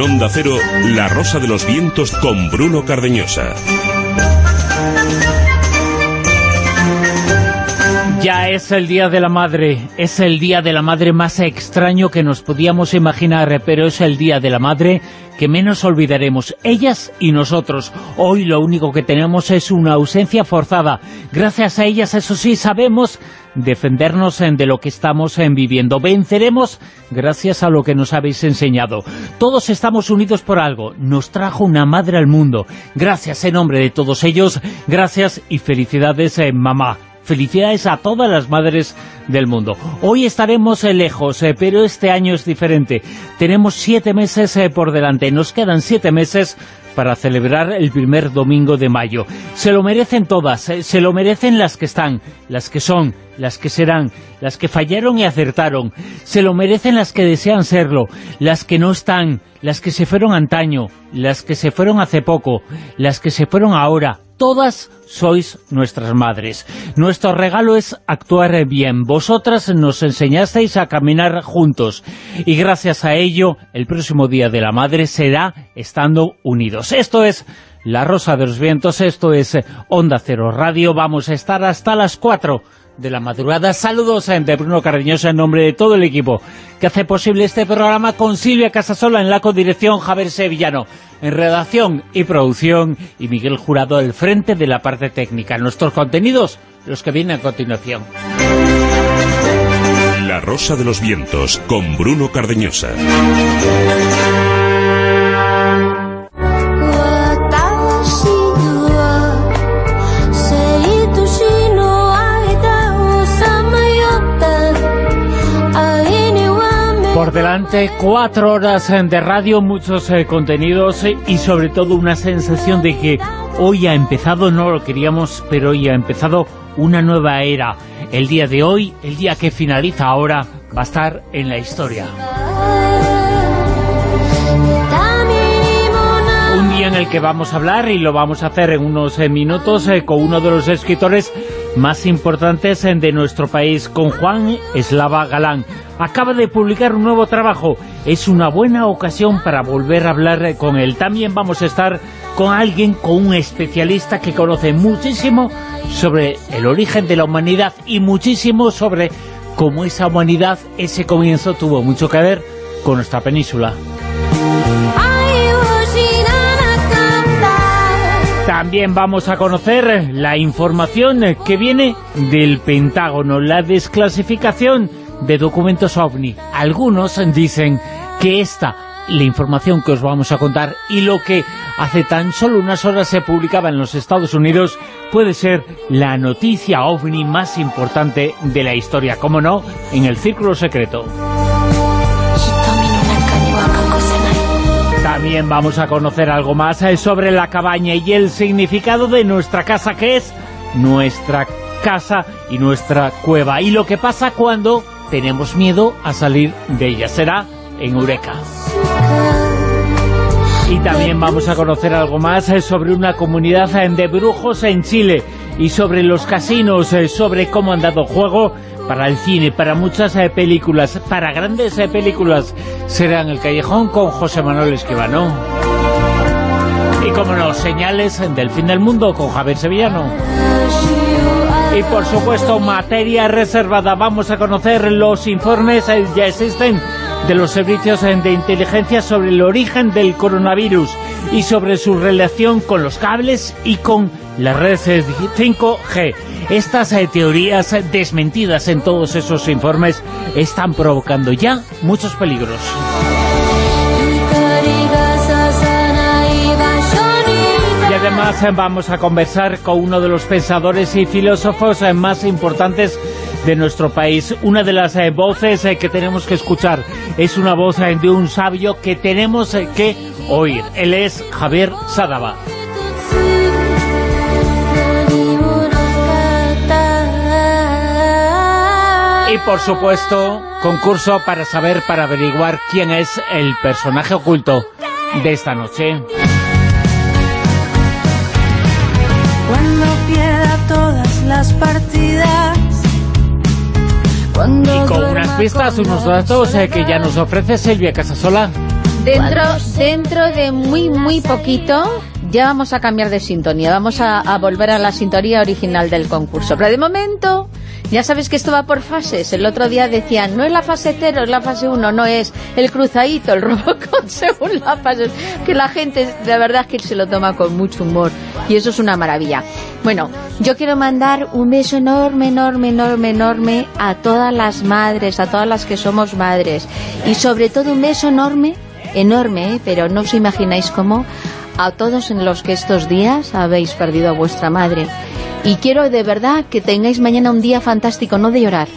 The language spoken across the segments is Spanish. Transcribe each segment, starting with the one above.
Onda Cero, La Rosa de los Vientos con Bruno Cardeñosa. Ya es el Día de la Madre, es el Día de la Madre más extraño que nos podíamos imaginar, pero es el Día de la Madre que menos olvidaremos, ellas y nosotros. Hoy lo único que tenemos es una ausencia forzada. Gracias a ellas, eso sí, sabemos defendernos de lo que estamos viviendo. Venceremos gracias a lo que nos habéis enseñado. Todos estamos unidos por algo. Nos trajo una madre al mundo. Gracias en nombre de todos ellos. Gracias y felicidades, eh, mamá. Felicidades a todas las madres del mundo. Hoy estaremos eh, lejos, eh, pero este año es diferente. Tenemos siete meses por delante. Nos quedan siete meses para celebrar el primer domingo de mayo. Se lo merecen todas, se lo merecen las que están, las que son, las que serán, las que fallaron y acertaron. Se lo merecen las que desean serlo, las que no están, las que se fueron antaño, las que se fueron hace poco, las que se fueron ahora, todas sois nuestras madres. Nuestro regalo es actuar bien. Vosotras nos enseñasteis a caminar juntos y gracias a ello el próximo Día de la Madre será estando unidos. Esto es La Rosa de los Vientos, esto es Onda Cero Radio. Vamos a estar hasta las 4 de la madrugada. Saludos de Bruno Cardeñosa en nombre de todo el equipo que hace posible este programa con Silvia Casasola en la codirección, Javier Sevillano en redacción y producción y Miguel Jurado al frente de la parte técnica. Nuestros contenidos, los que vienen a continuación. La Rosa de los Vientos con Bruno Cardeñosa. Delante, cuatro horas de radio, muchos eh, contenidos eh, y sobre todo una sensación de que hoy ha empezado, no lo queríamos, pero hoy ha empezado una nueva era. El día de hoy, el día que finaliza ahora, va a estar en la historia. Un día en el que vamos a hablar, y lo vamos a hacer en unos eh, minutos, con uno de los escritores más importantes de nuestro país, con Juan Eslava Galán acaba de publicar un nuevo trabajo. Es una buena ocasión para volver a hablar con él. También vamos a estar con alguien, con un especialista que conoce muchísimo sobre el origen de la humanidad y muchísimo sobre cómo esa humanidad, ese comienzo, tuvo mucho que ver con nuestra península. También vamos a conocer la información que viene del Pentágono, la desclasificación de documentos OVNI. Algunos dicen que esta, la información que os vamos a contar y lo que hace tan solo unas horas se publicaba en los Estados Unidos puede ser la noticia OVNI más importante de la historia, como no, en el Círculo Secreto. También vamos a conocer algo más eh, sobre la cabaña y el significado de nuestra casa, que es nuestra casa y nuestra cueva. Y lo que pasa cuando tenemos miedo a salir de ella. Será en Eureka. Y también vamos a conocer algo más eh, sobre una comunidad eh, de brujos en Chile y sobre los casinos, sobre cómo han dado juego para el cine, para muchas películas, para grandes películas. Será en El Callejón con José Manuel Esquivano. Y como no, señales del fin del mundo con Javier Sevillano. Y por supuesto, materia reservada. Vamos a conocer los informes, eh, ya existen, de los servicios eh, de inteligencia sobre el origen del coronavirus y sobre su relación con los cables y con las redes 5G. Eh, Estas teorías desmentidas en todos esos informes están provocando ya muchos peligros. además vamos a conversar con uno de los pensadores y filósofos eh, más importantes de nuestro país. Una de las eh, voces eh, que tenemos que escuchar es una voz de un sabio que tenemos que oír. Él es Javier Sadaba. Y por supuesto, concurso para saber, para averiguar quién es el personaje oculto de esta noche. todas las partidas. y con unas pistas, unos datos eh, que ya nos ofrece Silvia Casasola. Dentro, dentro de muy, muy poquito ya vamos a cambiar de sintonía, vamos a, volver a la sintonía original del concurso. Pero de momento, ya sabes que esto va por fases. El otro día decían, no es la fase 0, es la fase 1, no es el cruzadito, el Robocop según la fase. Que la gente, de verdad, que se lo toma con mucho humor. Y eso es una maravilla. Bueno, yo quiero mandar un beso enorme, enorme, enorme, enorme a todas las madres, a todas las que somos madres. Y sobre todo un beso enorme, enorme, ¿eh? pero no os imagináis cómo a todos en los que estos días habéis perdido a vuestra madre. Y quiero de verdad que tengáis mañana un día fantástico, no de llorar,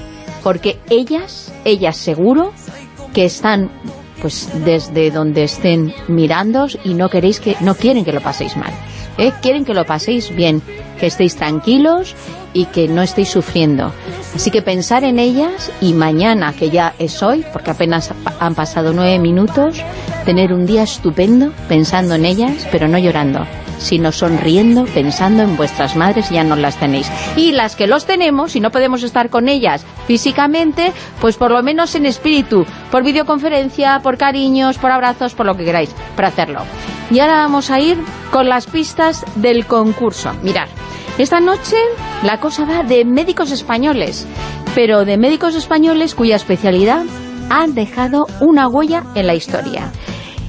porque ellas, ellas seguro que están pues desde donde estén mirándos y no queréis que no quieren que lo paséis mal. ¿Eh? Quieren que lo paséis bien, que estéis tranquilos y que no estéis sufriendo. Así que pensar en ellas y mañana, que ya es hoy, porque apenas han pasado nueve minutos, tener un día estupendo pensando en ellas, pero no llorando, sino sonriendo, pensando en vuestras madres ya no las tenéis. Y las que los tenemos, y no podemos estar con ellas físicamente, pues por lo menos en espíritu, por videoconferencia, por cariños, por abrazos, por lo que queráis, para hacerlo. Y ahora vamos a ir con las pistas del concurso. Mirad, esta noche la cosa va de médicos españoles, pero de médicos españoles cuya especialidad han dejado una huella en la historia.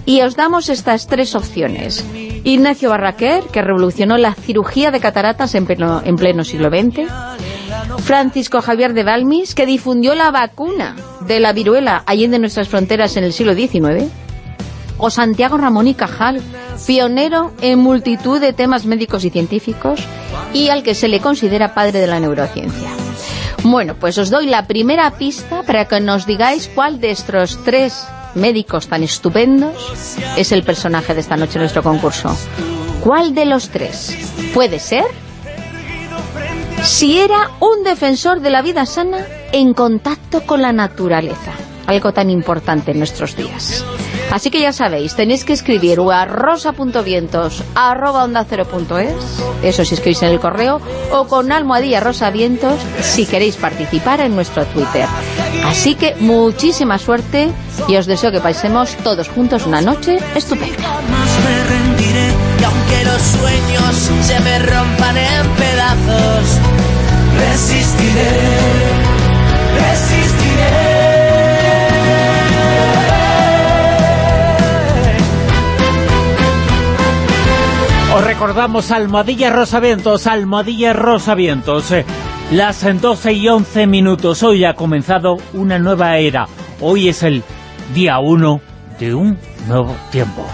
Y os damos estas tres opciones. Ignacio Barraquer, que revolucionó la cirugía de cataratas en pleno, en pleno siglo XX. Francisco Javier de Balmis, que difundió la vacuna de la viruela allende nuestras fronteras en el siglo XIX. O Santiago Ramón y Cajal, pionero en multitud de temas médicos y científicos y al que se le considera padre de la neurociencia. Bueno, pues os doy la primera pista para que nos digáis cuál de estos tres médicos tan estupendos es el personaje de esta noche en nuestro concurso. ¿Cuál de los tres puede ser? Si era un defensor de la vida sana en contacto con la naturaleza, algo tan importante en nuestros días. Así que ya sabéis, tenéis que escribir a rosa.vientos arroba onda cero punto es, eso si escribís en el correo, o con almohadilla rosavientos si queréis participar en nuestro Twitter. Así que muchísima suerte y os deseo que pasemos todos juntos una noche estupenda. me resistiré. Os recordamos Almohadilla Rosavientos, Almohadilla Rosavientos. Eh, las 12 y 11 minutos. Hoy ha comenzado una nueva era. Hoy es el día 1 de un nuevo tiempo.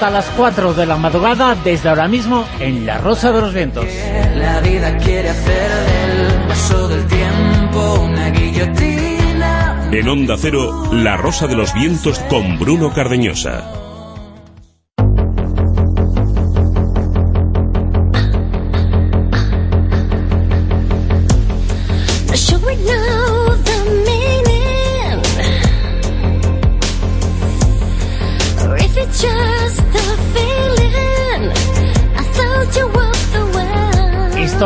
Hasta las 4 de la madrugada, desde ahora mismo, en La Rosa de los Vientos. La vida quiere hacer del paso del tiempo una guillotina. En Onda Cero, La Rosa de los Vientos con Bruno Cardeñosa.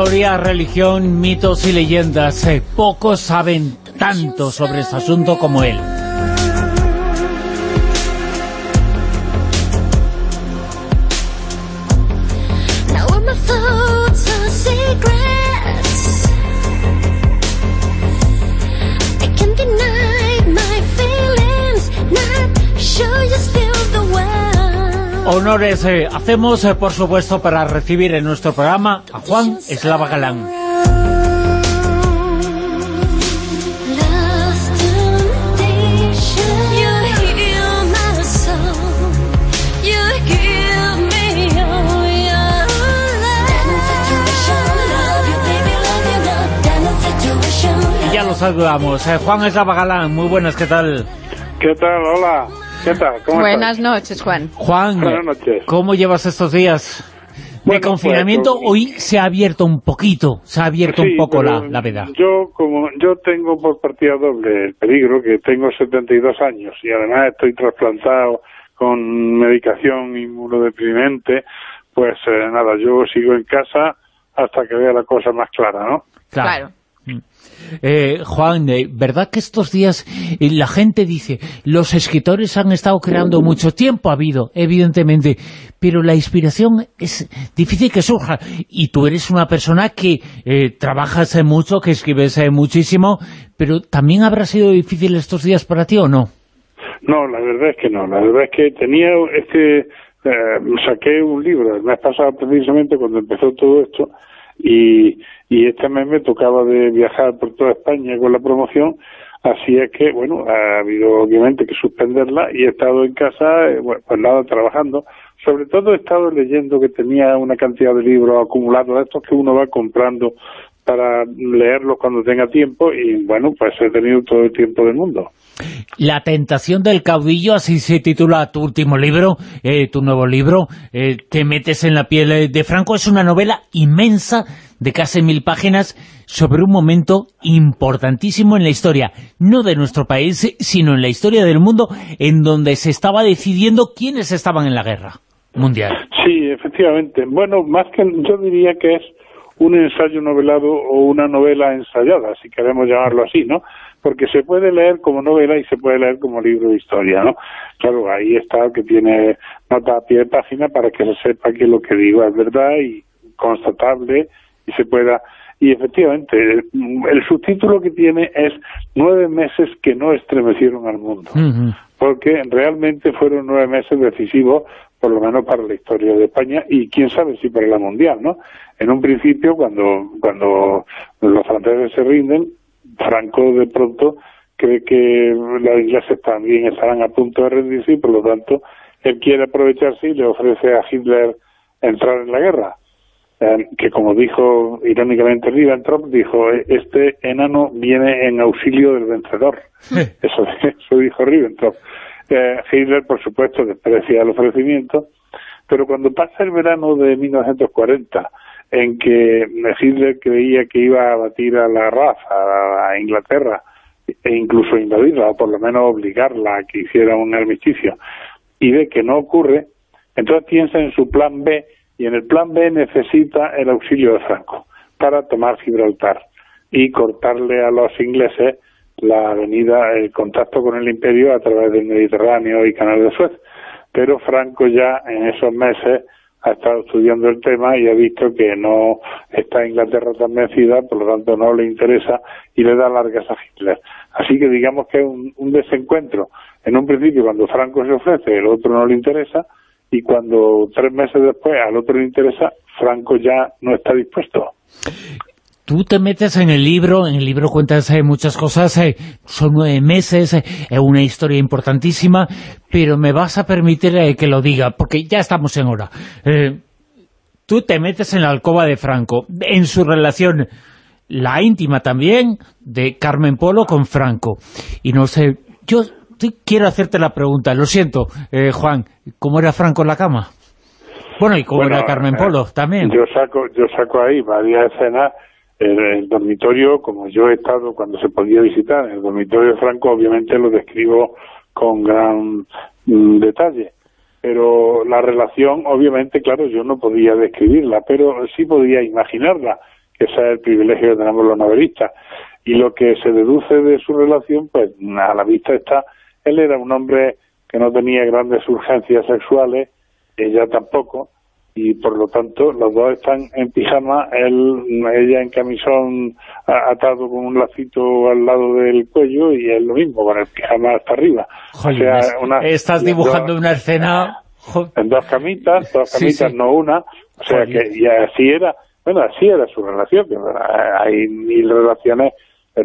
Historia, religión, mitos y leyendas. Eh, pocos saben tanto sobre este asunto como él. Honores eh, hacemos, eh, por supuesto, para recibir en nuestro programa a Juan Eslava Galán. Y ya lo saludamos. Eh, Juan Eslava Galán, muy buenas, ¿qué tal? ¿Qué tal? Hola. ¿Qué tal? ¿Cómo Buenas estás? noches, Juan. Juan, Buenas noches. ¿cómo llevas estos días? De Bueno, confinamiento, pues, hoy se ha abierto un poquito, se ha abierto Sí, un poco la, la veda. Yo, como yo tengo por partida doble el peligro, que tengo 72 años y además estoy trasplantado con medicación inmunodeprimente, pues eh, nada, yo sigo en casa hasta que vea la cosa más clara, ¿no? Claro. Eh, Juan, eh, ¿verdad que estos días eh, la gente dice, los escritores han estado creando mucho tiempo, ha habido, evidentemente, pero la inspiración es difícil que surja, y tú eres una persona que eh, trabajas eh, mucho, que escribes muchísimo, pero ¿también habrá sido difícil estos días para ti o no? No, la verdad es que no. La verdad es que tenía este... eh, saqué un libro el mes pasado precisamente cuando empezó todo esto y, y este mes me tocaba de viajar por toda España con la promoción así es que, bueno, ha habido obviamente que suspenderla y he estado en casa, eh, bueno, pues nada, trabajando. Sobre todo he estado leyendo que tenía una cantidad de libros acumulados, estos que uno va comprando para leerlos cuando tenga tiempo y, bueno, pues he tenido todo el tiempo del mundo. La tentación del caudillo, así se titula tu último libro, eh, tu nuevo libro, eh, Te metes en la piel de Franco, es una novela inmensa de casi mil páginas sobre un momento importantísimo en la historia, no de nuestro país, sino en la historia del mundo, en donde se estaba decidiendo quiénes estaban en la guerra mundial. Sí, efectivamente. Bueno, más que yo diría que es un ensayo novelado o una novela ensayada, si queremos llamarlo así, ¿no? Porque se puede leer como novela y se puede leer como libro de historia, ¿no? Claro, ahí está que tiene nota a pie de página para que se sepa que lo que digo es verdad y constatable y se pueda... Y efectivamente, el, el subtítulo que tiene es Nueve meses que no estremecieron al mundo Ujú. porque realmente fueron nueve meses decisivos, por lo menos para la historia de España y quién sabe si para la mundial, ¿no? En un principio, cuando, cuando los franceses se rinden, Franco de pronto cree que los ingleses también estarán a punto de rendirse y por lo tanto él quiere aprovecharse y le ofrece a Hitler entrar en la guerra. Eh, que como dijo irónicamente Ribbentrop, dijo, "E- este enano viene en auxilio del vencedor. Eso, eso dijo Ribbentrop. Eh, Hitler, por supuesto, desprecia el ofrecimiento, pero cuando pasa el verano de 1940, en que Hitler creía que iba a batir a la RAF, a, a Inglaterra, e incluso invadirla, o por lo menos obligarla a que hiciera un armisticio, y ve que no ocurre, entonces piensa en su plan B, y en el plan B necesita el auxilio de Franco para tomar Gibraltar y cortarle a los ingleses la avenida, el contacto con el imperio a través del Mediterráneo y Canal de Suez. Pero Franco ya en esos meses ha estado estudiando el tema y ha visto que no está Inglaterra tan vencida, por lo tanto no le interesa y le da largas a Hitler. Así que digamos que es un, un desencuentro. En un principio cuando Franco se ofrece, el otro no le interesa y cuando tres meses después al otro le interesa, Franco ya no está dispuesto. Tú te metes en el libro, en el libro cuentas eh, muchas cosas, eh, son nueve meses, eh, una historia importantísima, pero me vas a permitir eh, que lo diga, porque ya estamos en hora. Eh, tú te metes en la alcoba de Franco, en su relación, la íntima también, de Carmen Polo con Franco. Y no sé, yo quiero hacerte la pregunta, lo siento, eh, Juan, ¿cómo era Franco en la cama? Bueno, y cómo Bueno, era Carmen eh, Polo también. Yo saco, yo saco ahí varias escenas. El, el dormitorio, como yo he estado cuando se podía visitar, el dormitorio de Franco obviamente lo describo con gran mm, detalle. pero la relación, obviamente, claro, yo no podía describirla, pero sí podía imaginarla, que ese es el privilegio que tenemos los novelistas. Y lo que se deduce de su relación, pues a la vista está, él era un hombre que no tenía grandes urgencias sexuales, ella tampoco, y por lo tanto los dos están en pijama, él, ella en camisón atado con un lacito al lado del cuello y él lo mismo, con el pijama hasta arriba. Jolines, una- estás dibujando una escena... en dos camitas, dos camitas, sí. no una, o sea que y así era, bueno, así era su relación, que hay mil relaciones, eh,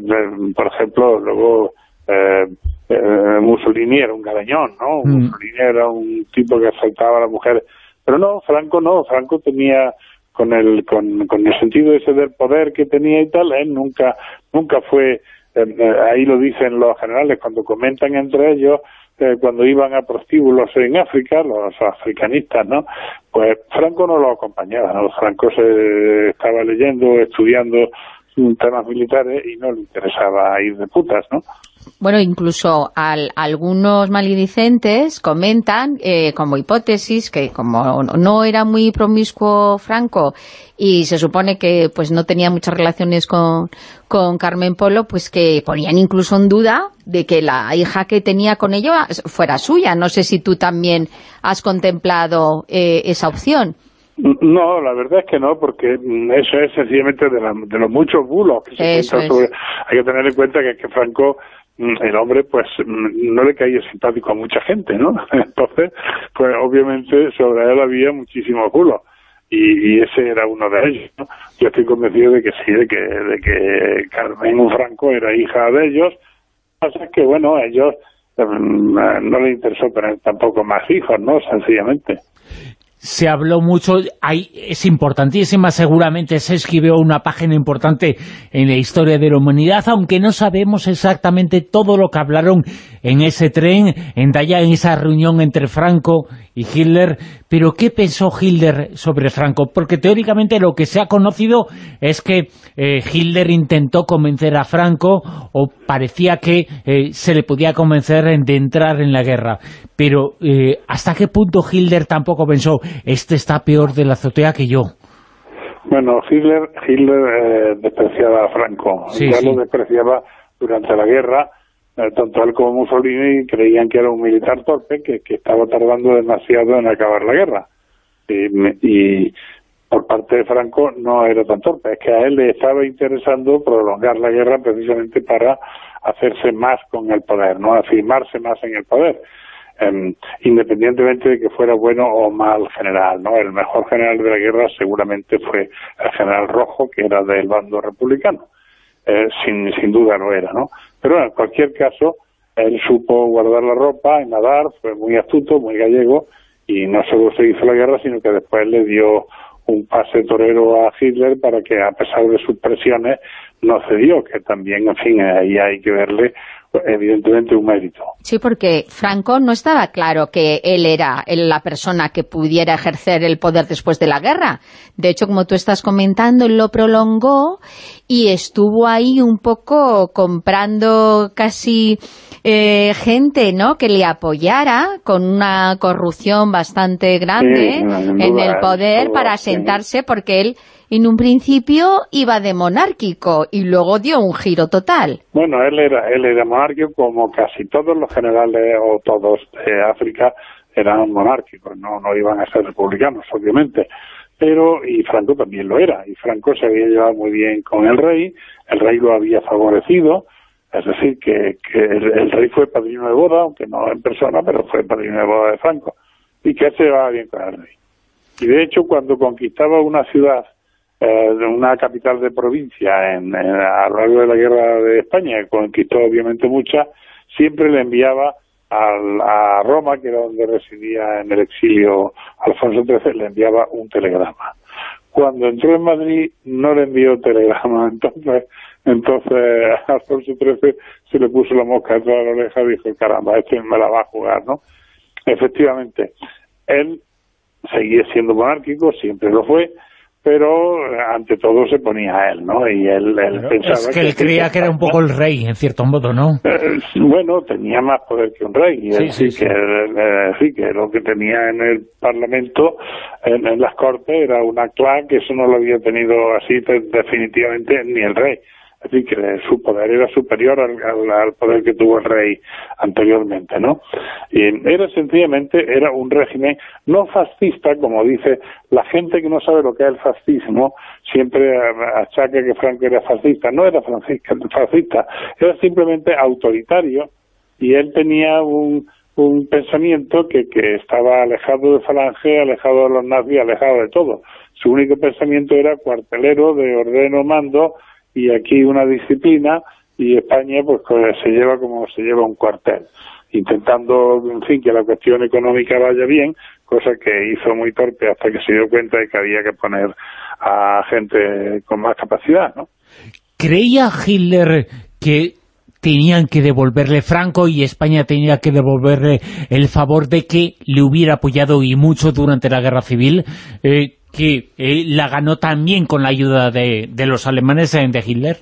por ejemplo, luego eh, eh, Mussolini era un garañón, ¿no? Mm. Mussolini era un tipo que asaltaba a la mujer, pero no, Franco no, Franco tenía con el con, con el sentido ese del poder que tenía y tal, él nunca nunca fue eh, eh, ahí lo dicen los generales cuando comentan entre ellos cuando iban a prostíbulos en África, los africanistas, ¿no? Pues Franco no lo acompañaba, ¿no? Franco se estaba leyendo, estudiando temas militares y no le interesaba ir de putas, ¿no? Bueno, incluso al- algunos maledicentes comentan, eh, como hipótesis, que como no era muy promiscuo Franco y se supone que pues no tenía muchas relaciones con, con Carmen Polo, pues que ponían incluso en duda de que la hija que tenía con ella fuera suya. No sé si tú también has contemplado eh, esa opción. No, la verdad es que no, porque mm, eso es sencillamente de, la- de los muchos bulos que se cuentan sobre... Hay que tener en cuenta que, que Franco, el hombre, pues mm, no le caía simpático a mucha gente, ¿no? Entonces, pues obviamente sobre él había muchísimos bulos. Y, y ese era uno de ellos, ¿no? Yo estoy convencido de que sí, de que, de que Carmen Franco era hija de ellos. Lo que pasa que, bueno, a ellos mm, no les interesó tener tampoco más hijos, ¿no? Sencillamente. Se habló mucho, hay, es importantísima, seguramente se escribió una página importante en la historia de la humanidad, aunque no sabemos exactamente todo lo que hablaron en ese tren, en Daya, en esa reunión entre Franco y Hitler, pero ¿qué pensó Hitler sobre Franco? Porque teóricamente lo que se ha conocido es que eh, Hitler intentó convencer a Franco, o parecía que eh, se le podía convencer de entrar en la guerra, pero eh, ¿hasta qué punto Hitler tampoco pensó, este está peor de la azotea que yo? Bueno, Hitler, Hitler eh, despreciaba a Franco, Sí, ya sí. lo despreciaba durante la guerra, tanto él como Mussolini creían que era un militar torpe que, que estaba tardando demasiado en acabar la guerra. Y, y por parte de Franco no era tan torpe, es que a él le estaba interesando prolongar la guerra precisamente para hacerse más con el poder, no afirmarse más en el poder. Em, independientemente de que fuera bueno o mal general, ¿no? El mejor general de la guerra seguramente fue el general Rojo, que era del bando republicano. Eh, sin, sin duda lo era, ¿no? Pero en cualquier caso, él supo guardar la ropa, en nadar, fue muy astuto, muy gallego, y no solo se hizo la guerra, sino que después le dio un pase torero a Hitler para que, a pesar de sus presiones, no cedió, que también, en fin, ahí hay que verle, evidentemente, un mérito. Sí, porque Franco no estaba claro que él era la persona que pudiera ejercer el poder después de la guerra. De hecho, como tú estás comentando, lo prolongó y estuvo ahí un poco comprando casi eh, gente ¿no? que le apoyara con una corrupción bastante grande Sí, en duda, el poder para sentarse porque él en un principio iba de monárquico y luego dio un giro total. Bueno, él era, él era monárquico como casi todos los generales o todos de África eran monárquicos, no, no iban a ser republicanos, obviamente. Pero, y Franco también lo era, y Franco se había llevado muy bien con el rey, el rey lo había favorecido, es decir, que, que el, el rey fue padrino de boda, aunque no en persona, pero fue padrino de boda de Franco, y que se llevaba bien con el rey. Y de hecho, cuando conquistaba una ciudad, eh, una capital de provincia en, a lo largo de la guerra de España, conquistó obviamente muchas, siempre le enviaba al- a Roma, que era donde residía en el exilio Alfonso XIII, le enviaba un telegrama. Cuando entró en Madrid no le envió telegrama, entonces entonces Alfonso XIII se le puso la mosca detrás de la oreja y dijo, caramba, este me la va a jugar, ¿no? Efectivamente, él seguía siendo monárquico, siempre lo fue, pero eh, ante todo se ponía a él, ¿no? Y él, él pensaba Es que él creía que era un poco el rey, en cierto modo, ¿no? Eh, bueno, tenía más poder que un rey, y Sí, él sí, sí, que, eh, sí, que lo que tenía en el Parlamento, en, en las Cortes, era una clave que eso no lo había tenido así de- definitivamente ni el rey. Decir, que su poder era superior al, al- poder que tuvo el rey anteriormente, ¿no? Y era sencillamente, era un régimen no fascista, como dice la gente que no sabe lo que es el fascismo, siempre achaca que Franco era fascista. No era fascista, era simplemente autoritario y él tenía un, un pensamiento que, que estaba alejado de Falange, alejado de los nazis, alejado de todo. Su único pensamiento era cuartelero de ordeno mando y aquí una disciplina y España pues que se lleva como se lleva un cuartel intentando en fin que la cuestión económica vaya bien cosa que hizo muy torpe hasta que se dio cuenta de que había que poner a gente con más capacidad ¿no? ¿Creía Hitler que tenían que devolverle Franco y España tenía que devolverle el favor de que le hubiera apoyado y mucho durante la Guerra Civil, eh, que eh, la ganó también con la ayuda de, de los alemanes de Hitler?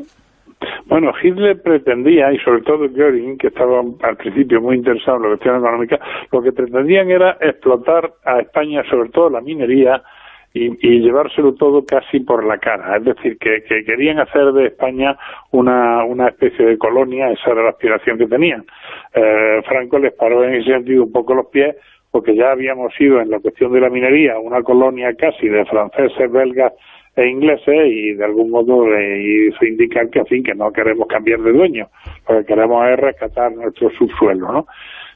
Bueno, Hitler pretendía, y sobre todo Göring, que estaba al principio muy interesado en la cuestión económica, lo que pretendían era explotar a España, sobre todo la minería, y, y llevárselo todo casi por la cara. Es decir, que, que querían hacer de España una, una especie de colonia, esa era la aspiración que tenían. Eh, Franco les paró en ese sentido un poco los pies, porque ya habíamos sido en la cuestión de la minería una colonia casi de franceses, belgas e ingleses y de algún modo eh, hizo indicar que, en fin, que no queremos cambiar de dueño, lo que queremos es rescatar nuestro subsuelo, ¿no?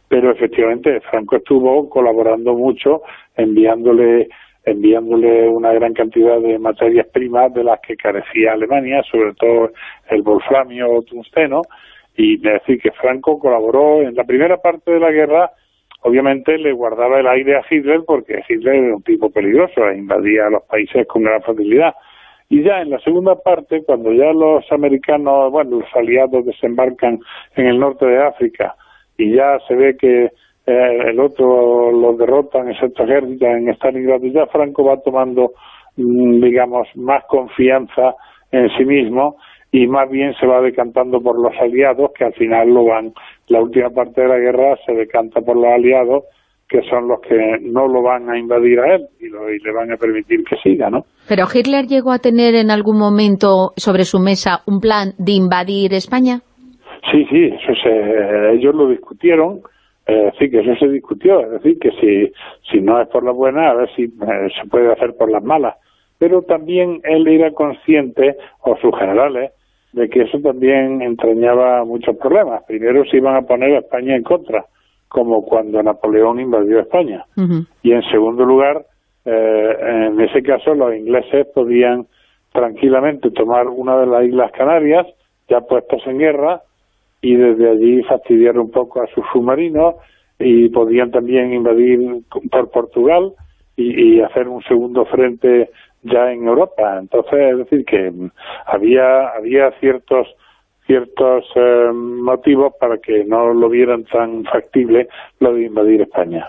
Pero efectivamente Franco estuvo colaborando mucho, enviándole enviándole una gran cantidad de materias primas de las que carecía Alemania, sobre todo el wolframio o tungsteno, y decir que Franco colaboró en la primera parte de la guerra obviamente le guardaba el aire a Hitler porque Hitler era un tipo peligroso e invadía los países con gran facilidad. Y ya en la segunda parte, cuando ya los americanos, bueno, los aliados desembarcan en el norte de África y ya se ve que eh, el otro los derrotan, excepto ejército, en Stalingrado, ya Franco va tomando, mm, digamos, más confianza en sí mismo y más bien se va decantando por los aliados que al final lo van la última parte de la guerra se decanta por los aliados que son los que no lo van a invadir a él y, lo- y le van a permitir que siga, ¿no? Pero Hitler llegó a tener en algún momento sobre su mesa un plan de invadir España. Sí, sí, eso se, ellos lo discutieron, eh, sí que eso se discutió, es decir, que si, si no es por la buena, a ver si eh, se puede hacer por las malas. Pero también él era consciente, o sus generales, de que eso también entrañaba muchos problemas. Primero se iban a poner a España en contra, como cuando Napoleón invadió España. Y en segundo lugar, eh, en ese caso los ingleses podían tranquilamente tomar una de las Islas Canarias, ya puestos en guerra, y desde allí fastidiar un poco a sus submarinos y podían también invadir por Portugal y, y hacer un segundo frente ya en Europa. Entonces, es decir, que había, había ciertos ciertos eh, motivos para que no lo vieran tan factible lo de invadir España.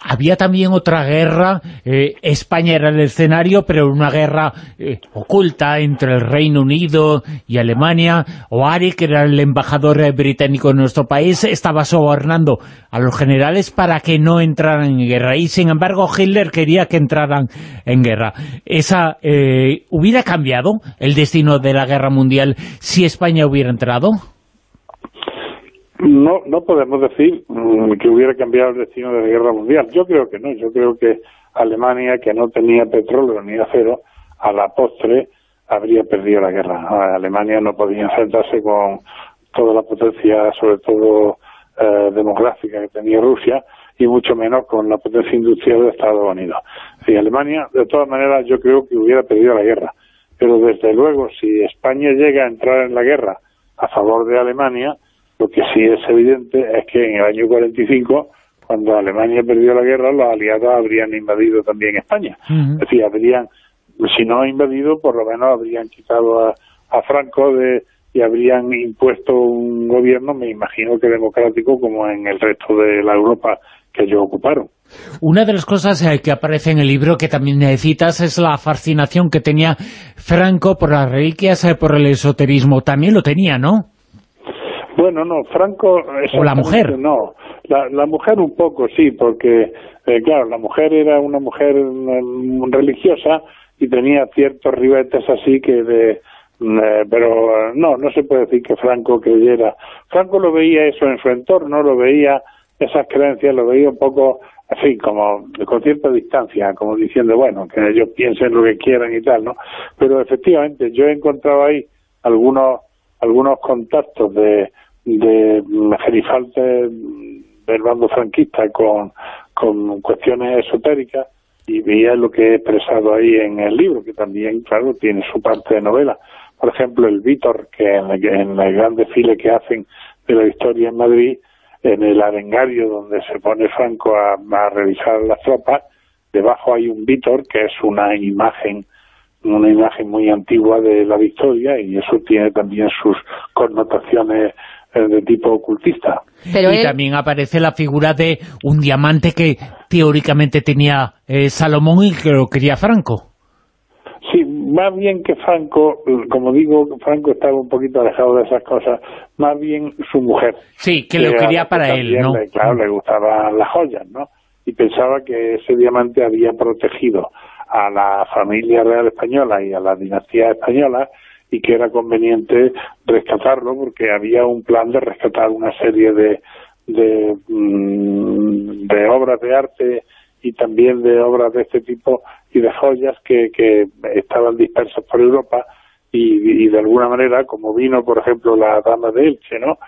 Había también otra guerra, eh, España era el escenario, pero una guerra eh, oculta entre el Reino Unido y Alemania. O'Hare, que era el embajador británico en nuestro país, estaba sobornando a los generales para que no entraran en guerra. Y sin embargo, Hitler quería que entraran en guerra. Esa eh, ¿Hubiera cambiado el destino de la guerra mundial si España hubiera entrado? No, no podemos decir mm, que hubiera cambiado el destino de la guerra mundial. Yo creo que no. Yo creo que Alemania, que no tenía petróleo ni acero, a la postre habría perdido la guerra. Alemania no podía enfrentarse con toda la potencia, sobre todo eh, demográfica que tenía Rusia, y mucho menos con la potencia industrial de Estados Unidos. Sí, Alemania, de todas maneras, yo creo que hubiera perdido la guerra. Pero desde luego, si España llega a entrar en la guerra a favor de Alemania, lo que sí es evidente es que en el año 45, cuando Alemania perdió la guerra, los aliados habrían invadido también España. Es decir, habrían, si no invadido, por lo menos habrían quitado a, a Franco de, y habrían impuesto un gobierno, me imagino que democrático, como en el resto de la Europa que ellos ocuparon. Una de las cosas eh, que aparece en el libro que también necesitas es la fascinación que tenía Franco por las reliquias, eh, por el esoterismo. También lo tenía, ¿no? Bueno, no, Franco... ¿O la mujer? No, la, la mujer un poco, sí, porque, eh, claro, la mujer era una mujer mm, religiosa y tenía ciertos ribetes así que de... mm, eh, pero no, no se puede decir que Franco creyera. Franco lo veía eso en su entorno, lo veía esas creencias, lo veía un poco, así, como con cierta distancia, como diciendo, bueno, que ellos piensen lo que quieran y tal, ¿no? Pero efectivamente, yo he encontrado ahí algunos algunos contactos de, de gerifaltes del bando franquista con, con cuestiones esotéricas y veía lo que he expresado ahí en el libro, que también, claro, tiene su parte de novela. Por ejemplo, el Vítor, que en, el- en el gran desfile que hacen de la historia en Madrid, en el arengario donde se pone Franco a, a revisar las tropas, debajo hay un Vítor, que es una imagen una imagen muy antigua de la victoria y eso tiene también sus connotaciones eh, de tipo ocultista. Pero y él- también aparece la figura de un diamante que teóricamente tenía eh, Salomón y que lo quería Franco. Más bien que Franco, como digo, Franco estaba un poquito alejado de esas cosas, más bien su mujer. Sí, que lo quería que para él, ¿no? le- claro, le gustaban las joyas, ¿no? Y pensaba que ese diamante había protegido a la familia real española y a la dinastía española y que era conveniente rescatarlo porque había un plan de rescatar una serie de, de, mm, de obras de arte y también de obras de este tipo y de joyas que, que estaban dispersas por Europa y, de alguna manera, como vino, por ejemplo, la dama de Elche, ¿no?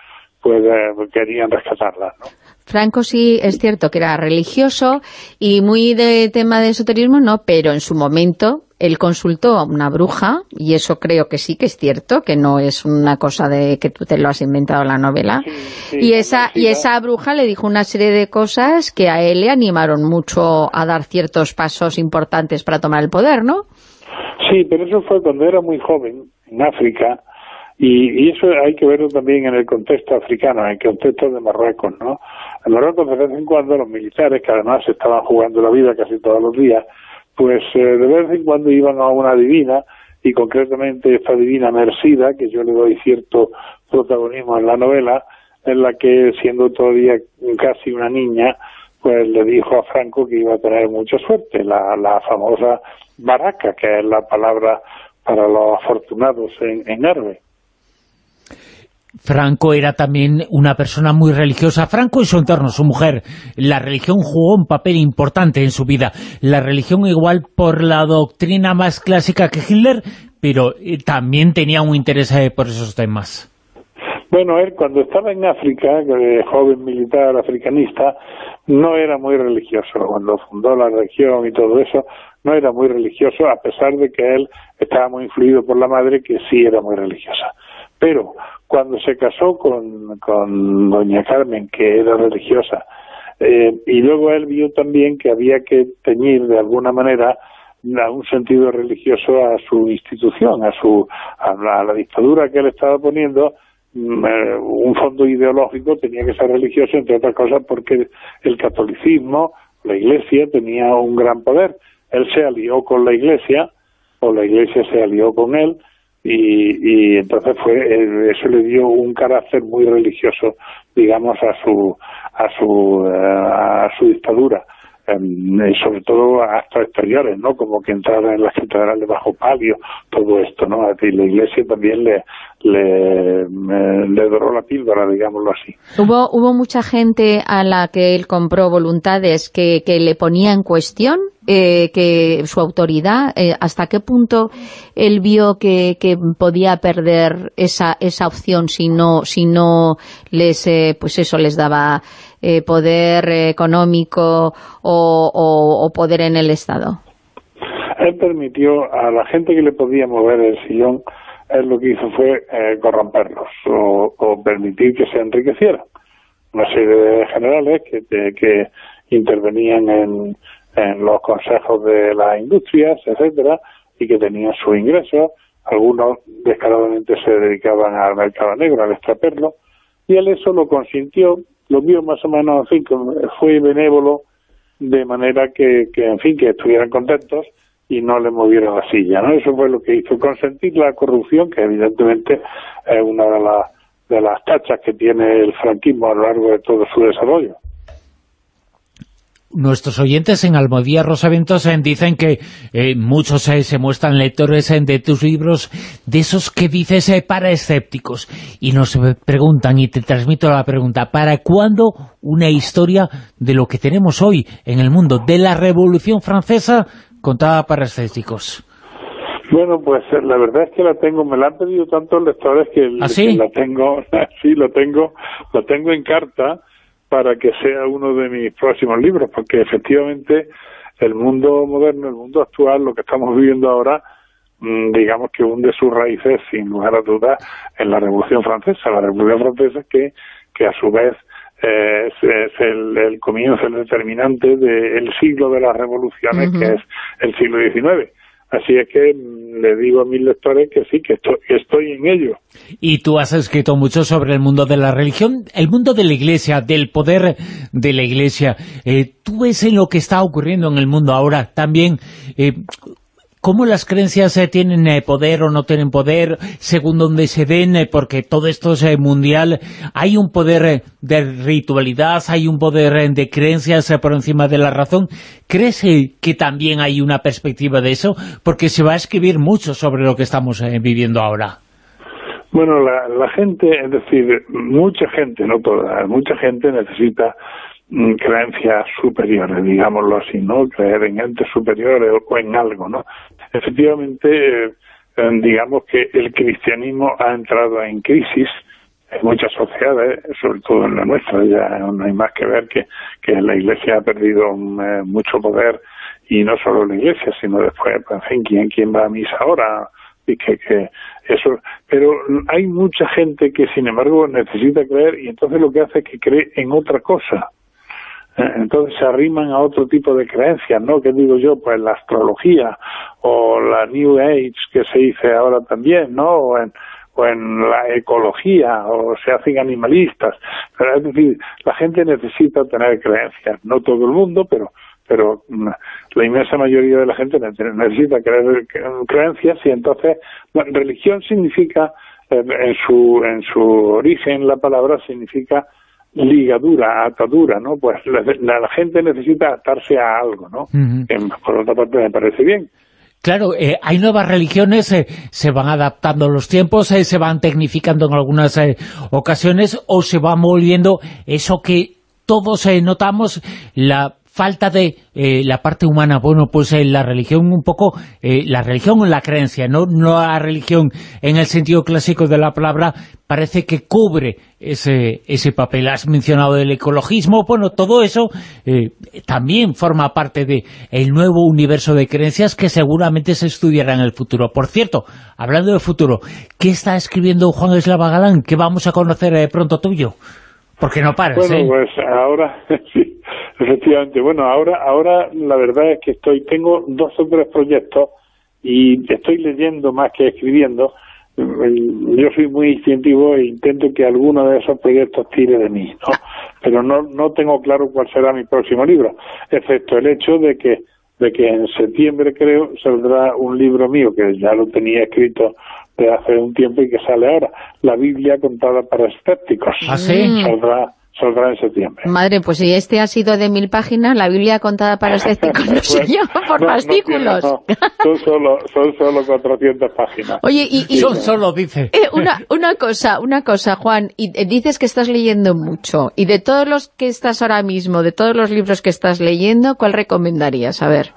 Pues eh, querían rescatarlas, ¿no? Franco sí es cierto que era religioso y muy de tema de esoterismo, no, pero en su momento él consultó a una bruja, y eso creo que sí que es cierto, que no es una cosa de que tú te lo has inventado en la novela, sí, y esa y esa bruja le dijo una serie de cosas que a él le animaron mucho a dar ciertos pasos importantes para tomar el poder, ¿no? Sí, pero eso fue cuando era muy joven, en África, y, y eso hay que verlo también en el contexto africano, en el contexto de Marruecos, ¿no? En Marruecos de vez en cuando los militares, que además se estaban jugando la vida casi todos los días, pues eh, de vez en cuando iban a una divina, y concretamente esta divina Mersida, que yo le doy cierto protagonismo en la novela, en la que siendo todavía casi una niña, pues le dijo a Franco que iba a tener mucha suerte, la, la famosa baraca, que es la palabra para los afortunados en, en árabe. Franco era también una persona muy religiosa. Franco y su entorno, su mujer. La religión jugó un papel importante en su vida. La religión igual por la doctrina más clásica que Hitler, pero eh, también tenía un interés eh, por esos temas. Bueno, él cuando estaba en África, eh, joven militar africanista, no era muy religioso. Cuando fundó la región y todo eso, no era muy religioso, a pesar de que él estaba muy influido por la madre, que sí era muy religiosa. Pero cuando se casó con, con doña Carmen, que era religiosa, eh, y luego él vio también que había que teñir de alguna manera un sentido religioso a su institución, a su a la, a la dictadura que él estaba poniendo, mm, eh, un fondo ideológico tenía que ser religioso, entre otras cosas porque el catolicismo, la iglesia, tenía un gran poder. Él se alió con la iglesia, o la iglesia se alió con él, y, y entonces fue eh, eso le dio un carácter muy religioso, digamos, a su a su eh, a su dictadura. Y sobre todo actos exteriores, ¿no? Como que entrara en las catedrales bajo palio, todo esto, ¿no? Es decir, la iglesia también le, le, le doró la píldora, digámoslo así. Hubo, hubo mucha gente a la que él compró voluntades que, que le ponía en cuestión eh, que su autoridad, eh, hasta qué punto él vio que, que podía perder esa, esa opción si no, si no les, eh, pues eso, les daba eh, poder económico o, poder en el Estado. Él permitió a la gente que le podía mover el sillón, él lo que hizo fue eh, corromperlos o, permitir que se enriquecieran. Una serie de generales que, que, intervenían en, en los consejos de las industrias, etcétera, y que tenían su ingreso. Algunos descaradamente se dedicaban al mercado negro, al extraperlo, y él eso lo consintió, lo vio más o menos, en fin, fue benévolo de manera que, que, en fin, que estuvieran contentos y no le movieran la silla, ¿no? Eso fue lo que hizo consentir la corrupción, que evidentemente es una de las de las tachas que tiene el franquismo a lo largo de todo su desarrollo. Nuestros oyentes en Almodía Rosaventos dicen que eh, muchos eh, se muestran lectores eh, de tus libros, de esos que dices para escépticos. Y nos preguntan, y te transmito la pregunta, ¿para cuándo una historia de lo que tenemos hoy en el mundo, de la Revolución Francesa contada para escépticos? Bueno, pues la verdad es que la tengo, me la han pedido tantos lectores que, ¿Ah, sí? que la tengo, sí, lo tengo, lo tengo en carta para que sea uno de mis próximos libros, porque efectivamente el mundo moderno, el mundo actual, lo que estamos viviendo ahora, mm, digamos que hunde sus raíces, sin lugar a dudas, en la Revolución Francesa. La Revolución Francesa que, que a su vez eh, es, es el, el comienzo, el determinante del siglo de las revoluciones, que es el siglo XIX. Así es que mm, le digo a mis lectores que sí, que estoy, en ello. Y tú has escrito mucho sobre el mundo de la religión, el mundo de la Iglesia, del poder de la Iglesia. Eh, ¿Tú ves en lo que está ocurriendo en el mundo ahora también eh, cómo las creencias eh, tienen eh, poder o no tienen poder, según donde se den, eh, porque todo esto es eh, mundial? ¿Hay un poder eh, de ritualidad, hay un poder de creencias por encima de la razón? ¿Crees que también hay una perspectiva de eso? Porque se va a escribir mucho sobre lo que estamos viviendo ahora. Bueno, la, la gente, es decir, mucha gente, no toda, mucha gente necesita creencias superiores, digámoslo así, ¿no? Creer en entes superiores o en algo, ¿no? Efectivamente, eh, eh, digamos que el cristianismo ha entrado en crisis en muchas sociedades, sobre todo en la nuestra, ya no hay más que ver que, que la Iglesia ha perdido mm, eh, mucho poder y no solo la Iglesia, sino después, en fin, ¿quién, quién va a misa ahora? y que, que eso pero hay mucha gente que sin embargo necesita creer y entonces lo que hace es que cree en otra cosa entonces se arriman a otro tipo de creencias no que digo yo pues la astrología o la New Age que se dice ahora también no o en la ecología o se hacen animalistas. Pero es decir la gente necesita tener creencias. No todo el mundo pero pero mm, la inmensa mayoría de la gente ne- necesita creer cre- creencias y entonces religión significa eh, en su en su origen la palabra significa ligadura, atadura, ¿no? Pues la, gente necesita atarse a algo, ¿no? Por otra parte me parece bien. Claro, eh, hay nuevas religiones, eh, se van adaptando a los tiempos, eh, se van tecnificando en algunas eh, ocasiones o se va volviendo eso que todos notamos, la falta de eh, la parte humana, bueno, pues eh, la religión un poco, eh, la religión o la creencia, ¿no? la religión en el sentido clásico de la palabra, parece que cubre ese, ese papel. Has mencionado el ecologismo, bueno, todo eso eh, también forma parte de el nuevo universo de creencias que seguramente se estudiará en el futuro. Por cierto, hablando de futuro, ¿qué está escribiendo Juan Eslava Galán? ¿Qué vamos a conocer eh, pronto tuyo? Porque no paras, Bueno, ¿eh? pues ahora, sí, efectivamente. Bueno, ahora, ahora la verdad es que estoy, tengo dos o tres proyectos y estoy leyendo más que escribiendo. Mm, Yo soy muy instintivo e intento que alguno de esos proyectos tire de mí, ¿no? Pero no, no tengo claro cuál será mi próximo libro, excepto el hecho de que de que en septiembre creo saldrá un libro mío que ya lo tenía escrito de hace un tiempo y que sale ahora, la Biblia contada para escépticos. ¿Ah, sí? Saldrá, saldrá en septiembre. Madre, pues si este ha sido de mil páginas, la Biblia contada para escépticos no se Bueno, llama por no, no fascículos. tiene, no. son, solo, son solo 400 páginas. Oye, y, y- Son solo, dice. eh, una, una cosa, una cosa, Juan, y eh, dices que estás leyendo mucho, y de todos los que estás ahora mismo, de todos los libros que estás leyendo, ¿cuál recomendarías? A ver.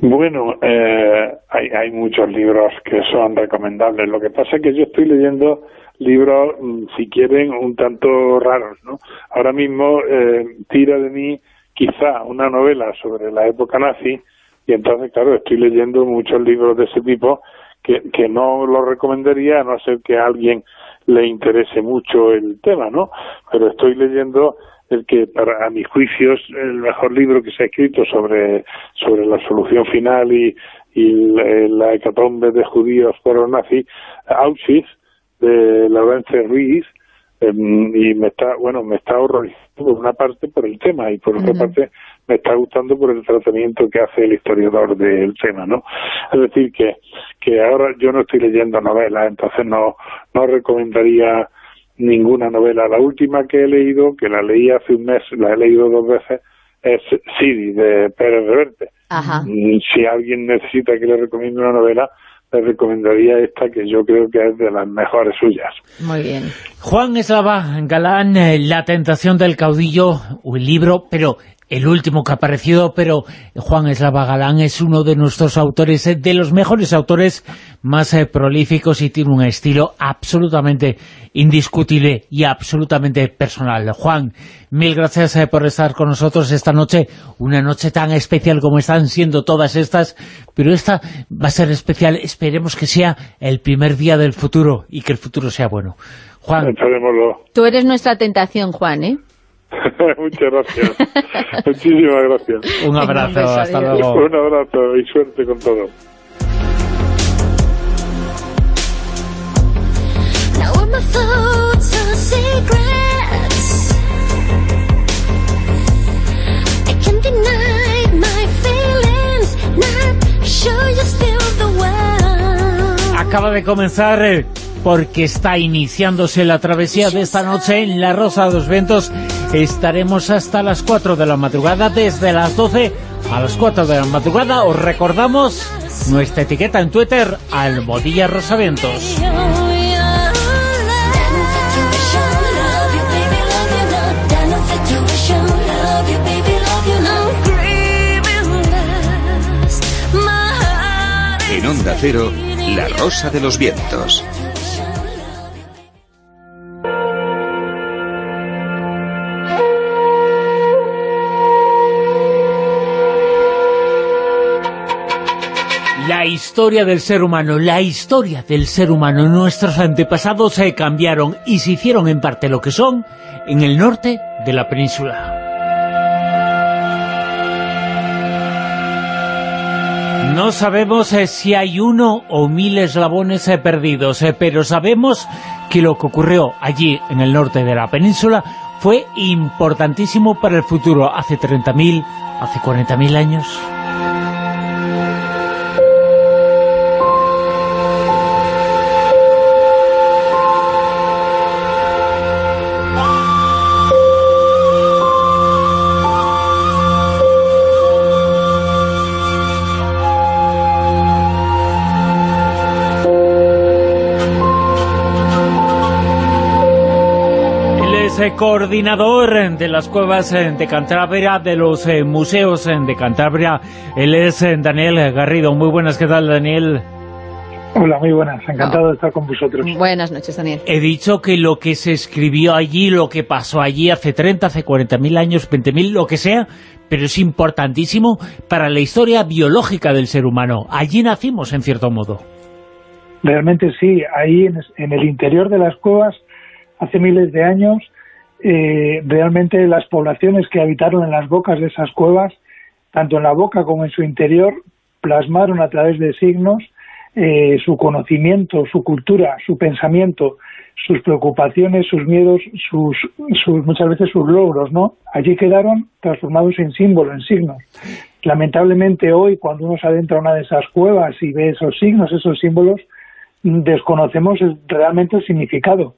Bueno, eh, hay, hay muchos libros que son recomendables. Lo que pasa es que yo estoy leyendo libros, mm, si quieren, un tanto raros, ¿no? Ahora mismo eh, tira de mí quizá una novela sobre la época nazi y entonces, claro, estoy leyendo muchos libros de ese tipo que, que no lo recomendaría a no ser que a alguien le interese mucho el tema, ¿no? Pero estoy leyendo el que para a mi juicio es el mejor libro que se ha escrito sobre sobre la solución final y, y la, la hecatombe de judíos por los nazis, Auschwitz, de Laurence Ruiz, Em, y me está, bueno, me está horrorizando por una parte por el tema y por otra parte me está gustando por el tratamiento que hace el historiador del tema, ¿no? Es decir, que, que ahora yo no estoy leyendo novelas, entonces no, no recomendaría ninguna novela. La última que he leído, que la leí hace un mes, la he leído dos veces, es Sidi, de Pérez Reverte. Ajá. Mm, Si alguien necesita que le recomiende una novela, le recomendaría esta, que yo creo que es de las mejores suyas. Muy bien. Juan Eslava Galán, eh, La tentación del caudillo, un libro, pero el último que ha aparecido, pero Juan Eslava Galán es uno de nuestros autores, eh, de los mejores autores más eh, prolíficos y tiene un estilo absolutamente indiscutible y absolutamente personal. Juan, mil gracias eh, por estar con nosotros esta noche, una noche tan especial como están siendo todas estas, pero esta va a ser especial, esperemos que sea el primer día del futuro y que el futuro sea bueno. Juan. Tú eres nuestra tentación, Juan, ¿eh? Muchas gracias. Muchísimas gracias. un abrazo, hasta luego. Un abrazo y suerte con todo. Acaba de comenzar porque está iniciándose la travesía de esta noche en La Rosa de los Vientos. Estaremos hasta las 4 de la madrugada, desde las 12 a las 4 de la madrugada. Os recordamos nuestra etiqueta en Twitter, Almodilla Rosavientos. En Onda Cero, La Rosa de los Vientos. La historia del ser humano, la historia del ser humano. Nuestros antepasados se cambiaron y se hicieron en parte lo que son en el norte de la península. No sabemos eh, si hay uno o mil eslabones eh, perdidos, eh, pero sabemos que lo que ocurrió allí en el norte de la península fue importantísimo para el futuro hace 30.000, hace 40.000 años. Coordinador de las cuevas eh, de Cantabria, de los eh, museos eh, de Cantabria. Él es Daniel Garrido. Muy buenas, ¿qué tal, Daniel? Hola, muy buenas. Encantado de estar con vosotros. Buenas noches, Daniel. He dicho que lo que se escribió allí, lo que pasó allí hace 30, hace 40.000 años, 20.000, lo que sea, pero es importantísimo para la historia biológica del ser humano. Allí nacimos, en cierto modo. Realmente sí, ahí en, en el interior de las cuevas, hace miles de años, eh, realmente las poblaciones que habitaron en las bocas de esas cuevas, tanto en la boca como en su interior, plasmaron a través de signos eh, su conocimiento, su cultura, su pensamiento, sus preocupaciones, sus miedos, sus, sus muchas veces sus logros, ¿no? Allí quedaron transformados en símbolos, en signos. Lamentablemente hoy, cuando uno se adentra a una de esas cuevas y ve esos signos, esos símbolos, desconocemos realmente el significado.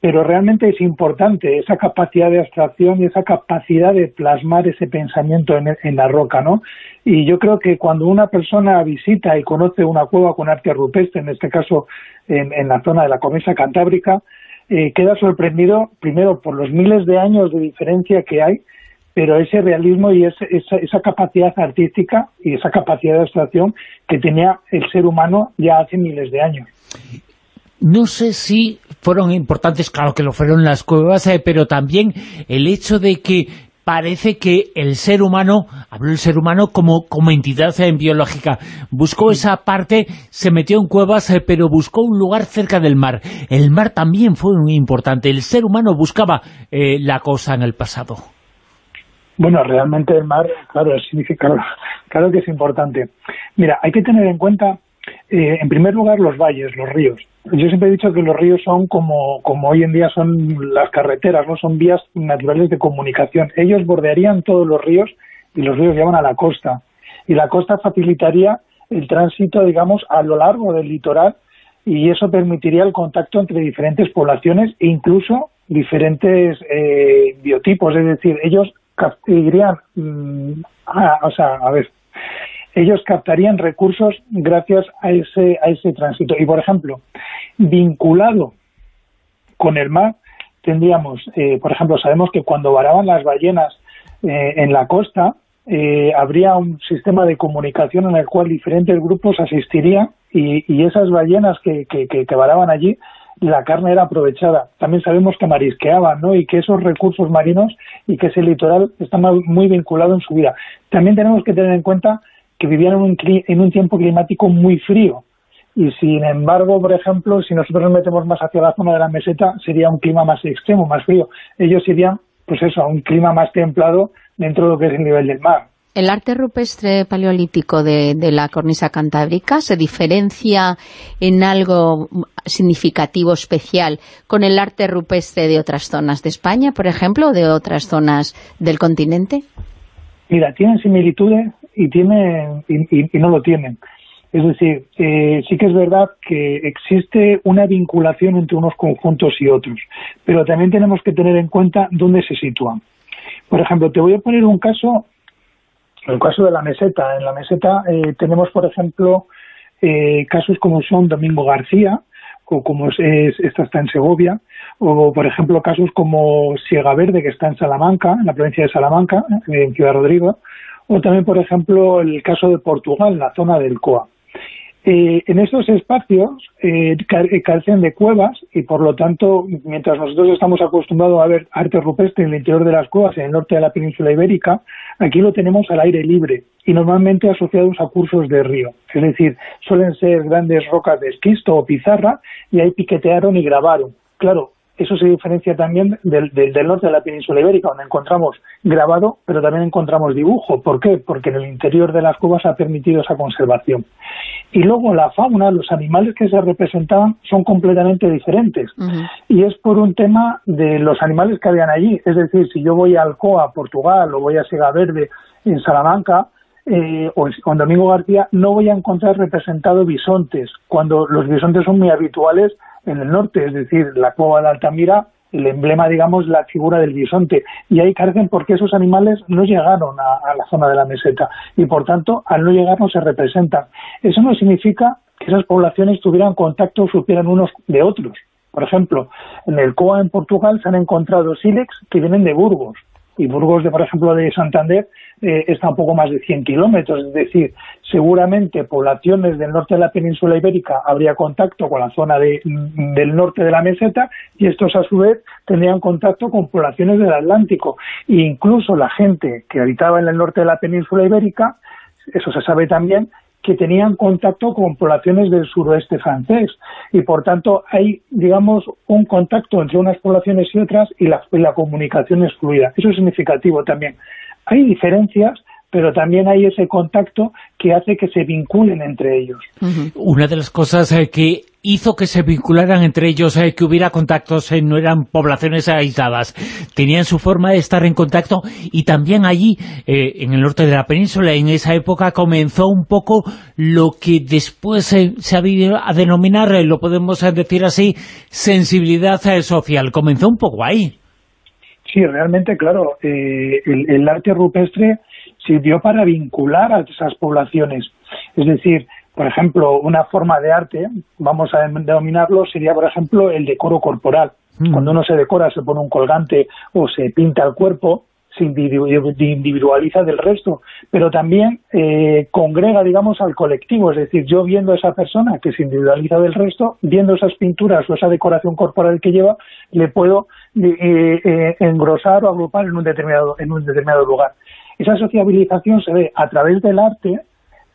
Pero realmente es importante esa capacidad de abstracción y esa capacidad de plasmar ese pensamiento en, la roca, ¿no? Y yo creo que cuando una persona visita y conoce una cueva con arte rupestre, en este caso en, en la zona de la Comesa Cantábrica, eh, queda sorprendido primero por los miles de años de diferencia que hay, pero ese realismo y ese- esa, esa capacidad artística y esa capacidad de abstracción que tenía el ser humano ya hace miles de años. No sé si fueron importantes, claro que lo fueron las cuevas, eh, pero también el hecho de que parece que el ser humano, hablo del ser humano como, como entidad eh, biológica, buscó esa parte, se metió en cuevas, eh, pero buscó un lugar cerca del mar. El mar también fue muy importante, el ser humano buscaba eh, la cosa en el pasado. Bueno, realmente el mar, claro, es significado, claro que es importante. Mira, hay que tener en cuenta, eh, en primer lugar, los valles, los ríos. Yo siempre he dicho que los ríos son como, como hoy en día son las carreteras, no son vías naturales de comunicación. Ellos bordearían todos los ríos y los ríos llevan a la costa. Y la costa facilitaría el tránsito, digamos, a lo largo del litoral y eso permitiría el contacto entre diferentes poblaciones e incluso diferentes eh, biotipos. Es decir, ellos captarían, mm, a- o sea, a ver, ellos captarían recursos gracias a ese, a ese tránsito. Y, por ejemplo, vinculado con el mar, tendríamos, eh, por ejemplo, sabemos que cuando varaban las ballenas eh, en la costa, eh, habría un sistema de comunicación en el cual diferentes grupos asistirían y, esas ballenas que, varaban allí, la carne era aprovechada. También sabemos que marisqueaban, ¿no? Y que esos recursos marinos y que ese litoral está muy vinculado en su vida. También tenemos que tener en cuenta que vivían en un, en un tiempo climático muy frío. Y sin embargo, por ejemplo, si nosotros nos metemos más hacia la zona de la meseta, sería un clima más extremo, más frío. Ellos irían, pues eso, a un clima más templado dentro de lo que es el nivel del mar. ¿El arte rupestre paleolítico de, de la cornisa cantábrica se diferencia en algo significativo, especial, con el arte rupestre de otras zonas de España, por ejemplo, o de otras zonas del continente? Mira, tienen similitudes y tienen y, y- y no lo tienen. Es decir, eh, sí que es verdad que existe una vinculación entre unos conjuntos y otros, pero también tenemos que tener en cuenta dónde se sitúan. Por ejemplo, te voy a poner un caso, el caso de la meseta. En la meseta eh, tenemos, por ejemplo, eh, casos como son Domingo García, o como es, es- esta está en Segovia, o por ejemplo casos como Siega Verde, que está en Salamanca, en la provincia de Salamanca, en Ciudad Rodrigo, o también, por ejemplo, el caso de Portugal, la zona del COA. Eh, en estos espacios eh, eh, carecen de cuevas y por lo tanto, mientras nosotros estamos acostumbrados a ver arte rupestre en el interior de las cuevas, en el norte de la península ibérica, aquí lo tenemos al aire libre y normalmente asociados a cursos de río. Es decir, suelen ser grandes rocas de esquisto o pizarra y ahí piquetearon y grabaron. Claro, eso se diferencia también del, del, del norte de la península ibérica, donde encontramos grabado, pero también encontramos dibujo. ¿Por qué? Porque en el interior de las cuevas ha permitido esa conservación. Y luego la fauna, los animales que se representaban son completamente diferentes. Y es por un tema de los animales que habían allí. Es decir, si yo voy a Alcoa, Portugal, o voy a Sega Verde, en Salamanca, eh, o en Domingo García, no voy a encontrar representados bisontes, cuando los bisontes son muy habituales en el norte, es decir, la cueva de Altamira, el emblema, digamos, la figura del bisonte, y ahí carecen porque esos animales no llegaron a, la zona de la meseta, y por tanto, al no llegar no se representan. Eso no significa que esas poblaciones tuvieran contacto o supieran unos de otros. Por ejemplo, en el COA en Portugal se han encontrado sílex que vienen de Burgos, y Burgos, de, por ejemplo, de Santander, eh, está un poco más de 100 kilómetros. Es decir, seguramente poblaciones del norte de la península ibérica habría contacto con la zona de- del norte de la meseta y estos, a su vez, tendrían contacto con poblaciones del Atlántico. E incluso la gente que habitaba en el norte de la península ibérica, eso se sabe también, que tenían contacto con poblaciones del suroeste francés y por tanto hay digamos un contacto entre unas poblaciones y otras y la, comunicación es fluida. Eso es significativo también. Hay diferencias pero también hay ese contacto que hace que se vinculen entre ellos. Una de las cosas eh, que hizo que se vincularan entre ellos, eh, que hubiera contactos, eh, no eran poblaciones aisladas, tenían su forma de estar en contacto y también allí, eh, en el norte de la península, en esa época comenzó un poco lo que después se ha venido a denominar, lo podemos decir así, sensibilidad social. Comenzó un poco ahí. Sí, realmente, claro, el, el arte rupestre sirvió para vincular a esas poblaciones. Es decir, por ejemplo, una forma de arte, vamos a denominarlo, sería, por ejemplo, el decoro corporal. Cuando uno se decora, se pone un colgante o se pinta el cuerpo, se individu- individualiza del resto, pero también eh, congrega, digamos, al colectivo. Es decir, yo viendo a esa persona que se individualiza del resto, viendo esas pinturas o esa decoración corporal que lleva, le puedo eh, eh, engrosar o agrupar en un determinado, en un determinado lugar. Esa sociabilización se ve a través del arte,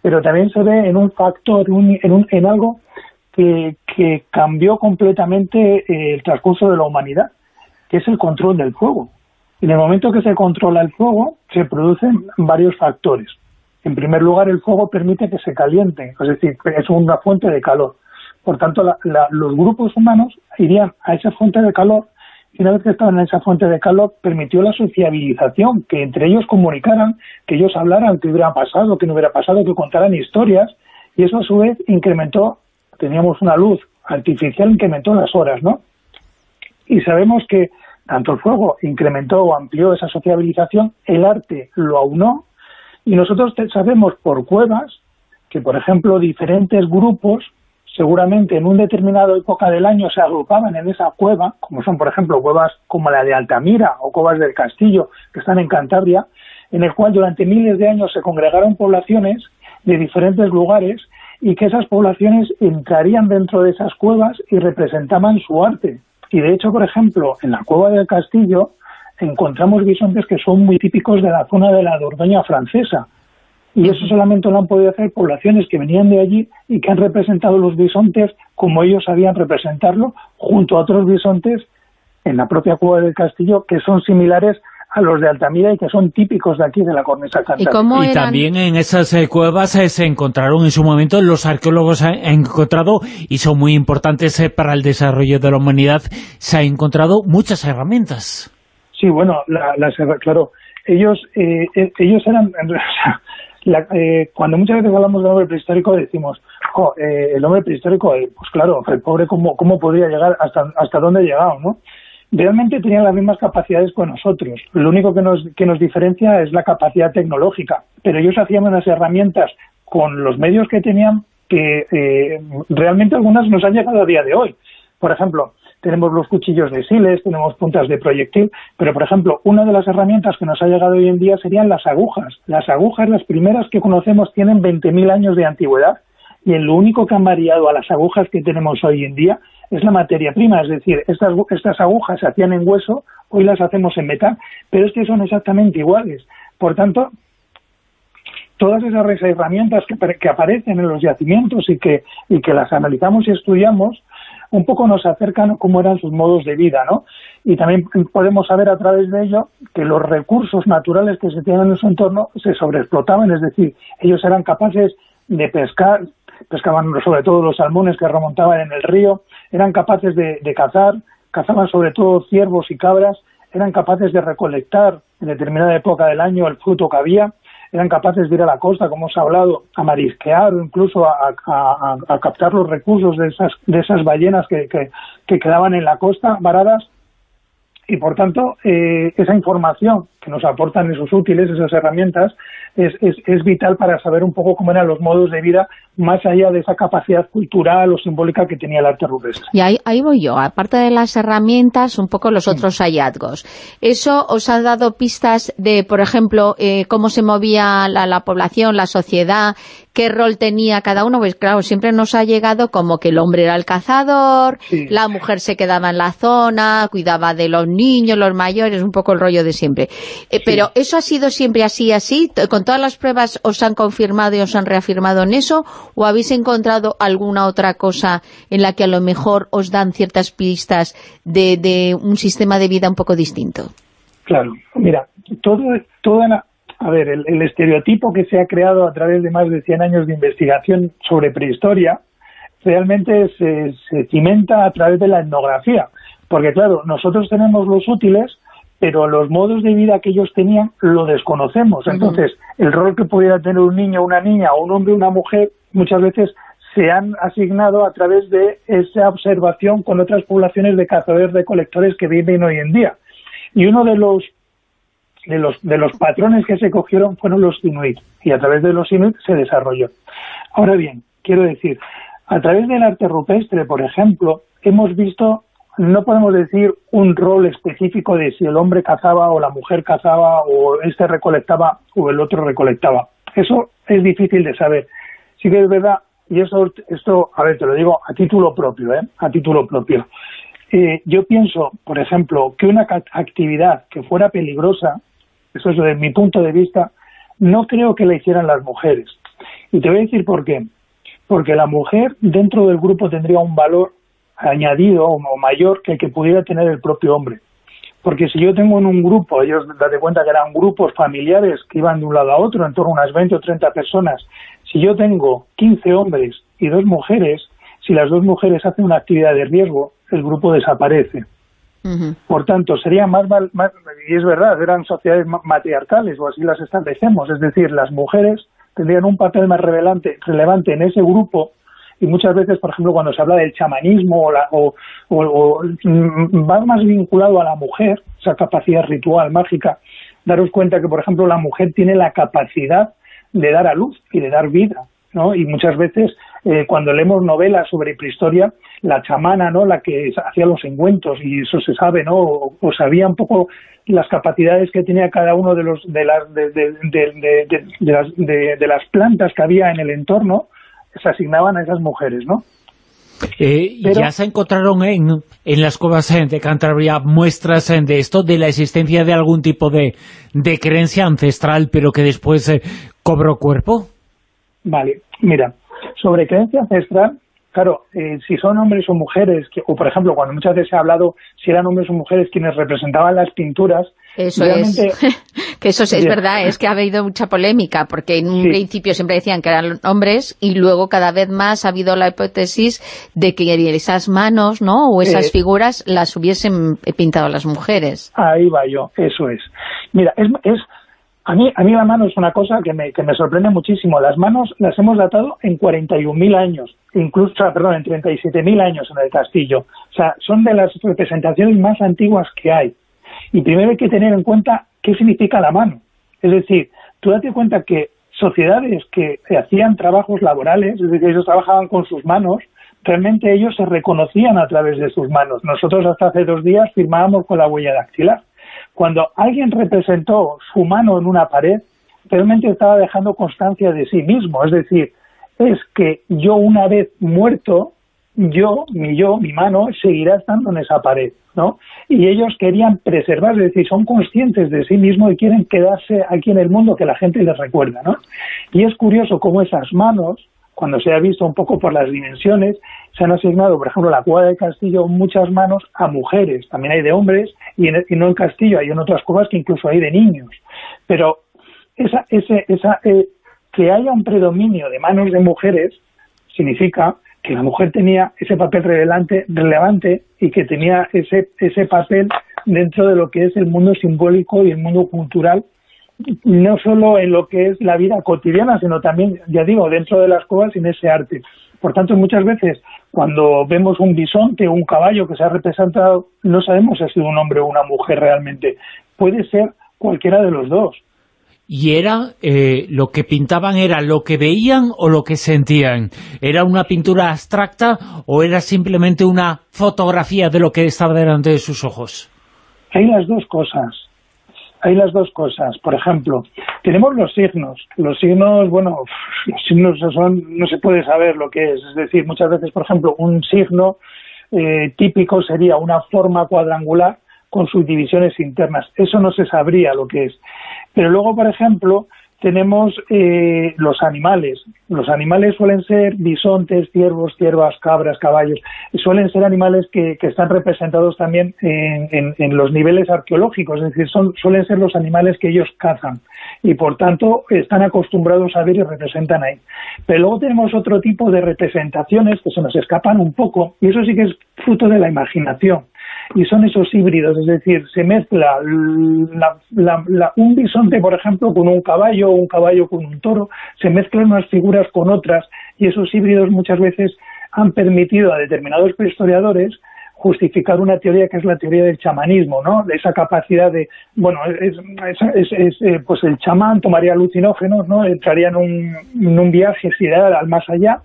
pero también se ve en un factor, un- en, un- en algo que, que cambió completamente eh, el transcurso de la humanidad, que es el control del fuego. En el momento que se controla el fuego, se producen varios factores. En primer lugar, el fuego permite que se caliente, es decir, es una fuente de calor. Por tanto, la- la- los grupos humanos irían a esa fuente de calor una vez que estaban en esa fuente de calor, permitió la sociabilización, que entre ellos comunicaran, que ellos hablaran qué hubiera pasado, qué no hubiera pasado, que contaran historias, y eso a su vez incrementó, teníamos una luz artificial, incrementó las horas, ¿no? Y sabemos que tanto el fuego incrementó o amplió esa sociabilización, el arte lo aunó, y nosotros sabemos por cuevas que, por ejemplo, diferentes grupos seguramente en una determinada época del año se agrupaban en esa cueva, como son, por ejemplo, cuevas como la de Altamira o cuevas del Castillo, que están en Cantabria, en el cual durante miles de años se congregaron poblaciones de diferentes lugares y que esas poblaciones entrarían dentro de esas cuevas y representaban su arte. Y de hecho, por ejemplo, en la cueva del Castillo encontramos bisontes que son muy típicos de la zona de la Dordoña francesa, y eso solamente lo han podido hacer poblaciones que venían de allí y que han representado los bisontes como ellos sabían representarlo, junto a otros bisontes en la propia cueva del castillo que son similares a los de Altamira y que son típicos de aquí, de la cornisa ¿Y cantábrica. también en esas eh, cuevas eh, se encontraron en su momento, los arqueólogos han han encontrado, y son muy importantes eh, para el desarrollo de la humanidad, se han encontrado muchas herramientas. Sí, bueno, la, las herra- claro, ellos ellos eran, o sea, la- eh, cuando muchas veces hablamos del hombre prehistórico decimos, "Jo, eh, el hombre prehistórico, eh, pues claro, el pobre cómo, cómo podría llegar, hasta, hasta dónde ha llegado, ¿no? Realmente tenían las mismas capacidades que nosotros, lo único que nos, que nos diferencia es la capacidad tecnológica, pero ellos hacían unas herramientas con los medios que tenían que eh, realmente algunas nos han llegado a día de hoy. Por ejemplo, tenemos los cuchillos de siles, tenemos puntas de proyectil, pero por ejemplo, una de las herramientas que nos ha llegado hoy en día serían las agujas. Las agujas, las primeras que conocemos, tienen 20.000 años de antigüedad y en lo único que han variado a las agujas que tenemos hoy en día es la materia prima, es decir, estas, estas agujas se hacían en hueso, hoy las hacemos en metal, pero es que son exactamente iguales. Por tanto, todas esas herramientas que, que aparecen en los yacimientos y que, y que las analizamos y estudiamos, un poco nos acercan cómo eran sus modos de vida, ¿no? Y también podemos saber a través de ello que los recursos naturales que se tienen en su entorno se sobreexplotaban, es decir, ellos eran capaces de pescar, pescaban sobre todo los salmones que remontaban en el río, eran capaces de, de cazar, cazaban sobre todo ciervos y cabras, eran capaces de recolectar en determinada época del año el fruto que había, eran capaces de ir a la costa, como os he hablado, a marisquear o incluso a- a captar los recursos de esas, de esas ballenas que, que- que quedaban en la costa varadas. Y por tanto eh, esa información que nos aportan esos útiles, esas herramientas, es, es, es vital para saber un poco cómo eran los modos de vida más allá de esa capacidad cultural o simbólica que tenía el arte rupestre. Y ahí, ahí voy yo, aparte de las herramientas, un poco los otros hallazgos. ¿Eso os ha dado pistas de, por ejemplo, eh, cómo se movía la, la población, la sociedad, qué rol tenía cada uno? Pues claro, siempre nos ha llegado como que el hombre era el cazador, Sí. la mujer se quedaba en la zona, cuidaba de los niños, los mayores, un poco el rollo de siempre. Eh, Pero ¿eso ha sido siempre así, así? ¿Con todas las pruebas os han confirmado y os han reafirmado en eso? ¿O habéis encontrado alguna otra cosa en la que a lo mejor os dan ciertas pistas de, de un sistema de vida un poco distinto? Claro, mira, todo, toda la- a ver, el, el estereotipo que se ha creado a través de más de 100 años de investigación sobre prehistoria realmente se, se cimenta a través de la etnografía, porque claro, nosotros tenemos los útiles, pero los modos de vida que ellos tenían lo desconocemos. Entonces, el rol que pudiera tener un niño, una niña, un hombre, una mujer, muchas veces se han asignado a través de esa observación con otras poblaciones de cazadores-recolectores que viven hoy en día. Y uno de los de los, de los patrones que se cogieron fueron los inuit y a través de los inuit se desarrolló. Ahora bien, quiero decir, a través del arte rupestre, por ejemplo, hemos visto, no podemos decir un rol específico de si el hombre cazaba o la mujer cazaba o este recolectaba o el otro recolectaba. Eso es difícil de saber. Sí que es verdad, y eso, esto, a ver, te lo digo a título propio, ¿eh? A título propio. Eh, yo pienso, por ejemplo, que una actividad que fuera peligrosa, eso es desde mi punto de vista, no creo que la hicieran las mujeres. Y te voy a decir por qué. Porque la mujer dentro del grupo tendría un valor añadido o mayor que el que pudiera tener el propio hombre. Porque si yo tengo en un grupo, ellos date cuenta que eran grupos familiares que iban de un lado a otro, en torno a unas 20 o 30 personas, si yo tengo 15 hombres y dos mujeres, si las dos mujeres hacen una actividad de riesgo, el grupo desaparece. Por tanto, sería más, más- y es verdad, eran sociedades ma- matriarcales, o así las establecemos, es decir, las mujeres tendrían un papel más relevante, relevante en ese grupo, y muchas veces, por ejemplo, cuando se habla del chamanismo, o, la- o, mm, va más vinculado a la mujer, esa capacidad ritual, mágica, daros cuenta que, por ejemplo, la mujer tiene la capacidad de dar a luz y de dar vida, ¿no? Y muchas veces, eh, cuando leemos novelas sobre prehistoria, la chamana, ¿no? La que hacía los encuentros, y eso se sabe, ¿no? O, o sabía un poco las capacidades que tenía cada uno de los de las de, de- de- las, de- de las plantas que había en el entorno, se asignaban a esas mujeres, ¿no? Eh, Pero- ya se encontraron en, en las cuevas eh, de Cantabria muestras eh, de esto, de la existencia de algún tipo de, de creencia ancestral, pero que después eh, cobró cuerpo. Vale, mira, sobre creencia ancestral, claro, eh, si son hombres o mujeres, que- o por ejemplo, cuando muchas veces se ha hablado si eran hombres o mujeres quienes representaban las pinturas, Eso realmente es, que eso es, es verdad, es que ha habido mucha polémica, porque en un Sí. principio siempre decían que eran hombres y luego cada vez más ha habido la hipótesis de que esas manos, ¿no?, o esas Eh. figuras las hubiesen pintado las mujeres. Ahí va yo, eso es. Mira, es, es a mí a mí la mano es una cosa que me, que me sorprende muchísimo. Las manos las hemos datado en 41.000 años, incluso, perdón, en 37.000 años en el castillo. O sea, son de las representaciones más antiguas que hay. Y primero hay que tener en cuenta qué significa la mano. Es decir, tú date cuenta que sociedades que hacían trabajos laborales, es decir, ellos trabajaban con sus manos, realmente ellos se reconocían a través de sus manos. Nosotros hasta hace dos días firmábamos con la huella dactilar. Cuando alguien representó su mano en una pared, realmente estaba dejando constancia de sí mismo. Es decir, es que yo una vez muerto, yo, mi yo, mi mano, seguirá estando en esa pared, ¿no? Y ellos querían preservar, es decir, son conscientes de sí mismos y quieren quedarse aquí en el mundo que la gente les recuerda, ¿no? Y es curioso cómo esas manos, cuando se ha visto un poco por las dimensiones, se han asignado, por ejemplo, la cueva del castillo, muchas manos a mujeres, también hay de hombres, y, en- y no en castillo, hay en otras cuevas que incluso hay de niños. Pero esa, ese, esa, eh, que haya un predominio de manos de mujeres significa que la mujer tenía ese papel relevante, relevante y que tenía ese, ese papel dentro de lo que es el mundo simbólico y el mundo cultural, no solo en lo que es la vida cotidiana, sino también, ya digo, dentro de las cuevas y en ese arte. Por tanto, muchas veces cuando vemos un bisonte o un caballo que se ha representado, no sabemos si ha sido un hombre o una mujer realmente. Puede ser cualquiera de los dos. Y era, eh, lo que pintaban era lo que veían o lo que sentían. ¿Era una pintura abstracta o era simplemente una fotografía de lo que estaba delante de sus ojos? Hay las dos cosas. Hay las dos cosas. Por ejemplo, tenemos los signos. Los signos, bueno, los signos son, no se puede saber lo que es. Es decir, muchas veces, por ejemplo, un signo eh, típico sería una forma cuadrangular con sus divisiones internas. Eso no se sabría lo que es. Pero luego, por ejemplo, tenemos eh, los animales. Los animales suelen ser bisontes, ciervos, ciervas, cabras, caballos. Suelen ser animales que, que están representados también en, en- en los niveles arqueológicos, es decir, son, suelen ser los animales que ellos cazan y por tanto están acostumbrados a ver y representan ahí. Pero luego tenemos otro tipo de representaciones que se nos escapan un poco y eso sí que es fruto de la imaginación y son esos híbridos, es decir, se mezcla la- la- la- un bisonte, por ejemplo, con un caballo, o un caballo con un toro, se mezclan unas figuras con otras y esos híbridos muchas veces han permitido a determinados prehistoriadores justificar una teoría que es la teoría del chamanismo, ¿no? De esa capacidad de, bueno, es- es- es, eh, pues el chamán tomaría alucinógenos, ¿no? Entraría en un, en un viaje sideral al más allá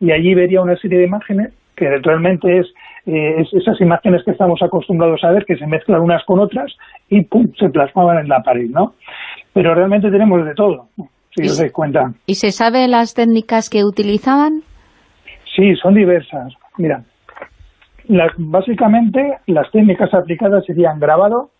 y allí vería una serie de imágenes que realmente es, eh, es esas imágenes que estamos acostumbrados a ver que se mezclan unas con otras y pum, se plasmaban en la pared, ¿no? Pero realmente tenemos de todo, si os dais cuenta. ¿Y se sabe las técnicas que utilizaban? Sí, son diversas. Mira, las- básicamente las técnicas aplicadas serían grabado,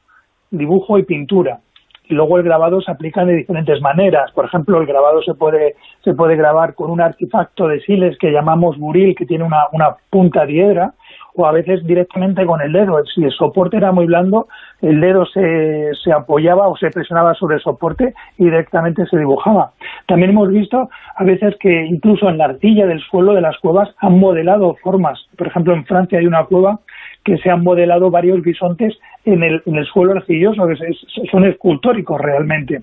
dibujo y pintura. Y luego el grabado se aplica de diferentes maneras. Por ejemplo, el grabado se puede, se puede grabar con un artefacto de siles que llamamos buril, que tiene una, una punta diedra, o a veces directamente con el dedo. Si el soporte era muy blando, el dedo se, se apoyaba o se presionaba sobre el soporte y directamente se dibujaba. También hemos visto a veces que incluso en la arcilla del suelo de las cuevas han modelado formas. Por ejemplo, en Francia hay una cueva que se han modelado varios bisontes en el, en el suelo arcilloso, que son escultóricos realmente.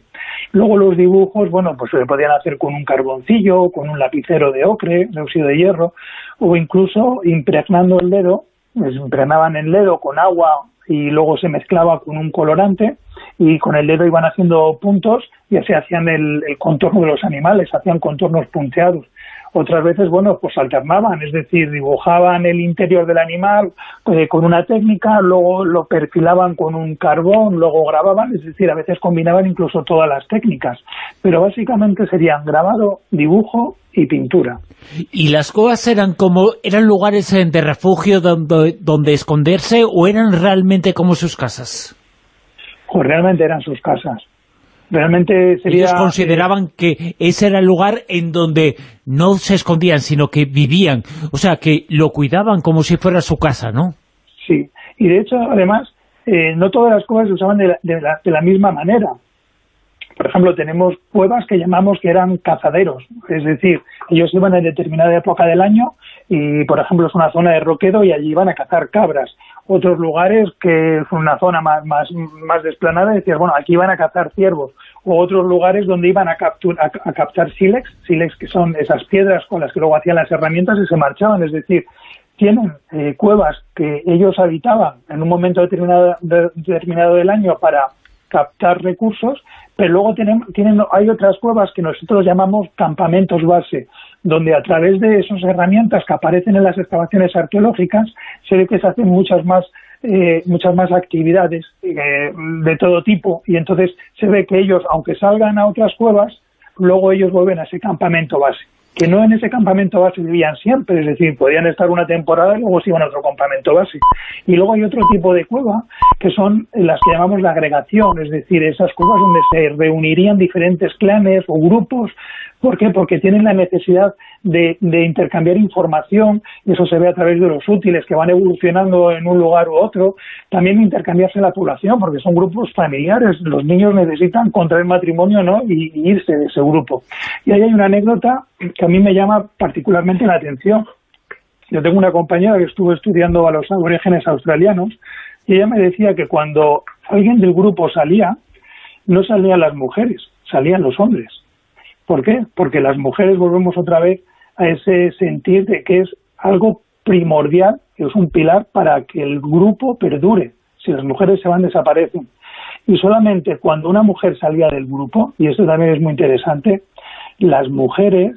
Luego los dibujos, bueno, pues se podían hacer con un carboncillo, con un lapicero de ocre, de óxido de hierro, o incluso impregnando el dedo, pues impregnaban el dedo con agua y luego se mezclaba con un colorante y con el dedo iban haciendo puntos y así hacían el, el contorno de los animales, hacían contornos punteados. Otras veces, bueno, pues alternaban, es decir, dibujaban el interior del animal eh, con una técnica, luego lo perfilaban con un carbón, luego grababan, es decir, a veces combinaban incluso todas las técnicas. Pero básicamente serían grabado, dibujo y pintura. ¿Y las cuevas eran como, eran lugares de refugio donde, donde esconderse o eran realmente como sus casas? Pues realmente eran sus casas. Realmente sería... Ellos consideraban que ese era el lugar en donde no se escondían, sino que vivían. O sea, que lo cuidaban como si fuera su casa, ¿no? Sí, y de hecho, además, eh, no todas las cuevas se usaban de la, de la- de la misma manera. Por ejemplo, tenemos cuevas que llamamos que eran cazaderos, es decir, ellos iban en determinada época del año y, por ejemplo, es una zona de roquedo y allí iban a cazar cabras. Otros lugares que es una zona más, más, más desplanada, decías, bueno, aquí iban a cazar ciervos. O otros lugares donde iban a, captur- a, a captar sílex, sílex que son esas piedras con las que luego hacían las herramientas y se marchaban. Es decir, tienen eh, cuevas que ellos habitaban en un momento determinado, de- determinado del año para captar recursos, pero luego tienen, tienen, hay otras cuevas que nosotros llamamos campamentos base, donde a través de esas herramientas que aparecen en las excavaciones arqueológicas se ve que se hacen muchas más eh, muchas más actividades eh, de todo tipo. Y entonces se ve que ellos, aunque salgan a otras cuevas, luego ellos vuelven a ese campamento base que no en ese campamento base vivían siempre, es decir, podían estar una temporada y luego se iban a otro campamento base. Y luego hay otro tipo de cueva, que son las que llamamos la agregación, es decir, esas cuevas donde se reunirían diferentes clanes o grupos. ¿Por qué? Porque tienen la necesidad de, intercambiar información, y eso se ve a través de los útiles que van evolucionando en un lugar u otro. También intercambiarse la población, porque son grupos familiares. Los niños necesitan contraer matrimonio ¿no? y, y irse de ese grupo. Y ahí hay una anécdota que a mí me llama particularmente la atención. Yo tengo una compañera que estuvo estudiando a los aborígenes australianos y ella me decía que cuando alguien del grupo salía, no salían las mujeres, salían los hombres. ¿Por qué? Porque las mujeres volvemos otra vez a ese sentir de que es algo primordial, que es un pilar para que el grupo perdure. Si las mujeres se van, desaparecen. Y solamente cuando una mujer salía del grupo, y esto también es muy interesante, las mujeres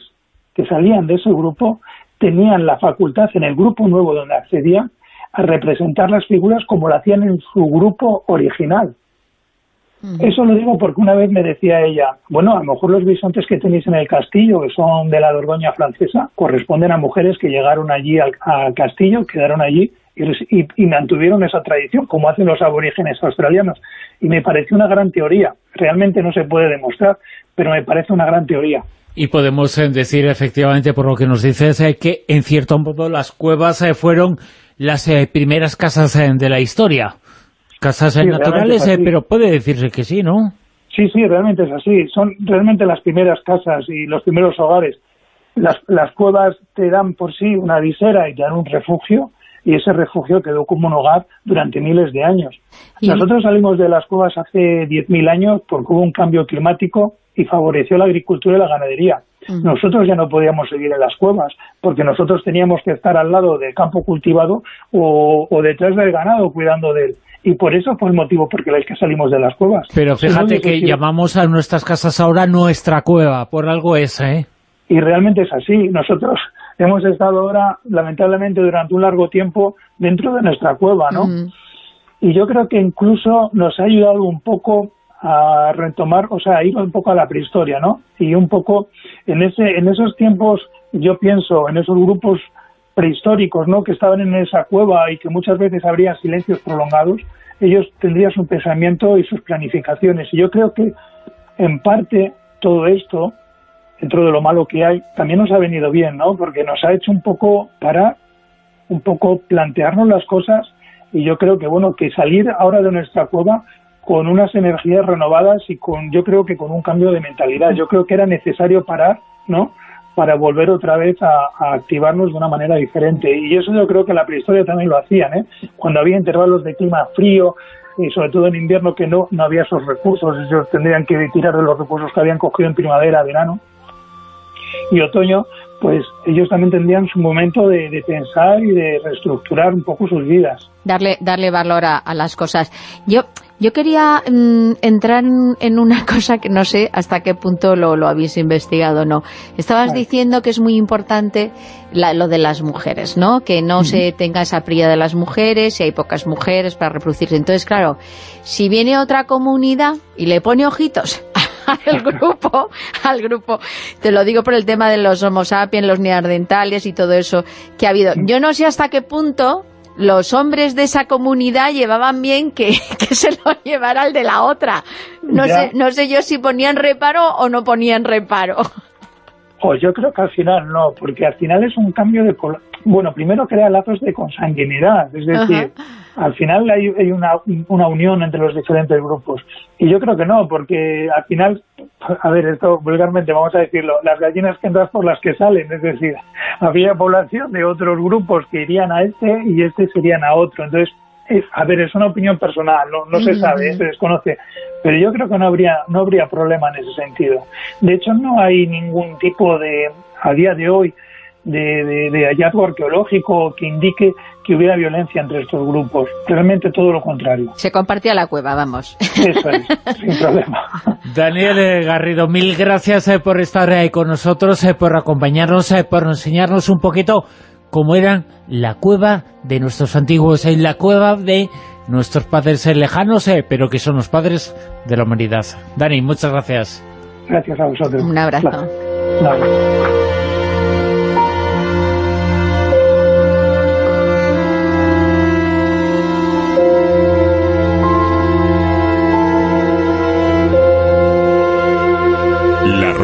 que salían de ese grupo tenían la facultad en el grupo nuevo donde accedían a representar las figuras como lo hacían en su grupo original. Eso lo digo porque una vez me decía ella, bueno, a lo mejor los bisontes que tenéis en el castillo, que son de la Dordoña francesa, corresponden a mujeres que llegaron allí al, al castillo, quedaron allí y, y- y mantuvieron esa tradición, como hacen los aborígenes australianos. Y me pareció una gran teoría. Realmente no se puede demostrar, pero me parece una gran teoría. Y podemos eh, decir efectivamente, por lo que nos dices, eh, que en cierto modo las cuevas eh, fueron las eh, primeras casas de la historia. Casas Sí, naturales, eh, pero puede decirse que sí, ¿no? Sí, sí, realmente es así. Son realmente las primeras casas y los primeros hogares. Las, las cuevas te dan por sí una visera y te dan un refugio y ese refugio quedó como un hogar durante miles de años. Y- Nosotros salimos de las cuevas hace 10.000 años porque hubo un cambio climático y favoreció la agricultura y la ganadería. Nosotros ya no podíamos seguir en las cuevas porque nosotros teníamos que estar al lado del campo cultivado o, o detrás del ganado cuidando de él. Y por eso fue el motivo por el que salimos de las cuevas. Pero fíjate que llamamos a nuestras casas ahora nuestra cueva, por algo es, ¿eh? y realmente es así. Nosotros hemos estado ahora, lamentablemente, durante un largo tiempo dentro de nuestra cueva, ¿no? Y yo creo que incluso nos ha ayudado un poco a retomar, o sea, a ir un poco a la prehistoria, ¿no? Y un poco en ese en esos tiempos, yo pienso, en esos grupos prehistóricos, ¿no? Que estaban en esa cueva y que muchas veces habría silencios prolongados, ellos tendrían su pensamiento y sus planificaciones. Y yo creo que, en parte, todo esto, dentro de lo malo que hay, también nos ha venido bien, ¿no? Porque nos ha hecho un poco parar un poco plantearnos las cosas y yo creo que bueno que salir ahora de nuestra cueva con unas energías renovadas y con yo creo que con un cambio de mentalidad. Yo creo que era necesario parar, ¿no? Para volver otra vez a, activarnos de una manera diferente. Y eso yo creo que la prehistoria también lo hacían, ¿eh? Cuando había intervalos de clima frío, y sobre todo en invierno que no, no había esos recursos, ellos tendrían que tirar de los recursos que habían cogido en primavera, verano y otoño, pues ellos también tendrían su momento de, pensar y de reestructurar un poco sus vidas. darle darle valor a las cosas. Yo yo quería mm, entrar en, una cosa que no sé hasta qué punto lo, lo habéis investigado o no. Estabas Vale. diciendo que es muy importante la- lo de las mujeres, ¿no? Que no se tenga esa prilla de las mujeres y hay pocas mujeres para reproducirse. Entonces, claro, si viene otra comunidad y le pone ojitos al grupo, al grupo, te lo digo por el tema de los homo sapiens, los neandertales y todo eso que ha habido. Yo no sé hasta qué punto los hombres de esa comunidad llevaban bien que, que se lo llevara el de la otra. No Ya. sé, no sé yo si ponían reparo o no ponían reparo. Pues yo creo que al final no, porque al final es un cambio de... Bueno, primero crea lazos de consanguinidad, es decir, al final hay, hay una, una unión entre los diferentes grupos. Y yo creo que no, porque al final, a ver, esto vulgarmente vamos a decirlo, las gallinas que entras por las que salen, es decir, había población de otros grupos que irían a este y este serían a otro. Entonces, es- a ver, es una opinión personal, no, no se sabe, ¿eh? se desconoce, pero yo creo que no habría no habría problema en ese sentido. De hecho, no hay ningún tipo de, a día de hoy, de, de- de hallazgo arqueológico que indique que hubiera violencia entre estos grupos. Realmente todo lo contrario. Se compartía la cueva, vamos. Eso es, sin problema. Daniel eh, Garrido, mil gracias eh, por estar ahí con nosotros, eh, por acompañarnos, eh, por enseñarnos un poquito cómo eran la cueva de nuestros antiguos, eh, la cueva de nuestros padres eh, lejanos, eh, pero que son los padres de la humanidad. Dani, muchas gracias. Gracias a vosotros. Un abrazo. Nada. La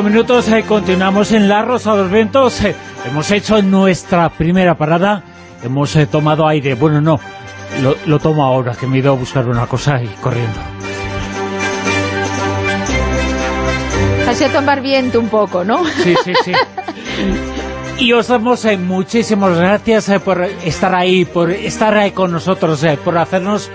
Cinco minutos, eh, continuamos en La Rosa de los Vientos. eh, hemos hecho nuestra primera parada, hemos eh, tomado aire. Bueno, no, lo, lo tomo ahora, que me he ido a buscar una cosa y corriendo. Casi a tomar viento un poco, ¿no? Sí, sí, sí. Y os damos eh, muchísimas gracias eh, por estar ahí, por estar ahí con nosotros, eh, por hacernos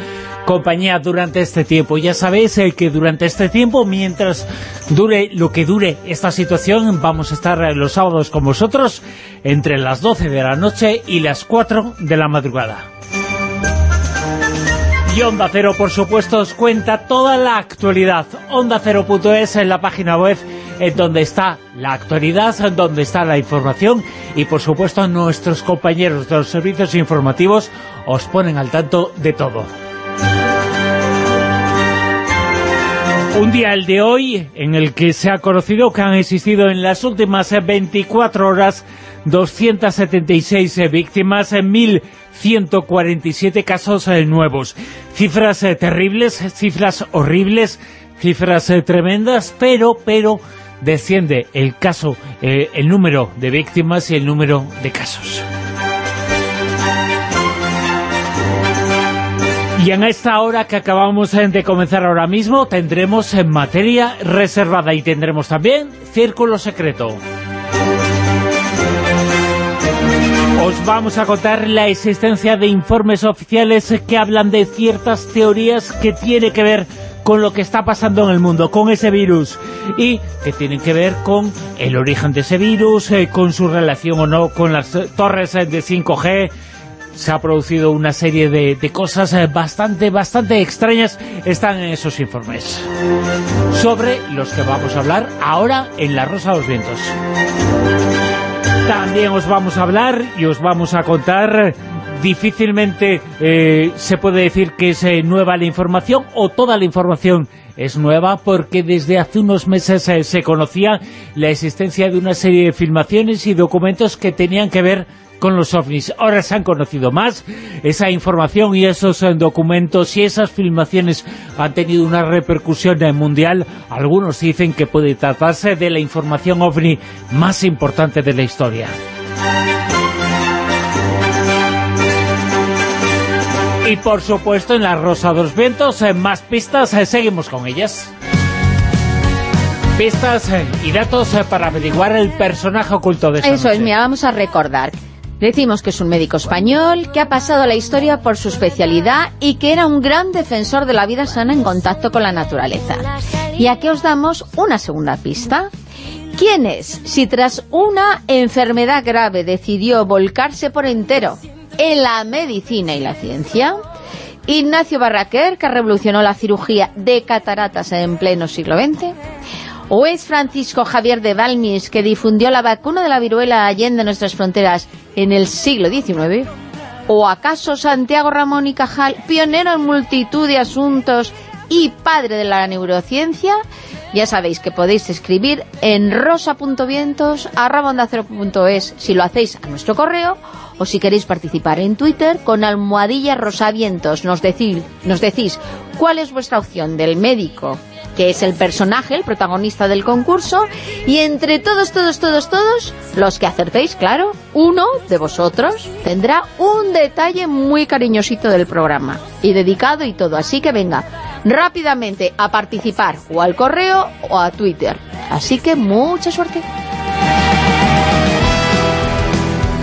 compañía durante este tiempo. Ya sabéis que durante este tiempo, mientras dure lo que dure esta situación, vamos a estar eh, los sábados con vosotros entre las 12 de la noche y las 4 de la madrugada. Y Onda Cero, por supuesto, os cuenta toda la actualidad. OndaCero.es en la página web en donde está la actualidad, en donde está la información y, por supuesto, nuestros compañeros de los servicios informativos os ponen al tanto de todo. Un día, el de hoy, en el que se ha conocido que han existido en las últimas eh, 24 horas 276 eh, víctimas, en 1.147 casos eh, nuevos. Cifras eh, terribles, cifras horribles, cifras eh, tremendas, pero, pero desciende el caso, eh, el número de víctimas y el número de casos. Y en esta hora que acabamos eh, de comenzar ahora mismo tendremos en materia reservada y tendremos también Círculo Secreto. Os vamos a contar la existencia de informes oficiales que hablan de ciertas teorías que tiene que ver con lo que está pasando en el mundo, con ese virus, y que tienen que ver con el origen de ese virus, eh, con su relación o no con las eh, torres eh, de 5G, se ha producido una serie de, de cosas eh, bastante, bastante extrañas, están en esos informes, sobre los que vamos a hablar ahora en La Rosa de los Vientos. También os vamos a hablar y os vamos a contar difícilmente eh, se puede decir que es eh, nueva la información o toda la información es nueva porque desde hace unos meses eh, se conocía la existencia de una serie de filmaciones y documentos que tenían que ver con los ovnis. Ahora se han conocido más, esa información y esos eh, documentos y esas filmaciones han tenido una repercusión eh, mundial. Algunos dicen que puede tratarse de la información ovni más importante de la historia. Y por supuesto en la Rosa de los Vientos, eh, más pistas, eh, seguimos con ellas. Pistas eh, y datos para averiguar el personaje oculto de esta Eso es, mira, vamos a recordar. Decimos que es un médico español, que ha pasado a la historia por su especialidad y que era un gran defensor de la vida sana en contacto con la naturaleza. Y aquí os damos una segunda pista. ¿Quién es? Si tras una enfermedad grave decidió volcarse por entero en la medicina y la ciencia, Ignacio Barraquer, que revolucionó la cirugía de cataratas en pleno siglo XX, ¿O es Francisco Javier de Balmis que difundió la vacuna de la viruela allende nuestras fronteras en el siglo XIX? ¿O acaso Santiago Ramón y Cajal, pionero en multitud de asuntos y padre de la neurociencia? Ya sabéis que podéis escribir en rosa.vientos.es si lo hacéis a nuestro correo o si queréis participar en Twitter con almohadilla rosavientos. Nos, nos decís cuál es vuestra opción del médico que es el personaje, el protagonista del concurso, y entre todos, todos, todos, todos, los que acertéis, claro, uno de vosotros tendrá un detalle muy cariñosito del programa, y dedicado y todo, así que venga, rápidamente a participar, o al correo o a Twitter. Así que mucha suerte.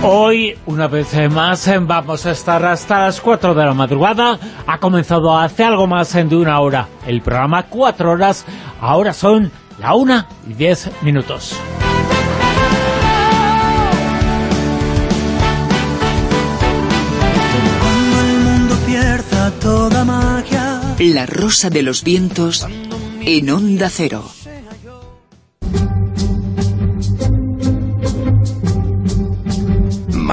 Hoy, una vez más, vamos a estar hasta las 4 de la madrugada. Ha comenzado hace algo más de una hora. El programa 4 horas, ahora son la 1 y 10 minutos. La Rosa de los Vientos en Onda Cero.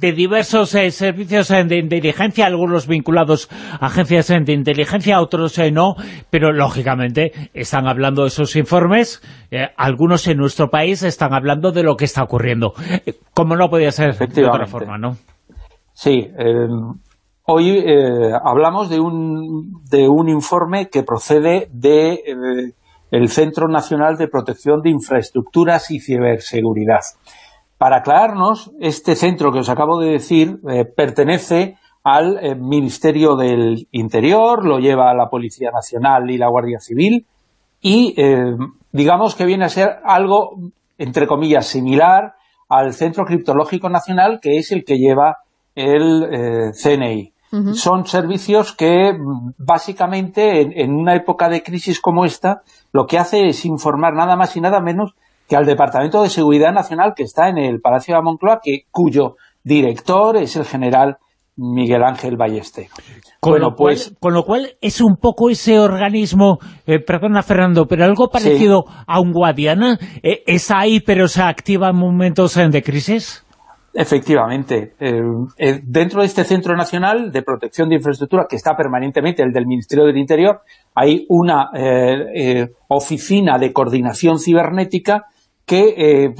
de diversos eh, servicios eh, de inteligencia, algunos vinculados a agencias eh, de inteligencia, otros no, pero lógicamente están hablando de esos informes, algunos en nuestro país están hablando de lo que está ocurriendo, como no podía ser de otra forma, ¿no? Sí, eh, hoy eh, hablamos de un, de un informe que procede de eh, el Centro Nacional de Protección de Infraestructuras y Ciberseguridad. Para aclararnos, este centro que os acabo de decir eh, pertenece al eh, Ministerio del Interior, lo lleva la Policía Nacional y la Guardia Civil, y eh, digamos que viene a ser algo, entre comillas, similar al Centro Criptológico Nacional, que es el que lleva el CNI. Son servicios que mm, básicamente en, en una época de crisis como esta lo que hace es informar nada más y nada menos que al Departamento de Seguridad Nacional que está en el Palacio de Moncloa, que, cuyo director es el general Miguel Ángel Ballester. Con, Bueno, lo cual, pues- con lo cual es un poco ese organismo, eh, perdona Fernando, pero algo parecido a un Guadiana, eh, es ahí pero se activa en momentos eh, de crisis. Efectivamente. Eh, dentro de este Centro Nacional de Protección de Infraestructura, que está permanentemente, el del Ministerio del Interior, hay una oficina de coordinación cibernética que, eh,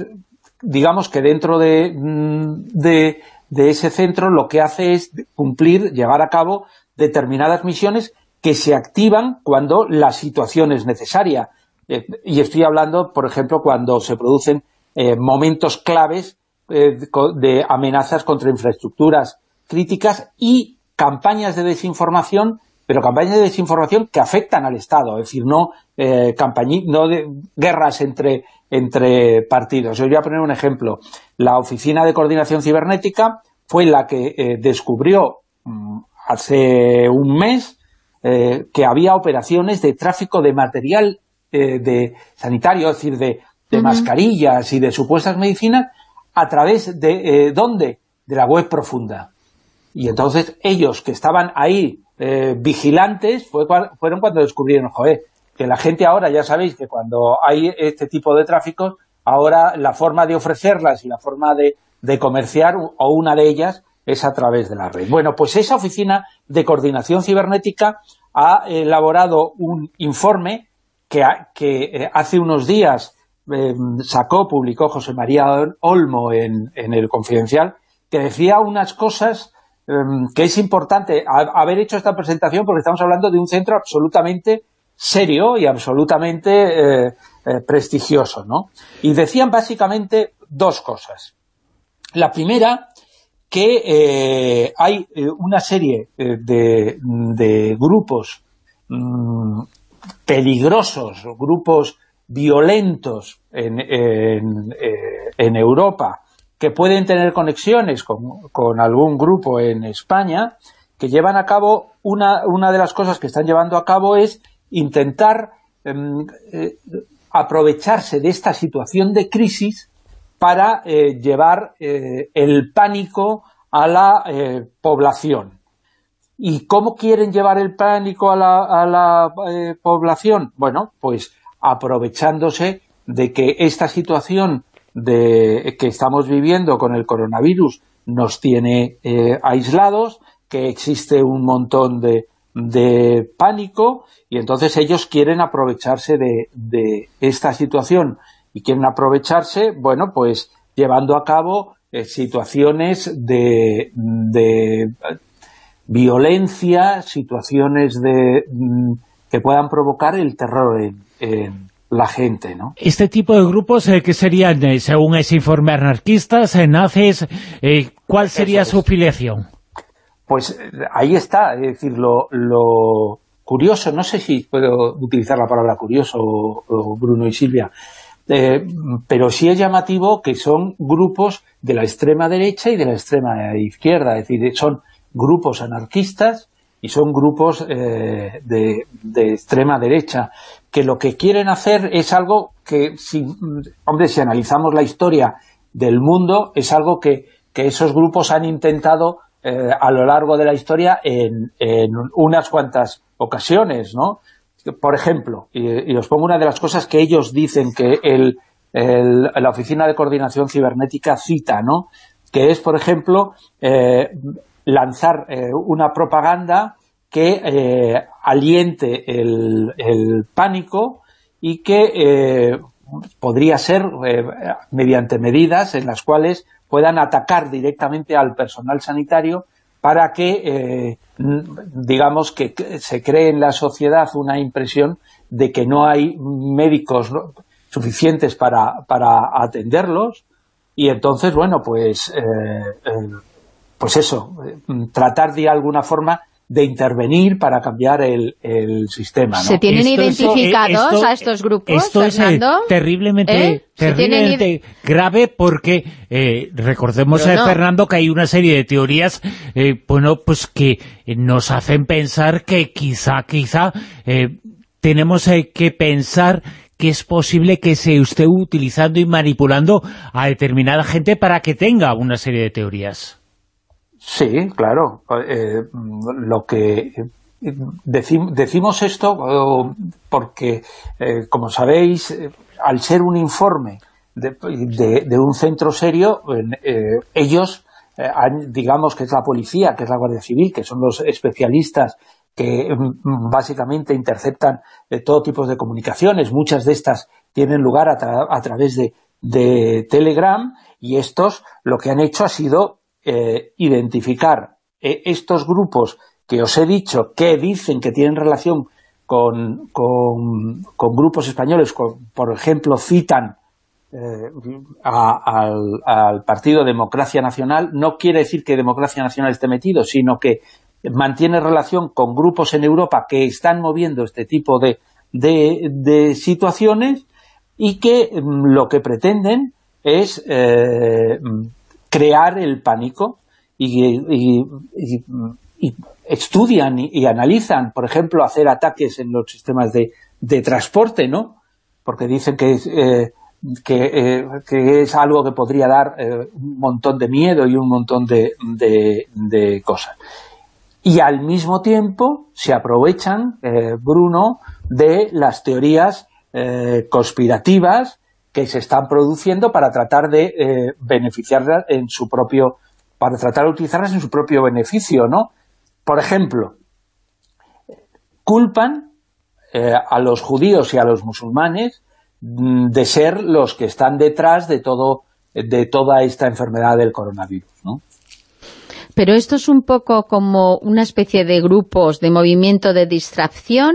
digamos que dentro de, mm, de, de ese centro lo que hace es cumplir, llevar a cabo determinadas misiones que se activan cuando la situación es necesaria. Eh, y estoy hablando, por ejemplo, cuando se producen eh, momentos claves de amenazas contra infraestructuras críticas y campañas de desinformación, pero campañas de desinformación que afectan al Estado, es decir, no, no guerras entre, entre partidos. Yo voy a poner un ejemplo. La Oficina de Coordinación Cibernética fue la que eh, descubrió mm, hace un mes eh, que había operaciones de tráfico de material eh, de sanitario, es decir, de, mascarillas y de supuestas medicinas, a través de, ¿dónde? De la web profunda. Y entonces ellos que estaban ahí vigilantes fue fueron cuando descubrieron, joder, que la gente ahora, ya sabéis que cuando hay este tipo de tráficos, ahora la forma de ofrecerlas y la forma de, comerciar, o una de ellas, es a través de la red. Bueno, pues esa oficina de coordinación cibernética ha elaborado un informe que, eh, hace unos días eh, sacó, publicó José María Olmo en, el Confidencial, que decía unas cosas eh, que es importante ha- haber hecho esta presentación porque estamos hablando de un centro absolutamente serio y absolutamente eh, eh, prestigioso, ¿no? Y decían básicamente dos cosas. La primera, que eh, hay una serie de, grupos mm, peligrosos, grupos violentos en, Europa que pueden tener conexiones con, algún grupo en España, que llevan a cabo, una de las cosas que están llevando a cabo es intentar em, eh, aprovecharse de esta situación de crisis para eh, llevar eh, el pánico a la población. ¿Y cómo quieren llevar el pánico a la, a la población? Bueno, pues aprovechándose de que esta situación de, que estamos viviendo con el coronavirus nos tiene aislados, que existe un montón de, de pánico y entonces ellos quieren aprovecharse de, de esta situación y quieren aprovecharse, bueno, pues llevando a cabo eh, situaciones de, de violencia, situaciones de mm, que puedan provocar el terror en, en la gente, ¿no? Este tipo de grupos, eh, que serían, eh, según ese informe, anarquistas, eh, nazis, eh, ¿cuál sería su filiación? Pues ahí está, es decir, lo, curioso, no sé si puedo utilizar la palabra curioso, Bruno y Silvia, eh, pero sí es llamativo que son grupos de la extrema derecha y de la extrema izquierda, es decir, son grupos anarquistas y son grupos eh, de, de extrema derecha, que lo que quieren hacer es algo que, si, hombre, si analizamos la historia del mundo, es algo que, que esos grupos han intentado eh, a lo largo de la historia en, unas cuantas ocasiones, ¿no? Por ejemplo, y, os pongo una de las cosas que ellos dicen que la Oficina de Coordinación Cibernética cita, ¿no? Que es, por ejemplo, eh, lanzar eh, una propaganda que aliente el, pánico y que podría ser mediante medidas en las cuales puedan atacar directamente al personal sanitario para que, eh, digamos, que se cree en la sociedad una impresión de que no hay médicos suficientes para, para atenderlos. Y entonces, bueno, pues, eh, eh, pues eso, tratar de alguna forma de intervenir para cambiar el, el sistema, ¿no? ¿Se tienen Esto es- identificados esto- a estos grupos, Esto es eh, Fernando? terriblemente, ¿Eh? ¿Se tienen terriblemente grave porque eh, recordemos, eh, no. Fernando, que hay una serie de teorías eh, bueno, pues que nos hacen pensar que quizá, quizá eh, tenemos eh, que pensar que es posible que se esté utilizando y manipulando a determinada gente para que tenga una serie de teorías. Sí, claro. Eh, lo que eh, decim- decimos esto eh, porque, como sabéis, al ser un informe de, un centro serio, ellos, han- digamos que es la policía, que es la Guardia Civil, que son los especialistas que mm, básicamente interceptan todo tipo de comunicaciones, muchas de estas tienen lugar a, tra- a través de, de Telegram, y estos lo que han hecho ha sido eh, identificar eh, estos grupos que os he dicho que dicen que tienen relación con, con, grupos españoles, por ejemplo, citan eh, al, Partido Democracia Nacional, no quiere decir que Democracia Nacional esté metido, sino que mantiene relación con grupos en Europa que están moviendo este tipo de, de, situaciones y que mm, lo que pretenden es crear el pánico y, estudian y, analizan, por ejemplo, hacer ataques en los sistemas de, transporte, ¿no? Porque dicen eh, que, eh, que es algo que podría dar eh, un montón de miedo y un montón de, de- cosas. Y al mismo tiempo se aprovechan, eh, Bruno, de las teorías conspirativas que se están produciendo para tratar de eh, beneficiarlas en su propio, para tratar de utilizarlas en su propio beneficio, ¿no? Por ejemplo, culpan eh, a los judíos y a los musulmanes mm, de ser los que están detrás de todo de toda esta enfermedad del coronavirus, ¿no? Pero esto es un poco como una especie de grupos de movimiento de distracción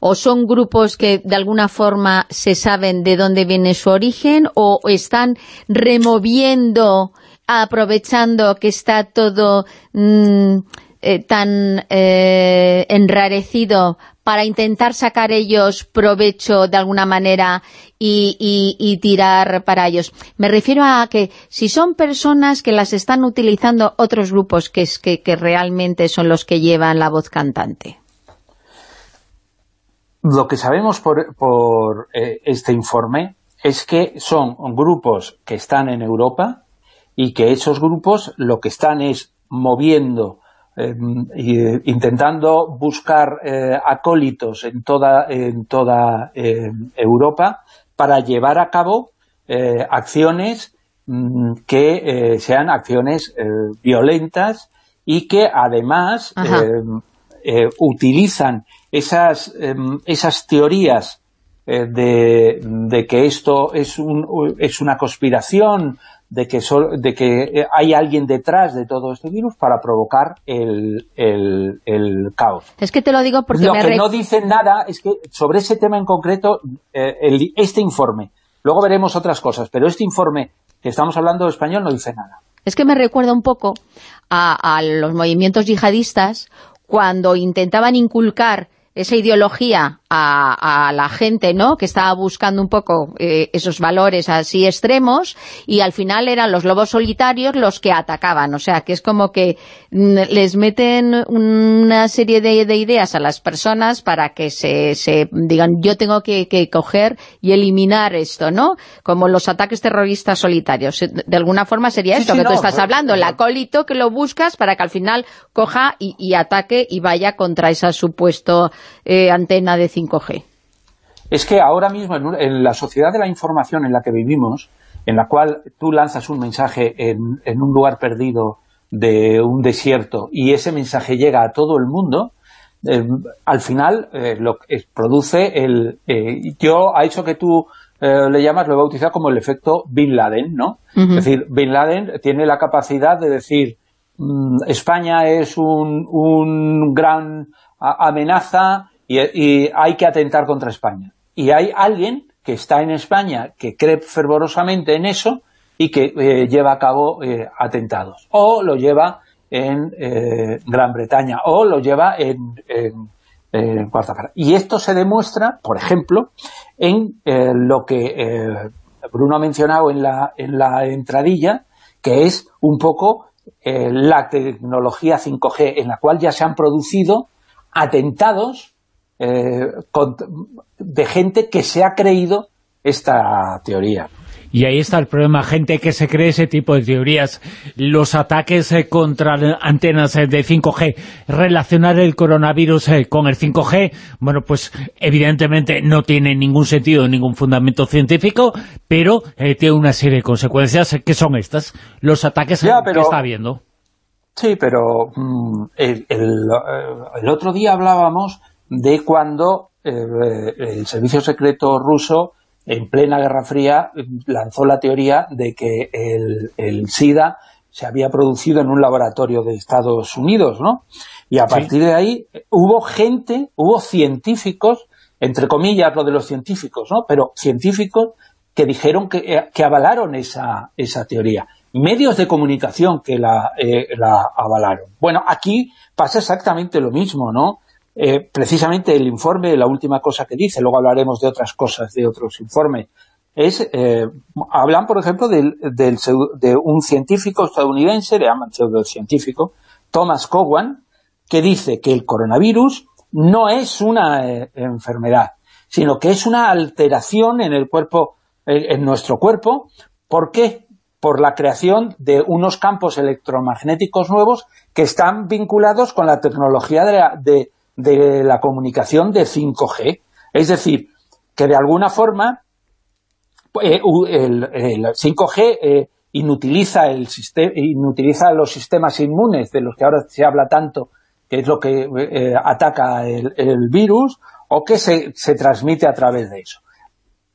o son grupos que de alguna forma se saben de dónde viene su origen o están removiendo, aprovechando que está todo mm, eh, tan eh, enrarecido para intentar sacar ellos provecho de alguna manera y, tirar para ellos. Me refiero a que si son personas que las están utilizando otros grupos que, es, que, que realmente son los que llevan la voz cantante. Lo que sabemos por, por, eh, este informe es que son grupos que están en Europa y que esos grupos lo que están es moviendo, eh, y, intentando buscar eh, acólitos en toda, en toda eh, Europa para llevar a cabo eh, acciones mm, que eh, sean acciones eh, violentas y que además eh, eh, utilizan esas, em, esas teorías eh, de, de que esto es, un, es una conspiración, de que, sol- de que eh, hay alguien detrás de todo este virus para provocar el, el, el caos. Es que te lo digo porque Lo me que re- no dicen nada es que sobre ese tema en concreto, eh, el- este informe, luego veremos otras cosas, pero este informe que estamos hablando español no dice nada. Es que me recuerda un poco a, a los movimientos yihadistas cuando intentaban inculcar esa ideología a, a la gente, ¿no?, que estaba buscando un poco eh, esos valores así extremos y al final eran los lobos solitarios los que atacaban, o sea, que es como que mm, les meten una serie de, de ideas a las personas para que se, se digan, yo tengo que, que coger y eliminar esto, ¿no?, como los ataques terroristas solitarios. De alguna forma sería Sí, esto sí, que tú no, estás pero- hablando, el acólito que lo buscas para que al final coja y, y ataque y vaya contra esa supuesto eh, antena de 5G. Es que ahora mismo, en, la sociedad de la información en la que vivimos, en la cual tú lanzas un mensaje en, en un lugar perdido de un desierto y ese mensaje llega a todo el mundo, eh, al final eh, lo que produce el... eh, yo a eso que tú le llamas, lo he bautizado como el efecto Bin Laden, ¿no? Es decir, Bin Laden tiene la capacidad de decir mm, España es un, un gran amenaza y, hay que atentar contra España. Y hay alguien que está en España que cree fervorosamente en eso y que eh, lleva a cabo eh, atentados. O lo lleva en eh, Gran Bretaña, o lo lleva en, en, en. Y esto se demuestra, por ejemplo, en eh, lo que Bruno ha mencionado en la, en la entradilla, que es un poco la tecnología 5G, en la cual ya se han producido atentados eh, cont- de gente que se ha creído esta teoría. Y ahí está el problema, gente que se cree ese tipo de teorías. Los ataques eh, contra antenas eh, de 5G, relacionar el coronavirus con el 5G, bueno, pues evidentemente no tiene ningún sentido, ningún fundamento científico, pero eh, tiene una serie de consecuencias que son estas, los ataques Ya, pero- que está habiendo. Sí, pero mm, el, el, eh, el otro día hablábamos de cuando eh, el servicio secreto ruso, en plena Guerra Fría, eh, lanzó la teoría de que el, el SIDA se había producido en un laboratorio de Estados Unidos, ¿no? Y a partir de ahí eh, hubo gente, hubo científicos, entre comillas lo de los científicos, ¿no? Pero científicos que dijeron que, eh, que avalaron esa, esa teoría. Medios de comunicación que la, eh, la avalaron. Bueno, aquí pasa exactamente lo mismo, ¿no? Eh, precisamente el informe, la última cosa que dice, luego hablaremos de otras cosas, de otros informes, es, eh, hablan, por ejemplo, del, del de un científico estadounidense, le llaman pseudocientífico, Thomas Cowan, que dice que el coronavirus no es una enfermedad, sino que es una alteración en el cuerpo, en nuestro cuerpo. ¿Por qué? Por la creación de unos campos electromagnéticos nuevos que están vinculados con la tecnología de la, de- la comunicación de 5G. Es decir, que de alguna forma eh, el, el 5G eh, inutiliza, el inutiliza los sistemas inmunes de los que ahora se habla tanto, que es lo que eh, ataca el, el virus, o que se, se transmite a través de eso.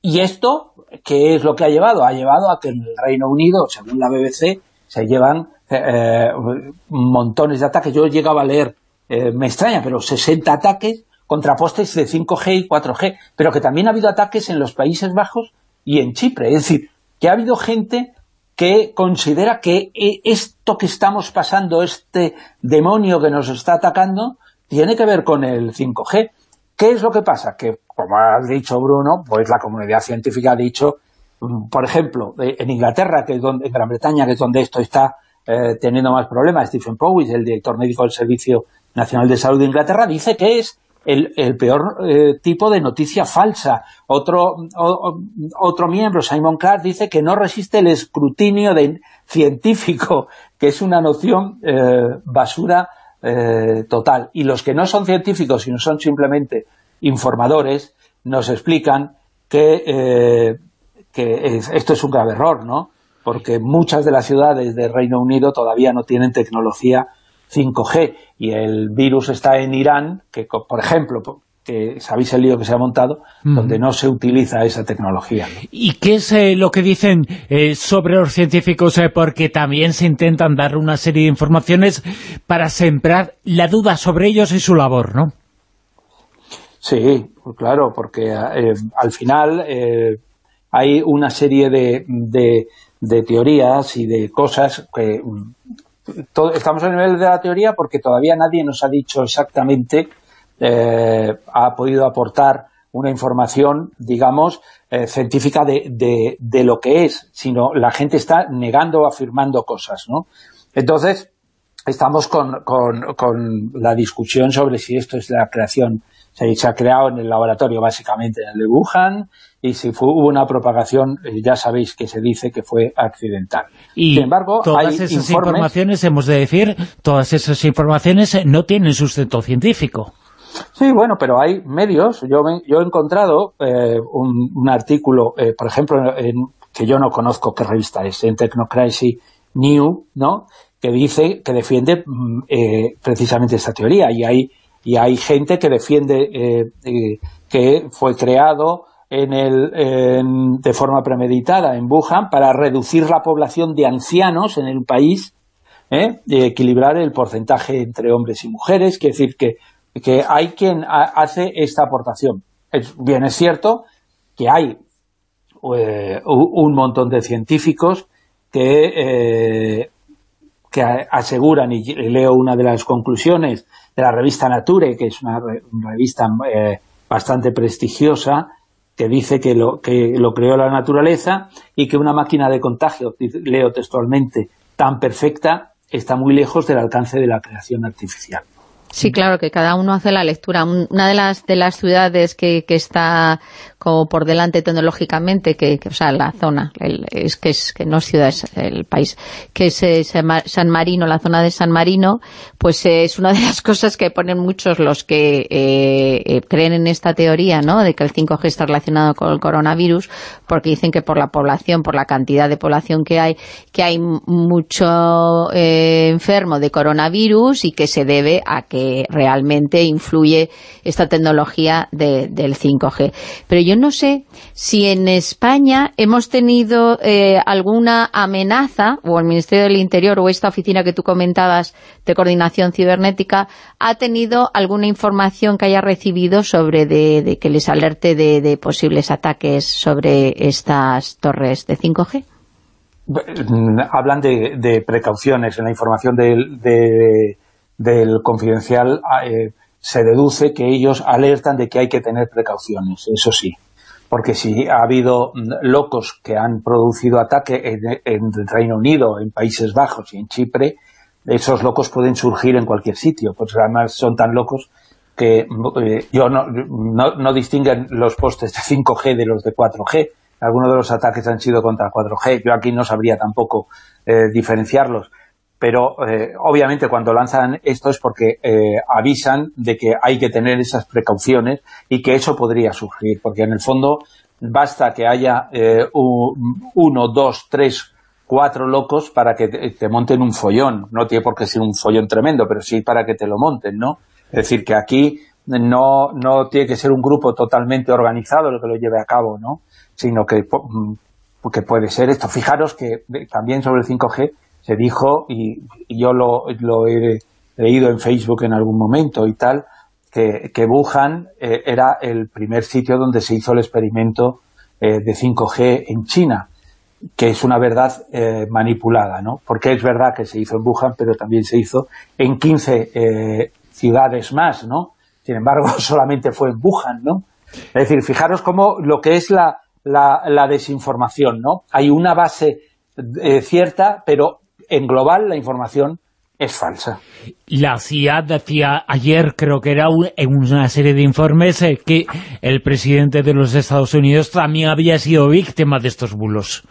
Y esto, ¿qué es lo que ha llevado? Ha llevado a que en el Reino Unido, según la BBC, se llevan eh, montones de ataques. Yo llegaba a leer, eh, me extraña, pero 60 ataques contra postes de 5G y 4G, pero que también ha habido ataques en los Países Bajos y en Chipre. Es decir, que ha habido gente que considera que eh, esto que estamos pasando, este demonio que nos está atacando, tiene que ver con el 5G. ¿Qué es lo que pasa? Que, como has dicho Bruno, pues la comunidad científica ha dicho, mm, por ejemplo, eh, en Inglaterra, que es donde, en Gran Bretaña, que es donde esto está eh, teniendo más problemas, Stephen Powis, el director médico del Servicio Nacional de Salud de Inglaterra, dice que es el, peor eh, tipo de noticia falsa. Otro, otro miembro, Simon Clark, dice que no resiste el escrutinio de científico, que es una noción basura eh, total. Y los que no son científicos, sino son simplemente informadores, nos explican que, eh, que es- esto es un grave error, ¿no? Porque muchas de las ciudades del Reino Unido todavía no tienen tecnología 5G y el virus está en Irán, que por ejemplo, sabéis el lío que se ha montado, donde no se utiliza esa tecnología. ¿no? ¿Y qué es eh, lo que dicen eh, sobre los científicos? Eh, porque también se intentan dar una serie de informaciones para sembrar la duda sobre ellos y su labor, ¿no? Sí, pues claro, porque al final hay una serie de, de, de teorías y de cosas que... mm, estamos a nivel de la teoría porque todavía nadie nos ha dicho exactamente, eh, ha podido aportar una información, digamos, eh, científica de, de, de lo que es, sino la gente está negando o afirmando cosas, ¿no? Entonces, estamos con, con, con la discusión sobre si esto es la creación, se, se ha creado en el laboratorio básicamente en el de Wuhan, y si fue, hubo una propagación, eh, ya sabéis que se dice que fue accidental. Y Sin embargo, todas hay esas informes- informaciones, hemos de decir, todas esas informaciones eh, no tienen sustento científico. Sí, bueno, pero hay medios. Yo, me- yo he encontrado eh, un, un artículo, eh, por ejemplo, en- que yo no conozco qué revista es, en Technocracy New, ¿no?, que dice, que defiende mm, eh, precisamente esta teoría. Y hay, y hay gente que defiende eh, eh, que fue creado en el, de forma premeditada en Wuhan para reducir la población de ancianos en el país ¿eh? y equilibrar el porcentaje entre hombres y mujeres, quiere decir que, que hay quien ha- hace esta aportación. Es, bien es cierto que hay eh, un montón de científicos que, eh, aseguran, y leo una de las conclusiones de la revista Nature, que es una, re- una revista eh, bastante prestigiosa, que dice que lo, que lo creó la naturaleza y que una máquina de contagio, leo textualmente, tan perfecta, está muy lejos del alcance de la creación artificial. Sí, claro, que cada uno hace la lectura. Un- Una de las de las ciudades que, que está como por delante tecnológicamente, que, que, o sea, la zona, es que es que no es ciudad, es el país, que es eh, San Ma- San Marino, la zona de San Marino, pues eh, es una de las cosas que ponen muchos los que eh, eh, creen en esta teoría, ¿no?, de que el 5G está relacionado con el coronavirus, porque dicen que por la población, por la cantidad de población que hay, que hay mucho enfermo de coronavirus y que se debe a que realmente influye esta tecnología de- del 5G. Pero yo no sé si en España hemos tenido eh, alguna amenaza, o el Ministerio del Interior, o esta oficina que tú comentabas de coordinación cibernética, ha tenido alguna información que haya recibido sobre de, que les alerte de, posibles ataques sobre estas torres de 5G. Mm, Hablan de, de precauciones en la información del, de- del confidencial. eh, se deduce que ellos alertan de que hay que tener precauciones, eso sí. Porque si ha habido mm, locos que han producido ataque en, el Reino Unido, en Países Bajos y en Chipre, esos locos pueden surgir en cualquier sitio, pues además son tan locos que mm, eh, yo no, no, no distinguen los postes de 5G de los de 4G. Algunos de los ataques han sido contra 4G. Yo aquí no sabría tampoco eh, diferenciarlos. Pero eh, obviamente cuando lanzan esto es porque eh, avisan de que hay que tener esas precauciones y que eso podría surgir. Porque en el fondo basta que haya eh, un- uno, dos, tres, cuatro locos para que te, te monten un follón. No tiene por qué ser un follón tremendo, pero sí para que te lo monten, ¿no? Es decir, que aquí no, no tiene que ser un grupo totalmente organizado el que lo lleve a cabo, ¿no? Sino que, po- mm, puede ser esto. Fijaros que de- también sobre el 5G se dijo, y, yo lo, lo he leído en Facebook en algún momento y tal, que, que Wuhan eh, era el primer sitio donde se hizo el experimento eh, de 5G en China que es una verdad eh, manipulada, ¿no? Porque es verdad que se hizo en Wuhan, pero también se hizo en 15 eh, ciudades más, ¿no? Sin embargo, solamente fue en Wuhan, ¿no? Es decir, fijaros cómo lo que es la, la, la desinformación, ¿no? Hay una base eh, cierta, pero en global la información es falsa. La CIA decía ayer, creo que era en una serie de informes, eh, que el presidente de los Estados Unidos también había sido víctima de estos bulos.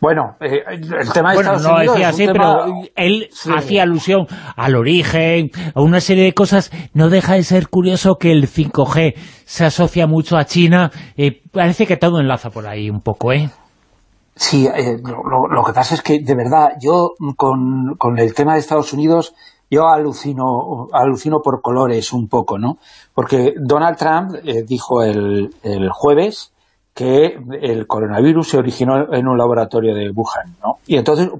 Bueno, eh, el tema de Bueno, Estados no Unidos decía es así, tema- pero él Sí. hacía alusión al origen, a una serie de cosas. No deja de ser curioso que el 5G se asocia mucho a China. eh, parece que todo enlaza por ahí un poco, ¿eh? Sí, eh, lo, lo- que pasa es que, de verdad, yo con, con el tema de Estados Unidos, yo alucino, alucino por colores un poco, ¿no? Porque Donald Trump eh, dijo el, el jueves que el coronavirus se originó en un laboratorio de Wuhan, ¿no? Y entonces,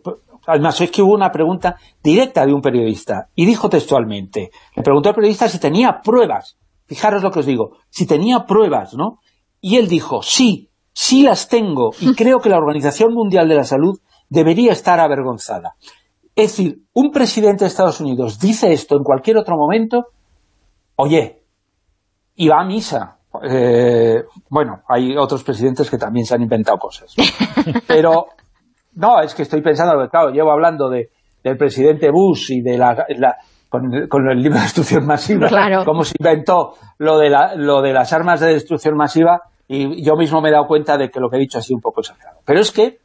además es que hubo una pregunta directa de un periodista, y dijo textualmente, le preguntó al periodista si tenía pruebas, fijaros lo que os digo, si tenía pruebas, ¿no? Y él dijo, sí, sí las tengo, y creo que la Organización Mundial de la Salud debería estar avergonzada. Es decir, un presidente de Estados Unidos dice esto en cualquier otro momento, oye, y va a misa. Eh, bueno, hay otros presidentes que también se han inventado cosas. Pero, no, es que estoy pensando, claro, llevo hablando de, del presidente Bush y de la, la- con, el- con el libro de destrucción masiva, Claro. cómo se inventó lo de, la- lo de las armas de destrucción masiva, y yo mismo me he dado cuenta de que lo que he dicho ha sido un poco exagerado. Pero es que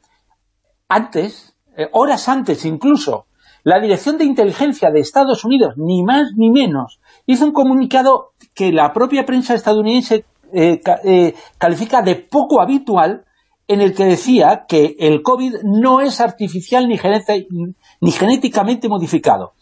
antes, eh, horas antes incluso, la Dirección de Inteligencia de Estados Unidos, ni más ni menos, hizo un comunicado que la propia prensa estadounidense eh, eh, califica de poco habitual, en el que decía que el COVID no es artificial ni genéticamente modificado.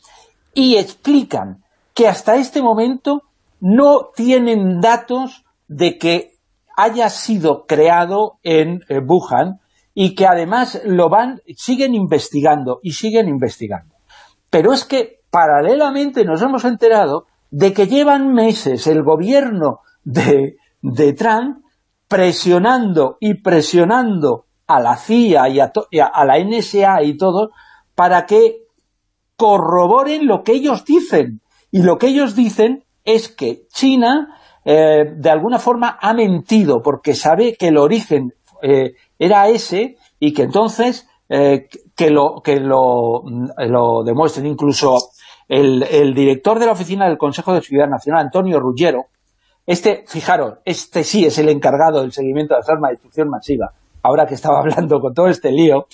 Y explican que hasta este momento no tienen datos de que haya sido creado en eh, Wuhan y que además lo van, siguen investigando y siguen investigando. Pero es que paralelamente nos hemos enterado de que llevan meses el gobierno de, de Trump presionando y presionando a la CIA y a, a la NSA y todo para que corroboren lo que ellos dicen. Y lo que ellos dicen es que China eh, de alguna forma ha mentido porque sabe que el origen eh, era ese y que entonces eh, que lo que lo, lo demuestren. Incluso el, el director de la oficina del Consejo de Seguridad Nacional, Antonio Ruggiero, este, fijaros, este sí es el encargado del seguimiento de las armas de destrucción masiva, ahora que estaba hablando con todo este lío,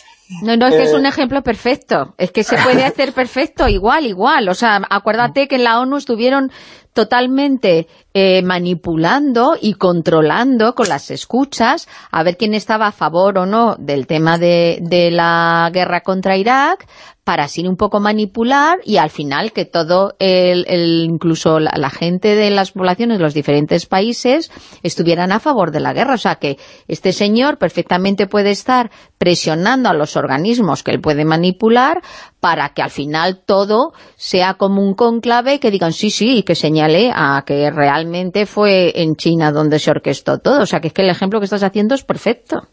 No, no, es que es Eh, un ejemplo perfecto. Es que se puede hacer perfecto, igual, igual. O sea, acuérdate que en la ONU estuvieron totalmente eh, manipulando y controlando con las escuchas a ver quién estaba a favor o no del tema de, de la guerra contra Irak para así un poco manipular y al final que todo, el, el- incluso la, la gente de las poblaciones de los diferentes países estuvieran a favor de la guerra. O sea que este señor perfectamente puede estar presionando a los organismos que él puede manipular para que al final todo sea como un conclave que digan sí, sí, y que señale a que realmente fue en China donde se orquestó todo. O sea que es que el ejemplo que estás haciendo es perfecto.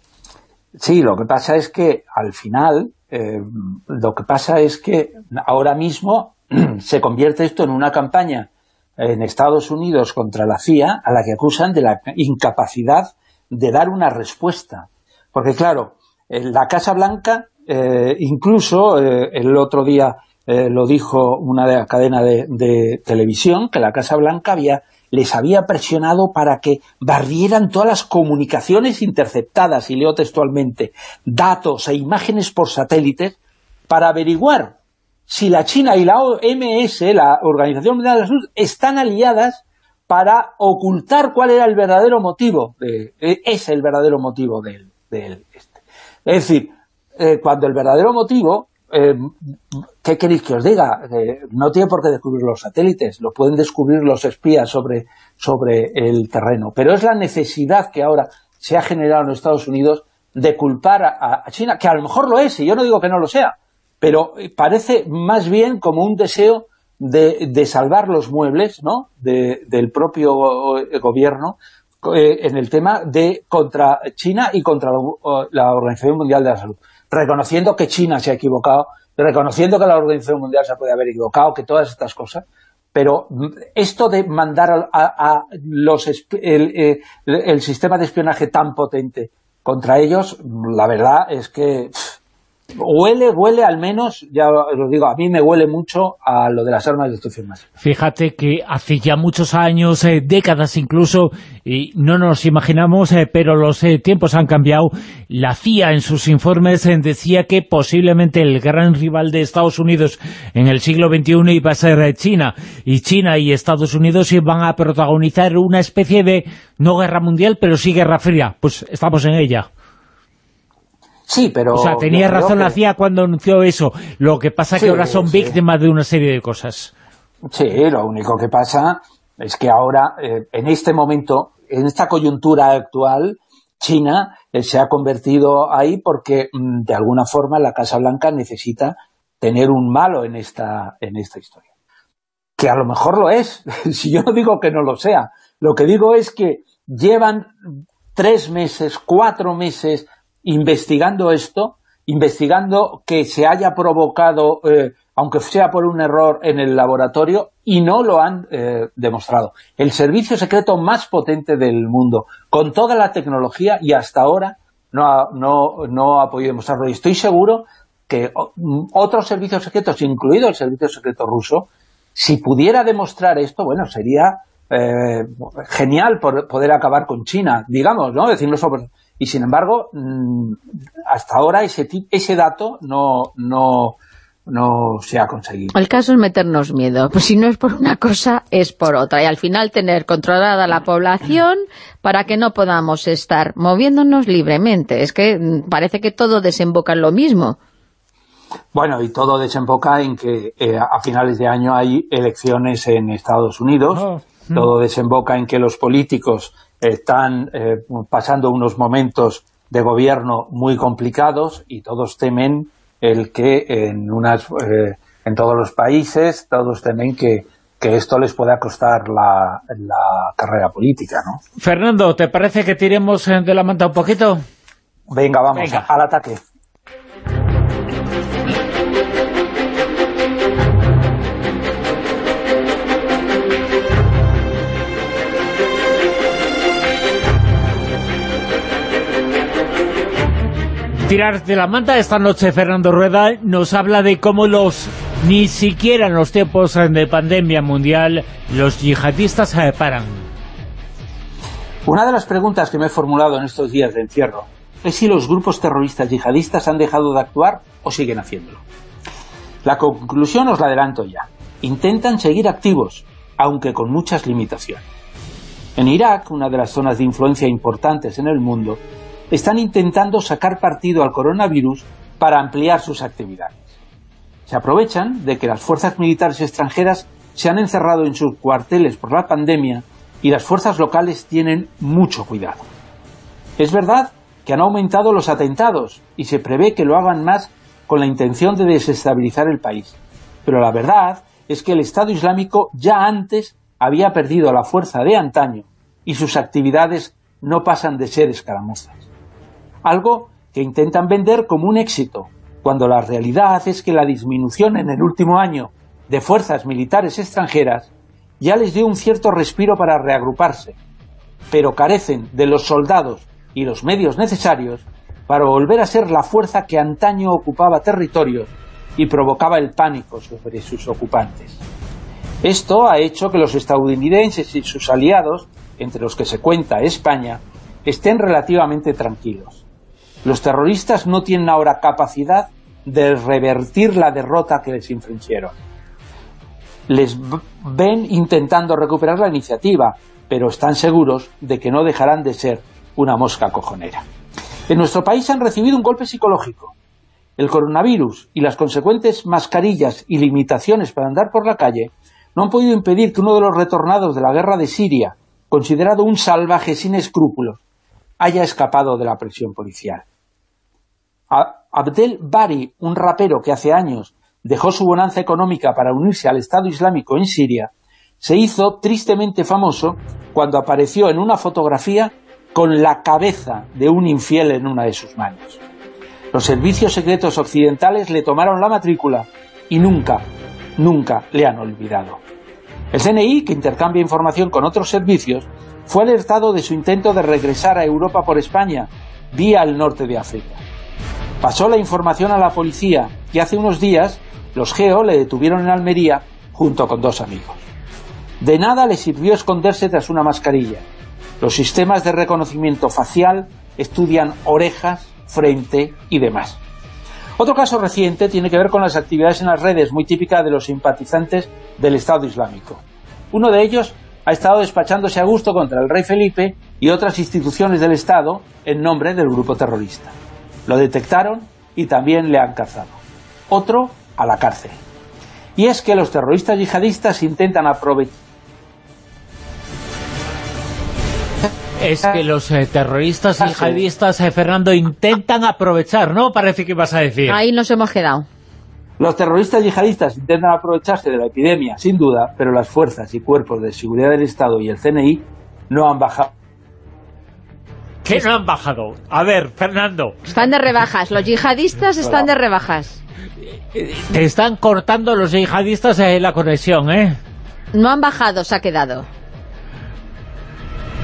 Sí, lo que pasa es que al final, eh, lo que pasa es que ahora mismo se convierte esto en una campaña en Estados Unidos contra la CIA a la que acusan de la incapacidad de dar una respuesta. Porque claro, la Casa Blanca, eh, incluso eh, el otro día lo dijo una de- cadena de, de televisión, que la Casa Blanca había les había presionado para que barrieran todas las comunicaciones interceptadas, y leo textualmente, datos e imágenes por satélites, para averiguar si la China y la OMS, la Organización Mundial de la Salud, están aliadas para ocultar cuál era el verdadero motivo, de, eh, es el verdadero motivo del, este. Es decir, eh, cuando el verdadero motivo, eh, ¿qué queréis que os diga? Eh, no tiene por qué descubrir los satélites, lo pueden descubrir los espías sobre, sobre el terreno, pero es la necesidad que ahora se ha generado en Estados Unidos de culpar a, China, que a lo mejor lo es, y yo no digo que no lo sea, pero eh, parece más bien como un deseo de, de salvar los muebles ¿no? de- del propio eh, gobierno en el tema de contra China y contra la Organización Mundial de la Salud, reconociendo que China se ha equivocado, reconociendo que la Organización Mundial se puede haber equivocado, que todas estas cosas, pero esto de mandar a, los esp- el, eh, el sistema de espionaje tan potente contra ellos, la verdad es que huele, huele al menos, ya os digo, a mí me huele mucho a lo de las armas de destrucción masiva. Fíjate que hace ya muchos años, eh, décadas incluso, y no nos imaginamos, eh, pero los eh, tiempos han cambiado. La CIA en sus informes eh, decía que posiblemente el gran rival de Estados Unidos en el siglo XXI iba a ser China. Y China y Estados Unidos iban a protagonizar una especie de, no guerra mundial, pero sí guerra fría. Pues estamos en ella. Sí, pero... O sea, tenía razón que- la CIA cuando anunció eso. Lo que pasa es que ahora son sí. víctimas de una serie de cosas. Sí, lo único que pasa es que ahora, eh, en este momento, en esta coyuntura actual, China eh, se ha convertido ahí porque, mm, de alguna forma, la Casa Blanca necesita tener un malo en esta, en esta historia. Que a lo mejor lo es, si yo no digo que no lo sea. Lo que digo es que llevan tres meses, cuatro meses investigando esto, investigando que se haya provocado, eh, aunque sea por un error en el laboratorio, y no lo han eh, demostrado. El servicio secreto más potente del mundo, con toda la tecnología, y hasta ahora no ha, no, no ha podido demostrarlo. Y estoy seguro que mm, otros servicios secretos, incluido el servicio secreto ruso, si pudiera demostrar esto, bueno, sería eh, genial por- poder acabar con China, digamos, ¿no? Decirlo sobre... Y sin embargo, mm, hasta ahora ese, ese dato no, no, no se ha conseguido. El caso es meternos miedo. Pues si no es por una cosa, es por otra. Y al final tener controlada la población para que no podamos estar moviéndonos libremente. Es que mm, parece que todo desemboca en lo mismo. Bueno, y todo desemboca en que eh, a finales de año hay elecciones en Estados Unidos, Oh, mm. todo desemboca en que los políticos están eh, pasando unos momentos de gobierno muy complicados y todos temen el que en unas eh, en todos los países todos temen que, que esto les pueda costar la, la carrera política, ¿no? Fernando, ¿te parece que tiremos eh, de la manta un poquito? Venga, vamos, Venga. al ataque. Tirar de la manta esta noche Fernando Rueda nos habla de cómo los ni siquiera en los tiempos de pandemia mundial los yihadistas se paran. Una de las preguntas que me he formulado en estos días de encierro es si los grupos terroristas yihadistas han dejado de actuar o siguen haciéndolo. La conclusión os la adelanto ya. Intentan seguir activos, aunque con muchas limitaciones. En Irak, una de las zonas de influencia importantes en el mundo, están intentando sacar partido al coronavirus para ampliar sus actividades. Se aprovechan de que las fuerzas militares extranjeras se han encerrado en sus cuarteles por la pandemia y las fuerzas locales tienen mucho cuidado. Es verdad que han aumentado los atentados y se prevé que lo hagan más con la intención de desestabilizar el país. Pero la verdad es que el Estado Islámico ya antes había perdido la fuerza de antaño y sus actividades no pasan de ser escaramuzas. Algo que intentan vender como un éxito, cuando la realidad es que la disminución en el último año de fuerzas militares extranjeras ya les dio un cierto respiro para reagruparse, pero carecen de los soldados y los medios necesarios para volver a ser la fuerza que antaño ocupaba territorios y provocaba el pánico sobre sus ocupantes. Esto ha hecho que los estadounidenses y sus aliados, entre los que se cuenta España, estén relativamente tranquilos. Los terroristas no tienen ahora capacidad de revertir la derrota que les infringieron. Les ven intentando recuperar la iniciativa, pero están seguros de que no dejarán de ser una mosca cojonera. En nuestro país han recibido un golpe psicológico. El coronavirus y las consecuentes mascarillas y limitaciones para andar por la calle no han podido impedir que uno de los retornados de la guerra de Siria, considerado un salvaje sin escrúpulos, haya escapado de la presión policial. Abdel Bari, un rapero que hace años dejó su bonanza económica para unirse al Estado Islámico en Siria, se hizo tristemente famoso cuando apareció en una fotografía con la cabeza de un infiel en una de sus manos. Los servicios secretos occidentales le tomaron la matrícula y nunca, nunca le han olvidado. El CNI, que intercambia información con otros servicios, fue alertado de su intento de regresar a Europa por España, vía el norte de África. Pasó la información a la policía y hace unos días los GEO le detuvieron en Almería junto con dos amigos. De nada le sirvió esconderse tras una mascarilla. Los sistemas de reconocimiento facial estudian orejas, frente y demás. Otro caso reciente tiene que ver con las actividades en las redes, muy típica de los simpatizantes del Estado Islámico. Uno de ellos ha estado despachándose a gusto contra el rey Felipe y otras instituciones del Estado en nombre del grupo terrorista. Lo detectaron y también le han cazado. Otro a la cárcel. Y es que los terroristas yihadistas intentan aprovechar Es que los eh, terroristas yihadistas, eh, Fernando, intentan aprovechar, ¿no? Parece que vas a decir. Ahí nos hemos quedado. Los terroristas yihadistas intentan aprovecharse de la epidemia, sin duda, pero las fuerzas y cuerpos de seguridad del Estado y el CNI no han bajado. ¿Qué no han bajado? A ver, Fernando. Están de rebajas. Los yihadistas están de rebajas. Te están cortando los yihadistas eh, la conexión, ¿eh? No han bajado, se ha quedado.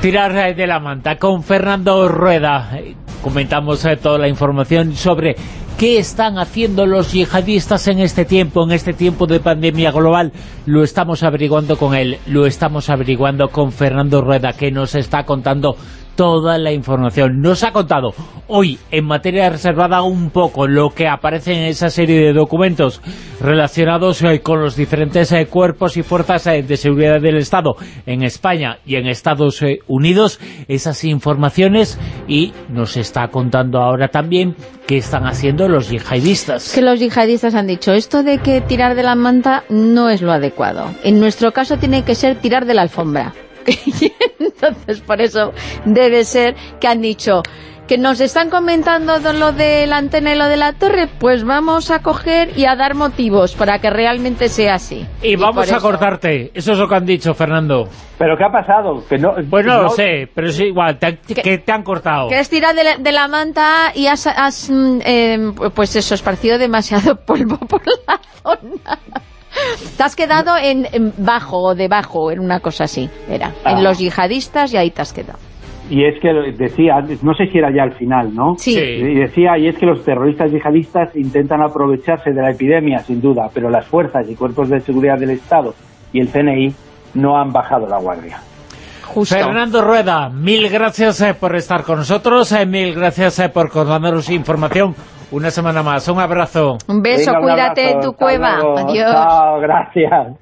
Tirar eh, de la manta con Fernando Rueda. Eh, Comentamos eh, toda la información sobre qué están haciendo los yihadistas en este tiempo, en este tiempo de pandemia global. Lo estamos averiguando con él, lo estamos averiguando con Fernando Rueda, que nos está contando toda la información. Nos ha contado hoy, en materia reservada, un poco lo que aparece en esa serie de documentos relacionados eh, con los diferentes eh, cuerpos y fuerzas eh, de seguridad del Estado en España y en Estados Unidos, esas informaciones, y nos está contando ahora también qué están haciendo los yihadistas. Que los yihadistas han dicho, esto de que tirar de la manta no es lo adecuado. En nuestro caso tiene que ser tirar de la alfombra. Y entonces por eso debe ser que han dicho que nos están comentando lo de la antena y lo de la torre, pues vamos a coger y a dar motivos para que realmente sea así. Y vamos a eso- cortarte. Eso es lo que han dicho, Fernando. ¿Pero qué ha pasado? Que no, Pues no, no- lo sé, pero es igual, te, que te han cortado. Que has tirado de la, de la manta y has, has, mm, eh, pues eso, esparcido demasiado polvo por la zona. Te has quedado en, en bajo o debajo, en una cosa así, era. Ah. En los yihadistas y ahí te has quedado. Y es que decía, no sé si era ya al final, ¿no? Sí. Y decía, y es que los terroristas yihadistas intentan aprovecharse de la epidemia, sin duda, pero las fuerzas y cuerpos de seguridad del Estado y el CNI no han bajado la guardia. Justo. Fernando Rueda, mil gracias eh, por estar con nosotros, eh, mil gracias eh, por contarnos información una semana más. Un abrazo. Un beso, Venga, un cuídate abrazo, en tu hasta cueva. luego. Adiós. Chao, gracias.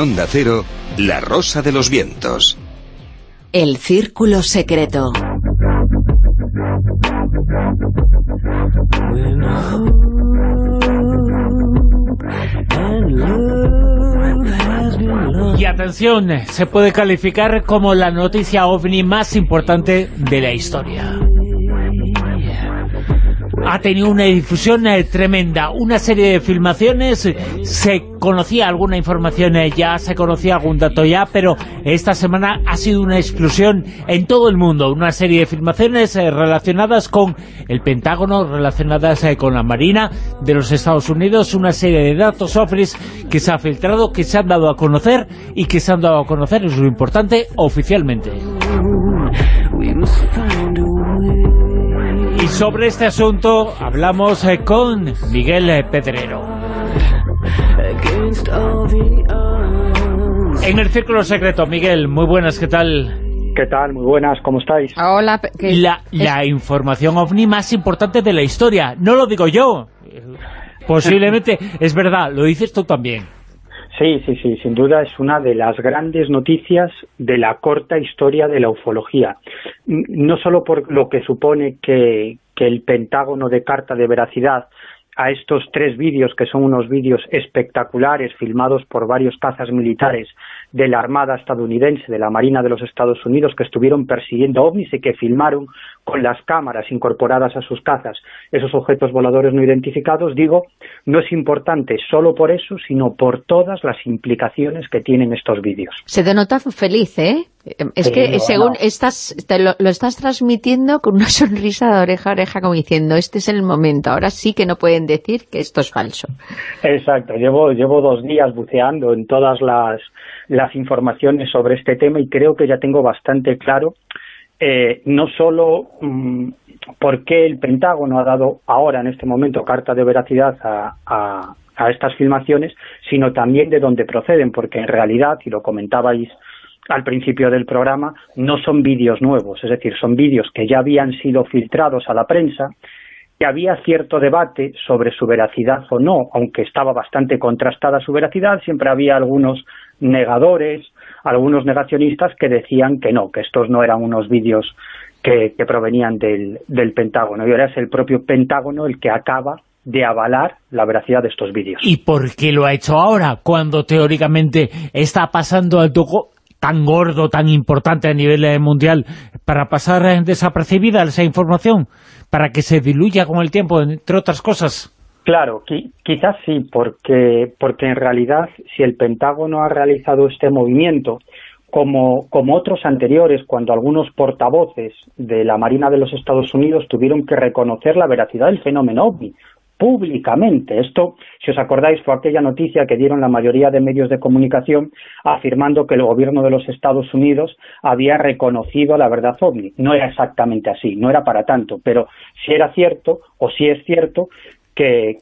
Onda Cero, La Rosa de los Vientos. El círculo secreto. Y atención, se puede calificar como la noticia ovni más importante de la historia. Ha tenido una difusión eh, tremenda, una serie de filmaciones, eh, se conocía alguna información eh, ya, se conocía algún dato ya, pero esta semana ha sido una explosión en todo el mundo, una serie de filmaciones eh, relacionadas con el Pentágono, relacionadas eh, con la Marina de los Estados Unidos, una serie de datos ovnis que se ha filtrado, que se han dado a conocer y que se han dado a conocer, es lo importante, oficialmente. Y sobre este asunto hablamos eh, con Miguel eh, Pedrero. En el Círculo Secreto, Miguel, muy buenas, ¿qué tal? ¿Qué tal? Muy buenas, ¿cómo estáis? Hola. que- La, la información ovni más importante de la historia, no lo digo yo. Posiblemente, es verdad, lo dices tú también. Sí, sí, sí, sin duda es una de las grandes noticias de la corta historia de la ufología. No solo por lo que supone que, que el Pentágono de carta de veracidad a estos tres vídeos, que son unos vídeos espectaculares filmados por varios cazas militares de la Armada estadounidense, de la Marina de los Estados Unidos, que estuvieron persiguiendo ovnis y que filmaron con las cámaras incorporadas a sus cazas esos objetos voladores no identificados, digo, no es importante solo por eso, sino por todas las implicaciones que tienen estos vídeos. Se te nota feliz, ¿eh? Es Sí, que según estás te lo, lo estás transmitiendo con una sonrisa de oreja a oreja como diciendo, este es el momento, ahora sí que no pueden decir que esto es falso. Exacto, llevo, llevo dos días buceando en todas las, las informaciones sobre este tema y creo que ya tengo bastante claro eh, no solo mm, por qué el Pentágono ha dado ahora, en este momento, carta de veracidad a, a- a estas filmaciones, sino también de dónde proceden, porque en realidad, y lo comentabais al principio del programa, no son vídeos nuevos, es decir, son vídeos que ya habían sido filtrados a la prensa, que había cierto debate sobre su veracidad o no, aunque estaba bastante contrastada su veracidad, siempre había algunos negadores, algunos negacionistas que decían que no, que estos no eran unos vídeos que, provenían del, del Pentágono. Y ahora es el propio Pentágono el que acaba de avalar la veracidad de estos vídeos. ¿Y por qué lo ha hecho ahora, cuando teóricamente está pasando algo go- tan gordo, tan importante a nivel mundial, para pasar desapercibida esa información, para que se diluya con el tiempo, entre otras cosas? Claro, qui- quizás sí, porque, porque en realidad si el Pentágono ha realizado este movimiento, como, como otros anteriores, cuando algunos portavoces de la Marina de los Estados Unidos tuvieron que reconocer la veracidad del fenómeno OVNI públicamente. Esto, si os acordáis, fue aquella noticia que dieron la mayoría de medios de comunicación afirmando que el gobierno de los Estados Unidos había reconocido la verdad OVNI. No era exactamente así, no era para tanto, pero si era cierto, o si es cierto,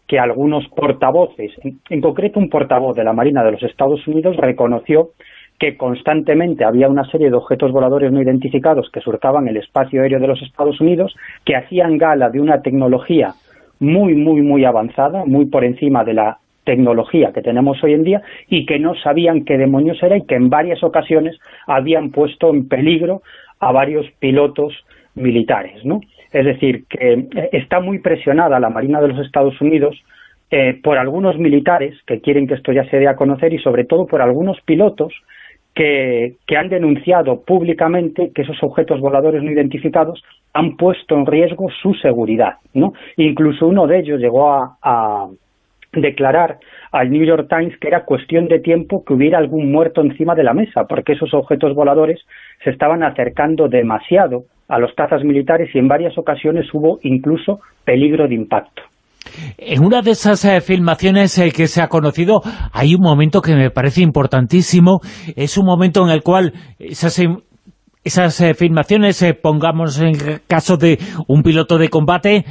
que, algunos portavoces, en, en concreto un portavoz de la Marina de los Estados Unidos, reconoció que constantemente había una serie de objetos voladores no identificados que surcaban el espacio aéreo de los Estados Unidos, que hacían gala de una tecnología muy, muy, muy avanzada, muy por encima de la tecnología que tenemos hoy en día y que no sabían qué demonios era y que en varias ocasiones habían puesto en peligro a varios pilotos militares, ¿no? Es decir, que eh, está muy presionada la Marina de los Estados Unidos eh, por algunos militares que quieren que esto ya se dé a conocer y sobre todo por algunos pilotos que, han denunciado públicamente que esos objetos voladores no identificados han puesto en riesgo su seguridad, ¿no? Incluso uno de ellos llegó a, declarar al New York Times que era cuestión de tiempo que hubiera algún muerto encima de la mesa, porque esos objetos voladores se estaban acercando demasiado a los cazas militares y en varias ocasiones hubo incluso peligro de impacto. En una de esas eh, filmaciones eh, que se ha conocido hay un momento que me parece importantísimo, es un momento en el cual esas, im- esas eh, filmaciones, pongamos en caso de un piloto de combate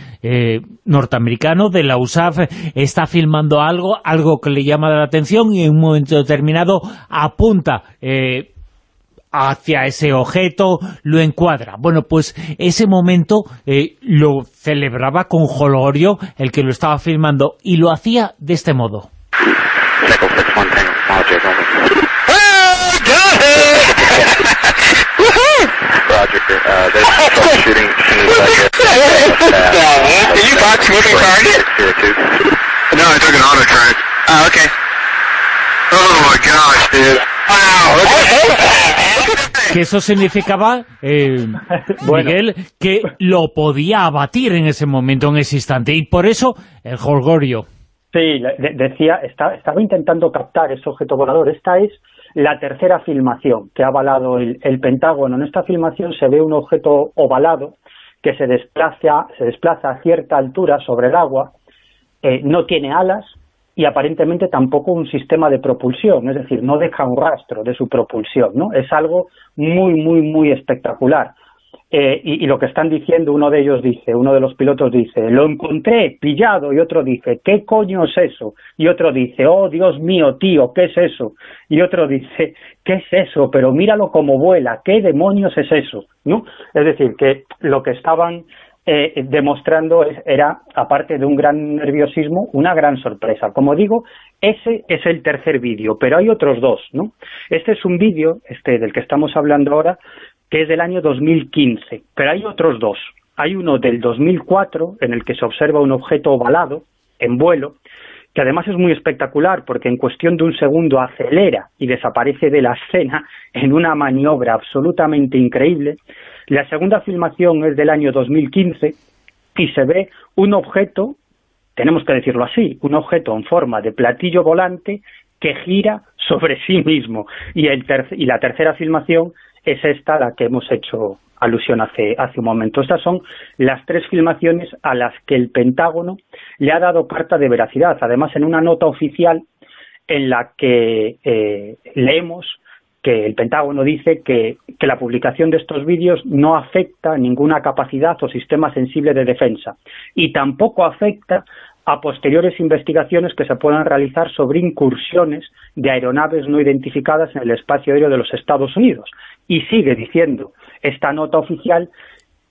norteamericano de la USAF, está filmando algo, algo que le llama la atención y en un momento determinado apunta hacia ese objeto, lo encuadra. Bueno, pues ese momento eh, lo celebraba con jolgorio el que lo estaba filmando y lo hacía de este modo. Uh. Oh. Oh my dude. Que eso significaba, eh, Miguel, que lo podía abatir en ese momento, en ese instante, y por eso el jolgorio. Sí, de- decía, está- estaba intentando captar ese objeto volador. Esta es la tercera filmación que ha avalado el, el Pentágono. En esta filmación se ve un objeto ovalado que se desplaza, se desplaza a cierta altura sobre el agua, eh, no tiene alas y aparentemente tampoco un sistema de propulsión, es decir, no deja un rastro de su propulsión, ¿no? Es algo muy, muy, muy espectacular. Eh, y, lo que están diciendo, uno de ellos dice, uno de los pilotos dice, lo encontré pillado, y otro dice, ¿qué coño es eso? Y otro dice, oh Dios mío, tío, ¿qué es eso? Y otro dice, ¿qué es eso? Pero míralo como vuela, ¿qué demonios es eso? ¿No? Es decir, que lo que estaban eh, demostrando era, aparte de un gran nerviosismo, una gran sorpresa. Como digo, ese es el tercer vídeo, pero hay otros dos, ¿no? Este es un vídeo, este del que estamos hablando ahora, que es del año 2015, pero hay otros dos. Hay uno del 2004, en el que se observa un objeto ovalado, en vuelo, que además es muy espectacular porque en cuestión de un segundo acelera y desaparece de la escena en una maniobra absolutamente increíble. La segunda filmación es del año 2015 y se ve un objeto, tenemos que decirlo así, un objeto en forma de platillo volante que gira sobre sí mismo. Y, la tercera filmación es esta la que hemos hecho alusión hace, hace un momento. Estas son las tres filmaciones a las que el Pentágono le ha dado carta de veracidad. Además, en una nota oficial en la que eh, leemos que el Pentágono dice que, que la publicación de estos vídeos no afecta ninguna capacidad o sistema sensible de defensa y tampoco afecta a posteriores investigaciones que se puedan realizar sobre incursiones de aeronaves no identificadas en el espacio aéreo de los Estados Unidos. Y sigue diciendo esta nota oficial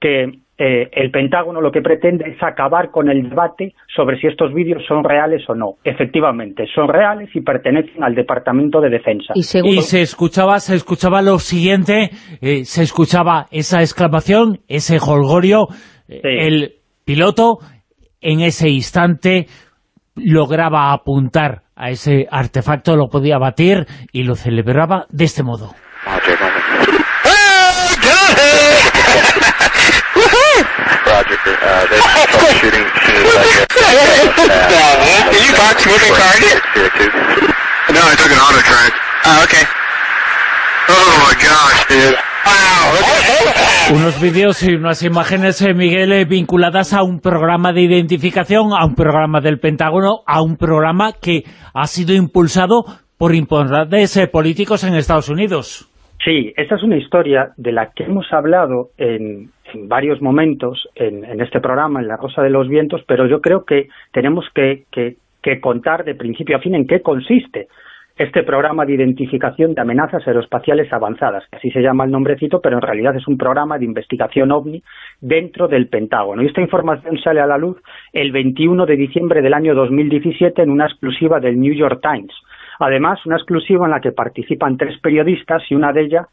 que eh, el Pentágono lo que pretende es acabar con el debate sobre si estos vídeos son reales o no. Efectivamente, son reales y pertenecen al Departamento de Defensa. Y se escuchaba, se escuchaba lo siguiente, eh, se escuchaba esa exclamación, ese jolgorio, eh, el piloto en ese instante lograba apuntar a ese artefacto, lo podía batir y lo celebraba de este modo. Roger, uh, there's troubleshooting. Did you box moving target? No, I took an auto track. Oh, okay. Oh my gosh, dude. Unos vídeos y unas imágenes, eh, Miguel, eh, vinculadas a un programa de identificación, a un programa del Pentágono, a un programa que ha sido impulsado por importantes eh, políticos en Estados Unidos. Sí, esta es una historia de la que hemos hablado en varios momentos en, en este programa, en La Rosa de los Vientos, pero yo creo que tenemos que, que- que contar de principio a fin en qué consiste este programa de identificación de amenazas aeroespaciales avanzadas, que así se llama el nombrecito, pero en realidad es un programa de investigación OVNI dentro del Pentágono. Y esta información sale a la luz el 21 de diciembre del año 2017 en una exclusiva del New York Times. Además, una exclusiva en la que participan tres periodistas y una de ellas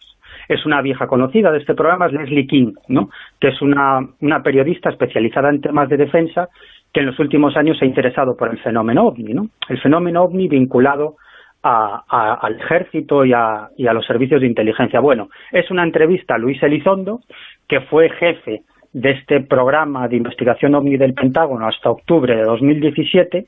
es una vieja conocida de este programa, es Leslie King, ¿no? que es una, una periodista especializada en temas de defensa que en los últimos años se ha interesado por el fenómeno OVNI. ¿no? El fenómeno OVNI vinculado a- al ejército y a, y a los servicios de inteligencia. Bueno, es una entrevista a Luis Elizondo, que fue jefe de este programa de investigación OVNI del Pentágono hasta octubre de 2017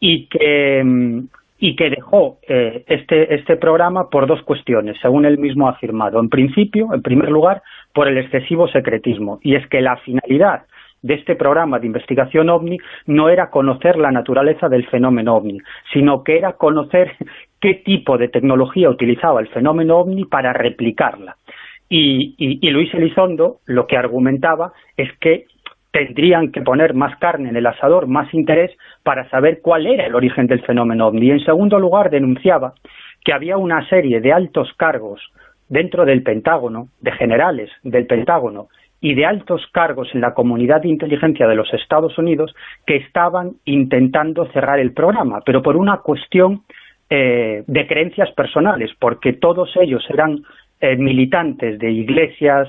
y que, mm, y que dejó eh, este, este programa por dos cuestiones, según él mismo ha afirmado. En principio, en primer lugar, por el excesivo secretismo, y es que la finalidad de este programa de investigación OVNI no era conocer la naturaleza del fenómeno OVNI, sino que era conocer qué tipo de tecnología utilizaba el fenómeno OVNI para replicarla. Y, y, y Luis Elizondo lo que argumentaba es que tendrían que poner más carne en el asador, más interés para saber cuál era el origen del fenómeno OVNI. Y en segundo lugar denunciaba que había una serie de altos cargos dentro del Pentágono, de generales del Pentágono y de altos cargos en la comunidad de inteligencia de los Estados Unidos que estaban intentando cerrar el programa, pero por una cuestión eh, de creencias personales, porque todos ellos eran eh, militantes de iglesias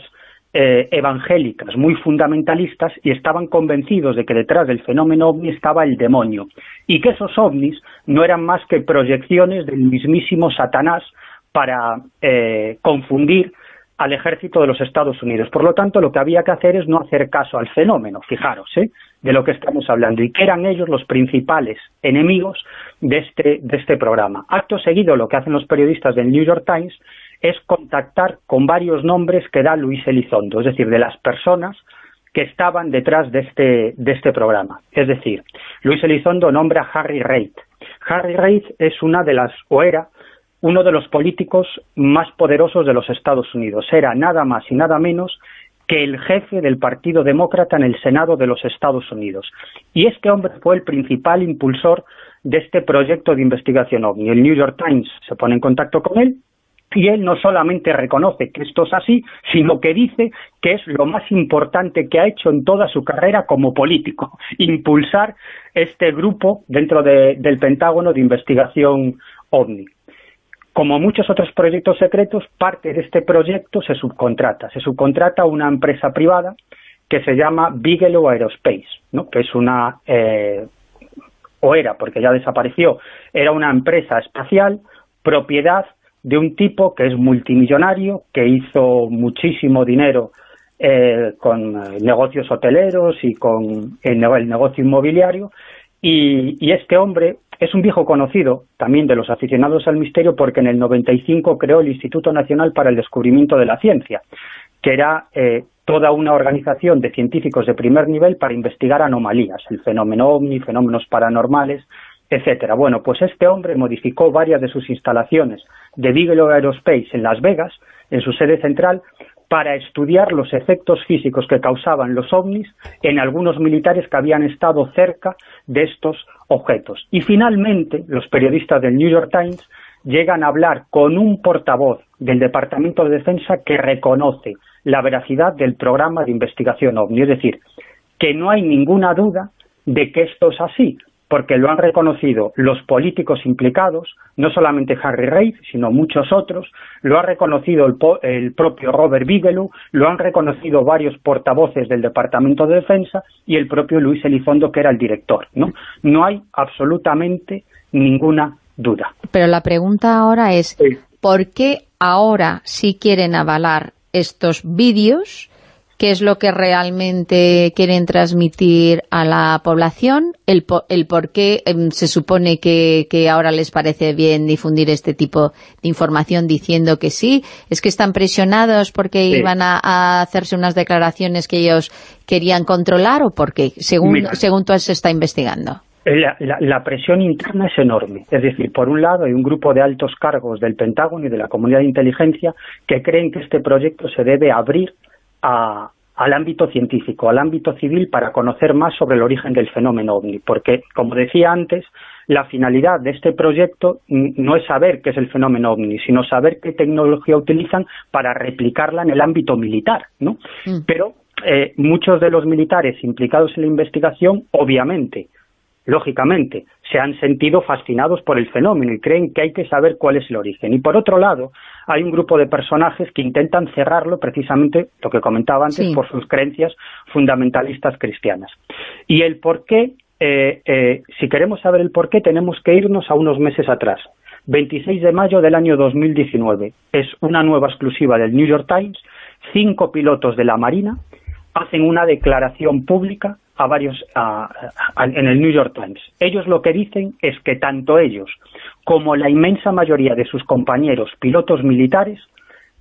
eh, evangélicas muy fundamentalistas y estaban convencidos de que detrás del fenómeno ovni estaba el demonio y que esos ovnis no eran más que proyecciones del mismísimo Satanás para eh, confundir al ejército de los Estados Unidos. Por lo tanto, lo que había que hacer es no hacer caso al fenómeno, fijaros, ¿eh? de lo que estamos hablando, y que eran ellos los principales enemigos de este, de este programa. Acto seguido, lo que hacen los periodistas del New York Times es contactar con varios nombres que da Luis Elizondo, es decir, de las personas que estaban detrás de este, de este programa. Es decir, Luis Elizondo nombra a Harry Reid. Harry Reid es una de las, o era, uno de los políticos más poderosos de los Estados Unidos. Era nada más y nada menos que el jefe del Partido Demócrata en el Senado de los Estados Unidos. Y este hombre fue el principal impulsor de este proyecto de investigación OVNI. El New York Times se pone en contacto con él y él no solamente reconoce que esto es así, sino que dice que es lo más importante que ha hecho en toda su carrera como político, impulsar este grupo dentro de, del Pentágono de investigación OVNI. Como muchos otros proyectos secretos, parte de este proyecto se subcontrata. Se subcontrata a una empresa privada que se llama Bigelow Aerospace, ¿no? que es una, eh, o era, porque ya desapareció, era una empresa espacial, propiedad de un tipo que es multimillonario, que hizo muchísimo dinero eh, con eh, negocios hoteleros y con el, negocio inmobiliario, y, y, este hombre es un viejo conocido también de los aficionados al misterio porque en el 95 creó el Instituto Nacional para el Descubrimiento de la Ciencia, que era eh, toda una organización de científicos de primer nivel para investigar anomalías, el fenómeno ovni, fenómenos paranormales, etcétera. Bueno, pues este hombre modificó varias de sus instalaciones de Bigelow Aerospace en Las Vegas, en su sede central, para estudiar los efectos físicos que causaban los ovnis en algunos militares que habían estado cerca de estos objetos. Y finalmente, los periodistas del New York Times llegan a hablar con un portavoz del Departamento de Defensa que reconoce la veracidad del programa de investigación OVNI. Es decir, que no hay ninguna duda de que esto es así, porque lo han reconocido los políticos implicados, no solamente Harry Reid, sino muchos otros, lo ha reconocido el, el, propio Robert Bigelow, lo han reconocido varios portavoces del Departamento de Defensa y el propio Luis Elizondo, que era el director. No, no hay absolutamente ninguna duda. Pero la pregunta ahora es. ¿por qué ahora sí quieren avalar estos vídeos qué es lo que realmente quieren transmitir a la población, el, el por qué eh, se supone que, que, ahora les parece bien difundir este tipo de información diciendo que sí, es que están presionados porque sí. iban a, a, hacerse unas declaraciones que ellos querían controlar o porque, según, Mira. según tú se está investigando. La, la, la, presión interna es enorme. Es decir, por un lado hay un grupo de altos cargos del Pentágono y de la comunidad de inteligencia que creen que este proyecto se debe abrir a, al ámbito científico, al ámbito civil, para conocer más sobre el origen del fenómeno OVNI. Porque, como decía antes, la finalidad de este proyecto no es saber qué es el fenómeno OVNI, sino saber qué tecnología utilizan para replicarla en el ámbito militar, ¿no? Mm. Pero eh, muchos de los militares implicados en la investigación, obviamente, lógicamente, se han sentido fascinados por el fenómeno y creen que hay que saber cuál es el origen. Y por otro lado, hay un grupo de personajes que intentan cerrarlo precisamente, lo que comentaba antes, sí. por sus creencias fundamentalistas cristianas. Y el por qué, eh, eh, si queremos saber el por qué, tenemos que irnos a unos meses atrás. 26 de mayo del año 2019. Es una nueva exclusiva del New York Times. Cinco pilotos de la Marina hacen una declaración pública a varios a- a- en el New York Times. Ellos lo que dicen es que tanto ellos como la inmensa mayoría de sus compañeros pilotos militares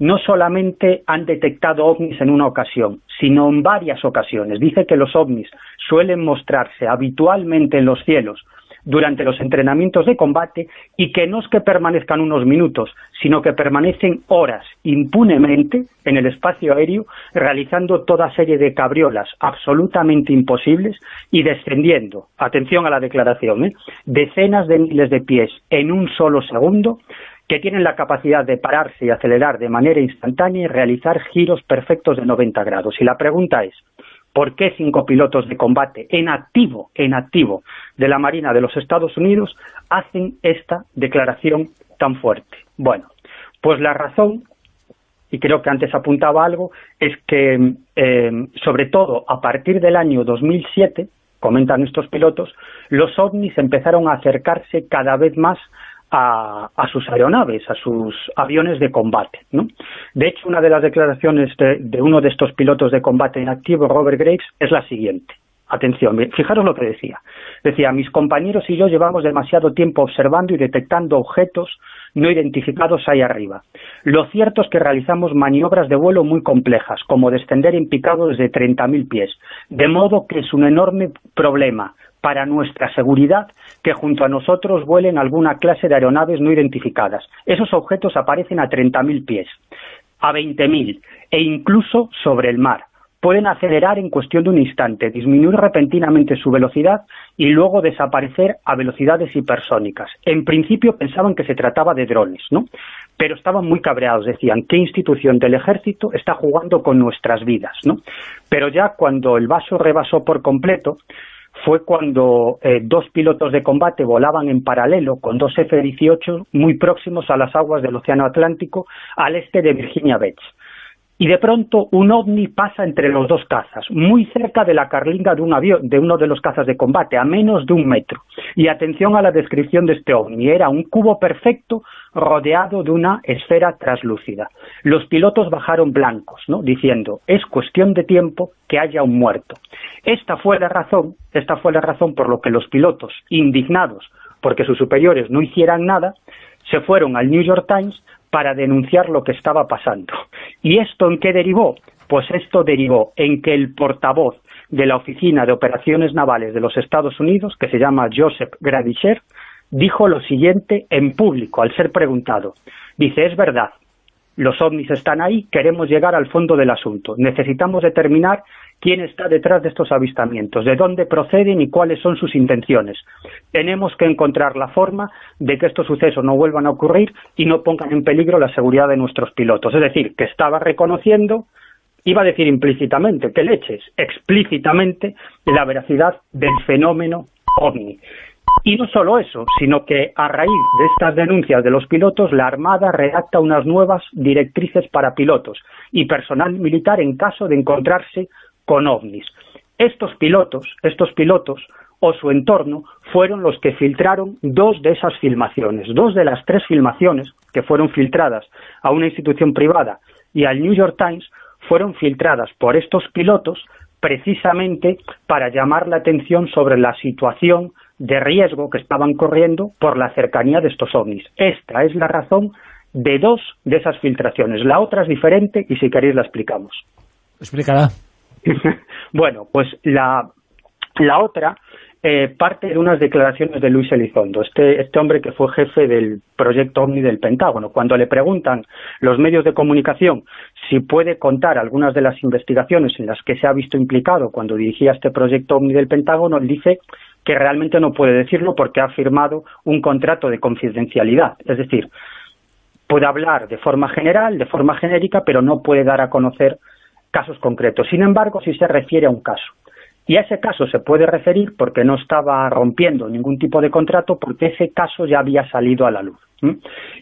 no solamente han detectado ovnis en una ocasión, sino en varias ocasiones. Dice que los ovnis suelen mostrarse habitualmente en los cielos durante los entrenamientos de combate y que no es que permanezcan unos minutos, sino que permanecen horas impunemente en el espacio aéreo realizando toda serie de cabriolas absolutamente imposibles y descendiendo, atención a la declaración, ¿eh? decenas de miles de pies en un solo segundo que tienen la capacidad de pararse y acelerar de manera instantánea y realizar giros perfectos de 90 grados. Y la pregunta es, ¿por qué cinco pilotos de combate en activo, en activo de la Marina de los Estados Unidos hacen esta declaración tan fuerte? Bueno, pues la razón, y creo que antes apuntaba algo, es que eh, sobre todo a partir del año 2007, comentan estos pilotos, los ovnis empezaron a acercarse cada vez más a, a sus aeronaves, a sus aviones de combate. ¿no? De hecho, una de las declaraciones de, uno de estos pilotos de combate en activo, Robert Graves, es la siguiente. Atención, fijaros lo que decía. Decía, mis compañeros y yo llevamos demasiado tiempo observando y detectando objetos no identificados ahí arriba. Lo cierto es que realizamos maniobras de vuelo muy complejas, como descender en picado desde 30.000 pies, de modo que es un enorme problema para nuestra seguridad que junto a nosotros vuelen alguna clase de aeronaves no identificadas. Esos objetos aparecen a 30.000 pies, a 20.000 e incluso sobre el mar. Pueden acelerar en cuestión de un instante, disminuir repentinamente su velocidad y luego desaparecer a velocidades hipersónicas. En principio pensaban que se trataba de drones, ¿no? Pero estaban muy cabreados, decían, ¿qué institución del ejército está jugando con nuestras vidas, ¿no? Pero ya cuando el vaso rebasó por completo, fue cuando eh, dos pilotos de combate volaban en paralelo con dos F-18 muy próximos a las aguas del Océano Atlántico al este de Virginia Beach. Y de pronto un ovni pasa entre los dos cazas, muy cerca de la carlinga de un avión, de uno de los cazas de combate, a menos de un metro. Y atención a la descripción de este ovni, era un cubo perfecto rodeado de una esfera traslúcida. Los pilotos bajaron blancos, ¿no? diciendo, es cuestión de tiempo que haya un muerto. Esta fue la razón, esta fue la razón por lo que los pilotos, indignados porque sus superiores no hicieran nada, se fueron al New York Times para denunciar lo que estaba pasando. ¿Y esto en qué derivó? Pues esto derivó en que el portavoz de la Oficina de Operaciones Navales de los Estados Unidos, que se llama Joseph Gradisher, dijo lo siguiente en público al ser preguntado. Dice, es verdad, los ovnis están ahí, queremos llegar al fondo del asunto. Necesitamos determinar quién está detrás de estos avistamientos, de dónde proceden y cuáles son sus intenciones. Tenemos que encontrar la forma de que estos sucesos no vuelvan a ocurrir y no pongan en peligro la seguridad de nuestros pilotos. Es decir, que estaba reconociendo, iba a decir implícitamente, que leches, explícitamente, la veracidad del fenómeno ovni. Y no solo eso, sino que a raíz de estas denuncias de los pilotos, la Armada redacta unas nuevas directrices para pilotos y personal militar en caso de encontrarse con ovnis. Estos pilotos, estos pilotos o su entorno fueron los que filtraron dos de esas filmaciones, dos de las tres filmaciones que fueron filtradas a una institución privada y al New York Times fueron filtradas por estos pilotos precisamente para llamar la atención sobre la situación de riesgo que estaban corriendo por la cercanía de estos ovnis. Esta es la razón de dos de esas filtraciones. La otra es diferente y si queréis la explicamos. Explícala. bueno, pues la, la otra eh, parte de unas declaraciones de Luis Elizondo, este, este hombre que fue jefe del proyecto OVNI del Pentágono. Cuando le preguntan los medios de comunicación si puede contar algunas de las investigaciones en las que se ha visto implicado cuando dirigía este proyecto OVNI del Pentágono, él dice que realmente no puede decirlo porque ha firmado un contrato de confidencialidad. Es decir, puede hablar de forma general, de forma genérica, pero no puede dar a conocer casos concretos. Sin embargo, si se refiere a un caso. Y a ese caso se puede referir porque no estaba rompiendo ningún tipo de contrato porque ese caso ya había salido a la luz.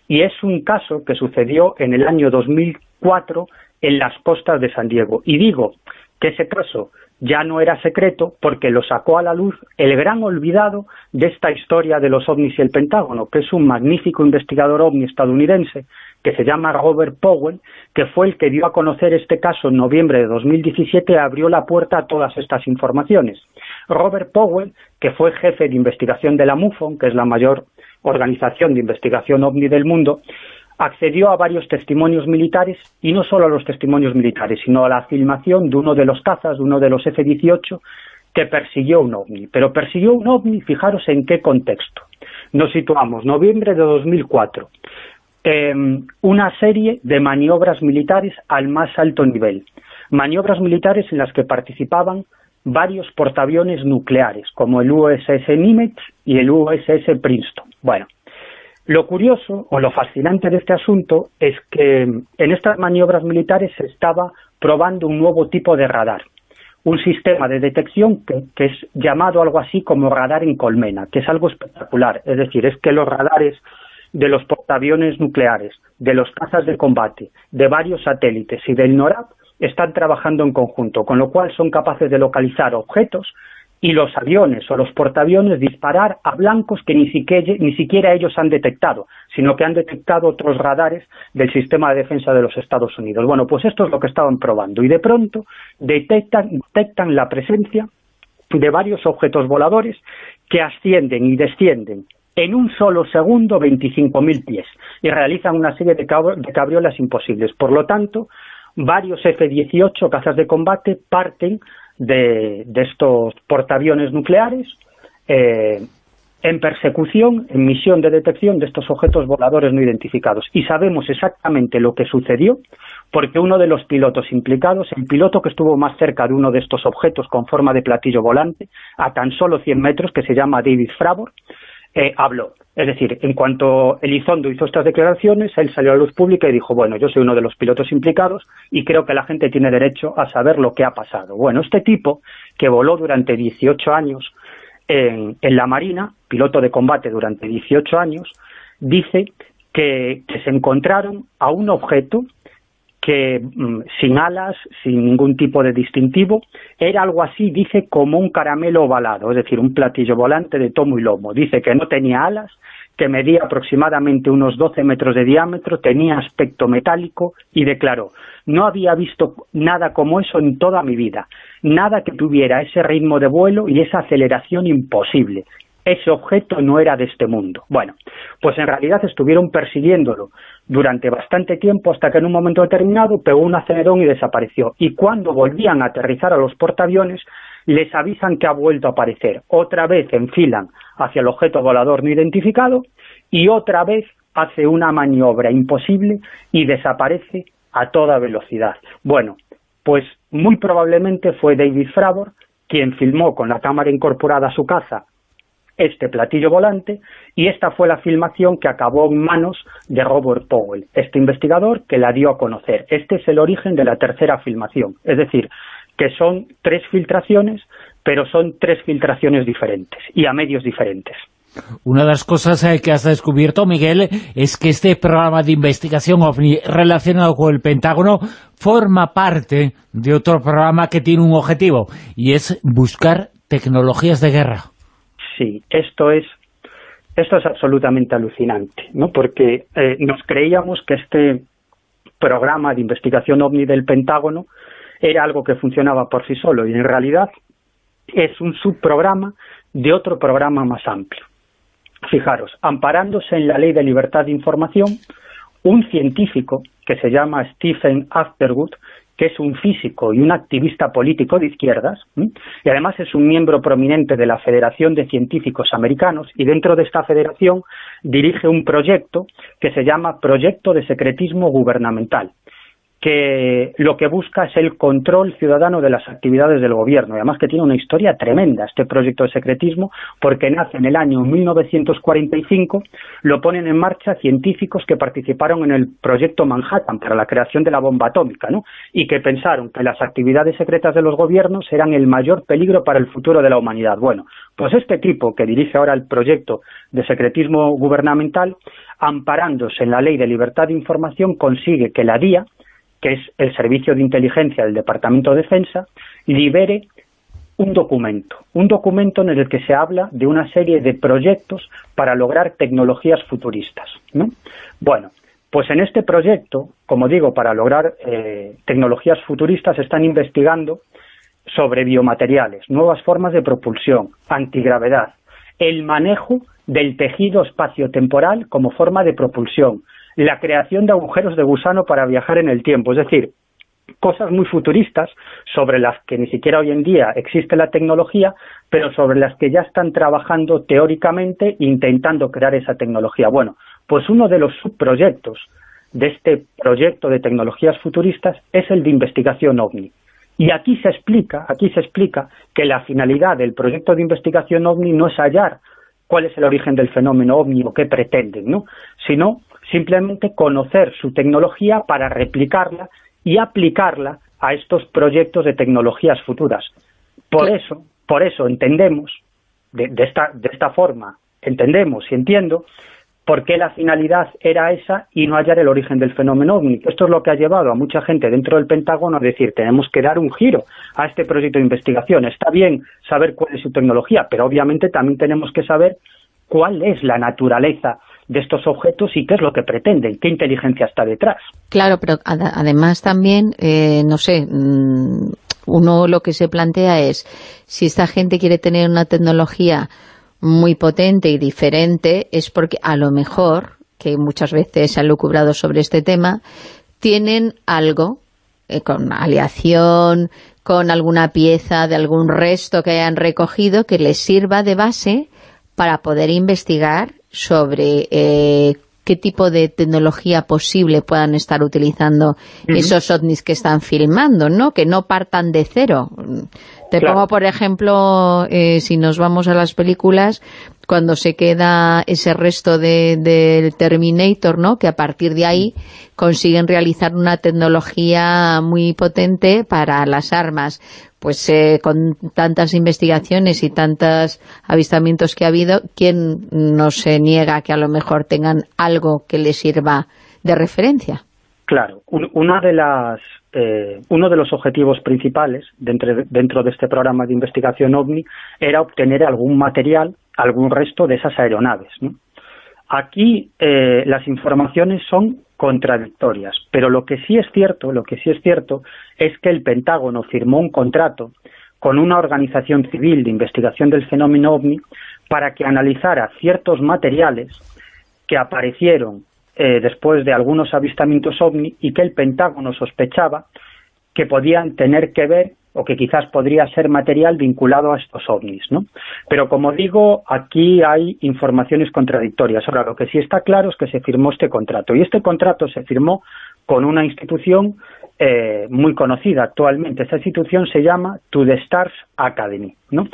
Y es un caso que sucedió en el año 2004 en las costas de San Diego. Y digo que ese caso ya no era secreto porque lo sacó a la luz el gran olvidado de esta historia de los ovnis y el Pentágono, que es un magnífico investigador ovni estadounidense que se llama Robert Powell, que fue el que dio a conocer este caso en noviembre de 2017 y abrió la puerta a todas estas informaciones. Robert Powell, que fue jefe de investigación de la MUFON, que es la mayor organización de investigación ovni del mundo, accedió a varios testimonios militares, y no solo a los testimonios militares, sino a la filmación de uno de los cazas, de uno de los F-18, que persiguió un ovni. Pero persiguió un ovni, fijaros en qué contexto. Nos situamos, noviembre de 2004, eh, una serie de maniobras militares al más alto nivel. Maniobras militares en las que participaban varios portaaviones nucleares, como el USS Nimitz y el USS Princeton. Bueno, lo curioso o lo fascinante de este asunto es que en estas maniobras militares se estaba probando un nuevo tipo de radar, un sistema de detección que, es llamado algo así como radar en colmena, que es algo espectacular. Es decir, es que los radares de los portaaviones nucleares, de los cazas de combate, de varios satélites y del NORAD están trabajando en conjunto, con lo cual son capaces de localizar objetos y los aviones o los portaaviones disparar a blancos que ni siquiera, ni siquiera ellos han detectado, sino que han detectado otros radares del sistema de defensa de los Estados Unidos. Bueno, pues esto es lo que estaban probando y de pronto detectan, detectan la presencia de varios objetos voladores que ascienden y descienden en un solo segundo 25.000 pies y realizan una serie de, de cabriolas imposibles. Por lo tanto, varios F-18 cazas de combate parten de, estos portaaviones nucleares eh, en persecución, en misión de detección de estos objetos voladores no identificados. Y sabemos exactamente lo que sucedió porque uno de los pilotos implicados, el piloto que estuvo más cerca de uno de estos objetos con forma de platillo volante, a tan solo 100 metros, que se llama David Fravor, eh, habló. Es decir, en cuanto Elizondo hizo estas declaraciones, él salió a la luz pública y dijo, bueno, yo soy uno de los pilotos implicados y creo que la gente tiene derecho a saber lo que ha pasado. Bueno, este tipo, que voló durante 18 años en, en la Marina, piloto de combate durante 18 años, dice que, que se encontraron a un objeto que mmm, sin alas, sin ningún tipo de distintivo, era algo así, dice, como un caramelo ovalado, es decir, un platillo volante de tomo y lomo. Dice que no tenía alas, que medía aproximadamente unos 12 metros de diámetro, tenía aspecto metálico y declaró, no había visto nada como eso en toda mi vida, nada que tuviera ese ritmo de vuelo y esa aceleración imposible. Ese objeto no era de este mundo. Bueno, pues en realidad estuvieron persiguiéndolo durante bastante tiempo hasta que en un momento determinado pegó un acelerón y desapareció. Y cuando volvían a aterrizar a los portaaviones, les avisan que ha vuelto a aparecer. Otra vez enfilan hacia el objeto volador no identificado y otra vez hace una maniobra imposible y desaparece a toda velocidad. Bueno, pues muy probablemente fue David Fravor quien filmó con la cámara incorporada a su caza este platillo volante y esta fue la filmación que acabó en manos de Robert Powell, este investigador que la dio a conocer. Este es el origen de la tercera filmación, es decir, que son tres filtraciones, pero son tres filtraciones diferentes y a medios diferentes. Una de las cosas eh, que has descubierto, Miguel, es que este programa de investigación OVNI relacionado con el Pentágono forma parte de otro programa que tiene un objetivo, y es buscar tecnologías de guerra. Sí, esto es esto es absolutamente alucinante, ¿no? Porque eh, nos creíamos que este programa de investigación OVNI del Pentágono era algo que funcionaba por sí solo y en realidad es un subprograma de otro programa más amplio. Fijaros, amparándose en la Ley de Libertad de Información, un científico que se llama Stephen Afterwood que es un físico y un activista político de izquierdas, y además es un miembro prominente de la Federación de Científicos Americanos, y dentro de esta federación dirige un proyecto que se llama Proyecto de Secretismo Gubernamental, que lo que busca es el control ciudadano de las actividades del gobierno, y además que tiene una historia tremenda este proyecto de secretismo, porque nace en el año 1945, lo ponen en marcha científicos que participaron en el proyecto Manhattan para la creación de la bomba atómica, ¿no? y que pensaron que las actividades secretas de los gobiernos eran el mayor peligro para el futuro de la humanidad. Bueno, pues este tipo que dirige ahora el proyecto de secretismo gubernamental, amparándose en la ley de libertad de información, consigue que la DIA, que es el Servicio de Inteligencia del Departamento de Defensa, libere un documento, un documento en el que se habla de una serie de proyectos para lograr tecnologías futuristas. ¿no? Bueno, Pues en este proyecto, como digo, para lograr eh, tecnologías futuristas, están investigando sobre biomateriales, nuevas formas de propulsión, antigravedad, el manejo del tejido espaciotemporal como forma de propulsión, la creación de agujeros de gusano para viajar en el tiempo, es decir, cosas muy futuristas sobre las que ni siquiera hoy en día existe la tecnología, pero sobre las que ya están trabajando teóricamente intentando crear esa tecnología. Bueno, pues uno de los subproyectos de este proyecto de tecnologías futuristas es el de investigación OVNI. Y aquí se explica, aquí se explica que la finalidad del proyecto de investigación OVNI no es hallar cuál es el origen del fenómeno OVNI o qué pretenden, ¿no? sino simplemente conocer su tecnología para replicarla y aplicarla a estos proyectos de tecnologías futuras. Por eso, por eso entendemos, de, de esta, de esta forma, entendemos y entiendo por qué la finalidad era esa y no hallar el origen del fenómeno OVNI. Esto es lo que ha llevado a mucha gente dentro del Pentágono a decir, tenemos que dar un giro a este proyecto de investigación. Está bien saber cuál es su tecnología, pero obviamente también tenemos que saber cuál es la naturaleza de estos objetos y qué es lo que pretenden, qué inteligencia está detrás. Claro, pero ad además también, eh, no sé, mmm, uno lo que se plantea es, si esta gente quiere tener una tecnología muy potente y diferente, es porque a lo mejor, que muchas veces se han lucubrado sobre este tema, tienen algo, eh, con aleación, con alguna pieza de algún resto que hayan recogido, que les sirva de base para poder investigar sobre eh, qué tipo de tecnología posible puedan estar utilizando uh -huh. esos ovnis que están filmando, ¿no? Que no partan de cero. Te claro. pongo, por ejemplo, eh, si nos vamos a las películas, cuando se queda ese resto del de Terminator, ¿no? Que a partir de ahí consiguen realizar una tecnología muy potente para las armas. Pues eh, con tantas investigaciones y tantos avistamientos que ha habido, ¿quién no se niega que a lo mejor tengan algo que les sirva de referencia? Claro, una de las eh, uno de los objetivos principales dentro, de este programa de investigación OVNI era obtener algún material, algún resto de esas aeronaves. Aquí eh, las informaciones son contradictorias, pero lo que sí es cierto, lo que sí es cierto es que el Pentágono firmó un contrato con una organización civil de investigación del fenómeno OVNI para que analizara ciertos materiales que aparecieron eh, después de algunos avistamientos OVNI y que el Pentágono sospechaba que podían tener que ver o que quizás podría ser material vinculado a estos ovnis, ¿no? Pero como digo, aquí hay informaciones contradictorias. Ahora, lo que sí está claro es que se firmó este contrato, y este contrato se firmó con una institución eh, muy conocida actualmente. Esta institución se llama To the Stars Academy, ¿no?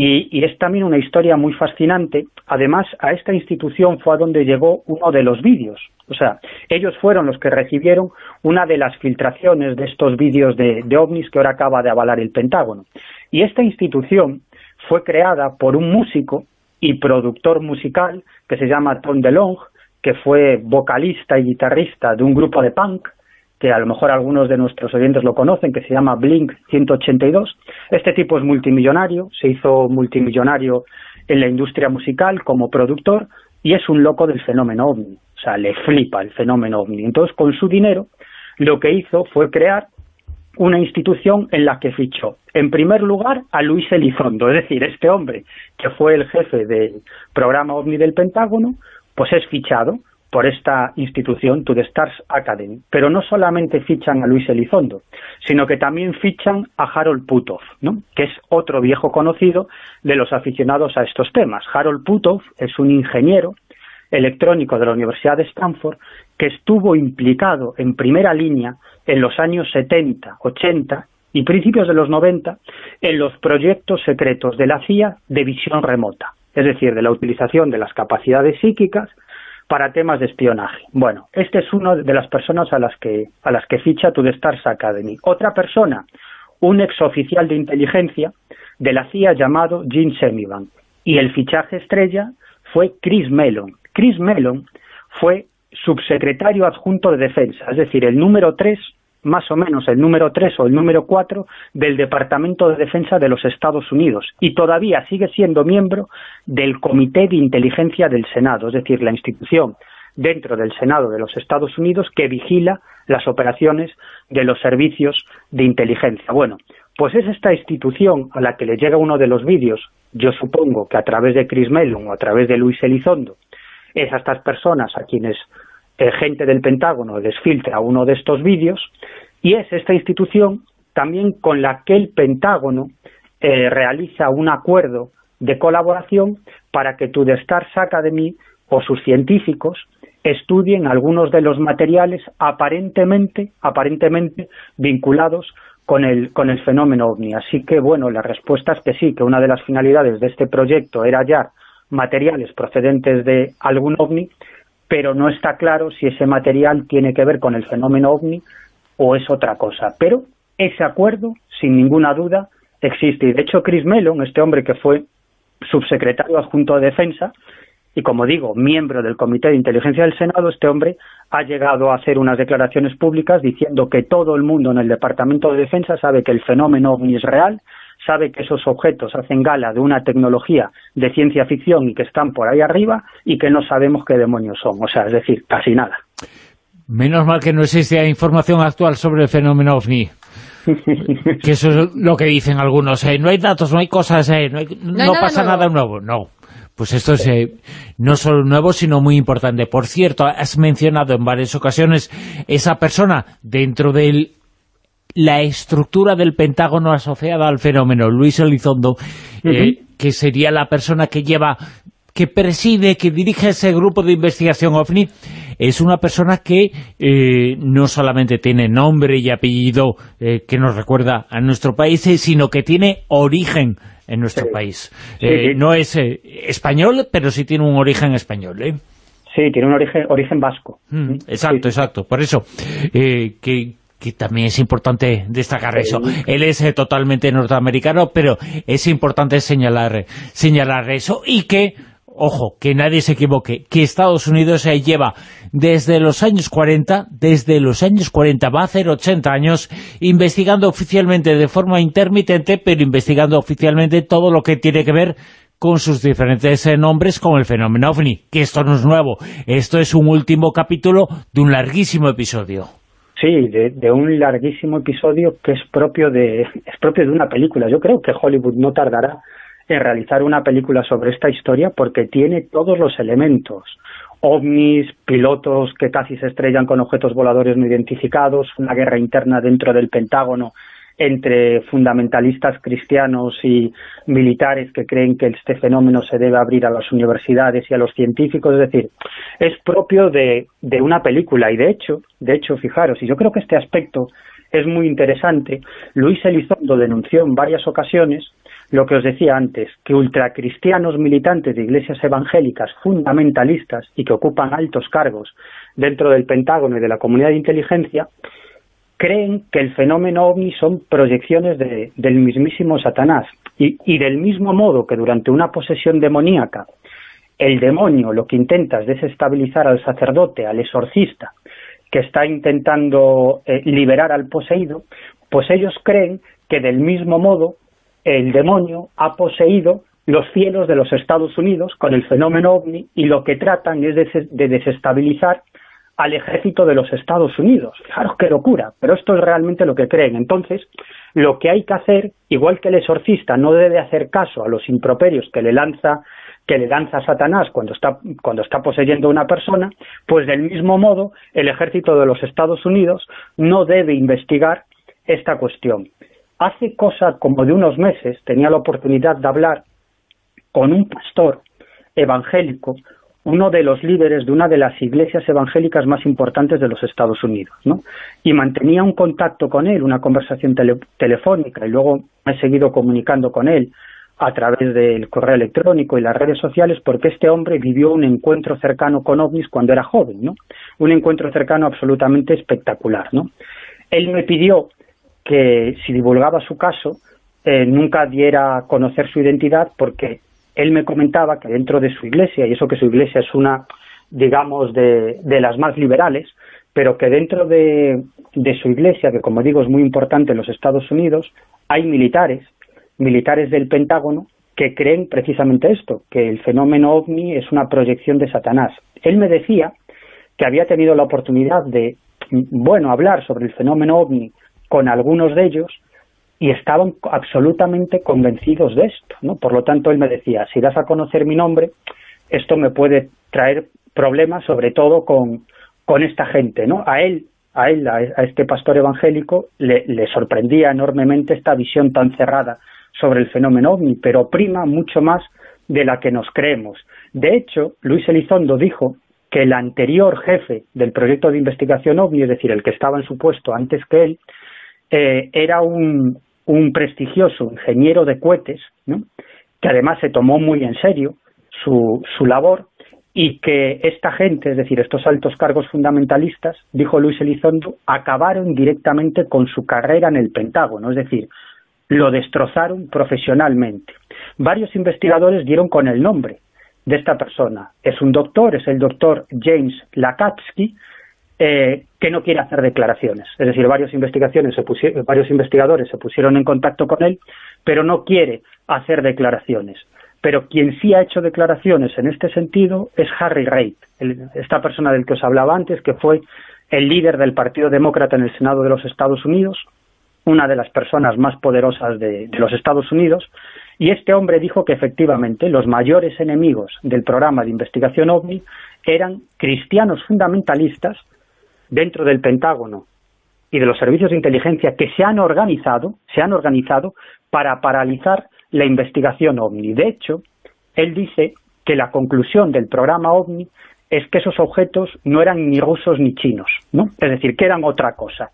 Y, es también una historia muy fascinante. Además, a esta institución fue a donde llegó uno de los vídeos. O sea, ellos fueron los que recibieron una de las filtraciones de estos vídeos de, de ovnis que ahora acaba de avalar el Pentágono. Y esta institución fue creada por un músico y productor musical que se llama Tom DeLonge, que fue vocalista y guitarrista de un grupo de punk que a lo mejor algunos de nuestros oyentes lo conocen, que se llama Blink 182. Este tipo es multimillonario, se hizo multimillonario en la industria musical como productor y es un loco del fenómeno OVNI. O sea, le flipa el fenómeno OVNI. Entonces, con su dinero, lo que hizo fue crear una institución en la que fichó, en primer lugar, a Luis Elizondo, es decir, este hombre que fue el jefe del programa OVNI del Pentágono, pues es fichado por esta institución, To the Stars Academy. Pero no solamente fichan a Luis Elizondo, sino que también fichan a Harold Puthoff, ¿no? que es otro viejo conocido de los aficionados a estos temas. Harold Puthoff es un ingeniero electrónico de la Universidad de Stanford que estuvo implicado en primera línea en los años 70, 80 y principios de los 90 en los proyectos secretos de la CIA de visión remota, es decir, de la utilización de las capacidades psíquicas para temas de espionaje. Bueno, este es uno de las personas a las que a las que ficha To The Stars Academy. Otra persona, un exoficial de inteligencia de la CIA llamado Gene Semivan. Y el fichaje estrella fue Chris Mellon. Chris Mellon fue subsecretario adjunto de defensa, es decir, el número 3 más o menos el número 3 o el número 4 del Departamento de Defensa de los Estados Unidos y todavía sigue siendo miembro del Comité de Inteligencia del Senado, es decir, la institución dentro del Senado de los Estados Unidos que vigila las operaciones de los servicios de inteligencia. Bueno, pues es esta institución a la que le llega uno de los vídeos, yo supongo que a través de Chris Mellon o a través de Luis Elizondo, es a estas personas a quienes eh, gente del Pentágono les filtra uno de estos vídeos, y es esta institución también con la que el Pentágono eh, realiza un acuerdo de colaboración para que Tudestar Academy o sus científicos estudien algunos de los materiales aparentemente, aparentemente vinculados con el, con el fenómeno OVNI. Así que, bueno, la respuesta es que sí, que una de las finalidades de este proyecto era hallar materiales procedentes de algún OVNI, pero no está claro si ese material tiene que ver con el fenómeno OVNI o es otra cosa. Pero ese acuerdo, sin ninguna duda, existe. Y de hecho, Chris Mellon, este hombre que fue subsecretario adjunto de Defensa, y como digo, miembro del Comité de Inteligencia del Senado, este hombre ha llegado a hacer unas declaraciones públicas diciendo que todo el mundo en el Departamento de Defensa sabe que el fenómeno OVNI es real, sabe que esos objetos hacen gala de una tecnología de ciencia ficción y que están por ahí arriba y que no sabemos qué demonios son, o sea, es decir, casi nada. Menos mal que no existe información actual sobre el fenómeno OVNI. que eso es lo que dicen algunos, ¿eh? no hay datos, no hay cosas, ¿eh? no, hay- no hay nada pasa nuevo. nada nuevo, no. Pues esto es eh, no solo nuevo, sino muy importante. Por cierto, has mencionado en varias ocasiones esa persona dentro de la estructura del Pentágono asociada al fenómeno, Luis Elizondo, eh, que sería la persona que lleva que preside, que dirige ese grupo de investigación OVNI, es una persona que eh, no solamente tiene nombre y apellido eh, que nos recuerda a nuestro país, sino que tiene origen en nuestro país. Eh, sí. No es español, pero sí tiene un origen español. Sí, tiene un origen, origen vasco. Mm, exacto, exacto. Por eso, que, que también es importante destacar eso. Él es eh, totalmente norteamericano, pero es importante señalar, señalar eso y que, ojo, que nadie se equivoque, que Estados Unidos se lleva desde los años 40, desde los años 40, va a hacer 80 años, investigando oficialmente de forma intermitente, pero investigando oficialmente todo lo que tiene que ver con sus diferentes eh, nombres con el fenómeno OVNI, que esto no es nuevo, esto es un último capítulo de un larguísimo episodio. Sí, de, de un larguísimo episodio que es propio de es propio de una película. Yo creo que Hollywood no tardará en realizar una película sobre esta historia porque tiene todos los elementos. ovnis, pilotos que casi se estrellan con objetos voladores no identificados, una guerra interna dentro del Pentágono entre fundamentalistas cristianos y militares que creen que este fenómeno se debe abrir a las universidades y a los científicos, es decir, es propio de, una película. Y de hecho, de hecho, fijaros, y yo creo que este aspecto es muy interesante, Luis Elizondo denunció en varias ocasiones lo que os decía antes, que ultracristianos militantes de iglesias evangélicas fundamentalistas y que ocupan altos cargos dentro del Pentágono y de la comunidad de inteligencia creen que el fenómeno ovni son proyecciones de- del mismísimo Satanás. Y, del mismo modo que durante una posesión demoníaca el demonio lo que intenta es desestabilizar al sacerdote, al exorcista, que está intentando eh, liberar al poseído, pues ellos creen que del mismo modo el demonio ha poseído los cielos de los Estados Unidos con el fenómeno ovni y lo que tratan es de, de desestabilizar al ejército de los Estados Unidos. Fijaros qué locura, pero esto es realmente lo que creen. Entonces, lo que hay que hacer, igual que el exorcista no debe hacer caso a los improperios que le lanza que le lanza Satanás cuando está, cuando está poseyendo una persona, pues del mismo modo el ejército de los Estados Unidos no debe investigar esta cuestión. Hace cosa como de unos meses tenía la oportunidad de hablar con un pastor evangélico, uno de los líderes de una de las iglesias evangélicas más importantes de los Estados Unidos, ¿no? Y mantenía un contacto con él, una conversación tele- telefónica, y luego he seguido comunicando con él a través del correo electrónico y las redes sociales, porque este hombre vivió un encuentro cercano con ovnis cuando era joven, ¿no? Un encuentro cercano absolutamente espectacular, ¿no? Él me pidió que si divulgaba su caso, eh, nunca diera a conocer su identidad porque él me comentaba que dentro de su iglesia, y eso que su iglesia es una, digamos, de, las más liberales, pero que dentro de, de su iglesia, que como digo es muy importante en los Estados Unidos, hay militares, militares del Pentágono, que creen precisamente esto, que el fenómeno OVNI es una proyección de Satanás. Él me decía que había tenido la oportunidad de, bueno, hablar sobre el fenómeno OVNI con algunos de ellos y estaban absolutamente convencidos de esto, ¿no? Por lo tanto, él me decía, si das a conocer mi nombre, esto me puede traer problemas, sobre todo con, con esta gente, ¿no? A él, a él, a, este pastor evangélico, le, le sorprendía enormemente esta visión tan cerrada sobre el fenómeno OVNI, pero prima mucho más de la que nos creemos. De hecho, Luis Elizondo dijo que el anterior jefe del proyecto de investigación OVNI, es decir, el que estaba en su puesto antes que él, eh, era un, un prestigioso ingeniero de cohetes, que además se tomó muy en serio su, su labor y que esta gente, es decir, estos altos cargos fundamentalistas, dijo Luis Elizondo, acabaron directamente con su carrera en el Pentágono, es decir, lo destrozaron profesionalmente. Varios investigadores dieron con el nombre de esta persona. Es un doctor, es el doctor James Lakatsky, eh, que no quiere hacer declaraciones. Es decir, varios, investigaciones se varios investigadores se pusieron en contacto con él, pero no quiere hacer declaraciones. Pero quien sí ha hecho declaraciones en este sentido es Harry Reid, esta persona del que os hablaba antes, que fue el líder del Partido Demócrata en el Senado de los Estados Unidos, una de las personas más poderosas de, los Estados Unidos, y este hombre dijo que efectivamente los mayores enemigos del programa de investigación OVNI eran cristianos fundamentalistas dentro del Pentágono y de los servicios de inteligencia que se han organizado, se han organizado para paralizar la investigación OVNI. De hecho, él dice que la conclusión del programa OVNI es que esos objetos no eran ni rusos ni chinos, ¿no? Es decir, que eran otra cosa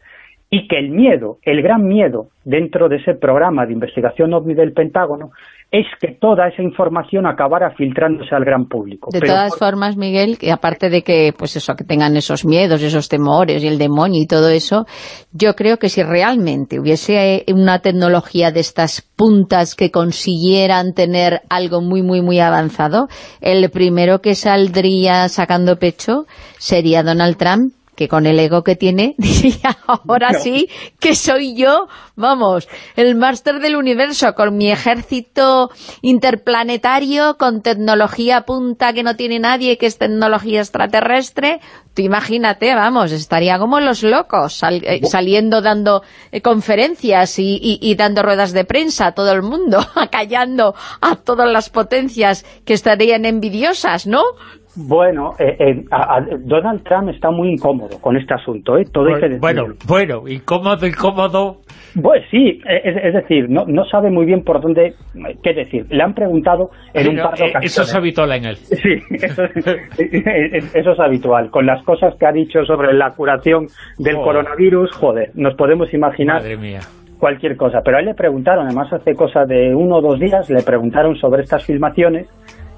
y que el miedo, el gran miedo dentro de ese programa de investigación OVNI del Pentágono es que toda esa información acabara filtrándose al gran público. De todas formas, Miguel, que aparte de que pues eso que tengan esos miedos, esos temores y el demonio y todo eso, yo creo que si realmente hubiese una tecnología de estas puntas que consiguieran tener algo muy, muy, muy avanzado, el primero que saldría sacando pecho sería Donald Trump que con el ego que tiene, diría, ahora sí, que soy yo, vamos, el máster del universo, con mi ejército interplanetario, con tecnología punta que no tiene nadie, que es tecnología extraterrestre, tú imagínate, vamos, estaría como los locos, eh, saliendo dando eh, conferencias y, y, dando ruedas de prensa a todo el mundo, acallando a todas las potencias que estarían envidiosas, ¿no? Bueno, eh, eh Donald Trump está muy incómodo con este asunto, ¿eh? Todo bueno, bueno, bueno, incómodo, incómodo. Pues sí, es, decir, no, no sabe muy bien por dónde, qué decir. Le han preguntado en un par de ocasiones. Eh, eso es habitual en él. Sí, eso es, eso es habitual. Con las cosas que ha dicho sobre la curación del coronavirus, joder, nos podemos imaginar cualquier cosa. Pero a él le preguntaron, además hace cosa de uno o dos días, le preguntaron sobre estas filmaciones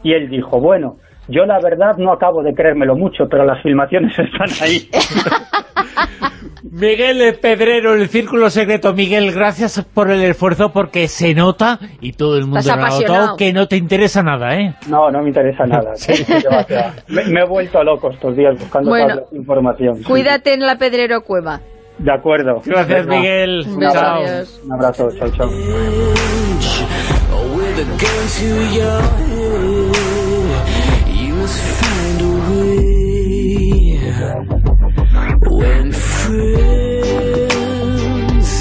y él dijo, bueno, yo la verdad no acabo de creérmelo mucho, pero las filmaciones están ahí. Miguel Pedrero, el Círculo Secreto. Miguel, gracias por el esfuerzo porque se nota, y todo el mundo lo ha notado, que no te interesa nada, ¿eh? No, no me interesa nada. me, he vuelto loco estos días buscando bueno, información. Cuídate en la Pedrero Cueva. De acuerdo. Gracias, Miguel. Un abrazo. Un abrazo. Chao, chao.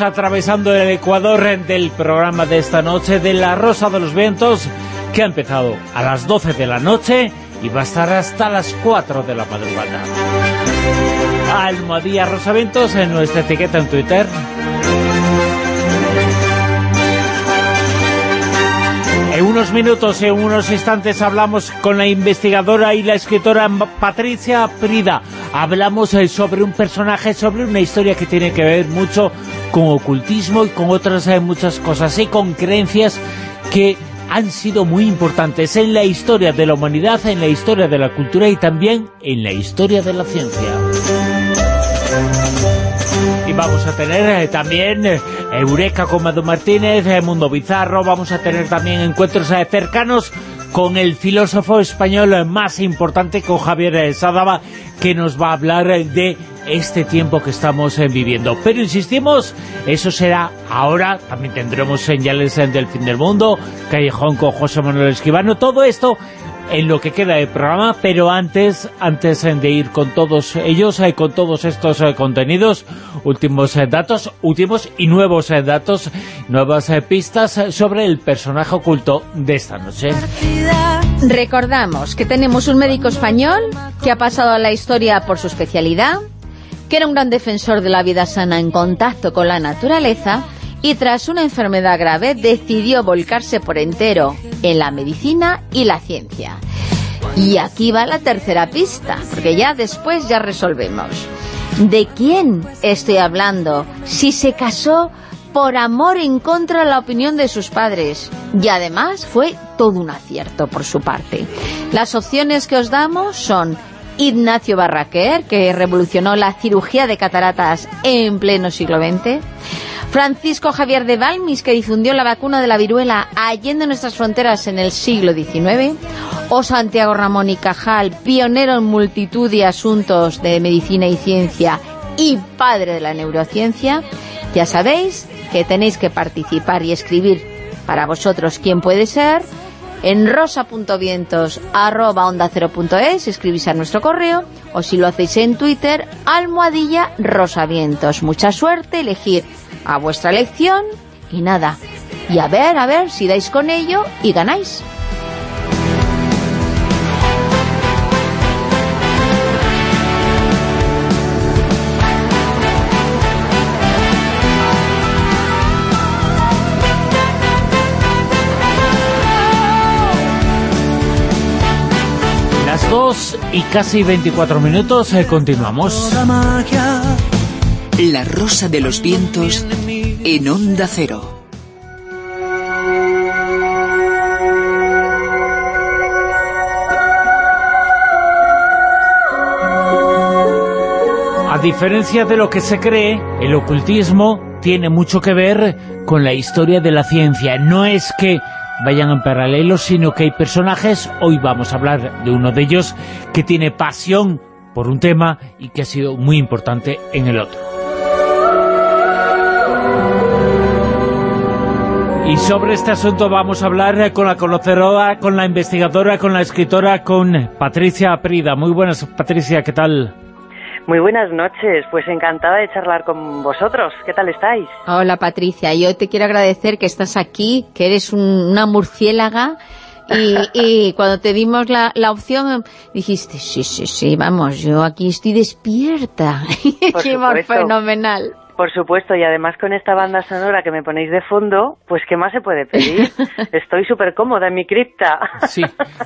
Atravesando el Ecuador del programa de esta noche de La Rosa de los Vientos, que ha empezado a las 12 de la noche y va a estar hasta las 4 de la madrugada. Almohadía Rosaventos en nuestra etiqueta en Twitter. En unos minutos, en unos instantes, hablamos con la investigadora y la escritora Patricia Prida. Hablamos eh, sobre un personaje, sobre una historia que tiene que ver mucho con ocultismo y con otras eh, muchas cosas y con creencias que han sido muy importantes en la historia de la humanidad, en la historia de la cultura y también en la historia de la ciencia. Y vamos a tener eh, también eh, Eureka con Mado Martínez, eh, Mundo Bizarro, vamos a tener también encuentros cercanos con el filósofo español más importante, con Javier Sadaba, que nos va a hablar de este tiempo que estamos eh, viviendo. Pero insistimos, eso será ahora, también tendremos señales eh, del fin del mundo, Callejón con José Manuel Esquivano, todo esto en lo que queda del programa, pero antes antes eh, de ir con todos ellos, con todos estos contenidos, últimos datos, últimos y nuevos datos, nuevas pistas sobre el personaje oculto de esta noche. Recordamos que tenemos un médico español que ha pasado a la historia por su especialidad, que era un gran defensor de la vida sana en contacto con la naturaleza y tras una enfermedad grave decidió volcarse por entero en la medicina y la ciencia. Y aquí va la tercera pista, porque ya después ya resolvemos. ¿De quién estoy hablando? Si se casó por amor en contra de la opinión de sus padres. Y además fue todo un acierto por su parte. Las opciones que os damos son Ignacio Barraquer, que revolucionó la cirugía de cataratas en pleno siglo XX, Francisco Javier de Balmis, que difundió la vacuna de la viruela allende nuestras fronteras en el siglo XIX, o Santiago Ramón y Cajal, pionero en multitud de asuntos de medicina y ciencia y padre de la neurociencia, ya sabéis que tenéis que participar y escribir para vosotros quién puede ser en rosa.vientos arroba onda cero punto es, escribís a nuestro correo o si lo hacéis en Twitter almohadilla rosavientos mucha suerte, elegir a vuestra elección y nada y a ver, a ver si dais con ello y ganáis 2 y casi 24 minutos, eh, continuamos. La rosa de los vientos en onda cero. A diferencia de lo que se cree, el ocultismo tiene mucho que ver con la historia de la ciencia. No es que vayan en paralelo, sino que hay personajes, hoy vamos a hablar de uno de ellos, que tiene pasión por un tema y que ha sido muy importante en el otro. Y sobre este asunto vamos a hablar con la conocedora, con la investigadora, con la escritora, con Patricia Prida. Muy buenas, Patricia, ¿qué tal? Muy buenas noches, pues encantada de charlar con vosotros. ¿Qué tal estáis? Hola Patricia, yo te quiero agradecer que estás aquí, que eres un- una murciélaga y, y cuando te dimos la, la opción dijiste, sí, sí, sí, vamos, yo aquí estoy despierta. Por fenomenal. Por supuesto, y además con esta banda sonora que me ponéis de fondo, pues ¿qué más se puede pedir? Estoy súper cómoda en mi cripta. Sí.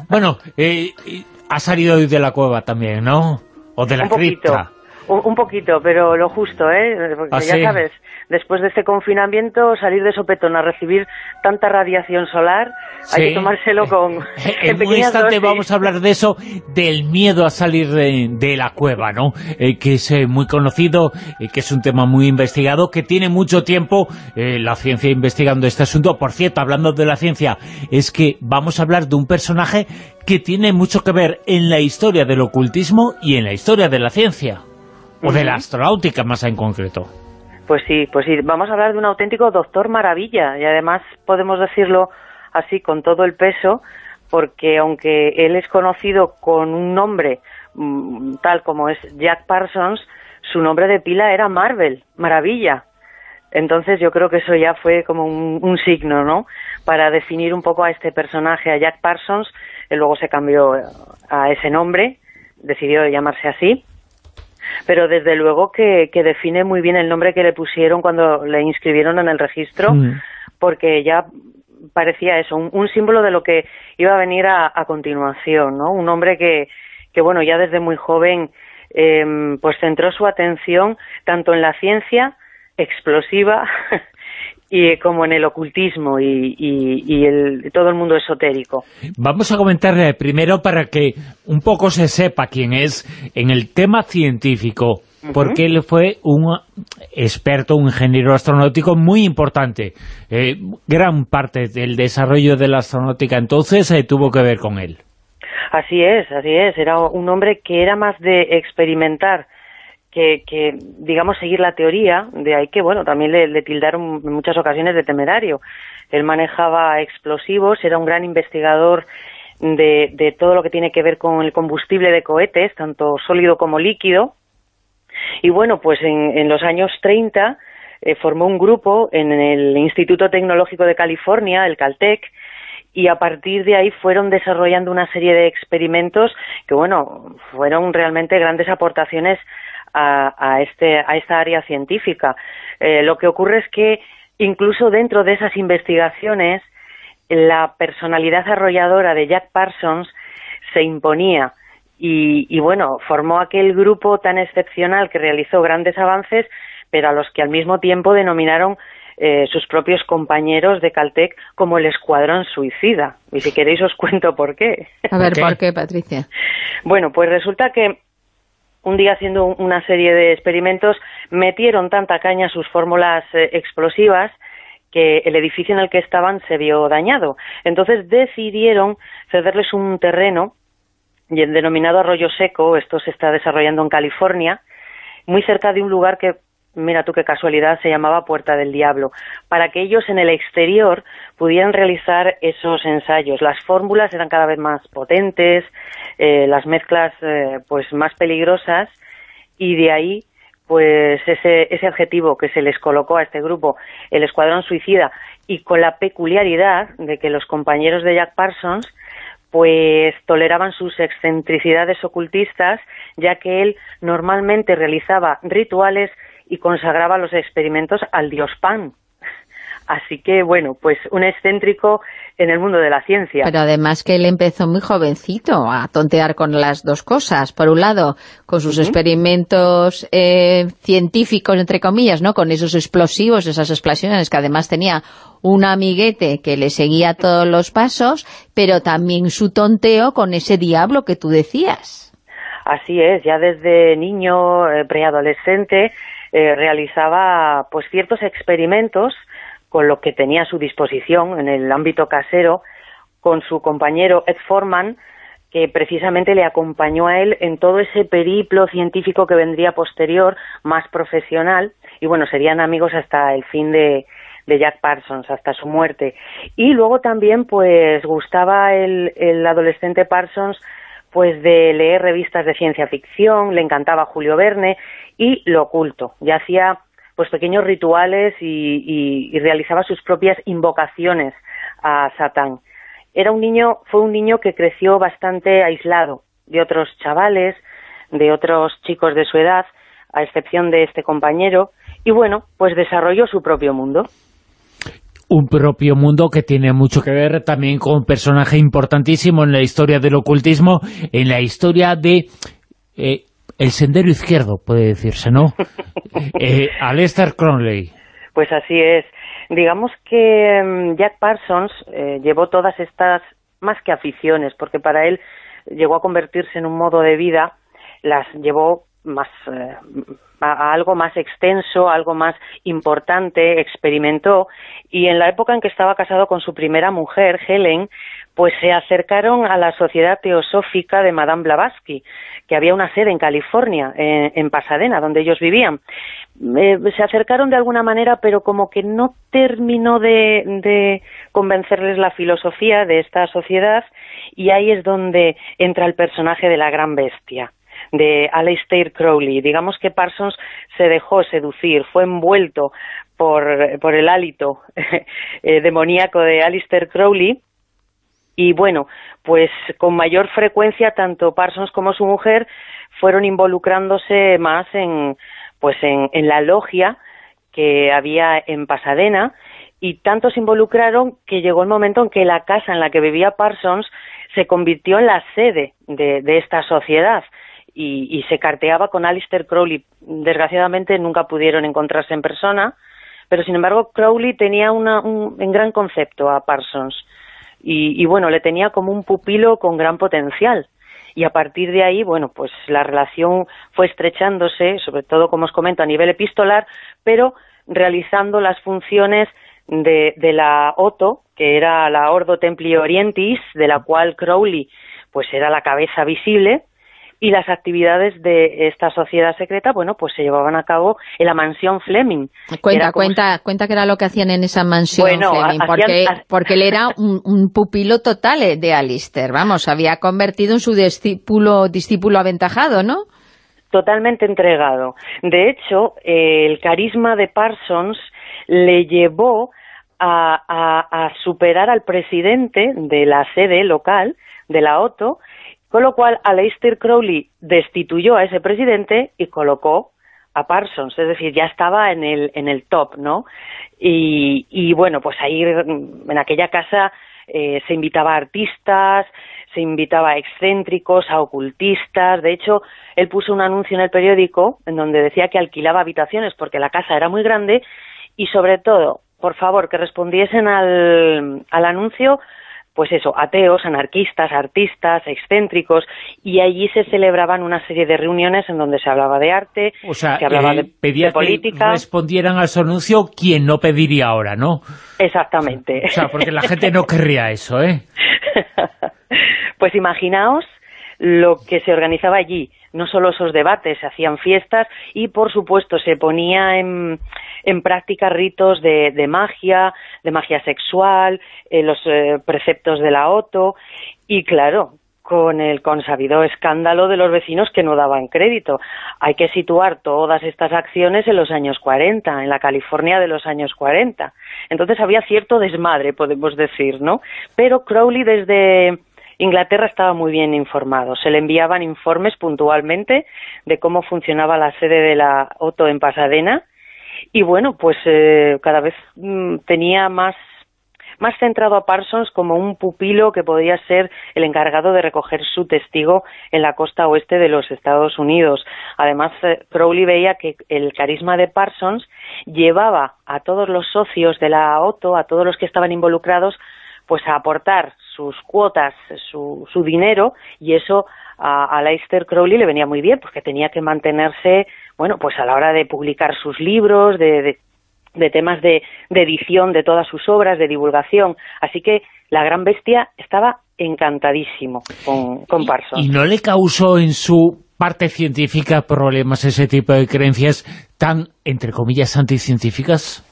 Bueno, eh, eh, ha salido hoy de la cueva también, ¿no? O de la cripta. Un, poquito, pero lo justo, ¿eh? Porque ¿Ah, ya sí? sabes, después de este confinamiento, salir de sopetón a recibir tanta radiación solar, hay que tomárselo con... En un instante dosis. vamos a hablar de eso, del miedo a salir de, de la cueva, ¿no? Eh, que es eh, muy conocido, eh, que es un tema muy investigado, que tiene mucho tiempo eh, la ciencia investigando este asunto. Por cierto, hablando de la ciencia, es que vamos a hablar de un personaje que tiene mucho que ver en la historia del ocultismo y en la historia de la ciencia. O de la astronáutica, más en concreto. Pues sí, pues sí, vamos a hablar de un auténtico doctor maravilla y además podemos decirlo así con todo el peso porque aunque él es conocido con un nombre mm, tal como es Jack Parsons, su nombre de pila era Marvel, maravilla. Entonces yo creo que eso ya fue como un, un signo, ¿no? Para definir un poco a este personaje, a Jack Parsons, él luego se cambió eh, a ese nombre, decidió llamarse así, pero desde luego que, que define muy bien el nombre que le pusieron cuando le inscribieron en el registro, porque ya parecía eso, un, un símbolo de lo que iba a venir a, a continuación, ¿no? Un hombre que, que bueno, ya desde muy joven, em, pues centró su atención tanto en la ciencia explosiva y como en el ocultismo y, y- y el, todo el mundo esotérico. Vamos a comentarle primero para que un poco se sepa quién es en el tema científico, porque él fue un experto, un ingeniero astronáutico muy importante. Eh, gran parte del desarrollo de la astronáutica entonces eh, tuvo que ver con él. Así es, así es. Era un hombre que era más de experimentar que, que, digamos, seguir la teoría. De ahí que, bueno, también le, tildaron en muchas ocasiones de temerario. Él manejaba explosivos, era un gran investigador de, de todo lo que tiene que ver con el combustible de cohetes, tanto sólido como líquido. Y bueno, pues en, en los años 30 eh, formó un grupo en el Instituto Tecnológico de California, el Caltech, y a partir de ahí fueron desarrollando una serie de experimentos que, bueno, fueron realmente grandes aportaciones a, a este, a esta área científica. Eh, lo que ocurre es que incluso dentro de esas investigaciones, la personalidad arrolladora de Jack Parsons se imponía y, y, bueno, formó aquel grupo tan excepcional que realizó grandes avances, pero a los que al mismo tiempo denominaron eh, sus propios compañeros de Caltech como el Escuadrón Suicida. Y si queréis os cuento por qué. A ver, ¿por qué, Patricia? Bueno, pues resulta que un día haciendo un- una serie de experimentos metieron tanta caña a sus fórmulas eh, explosivas que el edificio en el que estaban se vio dañado. Entonces decidieron cederles un terreno denominado Arroyo Seco, esto se está desarrollando en California, muy cerca de un lugar que, mira tú qué casualidad, se llamaba Puerta del Diablo, para que ellos en el exterior pudieran realizar esos ensayos. Las fórmulas eran cada vez más potentes, eh, las mezclas eh, pues más peligrosas y de ahí pues ese, ese adjetivo que se les colocó a este grupo, el Escuadrón Suicida, y con la peculiaridad de que los compañeros de Jack Parsons pues toleraban sus excentricidades ocultistas, ya que él normalmente realizaba rituales y consagraba los experimentos al dios Pan. Así que, bueno, pues un excéntrico en el mundo de la ciencia. Pero además que él empezó muy jovencito a tontear con las dos cosas. Por un lado, con sus experimentos eh, científicos, entre comillas, ¿no? Con esos explosivos, esas explosiones, que además tenía un amiguete que le seguía todos los pasos, pero también su tonteo con ese diablo que tú decías. Así es, ya desde niño, eh, preadolescente, eh, realizaba pues ciertos experimentos con lo que tenía a su disposición en el ámbito casero con su compañero Ed Forman, que precisamente le acompañó a él en todo ese periplo científico que vendría posterior, más profesional, y bueno, serían amigos hasta el fin de, de Jack Parsons, hasta su muerte. Y luego también, pues, gustaba el, el adolescente Parsons pues de leer revistas de ciencia ficción, le encantaba Julio Verne y lo oculto. Ya hacía pues pequeños rituales y, y- y realizaba sus propias invocaciones a Satán. Era un niño, fue un niño que creció bastante aislado de otros chavales, de otros chicos de su edad, a excepción de este compañero, y bueno, pues desarrolló su propio mundo. un propio mundo que tiene mucho que ver también con un personaje importantísimo en la historia del ocultismo, en la historia de eh, el sendero izquierdo, puede decirse, ¿no? eh, Aleister Crowley. Pues así es. Digamos que mm, Jack Parsons eh, llevó todas estas, más que aficiones, porque para él llegó a convertirse en un modo de vida, las llevó más eh, a, a algo más extenso, algo más importante, experimentó, y en la época en que estaba casado con su primera mujer, Helen, pues se acercaron a la Sociedad Teosófica de Madame Blavatsky, que había una sede en California, en, en Pasadena, donde ellos vivían. Eh, se acercaron de alguna manera, pero como que no terminó de, de convencerles la filosofía de esta sociedad, y ahí es donde entra el personaje de la gran bestia de Aleister Crowley. Digamos que Parsons se dejó seducir, fue envuelto por, por el hálito eh, demoníaco de Aleister Crowley y bueno, pues con mayor frecuencia tanto Parsons como su mujer fueron involucrándose más en pues en, la logia que había en Pasadena y tanto se involucraron que llegó el momento en que la casa en la que vivía Parsons se convirtió en la sede de, de esta sociedad y, y se carteaba con Alistair Crowley. Desgraciadamente nunca pudieron encontrarse en persona, pero sin embargo Crowley tenía una, un, en gran concepto a Parsons y, y bueno, le tenía como un pupilo con gran potencial. Y a partir de ahí, bueno, pues la relación fue estrechándose, sobre todo, como os comento, a nivel epistolar, pero realizando las funciones de, de la Otto, que era la Ordo Templi Orientis, de la cual Crowley pues era la cabeza visible, y las actividades de esta sociedad secreta, bueno, pues se llevaban a cabo en la mansión Fleming. Cuenta, cuenta, cuenta que era lo que hacían en esa mansión Bueno, Fleming, hacían- porque, porque él era un, un pupilo total de Alistair, vamos, había convertido en su discípulo, discípulo aventajado, ¿no? totalmente entregado. De hecho, eh, el carisma de Parsons le llevó a, a- a superar al presidente de la sede local, de la OTO, con lo cual Aleister Crowley destituyó a ese presidente y colocó a Parsons, es decir, ya estaba en el, en el top, ¿no? Y, y bueno, pues ahí en aquella casa eh, se invitaba a artistas, se invitaba a excéntricos, a ocultistas. De hecho, él puso un anuncio en el periódico en donde decía que alquilaba habitaciones porque la casa era muy grande y sobre todo, por favor, que respondiesen al, al anuncio pues eso, ateos, anarquistas, artistas, excéntricos, y allí se celebraban una serie de reuniones en donde se hablaba de arte, O sea, se hablaba eh, de, pedía de política. que respondieran al su anuncio quien no pediría ahora, ¿no? Exactamente. O sea, porque la gente no querría eso, ¿eh? Pues imaginaos lo que se organizaba allí. No solo esos debates, se hacían fiestas y, por supuesto, se ponía en, en práctica ritos de, de magia, de magia sexual, eh, los eh, preceptos de la Otto y, claro, con el consabido escándalo de los vecinos que no daban crédito. Hay que situar todas estas acciones en los años 40, en la California de los años 40. Entonces había cierto desmadre, podemos decir, ¿no? Pero Crowley desde Inglaterra estaba muy bien informado. Se le enviaban informes puntualmente de cómo funcionaba la sede de la OTO en Pasadena y bueno, pues eh, cada vez mm, tenía más más centrado a Parsons como un pupilo que podía ser el encargado de recoger su testigo en la costa oeste de los Estados Unidos. Además, eh, Crowley veía que el carisma de Parsons llevaba a todos los socios de la OTO, a todos los que estaban involucrados, pues a aportar sus cuotas, su, su dinero, y eso a, a Leicester Crowley le venía muy bien, porque tenía que mantenerse, bueno, pues a la hora de publicar sus libros, de, de de temas de, de edición de todas sus obras, de divulgación. Así que la gran bestia estaba encantadísimo con, con Parsons. ¿Y no le causó en su parte científica problemas ese tipo de creencias tan, entre comillas, anticientíficas?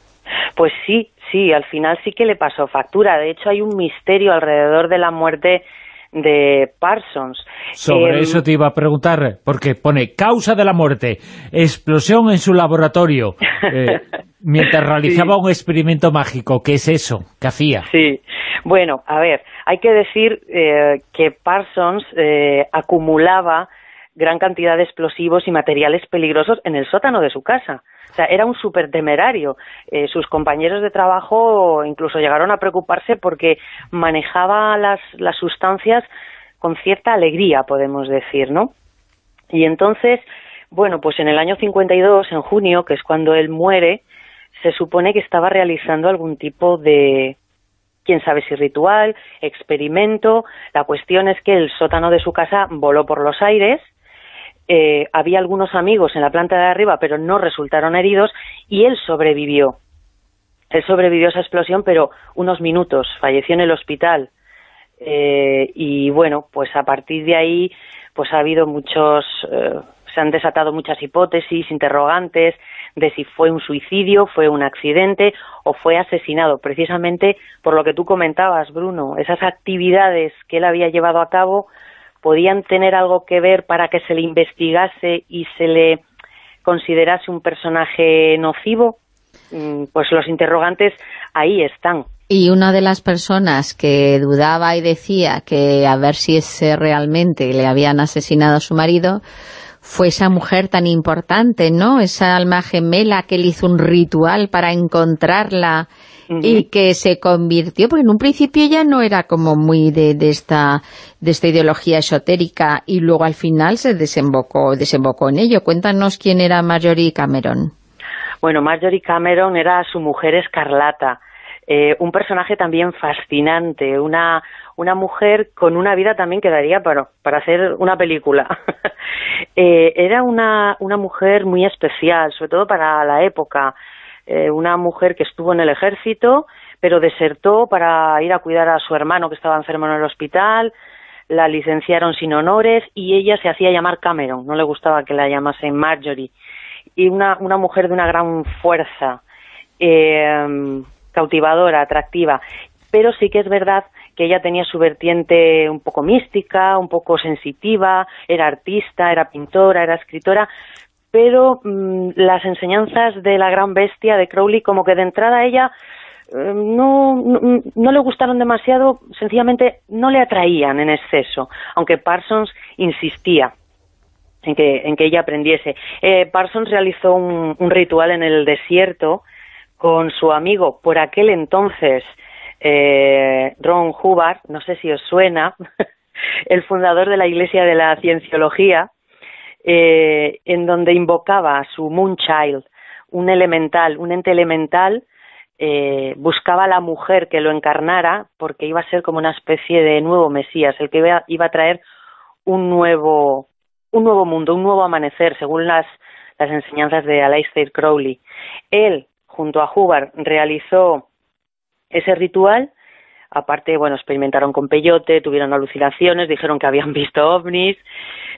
Pues sí, sí, al final sí que le pasó factura. De hecho, hay un misterio alrededor de la muerte de Parsons. Sobre Eh, eso te iba a preguntar, porque pone causa de la muerte, explosión en su laboratorio, eh, mientras realizaba un experimento mágico. ¿Qué es eso? ¿Qué hacía? Sí, bueno, a ver, hay que decir eh, que Parsons eh, acumulaba gran cantidad de explosivos y materiales peligrosos en el sótano de su casa. O sea, era un súper temerario. Eh, sus compañeros de trabajo incluso llegaron a preocuparse porque manejaba las, las sustancias con cierta alegría, podemos decir, ¿no? Y entonces, bueno, pues en el año 52, en junio, que es cuando él muere, se supone que estaba realizando algún tipo de, quién sabe si ritual, experimento. La cuestión es que el sótano de su casa voló por los aires, eh, había algunos amigos en la planta de arriba, pero no resultaron heridos, y él sobrevivió. Él sobrevivió a esa explosión, pero unos minutos, falleció en el hospital. Eh, y bueno, pues a partir de ahí, pues ha habido muchos, eh, se han desatado muchas hipótesis, interrogantes, de si fue un suicidio, fue un accidente o fue asesinado, precisamente por lo que tú comentabas, Bruno, esas actividades que él había llevado a cabo podían tener algo que ver para que se le investigase y se le considerase un personaje nocivo, Mm, pues los interrogantes ahí están. Y una de las personas que dudaba y decía que a ver si ese realmente le habían asesinado a su marido fue esa mujer tan importante, ¿no? Esa alma gemela que él hizo un ritual para encontrarla y que se convirtió, porque en un principio ella no era como muy de, de esta de esta ideología esotérica y luego al final se desembocó desembocó en ello. Cuéntanos quién era Marjorie Cameron. Bueno, Marjorie Cameron era su mujer escarlata, eh, un personaje también fascinante, una, una mujer con una vida también que daría para, para hacer una película. Eh, era una, una mujer muy especial, sobre todo para la época, eh, una mujer que estuvo en el ejército, pero desertó para ir a cuidar a su hermano que estaba enfermo en el hospital, la licenciaron sin honores y ella se hacía llamar Cameron, no le gustaba que la llamasen Marjorie. Y una, una mujer de una gran fuerza, eh, cautivadora, atractiva, pero sí que es verdad que ella tenía su vertiente un poco mística, un poco sensitiva, era artista, era pintora, era escritora, pero mm, las enseñanzas de la gran bestia de Crowley como que de entrada a ella eh, no, no, le gustaron demasiado, sencillamente no le atraían en exceso, aunque Parsons insistía en que, en que ella aprendiese. Eh, Parsons realizó un, un ritual en el desierto con su amigo por aquel entonces eh, Ron Hubbard, no sé si os suena, el fundador de la Iglesia de la Cienciología, eh, en donde invocaba a su Moonchild, un elemental, un ente elemental, eh, buscaba a la mujer que lo encarnara porque iba a ser como una especie de nuevo Mesías, el que iba, a traer un nuevo, un nuevo mundo, un nuevo amanecer, según las, las enseñanzas de Aleister Crowley. Él, junto a Hubbard, realizó ese ritual. Aparte, bueno, experimentaron con peyote, tuvieron alucinaciones, dijeron que habían visto ovnis.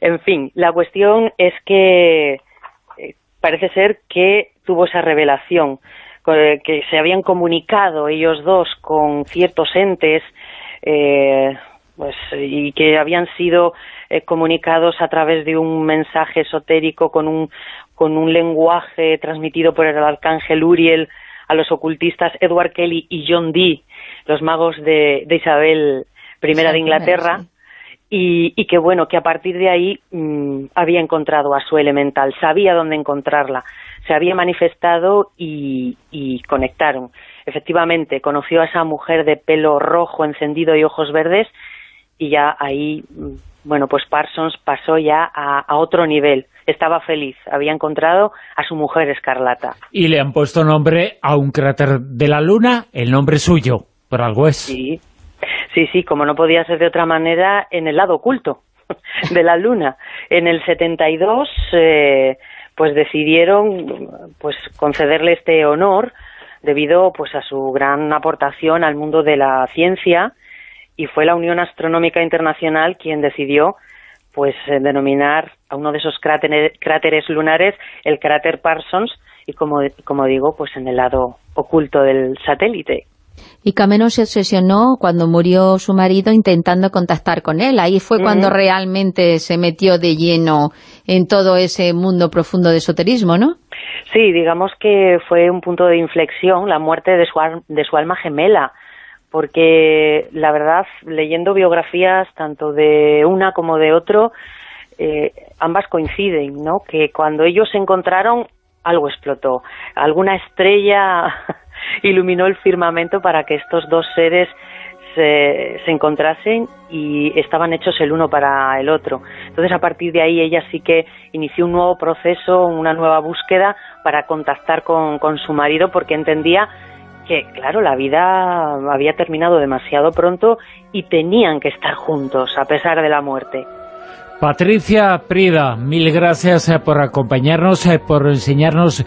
En fin, la cuestión es que eh, parece ser que tuvo esa revelación, eh, que se habían comunicado ellos dos con ciertos entes, eh, pues, y que habían sido eh, comunicados a través de un mensaje esotérico con un, con un lenguaje transmitido por el arcángel Uriel a los ocultistas Edward Kelly y John Dee, los magos de, de Isabel I de Inglaterra, y, y, que bueno, que a partir de ahí mmm, había encontrado a su elemental, sabía dónde encontrarla, se había manifestado y, y conectaron. Efectivamente, conoció a esa mujer de pelo rojo encendido y ojos verdes y ya ahí, bueno, pues Parsons pasó ya a, a otro nivel. Estaba feliz, había encontrado a su mujer escarlata. Y le han puesto nombre a un cráter de la Luna, el nombre suyo, por algo es. Sí, sí, sí, como no podía ser de otra manera, en el lado oculto de la Luna. En el 72, eh, pues decidieron pues concederle este honor debido pues a su gran aportación al mundo de la ciencia y fue la Unión Astronómica Internacional quien decidió pues eh, denominar a uno de esos cráteres, cráteres, lunares el cráter Parsons y como, como digo, pues en el lado oculto del satélite. Y Cameron se obsesionó cuando murió su marido intentando contactar con él. Ahí fue cuando realmente se metió de lleno en todo ese mundo profundo de esoterismo, ¿no? Sí, digamos que fue un punto de inflexión la muerte de su, de su alma gemela, porque la verdad, leyendo biografías tanto de una como de otro, eh, ambas coinciden, ¿no? Que cuando ellos se encontraron, algo explotó. Alguna estrella iluminó el firmamento para que estos dos seres se, se encontrasen y estaban hechos el uno para el otro. Entonces, a partir de ahí, ella sí que inició un nuevo proceso, una nueva búsqueda para contactar con, con su marido, porque entendía que, claro, la vida había terminado demasiado pronto y tenían que estar juntos, a pesar de la muerte. Patricia Prida, mil gracias eh, por acompañarnos, eh, por enseñarnos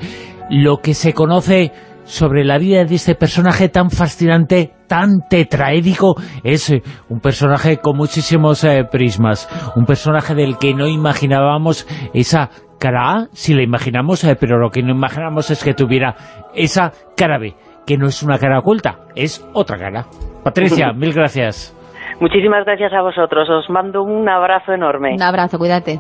lo que se conoce sobre la vida de este personaje tan fascinante, tan tetraédico. Es eh, un personaje con muchísimos eh, prismas, un personaje del que no imaginábamos esa cara A, si la imaginamos, eh, pero lo que no imaginamos es que tuviera esa cara B, que no es una cara oculta, es otra cara. Patricia, mil gracias. Muchísimas gracias a vosotros, os mando un abrazo enorme. Un abrazo, cuídate.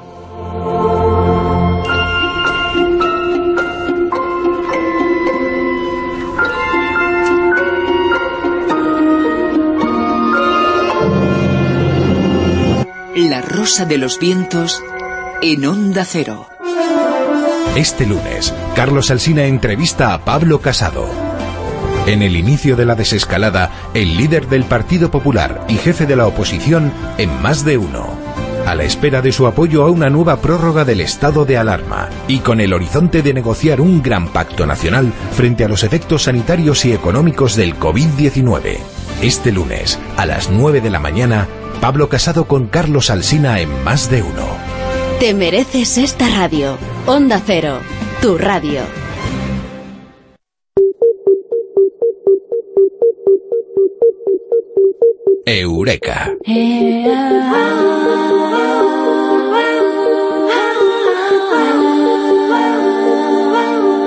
La rosa de los vientos en Onda Cero. Este lunes, Carlos Alsina entrevista a Pablo Casado. En el inicio de la desescalada, el líder del Partido Popular y jefe de la oposición en más de uno. a la espera de su apoyo a una nueva prórroga del estado de alarma y con el horizonte de negociar un gran pacto nacional frente a los efectos sanitarios y económicos del COVID-19. Este lunes, a las 9 de la mañana, Pablo Casado con Carlos Alsina en Más de Uno. Te mereces esta radio. Onda Cero, tu radio. Eureka.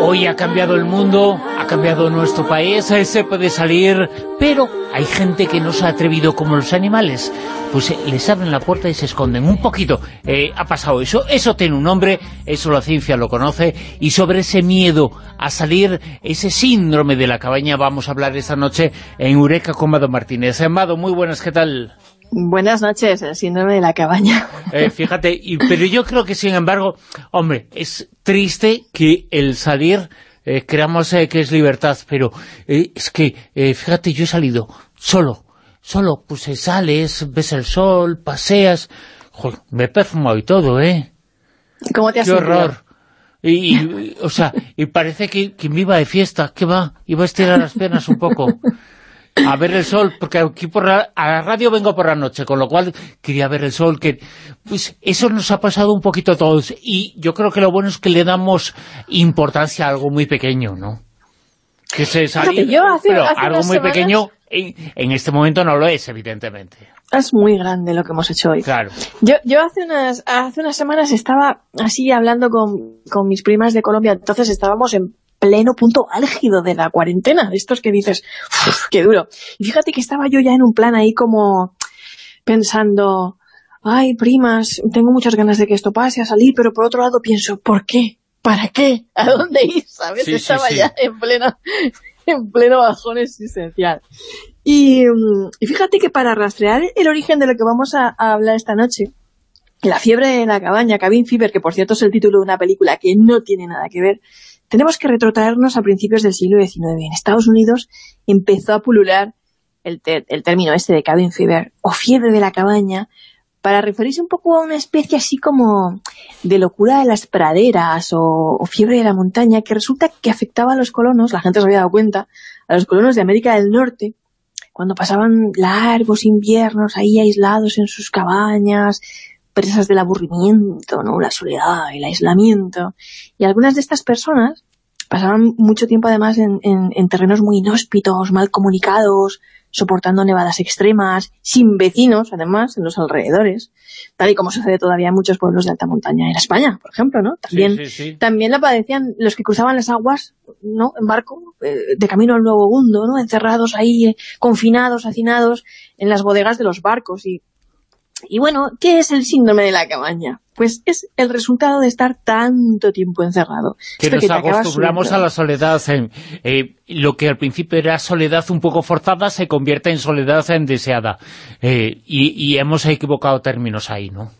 Hoy ha cambiado el mundo, cambiado nuestro país, eh, se puede salir, pero hay gente que no se ha atrevido como los animales. Pues eh, les abren la puerta y se esconden un poquito. Eh, ha pasado eso, eso tiene un nombre, eso la ciencia lo conoce, y sobre ese miedo a salir, ese síndrome de la cabaña, vamos a hablar esta noche en Eureka con Mado Martínez. Mado, muy buenas, ¿qué tal? Buenas noches, el síndrome de la cabaña. Eh, fíjate, y, pero yo creo que sin embargo, hombre, es triste que el salir, eh, creamos eh, que es libertad, pero eh, es que, eh, fíjate, yo he salido solo, solo, pues sales, ves el sol, paseas, joder, me he perfumado y todo, ¿eh? ¿Cómo te has ¡Qué horror! Y, y, o sea, y parece que, que me iba de fiesta, ¿qué va? Iba a estirar las piernas un poco, a ver el sol, porque aquí por la, a la radio vengo por la noche, con lo cual quería ver el sol, que pues eso nos ha pasado un poquito a todos, y yo creo que lo bueno es que le damos importancia a algo muy pequeño, ¿no? Que se salir, yo hace- pero hace algo muy semanas- pequeño en, en este momento no lo es, evidentemente. Es muy grande lo que hemos hecho hoy. Claro. Yo, yo hace unas hace unas semanas estaba así hablando con, con mis primas de Colombia, entonces estábamos en pleno punto álgido de la cuarentena, de estos que dices, "Uf, qué duro. Y fíjate que estaba yo ya en un plan ahí como pensando, ay, primas, tengo muchas ganas de que esto pase a salir, pero por otro lado pienso, ¿por qué? ¿Para qué? ¿A dónde ir? ¿Sabes? Sí, estaba sí. ya en pleno, en pleno bajón existencial. Y, y fíjate que para rastrear el origen de lo que vamos a, a hablar esta noche, la fiebre en la cabaña, Cabin Fever, que por cierto es el título de una película que no tiene nada que ver, tenemos que retrotraernos a principios del siglo XIX. En Estados Unidos empezó a pulular el, el término este de Cabin Fever, o fiebre de la cabaña, para referirse un poco a una especie así como de locura de las praderas o, o fiebre de la montaña, que resulta que afectaba a los colonos, la gente se había dado cuenta, a los colonos de América del Norte, cuando pasaban largos inviernos ahí aislados en sus cabañas, presas del aburrimiento, ¿no? la soledad, el aislamiento. Y algunas de estas personas pasaban mucho tiempo además en, en- en terrenos muy inhóspitos, mal comunicados, soportando nevadas extremas, sin vecinos, además, en los alrededores, tal y como sucede todavía en muchos pueblos de alta montaña en España, por ejemplo, ¿no? También, sí, sí. también la padecían los que cruzaban las aguas, ¿no? En barco, eh, de camino al Nuevo Mundo, ¿no? Encerrados ahí, eh, confinados, hacinados en las bodegas de los barcos y y bueno, ¿qué es el síndrome de la cabaña? Pues es el resultado de estar tanto tiempo encerrado. que Esto nos acostumbramos a la soledad. eh, eh, lo que al principio era soledad un poco forzada se convierte en soledad en deseada. Eh, y, y hemos equivocado términos ahí, ¿no?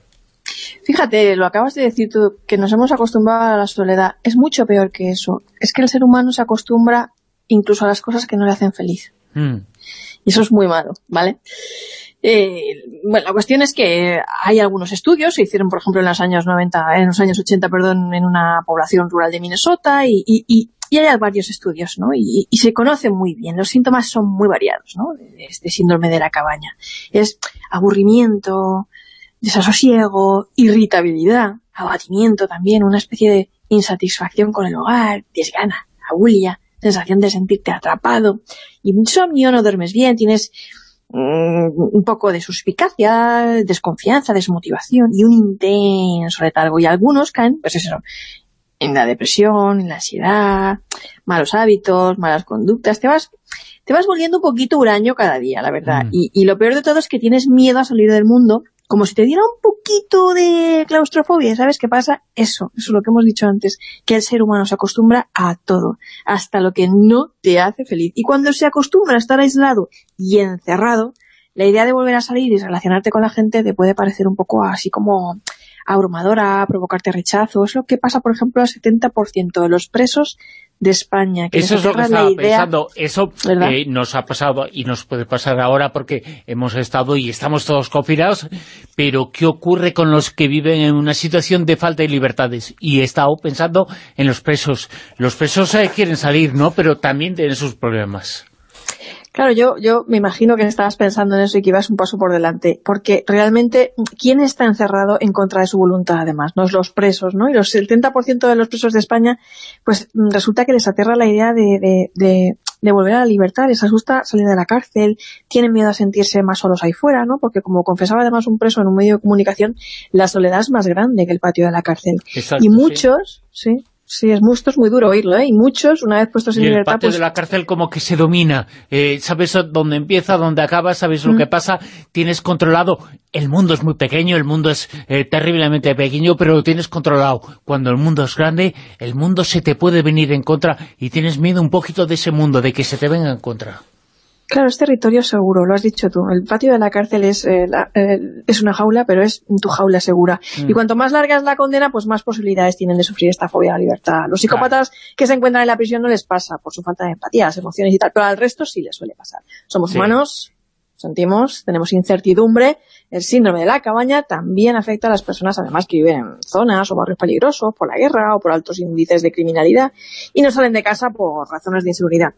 Fíjate, lo acabas de decir tú, que nos hemos acostumbrado a la soledad. Es mucho peor que eso. Es que el ser humano se acostumbra incluso a las cosas que no le hacen feliz. Mm. Y eso es muy malo, ¿vale? Eh, bueno, la cuestión es que hay algunos estudios, se hicieron, por ejemplo, en los años 90, en los años 80, perdón, en una población rural de Minnesota, y, y, y- y hay varios estudios, ¿no? Y, se conocen muy bien. Los síntomas son muy variados, ¿no? Este síndrome de la cabaña. Es aburrimiento, desasosiego, irritabilidad, abatimiento también, una especie de insatisfacción con el hogar, desgana, abulia, sensación de sentirte atrapado, insomnio, no duermes bien, tienes mm, un poco de suspicacia, desconfianza, desmotivación y un intenso letargo. Y algunos caen, pues eso, en la depresión, en la ansiedad, malos hábitos, malas conductas. Te vas, te vas volviendo un poquito huraño cada día, la verdad. Mm. Y, y lo peor de todo es que tienes miedo a salir del mundo, como si te diera un poquito de claustrofobia. ¿Sabes qué pasa? Eso, eso es lo que hemos dicho antes, que el ser humano se acostumbra a todo, hasta lo que no te hace feliz. Y cuando se acostumbra a estar aislado y encerrado, la idea de volver a salir y relacionarte con la gente te puede parecer un poco así como abrumadora, provocarte rechazo. Es lo que pasa, por ejemplo, al 70% de los presos de España. Que Eso es lo que estaba idea, pensando. Eso eh, nos ha pasado y nos puede pasar ahora porque hemos estado y estamos todos confinados, pero ¿qué ocurre con los que viven en una situación de falta de libertades? Y he estado pensando en los presos. Los presos eh, quieren salir, ¿no? Pero también tienen sus problemas. Claro, yo, yo me imagino que estabas pensando en eso y que ibas un paso por delante, porque realmente, ¿quién está encerrado en contra de su voluntad además? No es los presos, ¿no? Y los, el 30% de los presos de España, pues mm, resulta que les aterra la idea de, de, de, de volver a la libertad, les asusta salir de la cárcel, tienen miedo a sentirse más solos ahí fuera, ¿no? Porque como confesaba además un preso en un medio de comunicación, la soledad es más grande que el patio de la cárcel. Exacto, y muchos, sí, sí, es, mu- esto es muy duro oírlo, ¿eh? Y muchos, una vez puestos en Y el libertad, patio pues de la cárcel como que se domina. Eh, sabes dónde empieza, dónde acaba, sabes lo Mm. que pasa, tienes controlado. El mundo es muy pequeño, el mundo es eh, terriblemente pequeño, pero lo tienes controlado. Cuando el mundo es grande, el mundo se te puede venir en contra y tienes miedo un poquito de ese mundo, de que se te venga en contra. Claro, es territorio seguro, lo has dicho tú. El patio de la cárcel es, eh, la- eh, es una jaula, pero es tu jaula segura. Mm. Y cuanto más larga es la condena, pues más posibilidades tienen de sufrir esta fobia a la libertad. Los psicópatas que se encuentran en la prisión no les pasa por su falta de empatía, las emociones y tal, pero al resto sí les suele pasar. Somos Sí. humanos, sentimos, tenemos incertidumbre. El síndrome de la cabaña también afecta a las personas, además, que viven en zonas o barrios peligrosos por la guerra o por altos índices de criminalidad y no salen de casa por razones de inseguridad.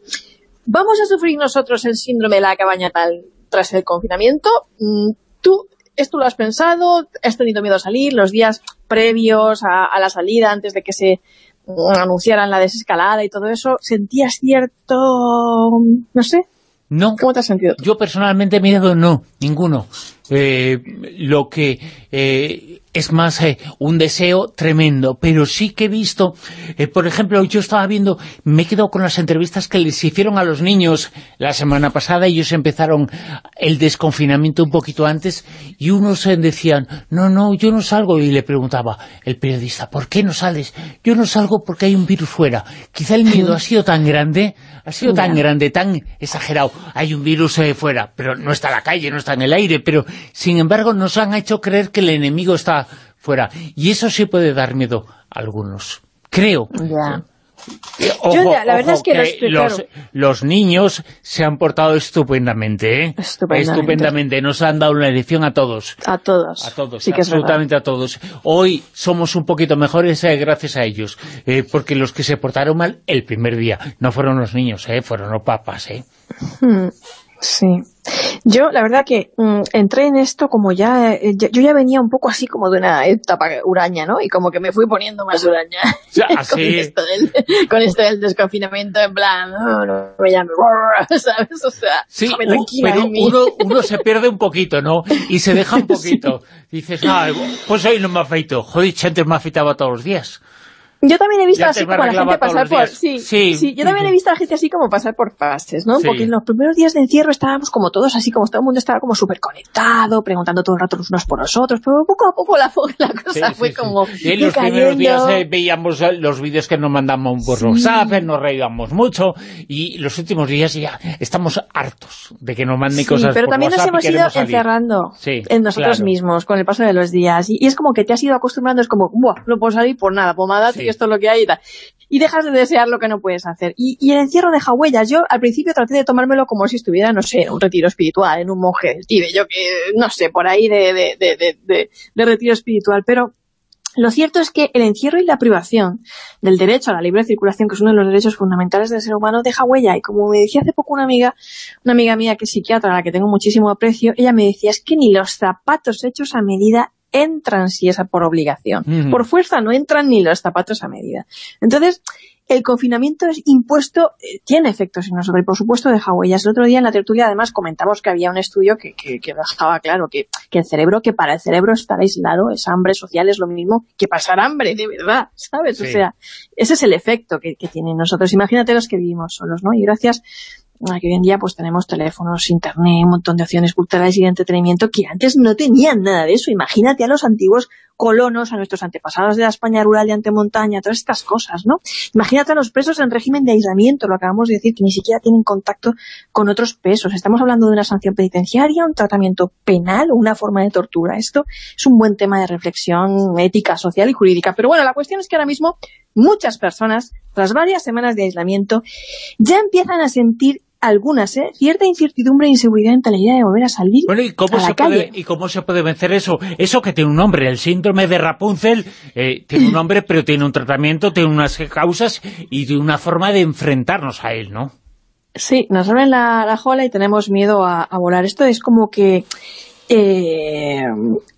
¿Vamos a sufrir nosotros el síndrome de la cabaña tal tras el confinamiento? Mm, ¿Tú esto lo has pensado? ¿Has tenido miedo a salir los días previos a, a la salida, antes de que se mm, anunciaran la desescalada y todo eso? ¿Sentías cierto... no sé? No. ¿Cómo te has sentido? Yo personalmente miedo no, ninguno. Eh, lo que eh, es más eh, un deseo tremendo, pero sí que he visto, eh, por ejemplo, yo estaba viendo, me he quedado con las entrevistas que les hicieron a los niños la semana pasada, ellos empezaron el desconfinamiento un poquito antes, y unos eh, decían, no, no, yo no salgo, y le preguntaba el periodista, ¿por qué no sales? Yo no salgo porque hay un virus fuera. Quizá el miedo ha sido tan grande, ha sido tan grande, tan exagerado, hay un virus eh, fuera, pero no está en la calle, no está en el aire, pero sin embargo nos han hecho creer que el enemigo está fuera, y eso sí puede dar miedo a algunos, creo. Ya. Ojo, Yo la verdad ojo, es que los- los, niños se han portado estupendamente, ¿eh? Estupendamente. Estupendamente. Nos han dado una lección a todos. A todos. A todos, Sí absolutamente a todos. Hoy somos un poquito mejores eh, gracias a ellos, eh, porque los que se portaron mal el primer día no fueron los niños, eh, fueron los papas. Eh. Hmm, Sí. Yo, la verdad que mm, entré en esto como ya, eh, ya- Yo ya venía un poco así como de una etapa huraña, ¿no? Y como que me fui poniendo más huraña. Ya, con, así. esto del, con esto del desconfinamiento, en plan... No, no me llames... ¿Sabes? O sea, Sí, pero uno, uno se pierde un poquito, ¿no? Y se deja un poquito. Dices, ah, pues hoy no me afeito. Joder, antes me afeitaba todos los días. Yo también he visto Ya así como a la gente pasar por... Sí, Sí. sí, yo también he visto a la gente así como pasar por fases, ¿no? Sí. Porque en los primeros días de encierro estábamos como todos así, como todo el mundo estaba como súper conectado, preguntando todo el rato los unos por los otros, pero poco a poco la, la cosa Sí, fue sí, sí. como Y en los primeros días eh, veíamos eh, los vídeos que nos mandamos por Sí. WhatsApp, eh, nos reíamos mucho, y los últimos días ya estamos hartos de que nos manden Sí, cosas pero por también nos WhatsApp y hemos ido salir. encerrando Sí, en nosotros claro. mismos con el paso de los días. Y, y es como que te has ido acostumbrando, es como, Buah, no puedo salir por nada, pomada, Sí. Esto es lo que hay y tal. Y dejas de desear lo que no puedes hacer. Y, el encierro deja huellas. Yo al principio traté de tomármelo como si estuviera, no sé, un retiro espiritual, en un monje del Tíbet, yo que, no sé, por ahí de, de, de, de- de retiro espiritual. Pero lo cierto es que el encierro y la privación del derecho a la libre circulación, que es uno de los derechos fundamentales del ser humano, deja huella. Y como me decía hace poco una amiga, una amiga mía que es psiquiatra, a la que tengo muchísimo aprecio, ella me decía, es que ni los zapatos hechos a medida entran si es por obligación. Por fuerza no entran ni los zapatos a medida. Entonces, el confinamiento es impuesto, eh, tiene efectos en nosotros y por supuesto deja huellas. El otro día en la tertulia además comentamos que había un estudio que, que, que dejaba claro que, que el cerebro, que para el cerebro estar aislado es hambre social, es lo mismo que pasar hambre, de verdad, ¿sabes? O sea, ese es el efecto que, que tienen nosotros. Imagínate los que vivimos solos, ¿no? Y gracias que hoy en día pues tenemos teléfonos, internet, un montón de opciones culturales y de entretenimiento que antes no tenían nada de eso. Imagínate a los antiguos colonos, a nuestros antepasados de la España rural y antemontaña, todas estas cosas, ¿no? Imagínate a los presos en régimen de aislamiento, lo acabamos de decir, que ni siquiera tienen contacto con otros presos. Estamos hablando de una sanción penitenciaria, un tratamiento penal una forma de tortura. Esto es un buen tema de reflexión ética, social y jurídica. Pero bueno, la cuestión es que ahora mismo muchas personas, tras varias semanas de aislamiento, ya empiezan a sentir algunas, ¿eh? cierta incertidumbre e inseguridad ante la idea de volver a salir Bueno, ¿y cómo, a la se calle. puede, ¿y cómo se puede vencer eso? Eso que tiene un nombre, el síndrome de Rapunzel, eh, tiene un nombre, pero tiene un tratamiento, tiene unas causas y tiene una forma de enfrentarnos a él, ¿no? Sí, nos abren la, la jola y tenemos miedo a, a volar. Esto es como que... eh,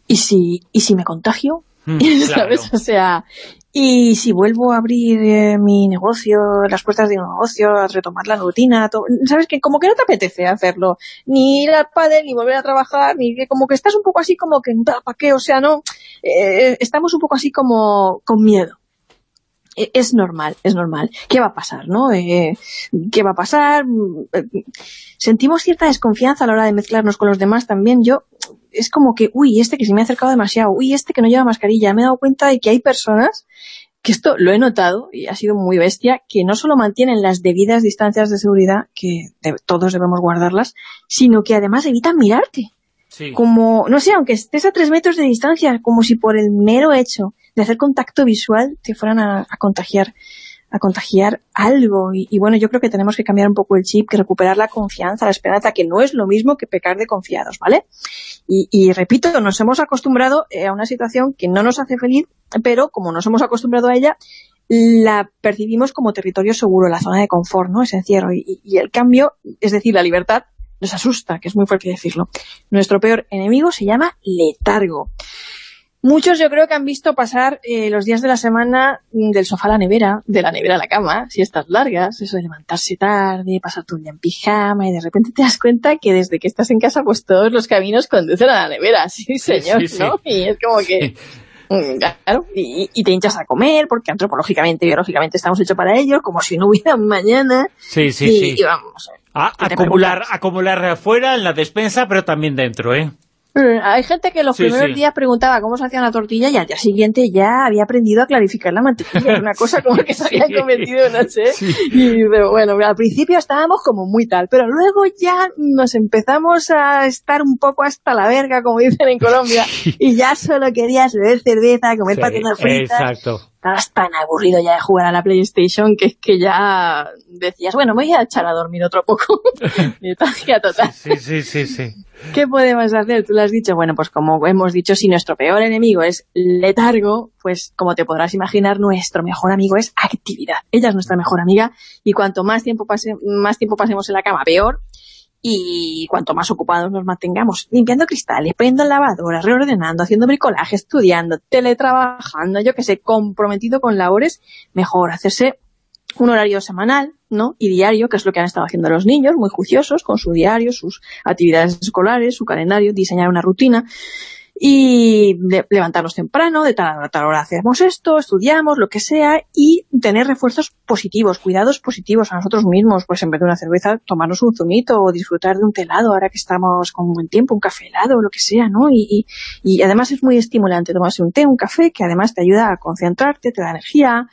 ¿y, si, ¿Y si me contagio? Mm, ¿Sabes? claro. O sea, y si vuelvo a abrir eh, mi negocio, las puertas de un negocio, a retomar la rutina, to- ¿sabes? Que como que no te apetece hacerlo, ni ir al pádel, ni volver a trabajar, ni que como que estás un poco así como que, ¿para qué? O sea, no, eh, estamos un poco así como con miedo. E- Es normal, es normal. ¿Qué va a pasar, no? Eh, ¿Qué va a pasar? Mm, eh, Sentimos cierta desconfianza a la hora de mezclarnos con los demás también. Yo, es como que, uy, este que se me ha acercado demasiado, uy, este que no lleva mascarilla. Me he dado cuenta de que hay personas, que esto lo he notado y ha sido muy bestia, que no solo mantienen las debidas distancias de seguridad, que de- todos debemos guardarlas, sino que además evitan mirarte como, no sé, aunque estés a tres metros de distancia, como si por el mero hecho de hacer contacto visual te fueran a, a contagiar a contagiar algo. Y, y bueno, yo creo que tenemos que cambiar un poco el chip, que recuperar la confianza, la esperanza, que no es lo mismo que pecar de confiados, ¿vale? Y, y repito, nos hemos acostumbrado eh, a una situación que no nos hace feliz, pero como nos hemos acostumbrado a ella, la percibimos como territorio seguro, la zona de confort, ¿no? Ese encierro. Y, y el cambio, es decir, la libertad, nos asusta, que es muy fuerte decirlo. Nuestro peor enemigo se llama letargo. Muchos yo creo que han visto pasar eh, los días de la semana mm, del sofá a la nevera, de la nevera a la cama, siestas largas, eso de levantarse tarde, pasar el día en pijama y de repente te das cuenta que desde que estás en casa pues todos los caminos conducen a la nevera, sí señor, sí, sí. ¿no? Y es como que... mm, Claro, y, y te hinchas a comer porque antropológicamente, biológicamente estamos hechos para ello, como si no hubiera mañana. Sí, sí, y, sí. y vamos, Ah, ¿qué te acumular, acumular afuera en la despensa, pero también dentro, ¿eh? Mm, Hay gente que los Sí, primeros sí. días preguntaba cómo se hacía una tortilla y al día siguiente ya había aprendido a clarificar la mantequilla. Una cosa como que se habían cometido, no sé. Y bueno, al principio estábamos como muy tal, pero luego ya nos empezamos a estar un poco hasta la verga, como dicen en Colombia, y ya solo querías beber cerveza, comer Sí, patinas fritas. exacto. Estabas tan aburrido ya de jugar a la PlayStation que es que ya decías, bueno, me voy a echar a dormir otro poco. Total. Sí, sí, sí, sí. ¿Qué podemos hacer? Tú lo has dicho. Bueno, pues como hemos dicho, si nuestro peor enemigo es letargo, pues como te podrás imaginar, nuestro mejor amigo es actividad. Ella es nuestra mejor amiga y cuanto más tiempo, pase, más tiempo pasemos en la cama, peor. Y cuanto más ocupados nos mantengamos, limpiando cristales, poniendo lavadoras, reordenando, haciendo bricolaje, estudiando, teletrabajando, yo que sé, comprometido con labores, mejor hacerse un horario semanal, ¿no? Y diario, que es lo que han estado haciendo los niños, muy juiciosos, con su diario, sus actividades escolares, su calendario, diseñar una rutina y le- levantarnos temprano, de tal a tal hora hacemos esto, estudiamos, lo que sea, y tener refuerzos positivos, cuidados positivos a nosotros mismos, pues en vez de una cerveza, tomarnos un zumito o disfrutar de un telado ahora que estamos con buen tiempo, un café helado lo que sea, ¿no? Y, y, y además es muy estimulante tomarse un té, un café, que además te ayuda a concentrarte, te da energía,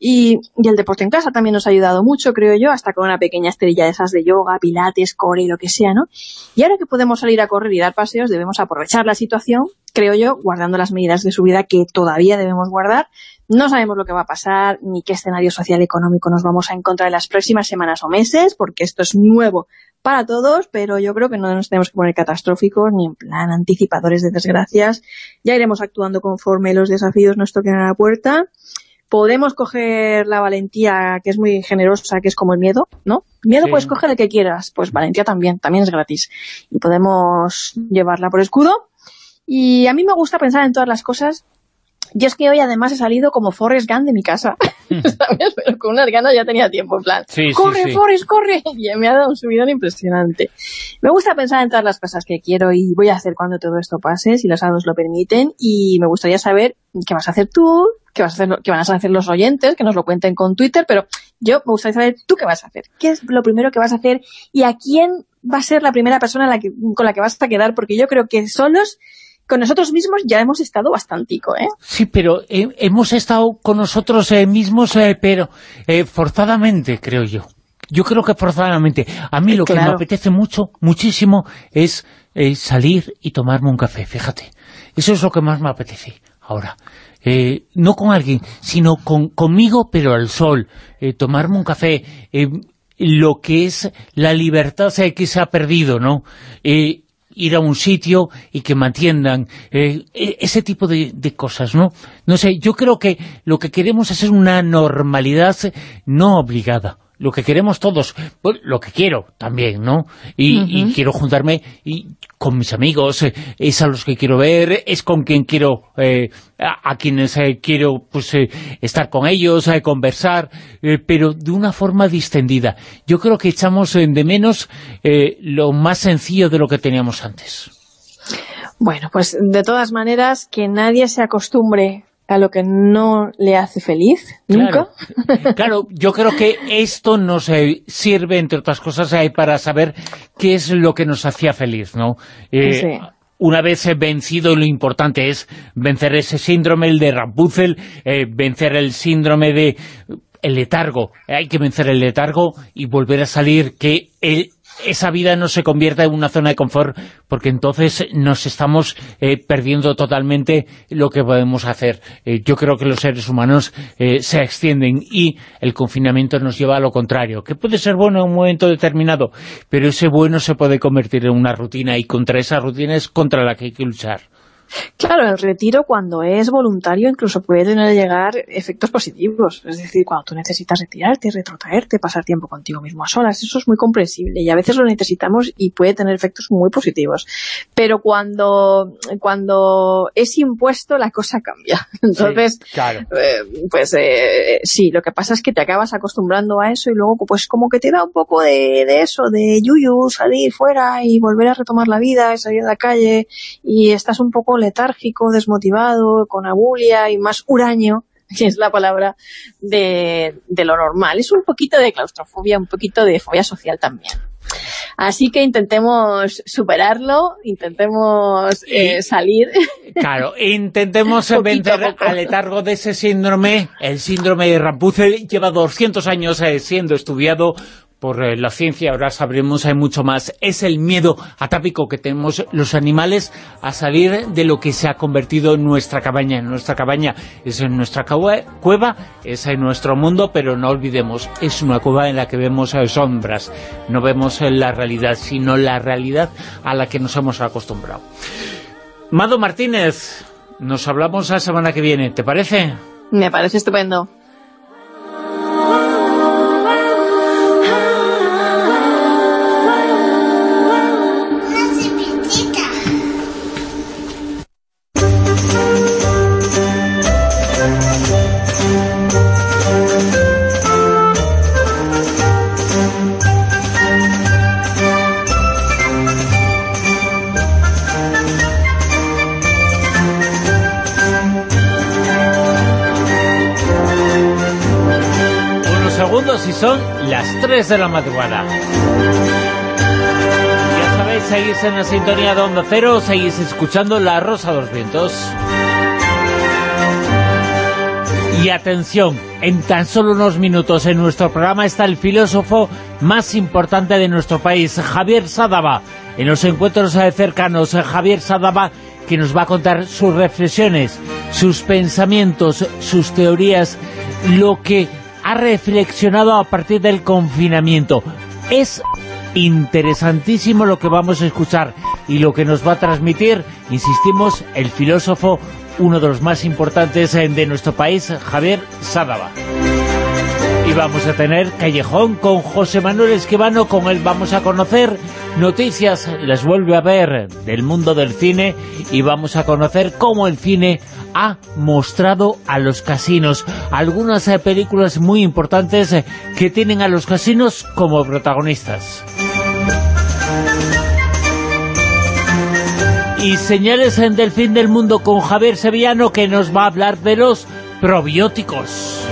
y, y el deporte en casa también nos ha ayudado mucho, creo yo, hasta con una pequeña estrella de esas de yoga, pilates, core y lo que sea, ¿no? Y ahora que podemos salir a correr y dar paseos, debemos aprovechar la situación, creo yo, guardando las medidas de seguridad que todavía debemos guardar. No sabemos lo que va a pasar, ni qué escenario social y económico nos vamos a encontrar en las próximas semanas o meses, porque esto es nuevo para todos, pero yo creo que no nos tenemos que poner catastróficos ni en plan anticipadores de desgracias. Ya iremos actuando conforme los desafíos nos toquen a la puerta podemos coger la valentía, que es muy generosa, que es como el miedo, ¿no? Miedo Sí. puedes coger el que quieras, pues valentía también, también es gratis. Y podemos llevarla por escudo. Y a mí me gusta pensar en todas las cosas. Yo es que hoy además he salido como Forrest Gump de mi casa, ¿sabes? Pero con unas ganas ya tenía tiempo, en plan, Sí, corre, sí. Forrest, corre. Y me ha dado un subidón impresionante. Me gusta pensar en todas las cosas que quiero y voy a hacer cuando todo esto pase, si los años lo permiten, y me gustaría saber qué vas a hacer tú, qué, vas a hacer, qué van a hacer los oyentes, que nos lo cuenten con Twitter, pero yo me gustaría saber tú qué vas a hacer, qué es lo primero que vas a hacer y a quién va a ser la primera persona la que- con la que vas a quedar, porque yo creo que solos con nosotros mismos ya hemos estado bastantico, ¿eh? Sí, pero eh, hemos estado con nosotros eh, mismos, eh, pero eh, forzadamente, creo yo. Yo creo que forzadamente. A mí lo que me apetece mucho, muchísimo, es eh, salir y tomarme un café, fíjate. Eso es lo que más me apetece ahora. Eh, no con alguien, sino con, conmigo, pero al sol. Eh, tomarme un café, eh, lo que es la libertad que se ha perdido, ¿no? Eh, ir a un sitio y que me atiendan, e- ese tipo de, de cosas, ¿no? No sé, yo creo que lo que queremos es una normalidad no obligada. Lo que queremos todos, pues, lo que quiero también, ¿no? Y, quiero juntarme y con mis amigos, eh, es a los que quiero ver, es con quien quiero, eh, a, a quienes eh, quiero pues eh, estar con ellos, eh, conversar, pero de una forma distendida. Yo creo que echamos de menos eh, lo más sencillo de lo que teníamos antes. Bueno, pues de todas maneras, que nadie se acostumbre a lo que no le hace feliz, nunca. Claro, Claro, yo creo que esto nos eh, sirve, entre otras cosas, eh, para saber qué es lo que nos hacía feliz, ¿no? Eh, Sí. Una vez vencido, lo importante es vencer ese síndrome, el de Rapunzel, eh, vencer el síndrome de el letargo. Hay que vencer el letargo y volver a salir, que el- esa vida no se convierta en una zona de confort, porque entonces nos estamos eh, perdiendo totalmente lo que podemos hacer. Eh, yo creo que los seres humanos eh, se extienden y el confinamiento nos lleva a lo contrario, que puede ser bueno en un momento determinado, pero ese bueno se puede convertir en una rutina y contra esa rutina es contra la que hay que luchar. Claro, el retiro cuando es voluntario incluso puede tener llegar efectos positivos. Es decir, cuando tú necesitas retirarte, retrotraerte, pasar tiempo contigo mismo a solas, eso es muy comprensible y a veces lo necesitamos y puede tener efectos muy positivos. Pero cuando, cuando es impuesto la cosa cambia. Entonces, claro. eh, pues eh, sí, lo que pasa es que te acabas acostumbrando a eso y luego pues como que te da un poco de, de eso, de yuyu, salir fuera y volver a retomar la vida, y salir a la calle y estás un poco letárgico, desmotivado, con abulia y más huraño, que es la palabra de, de lo normal. Es un poquito de claustrofobia, un poquito de fobia social también. Así que intentemos superarlo, intentemos eh, salir. Claro, intentemos vencer al letargo de ese síndrome. El síndrome de Rapunzel lleva 200 años eh, siendo estudiado por eh, la ciencia, ahora sabremos hay mucho más. Es el miedo atápico que tenemos los animales a salir de lo que se ha convertido en nuestra cabaña. En nuestra cabaña es en nuestra cueva, es en nuestro mundo, pero no olvidemos, es una cueva en la que vemos sombras. No vemos la realidad, sino la realidad a la que nos hemos acostumbrado. Mado Martínez, nos hablamos la semana que viene, ¿te parece? Me parece estupendo. Son las 3 de la madrugada. Ya sabéis, seguís en la sintonía de Onda Cero, seguís escuchando La Rosa de los Vientos. Y atención, en tan solo unos minutos en nuestro programa está el filósofo más importante de nuestro país, Javier Sadaba. En los encuentros cercanos, Javier Sadaba, que nos va a contar sus reflexiones, sus pensamientos, sus teorías, lo que ha reflexionado a partir del confinamiento. Es interesantísimo lo que vamos a escuchar y lo que nos va a transmitir, insistimos, el filósofo, uno de los más importantes eh, de nuestro país, Javier Sadaba. Vamos a tener Callejón con José Manuel Esquivano, con él vamos a conocer noticias, las vuelve a ver del mundo del cine y vamos a conocer cómo el cine ha mostrado a los casinos. Algunas eh, películas muy importantes eh, que tienen a los casinos como protagonistas. Y señales en del fin del mundo con Javier Sevillano que nos va a hablar de los probióticos.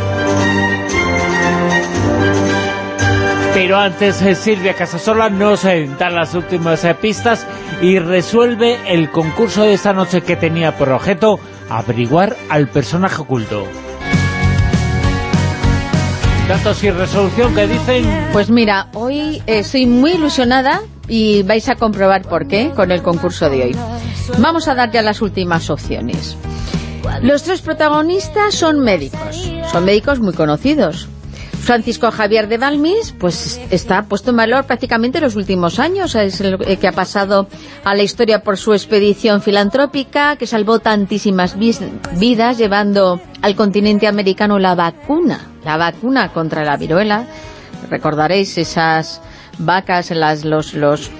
Pero antes eh, Silvia Casasola nos da las últimas eh, pistas y resuelve el concurso de esta noche que tenía por objeto averiguar al personaje oculto. Datos y resolución que dicen... Pues mira, hoy eh, estoy muy ilusionada y vais a comprobar por qué con el concurso de hoy. Vamos a dar ya las últimas opciones. Los tres protagonistas son médicos, son médicos muy conocidos. Francisco Javier de Balmis, pues está puesto en valor prácticamente en los últimos años, es el que ha pasado a la historia por su expedición filantrópica, que salvó tantísimas vidas llevando al continente americano la vacuna, la vacuna contra la viruela. Recordaréis esas vacas, las, los, los,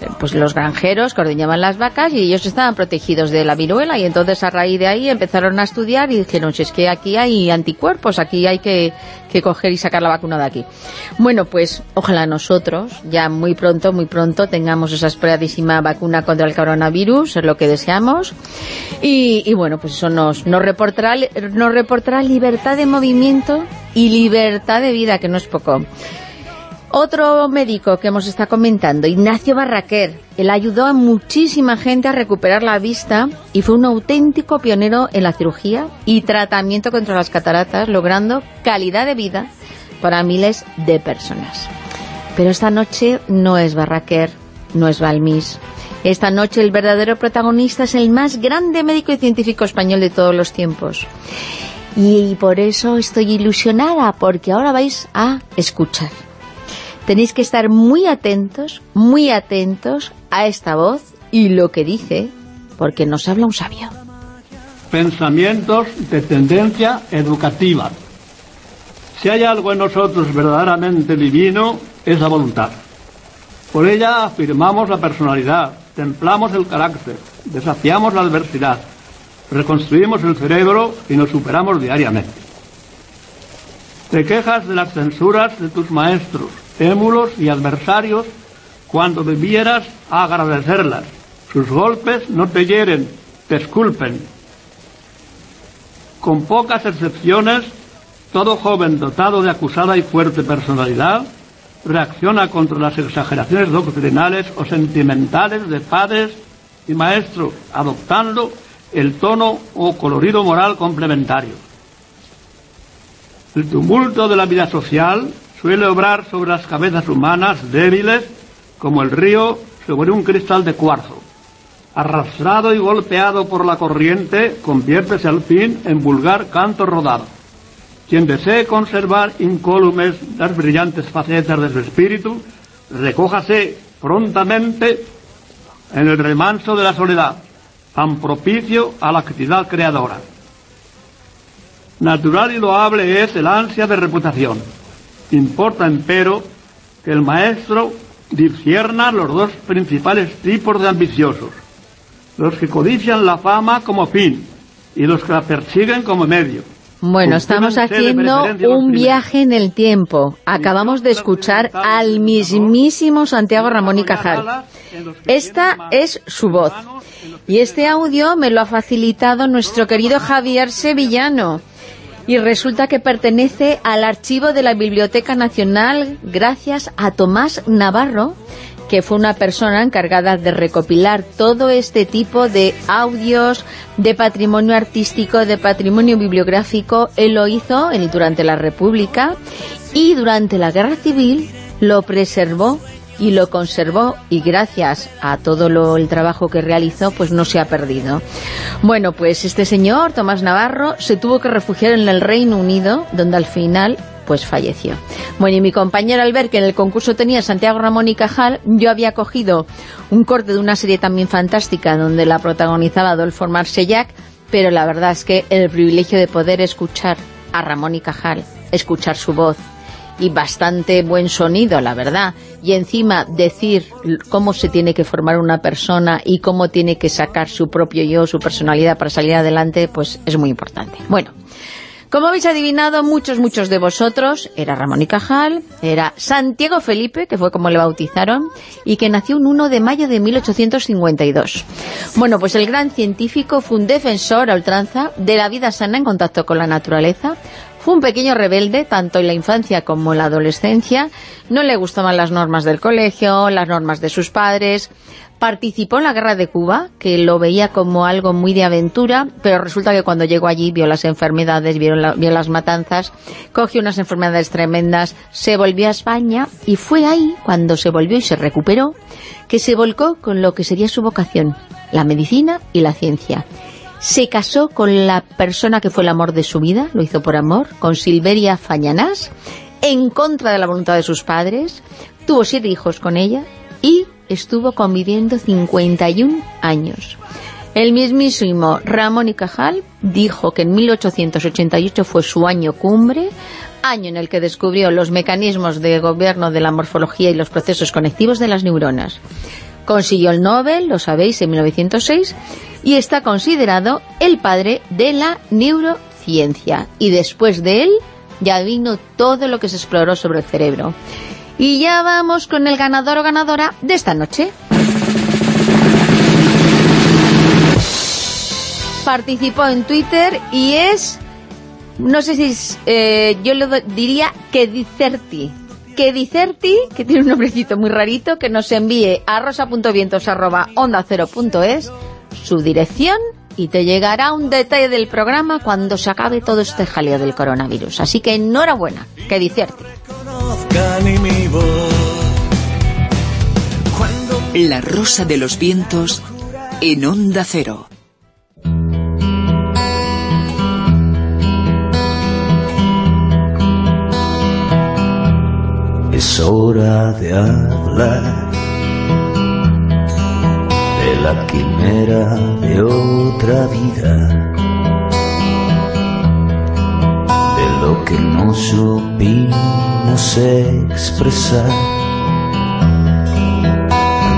eh, pues los granjeros que ordeñaban las vacas y ellos estaban protegidos de la viruela y entonces a raíz de ahí empezaron a estudiar y dijeron, si es que aquí hay anticuerpos, aquí hay que, que coger y sacar la vacuna de aquí. Bueno, pues ojalá nosotros ya muy pronto, muy pronto tengamos esa esperadísima vacuna contra el coronavirus, es lo que deseamos. Y, y bueno, pues eso nos, nos, reportará, nos reportará libertad de movimiento y libertad de vida, que no es poco. Otro médico que hemos estado comentando, Ignacio Barraquer, él ayudó a muchísima gente a recuperar la vista y fue un auténtico pionero en la cirugía y tratamiento contra las cataratas, logrando calidad de vida para miles de personas. Pero esta noche no es Barraquer, no es Balmis. Esta noche el verdadero protagonista es el más grande médico y científico español de todos los tiempos. Y por eso estoy ilusionada, porque ahora vais a escuchar tenéis que estar muy atentos, muy atentos a esta voz y lo que dice, porque nos habla un sabio. Pensamientos de tendencia educativa. Si hay algo en nosotros verdaderamente divino, es la voluntad. Por ella afirmamos la personalidad, templamos el carácter, desafiamos la adversidad, reconstruimos el cerebro y nos superamos diariamente. Te quejas de las censuras de tus maestros, émulos y adversarios cuando debieras agradecerlas. Sus golpes no te hieren, te esculpen. Con pocas excepciones, todo joven dotado de acusada y fuerte personalidad reacciona contra las exageraciones doctrinales o sentimentales de padres y maestros, adoptando el tono o colorido moral complementario. El tumulto de la vida social suele obrar sobre las cabezas humanas débiles como el río sobre un cristal de cuarzo. Arrastrado y golpeado por la corriente, conviértese al fin en vulgar canto rodado. Quien desee conservar incólumes las brillantes facetas de su espíritu, recójase prontamente en el remanso de la soledad, tan propicio a la actividad creadora. Natural y loable es el ansia de reputación. Importa, empero, que el maestro discierna los dos principales tipos de ambiciosos, los que codician la fama como fin y los que la persiguen como medio. Bueno, estamos haciendo un viaje en el tiempo. Acabamos de escuchar al mismísimo Santiago Ramón y Cajal. Esta es su voz. Y este audio me lo ha facilitado nuestro querido Javier Sevillano. Y resulta que pertenece al archivo de la Biblioteca Nacional gracias a Tomás Navarro, que fue una persona encargada de recopilar todo este tipo de audios, de patrimonio artístico, de patrimonio bibliográfico. Él lo hizo durante la República y durante la Guerra Civil lo preservó y lo conservó y gracias a todo lo, el trabajo que realizó pues no se ha perdido. Bueno, pues este señor, Tomás Navarro, se tuvo que refugiar en el Reino Unido, donde al final pues falleció. Bueno, y mi compañero al ver que en el concurso tenía Santiago Ramón y Cajal, yo había cogido un corte de una serie también fantástica donde la protagonizaba Adolfo Marsellac, pero la verdad es que el privilegio de poder escuchar a Ramón y Cajal, escuchar su voz, y bastante buen sonido, la verdad. Y encima decir cómo se tiene que formar una persona y cómo tiene que sacar su propio yo, su personalidad para salir adelante, pues es muy importante. Bueno, como habéis adivinado, muchos, muchos de vosotros, era Ramón y Cajal, era Santiago Felipe, que fue como le bautizaron, y que nació un 1 de mayo de 1852. Bueno, pues el gran científico fue un defensor a ultranza de la vida sana en contacto con la naturaleza, Fue un pequeño rebelde, tanto en la infancia como en la adolescencia. No le gustaban las normas del colegio, las normas de sus padres. Participó en la guerra de Cuba, que lo veía como algo muy de aventura, pero resulta que cuando llegó allí vio las enfermedades, vio, vio las matanzas, cogió unas enfermedades tremendas, se volvió a España y fue ahí, cuando se volvió y se recuperó, que se volcó con lo que sería su vocación, la medicina y la ciencia. Se casó con la persona que fue el amor de su vida, lo hizo por amor, con Silveria Fañanás, en contra de la voluntad de sus padres, tuvo siete hijos con ella y estuvo conviviendo 51 años. El mismísimo Ramón y Cajal dijo que en 1888 fue su año cumbre, año en el que descubrió los mecanismos de gobierno de la morfología y los procesos conectivos de las neuronas. Consiguió el Nobel, lo sabéis, en 1906, y está considerado el padre de la neurociencia. Y después de él ya vino todo lo que se exploró sobre el cerebro. Y ya vamos con el ganador o ganadora de esta noche. Participó en Twitter y es, no sé si es, eh, yo le diría que Dicerti. Que Dicerti, que tiene un nombrecito muy rarito, que nos envíe a rosa.vientos arroba onda cero punto es su dirección y te llegará un detalle del programa cuando se acabe todo este jaleo del coronavirus. Así que enhorabuena, que Dicerti. La rosa de los vientos en onda cero. Es hora de hablar de la quimera de otra vida, de lo que no supimos expresar,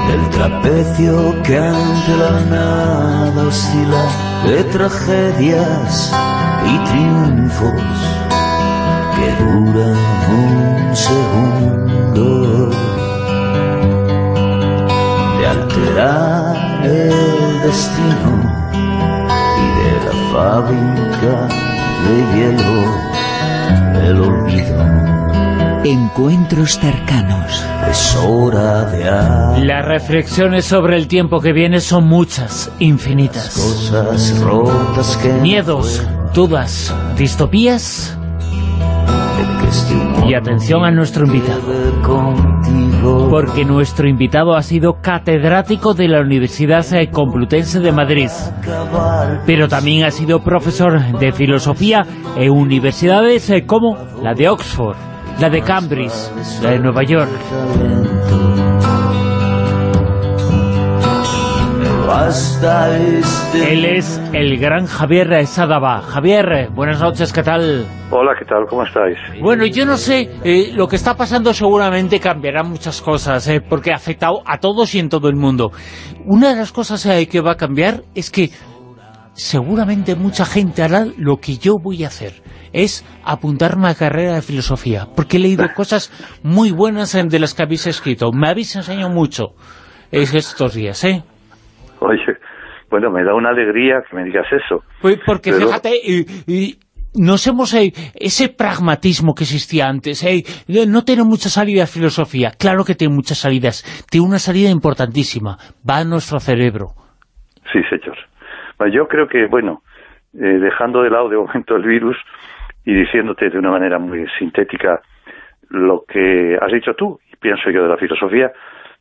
del trapecio que ante la nada oscila, de tragedias y triunfos que duran un segundo de alterar el destino y de la fábrica de hielo el olvido. Encuentros cercanos. Es hora de Las reflexiones sobre el tiempo que viene son muchas, infinitas. cosas rotas que Miedos, dudas, distopías. Y atención a nuestro invitado. Porque nuestro invitado ha sido catedrático de la Universidad Complutense de Madrid. Pero también ha sido profesor de filosofía en universidades eh, como la de Oxford, la de Cambridge, la de Nueva York. Basta este Él es el gran Javier Sadaba. Javier, buenas noches, ¿qué tal? Hola, ¿qué tal? ¿Cómo estáis? Bueno, yo no sé, eh, lo que está pasando seguramente cambiará muchas cosas, eh, porque ha afectado a todos y en todo el mundo. Una de las cosas eh, que va a cambiar es que seguramente mucha gente hará lo que yo voy a hacer, es apuntarme a carrera de filosofía, porque he leído cosas muy buenas eh, de las que habéis escrito. Me habéis enseñado mucho eh, estos días, ¿eh? Oye, bueno, me da una alegría que me digas eso. Pues porque Pero- fíjate, y- y nos hemos eh, ese pragmatismo que existía antes, eh, no tiene mucha salida filosofía, claro que tiene muchas salidas, tiene una salida importantísima, va a nuestro cerebro. Sí, señor. Bueno, Yo creo que, bueno, eh, dejando de lado de momento el virus y diciéndote de una manera muy sintética lo que has dicho tú, y pienso yo de la filosofía,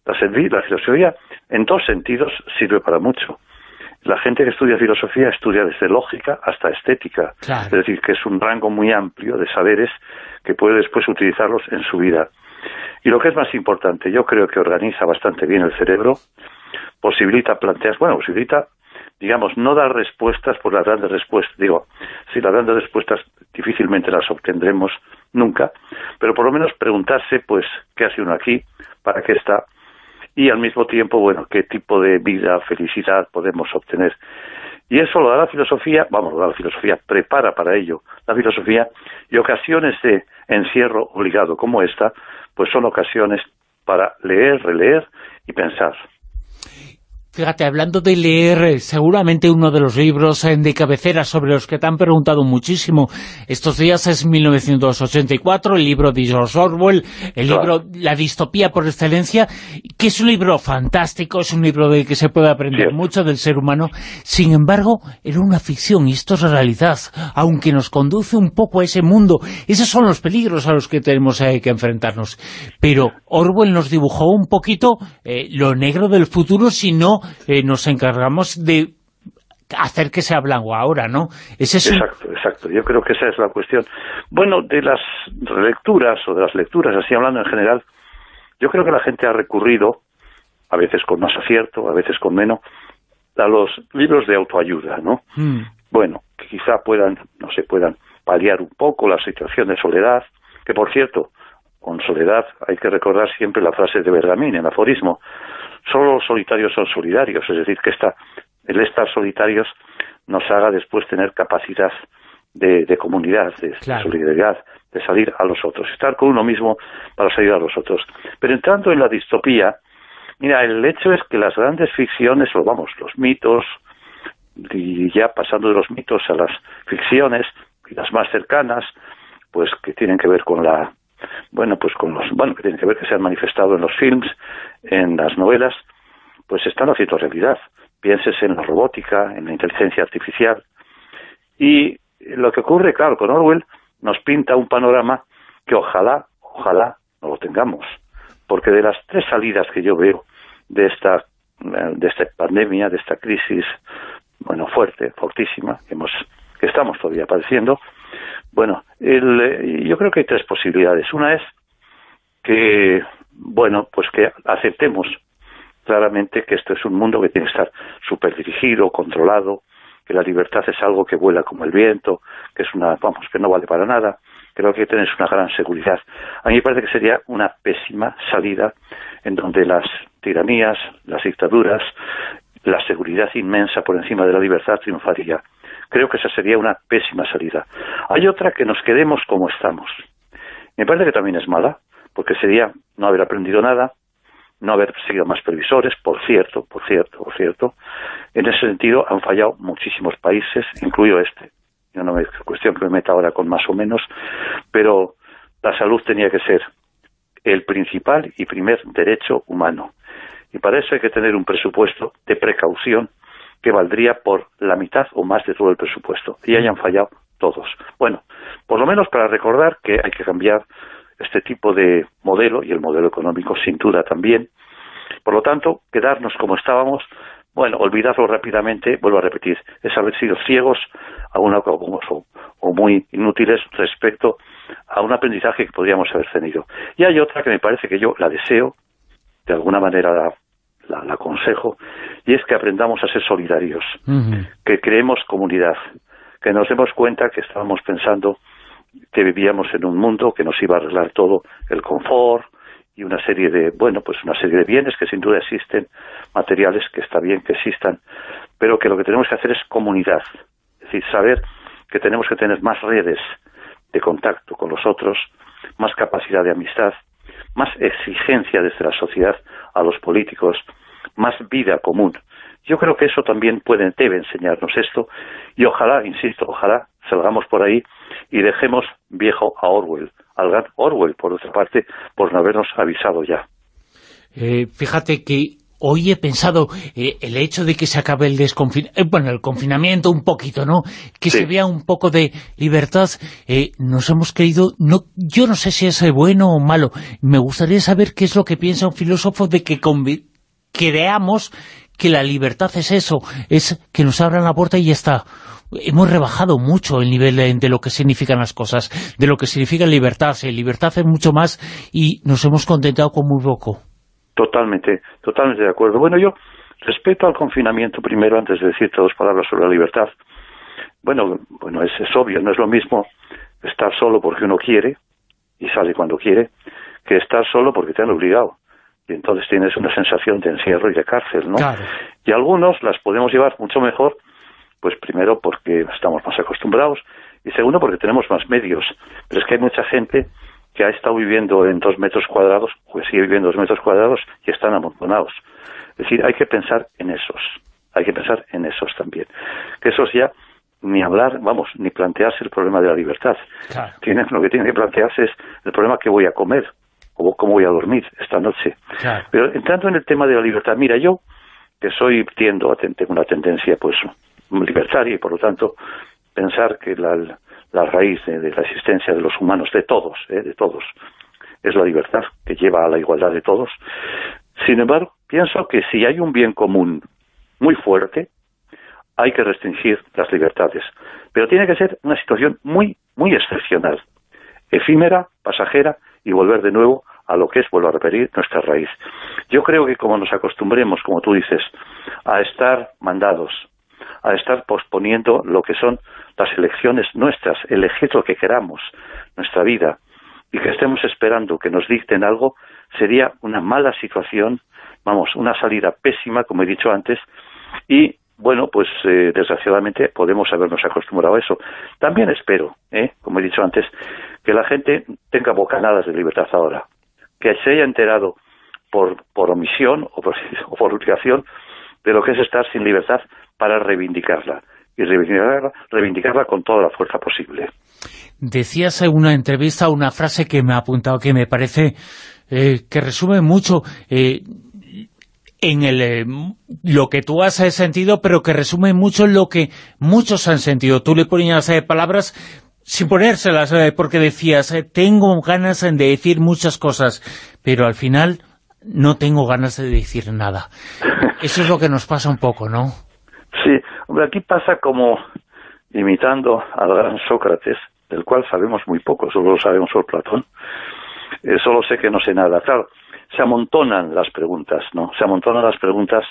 la, filosofía en dos sentidos sirve para mucho. La gente que estudia filosofía estudia desde lógica hasta estética, Claro. es decir, que es un rango muy amplio de saberes que puede después utilizarlos en su vida. Y lo que es más importante, yo creo que organiza bastante bien el cerebro, posibilita plantear, bueno, posibilita, digamos, no dar respuestas por las grandes respuestas, digo, si las grandes respuestas difícilmente las obtendremos nunca, pero por lo menos preguntarse, pues, ¿qué hace uno aquí? ¿Para qué está? Y al mismo tiempo, bueno, ¿qué tipo de vida, felicidad podemos obtener? Y eso lo da la filosofía, vamos, lo da la filosofía, prepara para ello la filosofía, y ocasiones de encierro obligado como esta, pues son ocasiones para leer, releer y pensar. Fíjate, hablando de leer, eh, seguramente uno de los libros eh, de cabecera sobre los que te han preguntado muchísimo estos días es 1984, el libro de George Orwell, el libro La distopía por excelencia, que es un libro fantástico, es un libro del que se puede aprender mucho del ser humano. Sin embargo, era una ficción y esto es realidad, aunque nos conduce un poco a ese mundo. Esos son los peligros a los que tenemos eh, que enfrentarnos. Pero Orwell nos dibujó un poquito eh, lo negro del futuro, si no eh, nos encargamos de hacer que sea blanco ahora, ¿no? Es Exacto, exacto. Yo creo que esa es la cuestión. Bueno, de las relecturas o de las lecturas, así hablando en general, yo creo que la gente ha recurrido, a veces con más acierto, a veces con menos, a los libros de autoayuda, ¿no? Bueno, que quizá puedan, no sé, puedan paliar un poco la situación de soledad, que por cierto, con soledad hay que recordar siempre la frase de Bergamín, el aforismo, solo los solitarios son solidarios, es decir, que esta, el estar solitarios nos haga después tener capacidad de, de comunidad, de, de solidaridad, de salir a los otros, estar con uno mismo para salir a los otros. Pero entrando en la distopía, mira, el hecho es que las grandes ficciones, o vamos, los mitos, y ya pasando de los mitos a las ficciones, y las más cercanas, pues que tienen que ver con la bueno, pues con los, bueno, que tienen que ver que se han manifestado en los films, en las novelas, pues están haciendo realidad. Pienses en la robótica, en la inteligencia artificial. Y lo que ocurre, claro, con Orwell nos pinta un panorama que ojalá, ojalá no lo tengamos. Porque de las tres salidas que yo veo de esta, eh, de esta pandemia, de esta crisis, bueno, fuerte, fortísima, que, hemos, que estamos todavía padeciendo, bueno, el, eh, yo creo que hay tres posibilidades. Una es que, bueno, pues que aceptemos claramente que esto es un mundo que tiene que estar superdirigido, controlado, que la libertad es algo que vuela como el viento, que es una, vamos, que no vale para nada, lo que tener una gran seguridad. A mí me parece que sería una pésima salida en donde las tiranías, las dictaduras, la seguridad inmensa por encima de la libertad triunfaría. Creo que esa sería una pésima salida. Hay otra que nos quedemos como estamos. Me parece que también es mala, porque sería no haber aprendido nada, no haber seguido más previsores, por cierto, por cierto, por cierto. En ese sentido han fallado muchísimos países, incluido este. Yo no me es cuestión que me meta ahora con más o menos, pero la salud tenía que ser el principal y primer derecho humano. Y para eso hay que tener un presupuesto de precaución que valdría por la mitad o más de todo el presupuesto. Y hayan fallado todos. Bueno, por lo menos para recordar que hay que cambiar este tipo de modelo y el modelo económico sin duda también. Por lo tanto, quedarnos como estábamos, bueno, olvidarlo rápidamente, vuelvo a repetir, es haber sido ciegos a una, o, o muy inútiles respecto a un aprendizaje que podríamos haber tenido. Y hay otra que me parece que yo la deseo, de alguna manera la, la, aconsejo, y es que aprendamos a ser solidarios, que creemos comunidad, que nos demos cuenta que estábamos pensando que vivíamos en un mundo que nos iba a arreglar todo el confort y una serie de, bueno, pues una serie de bienes que sin duda existen, materiales que está bien que existan, pero que lo que tenemos que hacer es comunidad, es decir, saber que tenemos que tener más redes de contacto con los otros, más capacidad de amistad, más exigencia desde la sociedad a los políticos, más vida común. Yo creo que eso también puede, debe enseñarnos esto y ojalá, insisto, ojalá salgamos por ahí y dejemos viejo a Orwell, al gran Orwell, por otra parte, por no habernos avisado ya. Eh, fíjate que hoy he pensado eh, el hecho de que se acabe el desconfinamiento, bueno, el confinamiento un poquito, ¿no? Que se vea un poco de libertad. Eh, nos hemos creído, no, yo no sé si es bueno o malo. Me gustaría saber qué es lo que piensa un filósofo de que creamos que la libertad es eso, es que nos abran la puerta y ya está. Hemos rebajado mucho el nivel de, de lo que significan las cosas, de lo que significa libertad. Eh, libertad es mucho más y nos hemos contentado con muy poco. Totalmente, totalmente de acuerdo. Bueno, yo respecto al confinamiento primero, antes de decirte dos palabras sobre la libertad, bueno, bueno es, es obvio, no es lo mismo estar solo porque uno quiere y sale cuando quiere, que estar solo porque te han obligado. Y entonces tienes una sensación de encierro y de cárcel, ¿no? Y algunos las podemos llevar mucho mejor, pues primero porque estamos más acostumbrados y segundo porque tenemos más medios. Pero es que hay mucha gente que ha estado viviendo en dos metros cuadrados, pues sigue viviendo en dos metros cuadrados y están amontonados. Es decir, hay que pensar en esos, hay que pensar en esos también. Que esos ya ni hablar, vamos, ni plantearse el problema de la libertad. Tienen, lo que tienen que plantearse es el problema que voy a comer o cómo voy a dormir esta noche. Pero entrando en el tema de la libertad, mira, yo que soy, tiendo, tengo una tendencia pues libertaria y por lo tanto pensar que la, la raíz de, la existencia de los humanos, de todos, ¿eh? de todos, es la libertad que lleva a la igualdad de todos. Sin embargo, pienso que si hay un bien común muy fuerte, hay que restringir las libertades. Pero tiene que ser una situación muy, muy excepcional, efímera, pasajera y volver de nuevo a lo que es, vuelvo a repetir, nuestra raíz. Yo creo que como nos acostumbremos, como tú dices, a estar mandados, a estar posponiendo lo que son las elecciones nuestras, elegir lo que queramos, nuestra vida, y que estemos esperando que nos dicten algo, sería una mala situación, vamos, una salida pésima, como he dicho antes, y bueno, pues eh, desgraciadamente podemos habernos acostumbrado a eso. También espero, ¿eh? como he dicho antes, que la gente tenga bocanadas de libertad ahora, que se haya enterado por, omisión o por, o por obligación de lo que es estar sin libertad para reivindicarla y reivindicarla, reivindicarla con toda la fuerza posible. Decías en una entrevista una frase que me ha apuntado que me parece eh, que resume mucho eh, en el, eh, lo que tú has sentido, pero que resume mucho lo que muchos han sentido. Tú le ponías eh, palabras sin ponérselas, eh, porque decías, tengo ganas de decir muchas cosas, pero al final no tengo ganas de decir nada. Eso es lo que nos pasa un poco, ¿no? Sí, hombre, aquí pasa como imitando al gran Sócrates, del cual sabemos muy poco, solo lo sabemos por Platón. Eh, solo sé que no sé nada. Claro, se amontonan las preguntas, ¿no? Se amontonan las preguntas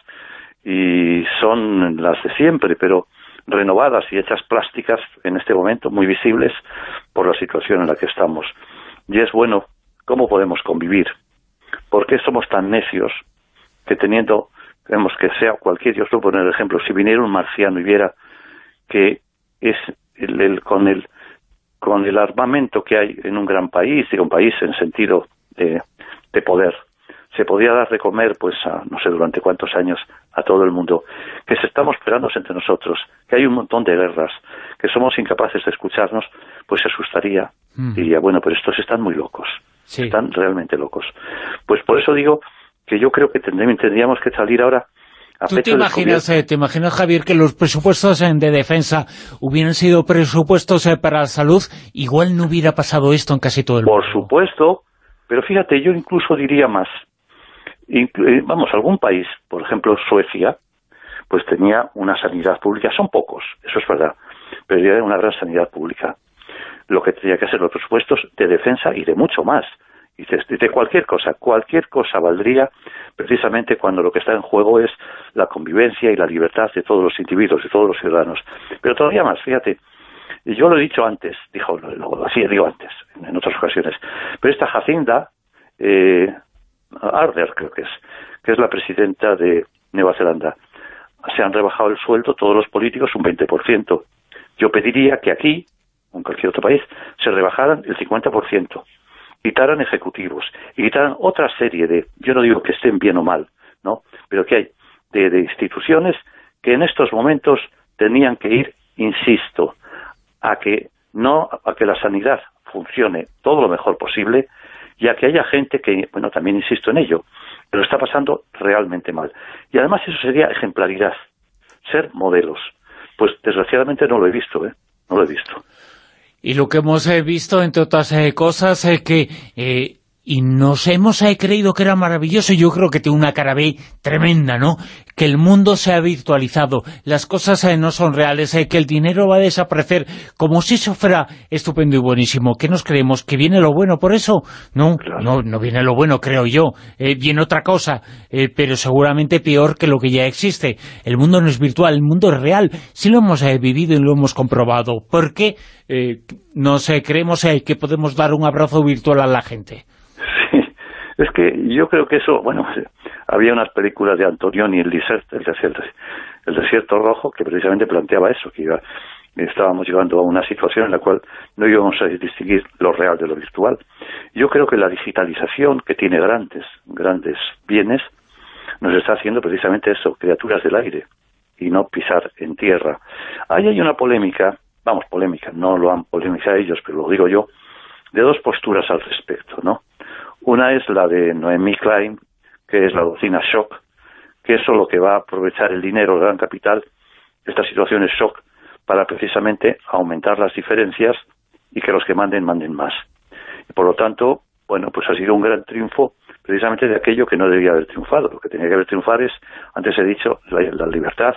y son las de siempre, pero renovadas y hechas plásticas en este momento, muy visibles por la situación en la que estamos. Y es bueno, ¿cómo podemos convivir? ¿Por qué somos tan necios que teniendo, vemos que sea cualquier, yo os voy a poner el ejemplo, si viniera un marciano y viera que es el, el- con el con el armamento que hay en un gran país, digo un país en sentido de, de poder, se podía dar de comer, pues, a, no sé durante cuántos años, a todo el mundo, que se estamos peleándose entre nosotros, que hay un montón de guerras, que somos incapaces de escucharnos, pues se asustaría. Mm. Diría, bueno, pero estos están muy locos, Sí. están realmente locos. Pues por eso digo que yo creo que tendríamos que salir ahora a ¿Tú te imaginas, eh, te imaginas, Javier, que los presupuestos eh, de defensa hubieran sido presupuestos eh, para la salud? Igual no hubiera pasado esto en casi todo el mundo. Por supuesto, pero fíjate, yo incluso diría más. Inclu- vamos, algún país, por ejemplo Suecia, pues tenía una sanidad pública, son pocos, eso es verdad, pero era una gran sanidad pública. Lo que tenía que ser los presupuestos de defensa y de mucho más, y de, cualquier cosa, cualquier cosa valdría precisamente cuando lo que está en juego es la convivencia y la libertad de todos los individuos, de todos los ciudadanos. Pero todavía más, fíjate, yo lo he dicho antes, dijo, lo, lo- digo antes, en, otras ocasiones, pero esta Jacinda eh, Arder, creo que es, que es la presidenta de Nueva Zelanda, se han rebajado el sueldo todos los políticos un 20%. Yo pediría que aquí, en cualquier otro país, se rebajaran el 50%, quitaran ejecutivos y quitaran otra serie de, yo no digo que estén bien o mal, ¿no? Pero que hay de, instituciones que en estos momentos tenían que ir, insisto, a que no a que la sanidad funcione todo lo mejor posible y a que haya gente que, bueno, también insisto en ello, pero está pasando realmente mal. Y además eso sería ejemplaridad, ser modelos. Pues desgraciadamente no lo he visto, ¿eh? No lo he visto. Y lo que hemos eh, visto, entre otras eh, cosas, es que... y nos hemos eh, creído que era maravilloso, yo creo que tiene una cara B tremenda, ¿no? Que el mundo se ha virtualizado, las cosas eh, no son reales, eh, que el dinero va a desaparecer, como si eso fuera estupendo y buenísimo. ¿Qué nos creemos? ¿Que viene lo bueno por eso? No, no, no viene lo bueno, creo yo. Eh, viene otra cosa, pero seguramente peor que lo que ya existe. El mundo no es virtual, el mundo es real. Sí lo hemos vivido y lo hemos comprobado. ¿Por qué eh, nos creemos que podemos dar un abrazo virtual a la gente? Es que yo creo que eso, bueno, había unas películas de Antonioni, el desierto, el desierto, el desierto rojo, que precisamente planteaba eso, que iba, estábamos llegando a una situación en la cual no íbamos a distinguir lo real de lo virtual. Yo creo que la digitalización, que tiene grandes, grandes bienes, nos está haciendo precisamente eso, criaturas del aire y no pisar en tierra. Ahí hay una polémica, vamos, polémica, no lo han polemizado ellos, pero lo digo yo, de dos posturas al respecto, ¿no? Una es la de Noemí Klein, que es la doctrina shock, que eso lo que va a aprovechar el dinero, el gran capital, esta situación es shock, para precisamente aumentar las diferencias y que los que manden, manden más. Y por lo tanto, bueno, pues ha sido un gran triunfo precisamente de aquello que no debía haber triunfado. Lo que tenía que haber triunfado es, antes he dicho, la, la libertad,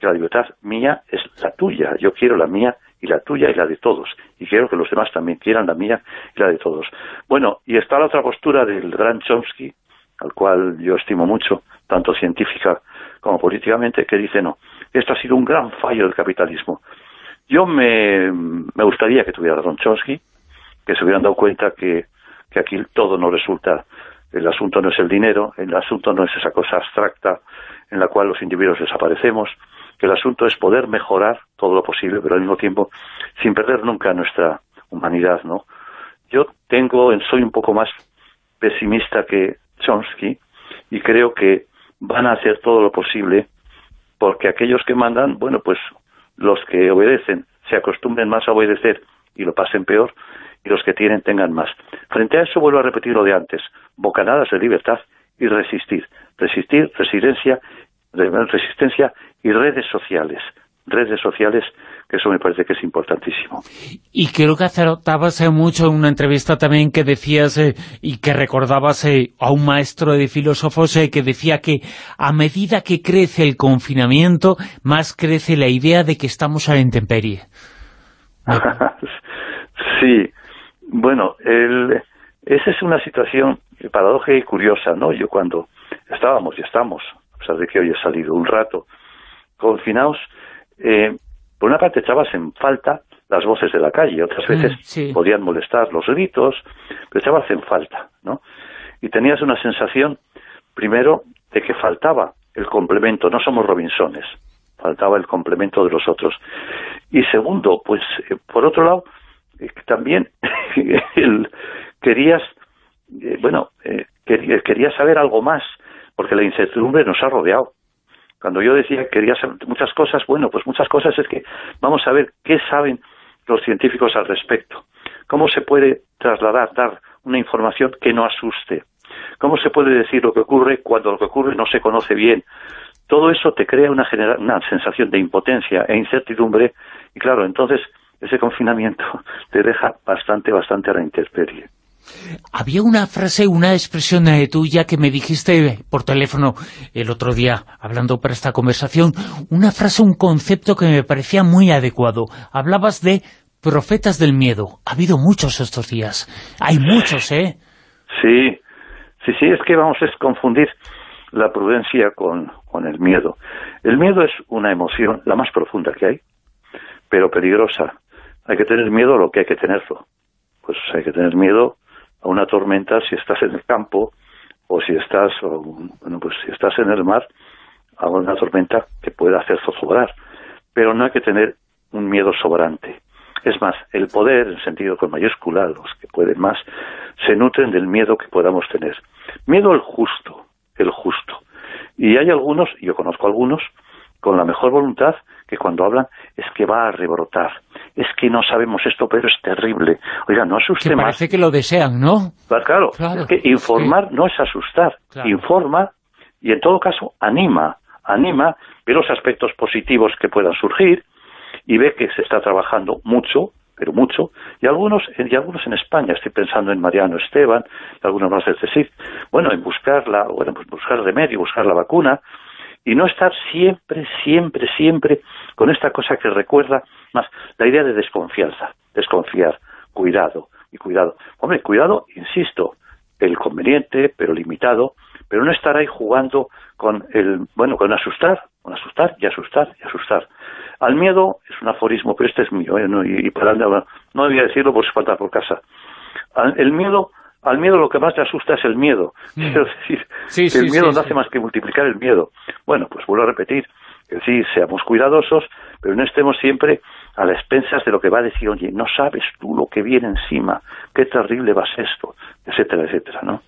que la libertad mía es la tuya. Yo quiero la mía y la tuya y la de todos. Y quiero que los demás también quieran la mía y la de todos. Bueno, y está la otra postura del gran Chomsky, al cual yo estimo mucho, tanto científica como políticamente, que dice no, esto ha sido un gran fallo del capitalismo. Yo me, me gustaría que tuviera Don Chomsky, que se hubieran dado cuenta que, que aquí todo no resulta, el asunto no es el dinero, el asunto no es esa cosa abstracta en la cual los individuos desaparecemos, que el asunto es poder mejorar todo lo posible, pero al mismo tiempo sin perder nunca nuestra humanidad, ¿no? Yo tengo, soy un poco más pesimista que Chomsky y creo que van a hacer todo lo posible porque aquellos que mandan, bueno, pues los que obedecen se acostumbren más a obedecer y lo pasen peor, y los que tienen tengan más. Frente a eso vuelvo a repetir lo de antes, bocanadas de libertad y resistir. Resistir, resistencia, resistencia y redes sociales. Redes sociales, que eso me parece que es importantísimo. Y creo que acertabas eh, mucho en una entrevista también que decías eh, y que recordabas eh, a un maestro de filósofos eh, que decía que a medida que crece el confinamiento, más crece la idea de que estamos a la intemperie. sí, bueno, el, esa es una situación paradójica y curiosa, ¿no? Yo cuando estábamos y estamos, a pesar de que hoy he salido un rato, confinados, eh, por una parte echabas en falta las voces de la calle, otras veces sí. podían molestar los gritos, pero echabas en falta, ¿no? Y tenías una sensación, primero, de que faltaba el complemento, no somos Robinsones, faltaba el complemento de los otros. Y segundo, pues, eh, por otro lado, eh, también el, querías, eh, bueno, eh, querías saber algo más, porque la incertidumbre nos ha rodeado. Cuando yo decía que quería saber muchas cosas, bueno, pues muchas cosas es que vamos a ver qué saben los científicos al respecto. ¿Cómo se puede trasladar, dar una información que no asuste? ¿Cómo se puede decir lo que ocurre cuando lo que ocurre no se conoce bien? Todo eso te crea una, una sensación de impotencia e incertidumbre y claro, entonces ese confinamiento te deja bastante, bastante a la intemperie. Había una frase, una expresión eh, tuya que me dijiste por teléfono el otro día, hablando para esta conversación, una frase, un concepto que me parecía muy adecuado. Hablabas de profetas del miedo. Ha habido muchos estos días. Hay muchos, ¿eh? Sí, sí, sí, es que vamos a confundir la prudencia con, con el miedo. El miedo es una emoción, la más profunda que hay, pero peligrosa. Hay que tener miedo lo que hay que tenerlo. Pues hay que tener miedo a una tormenta si estás en el campo o si estás o, bueno pues si estás en el mar a una tormenta que pueda hacer zozobrar pero no hay que tener un miedo sobrante es más, el poder, en sentido con mayúscula, los que pueden más, se nutren del miedo que podamos tener. Miedo al justo, el justo. Y hay algunos, yo conozco algunos, con la mejor voluntad, que cuando hablan es que va a rebrotar. Es que no sabemos esto, pero es terrible. Oiga, no asuste Que más. parece que lo desean, ¿no? Claro, Claro, es que informar no es asustar, Claro. informa y en todo caso anima, anima, ve los aspectos positivos que puedan surgir y ve que se está trabajando mucho, pero mucho, y algunos, y algunos en España, estoy pensando en Mariano Esteban, y algunos más del CSIC, bueno, en buscar la, bueno, pues buscar remedio, buscar la vacuna, y no estar siempre, siempre, siempre con esta cosa que recuerda más la idea de desconfianza, desconfiar, cuidado y cuidado. Hombre, cuidado, insisto, el conveniente, pero limitado, pero no estar ahí jugando con el, bueno, con asustar, con asustar y asustar y asustar. Al miedo es un aforismo, pero este es mío, ¿eh? no, y, y para no voy a decirlo por si falta por casa. Al, el miedo, al miedo lo que más le asusta es el miedo. Quiero decir, Sí, que sí, el miedo sí, no hace más que multiplicar el miedo. Bueno, pues vuelvo a repetir, que sí, seamos cuidadosos, pero no estemos siempre a las expensas de lo que va a decir, oye, no sabes tú lo que viene encima, qué terrible va a ser esto, etcétera, etcétera, ¿no?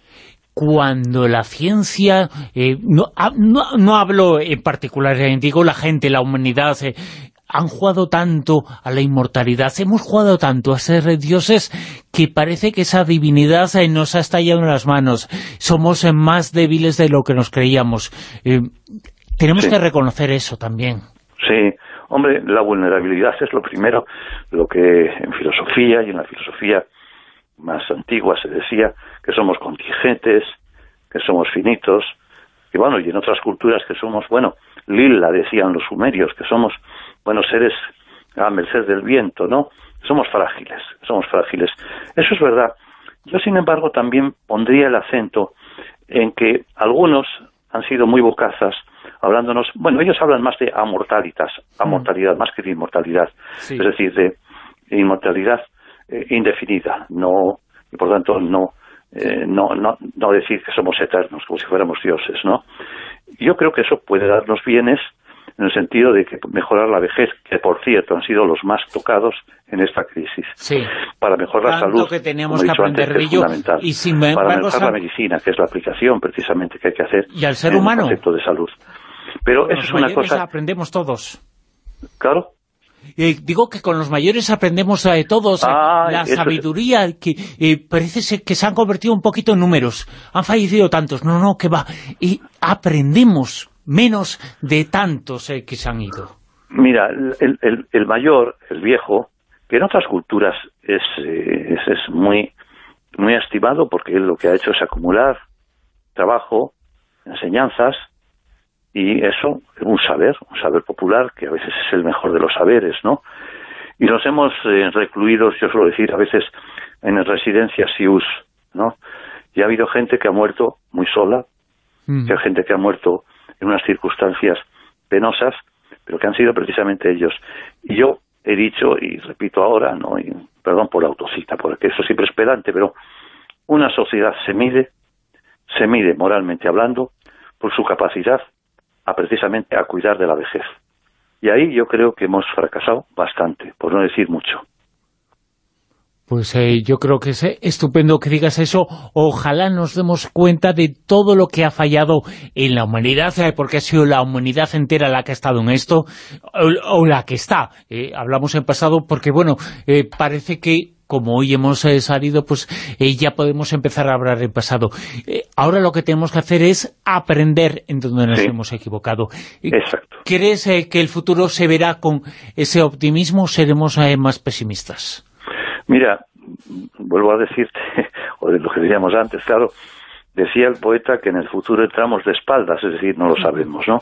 cuando la ciencia, eh, no, no, no hablo en particular, eh, digo la gente, la humanidad, eh, han jugado tanto a la inmortalidad, hemos jugado tanto a ser dioses que parece que esa divinidad eh, nos ha estallado en las manos. Somos eh, más débiles de lo que nos creíamos. Eh, tenemos Sí. que reconocer eso también. Sí, hombre, la vulnerabilidad es lo primero, lo que en filosofía y en la filosofía más antigua se decía que somos contingentes, que somos finitos, y bueno, y en otras culturas que somos, bueno, lila decían los sumerios, que somos, bueno, seres a merced del viento, ¿no? Somos frágiles, somos frágiles. Eso es verdad. Yo, sin embargo, también pondría el acento en que algunos han sido muy bocazas hablándonos, bueno, ellos hablan más de amortalitas, amortalidad, más que de inmortalidad, Sí. es decir, de inmortalidad eh, indefinida, no, y por tanto no, eh, no, no, no decir que somos eternos, como si fuéramos dioses, ¿no? Yo creo que eso puede darnos bienes en el sentido de que mejorar la vejez, que por cierto han sido los más tocados en esta crisis. Sí. Para mejorar la salud, que teníamos como he que dicho antes, aprender de es fundamental. y sin para mejorar la medicina, que es la aplicación precisamente que hay que hacer Y al ser en el humano. concepto de salud. Pero Con eso es una cosa, aprendemos todos. claro, Eh, digo que con los mayores aprendemos eh, todos eh, Ah, la es- sabiduría que eh, parece ser que se han convertido un poquito en números han fallecido tantos, no, no, que va y aprendemos menos de tantos eh, que se han ido Mira, el, el- el mayor, el viejo, que en otras culturas es, eh, es, es muy, muy estimado porque él lo que ha hecho es acumular trabajo, enseñanzas, y eso, un saber, un saber popular, que a veces es el mejor de los saberes, ¿no? Y nos hemos eh, recluido, yo suelo decir, a veces en residencias SIUS, ¿no? Y ha habido gente que ha muerto muy sola, que hay gente que ha muerto en unas circunstancias penosas, pero que han sido precisamente ellos. Y yo he dicho, y repito ahora, no y perdón por la autocita, porque eso siempre es pedante, pero una sociedad se mide, se mide moralmente hablando, por su capacidad a precisamente a cuidar de la vejez. Y ahí yo creo que hemos fracasado bastante, por no decir mucho. Pues eh, yo creo que es eh, estupendo que digas eso. Ojalá nos demos cuenta de todo lo que ha fallado en la humanidad, eh, porque ha sido la humanidad entera la que ha estado en esto, o, o la que está. Eh, hablamos en pasado porque, bueno, eh, parece que como hoy hemos salido, pues eh, ya podemos empezar a hablar en pasado. Eh, ahora lo que tenemos que hacer es aprender en donde nos Sí. hemos equivocado. Exacto. ¿Crees eh, que el futuro se verá con ese optimismo o seremos más pesimistas? Mira, vuelvo a decirte, o de lo que decíamos antes, claro, decía el poeta que en el futuro entramos de espaldas, es decir, no lo sabemos, ¿no?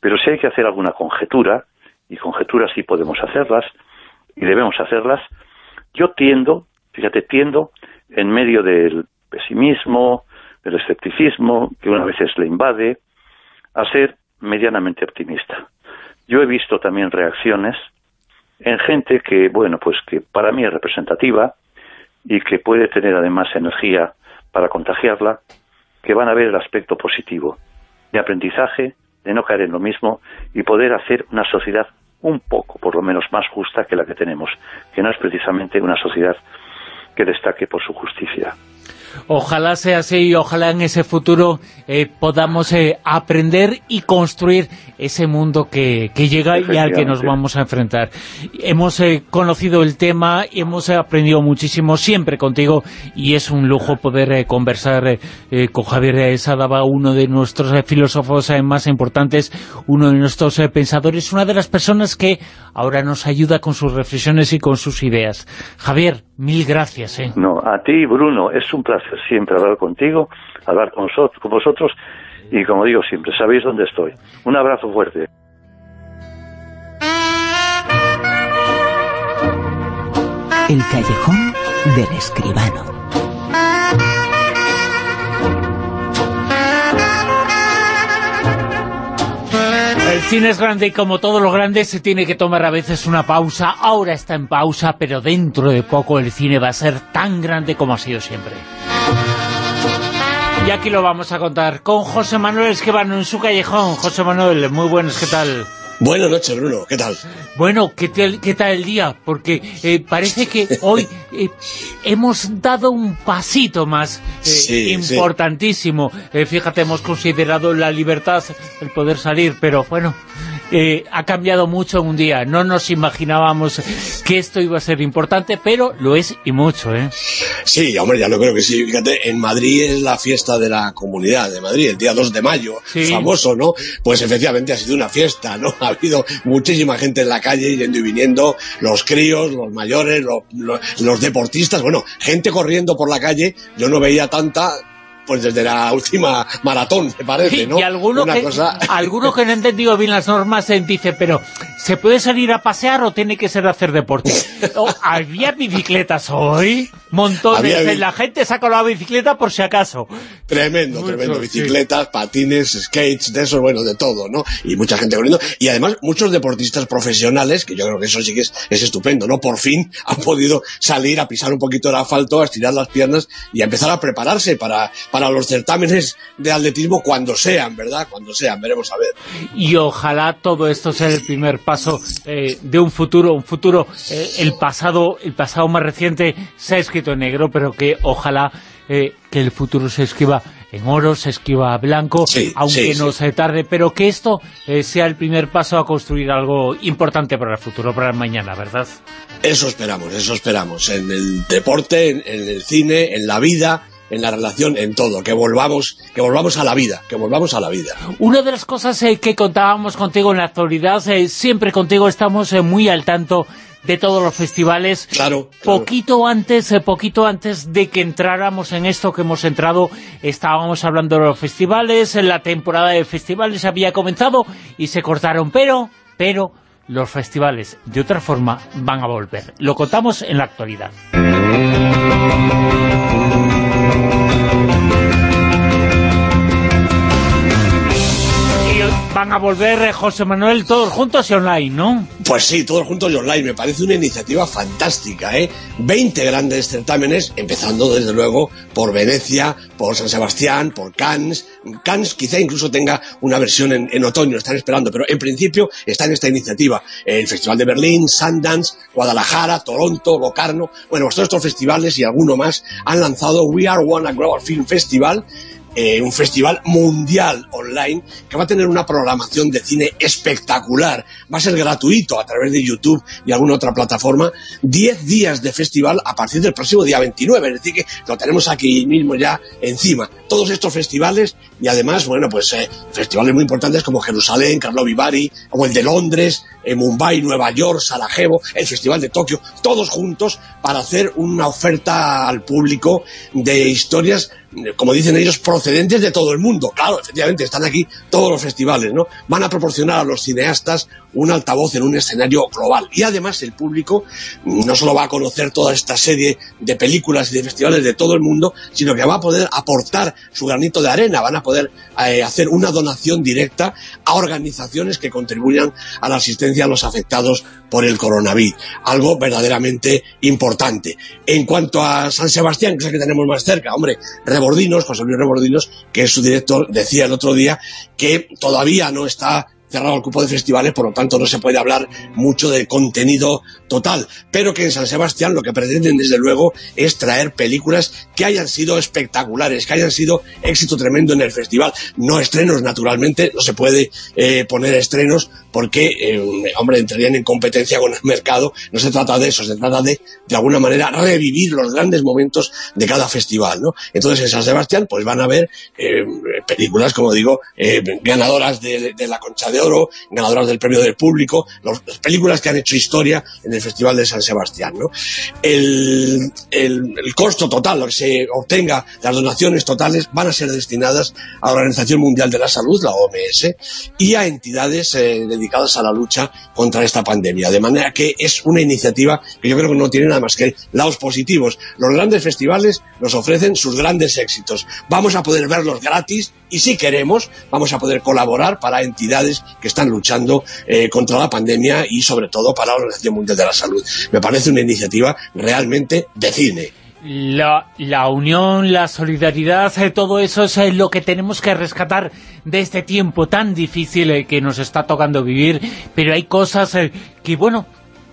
Pero si hay que hacer alguna conjetura, y conjeturas sí podemos hacerlas, y debemos hacerlas, yo tiendo, fíjate, tiendo en medio del pesimismo, del escepticismo, que una veces le invade, a ser medianamente optimista. Yo he visto también reacciones en gente que, bueno, pues que para mí es representativa y que puede tener además energía para contagiarla, que van a ver el aspecto positivo de aprendizaje, de no caer en lo mismo y poder hacer una sociedad un poco, por lo menos, más justa que la que tenemos, que no es precisamente una sociedad que destaque por su justicia. Ojalá sea así y ojalá en ese futuro eh, podamos eh, aprender y construir ese mundo que, que llega y al que nos vamos a enfrentar. Hemos eh, conocido el tema, hemos aprendido muchísimo siempre contigo y es un lujo poder conversar con Javier Sadaba, uno de nuestros filósofos más importantes, uno de nuestros pensadores, una de las personas que ahora nos ayuda con sus reflexiones y con sus ideas. Javier, mil gracias. No, a ti, Bruno, es un placer siempre hablar contigo, hablar con, con vosotros, y como digo siempre, sabéis dónde estoy. Un abrazo fuerte. El callejón del escribano. El cine es grande y como todo lo grande se tiene que tomar a veces una pausa. Ahora está en pausa, pero dentro de poco el cine va a ser tan grande como ha sido siempre. Y aquí lo vamos a contar con José Manuel Esquivano en su callejón. José Manuel, muy buenos, ¿qué tal? Buenas noches, Bruno. ¿Qué tal? Bueno, ¿qué tal, qué tal el día? Porque eh, parece que hoy eh, hemos dado un pasito más eh, Sí, importantísimo. Eh, fíjate, hemos considerado la libertad, el poder salir, pero bueno, eh, ha cambiado mucho en un día. No nos imaginábamos que esto iba a ser importante, pero lo es y mucho, ¿eh? Sí, hombre, ya lo creo que sí. Fíjate, en Madrid es la fiesta de la Comunidad de Madrid, el día 2 de mayo, Sí. famoso, ¿no? Pues efectivamente ha sido una fiesta, ¿no? Ha habido muchísima gente en la calle yendo y viniendo, los críos, los mayores, los, los- los deportistas, bueno, gente corriendo por la calle, yo no veía tanta pues desde la última maratón, me parece, ¿no? Y alguno Una que, cosa- alguno que no ha entendido bien las normas eh, dice, pero ¿se puede salir a pasear o tiene que ser a hacer deporte? O, ¿Había bicicletas hoy? Montones. Había eh, La gente sacó la bicicleta por si acaso. Tremendo, Mucho, tremendo. sí. Bicicletas, patines, skates, de eso, bueno, de todo, ¿no? Y mucha gente corriendo. Y además, muchos deportistas profesionales, que yo creo que eso sí que es, es estupendo, ¿no? Por fin han podido salir a pisar un poquito el asfalto, a estirar las piernas y a empezar a prepararse para, para los certámenes de atletismo cuando sean, ¿verdad? Cuando sean, veremos a ver. Y ojalá todo esto sea el primer paso eh, de un futuro, un futuro, eh, el pasado el pasado más reciente se ha escrito en negro, pero que ojalá eh, que el futuro se escriba en oro, se escriba blanco, aunque sí, no se tarde, pero que esto eh, sea el primer paso a construir algo importante para el futuro, para el mañana, ¿verdad? Eso esperamos, eso esperamos. En el deporte, en, en el cine, en la vida, en la relación, en todo. Que volvamos, que volvamos a la vida, que volvamos a la vida. Una de las cosas eh, que contábamos contigo en la actualidad, eh, siempre contigo estamos eh, muy al tanto de todos los festivales. Claro. Poquito antes, eh, poquito antes de que entráramos en esto que hemos entrado, estábamos hablando de los festivales, la temporada de festivales había comenzado y se cortaron, pero, pero los festivales de otra forma van a volver. Lo contamos en la actualidad. Van a volver, eh, José Manuel, todos juntos y online, ¿no? Pues sí, todos juntos y online. Me parece una iniciativa fantástica, ¿eh? 20 grandes certámenes, empezando desde luego por Venecia, por San Sebastián, por Cannes. Cannes quizá incluso tenga una versión en, otoño, están esperando, pero en principio está en esta iniciativa. El Festival de Berlín, Sundance, Guadalajara, Toronto, Locarno. Bueno, pues todos estos festivales y alguno más han lanzado We Are One, a Global Film Festival, eh, un festival mundial online que va a tener una programación de cine espectacular. Va a ser gratuito a través de YouTube y alguna otra plataforma. 10 días de festival a partir del próximo día 29, es decir que lo tenemos aquí mismo ya encima. Todos estos festivales y además, bueno, pues eh, festivales muy importantes como Jerusalén, Karlovy Vary, como el de Londres, eh, Mumbai, Nueva York, Sarajevo, el Festival de Tokio, todos juntos para hacer una oferta al público de historias como dicen ellos, procedentes de todo el mundo. Claro, efectivamente, están aquí todos los festivales, ¿no? Van a proporcionar a los cineastas un altavoz en un escenario global. Y además el público no solo va a conocer toda esta serie de películas y de festivales de todo el mundo, sino que va a poder aportar su granito de arena, van a poder eh, hacer una donación directa a organizaciones que contribuyan a la asistencia a los afectados por el coronavirus. Algo verdaderamente importante. En cuanto a San Sebastián, que es el que tenemos más cerca, hombre, Rebordinos, José Luis Rebordinos, que es su director, decía el otro día que todavía no está cerrado el cupo de festivales, por lo tanto no se puede hablar mucho de contenido total, pero que en San Sebastián lo que pretenden desde luego es traer películas que hayan sido espectaculares, que hayan sido éxito tremendo en el festival, no estrenos naturalmente, no se puede eh, poner estrenos porque, eh, hombre, entrarían en competencia con el mercado, no se trata de eso, se trata de, de alguna manera, revivir los grandes momentos de cada festival, ¿no? Entonces en San Sebastián pues van a ver eh, películas, como digo, eh, ganadoras de, la Concha de Oro, ganadoras del Premio del Público, las películas que han hecho historia en el Festival de San Sebastián, el costo total, lo que se obtenga, las donaciones totales van a ser destinadas a la Organización Mundial de la Salud, la OMS, y a entidades eh, dedicadas a la lucha contra esta pandemia. De manera que es una iniciativa que yo creo que no tiene nada más que lados positivos. Los grandes festivales nos ofrecen sus grandes éxitos. Vamos a poder verlos gratis y si queremos vamos a poder colaborar para entidades que están luchando eh, contra la pandemia y sobre todo para la Organización Mundial de la Salud. Me parece una iniciativa realmente de cine. La, la unión, la solidaridad, eh, todo eso es eh, lo que tenemos que rescatar de este tiempo tan difícil eh, que nos está tocando vivir, pero hay cosas que, bueno,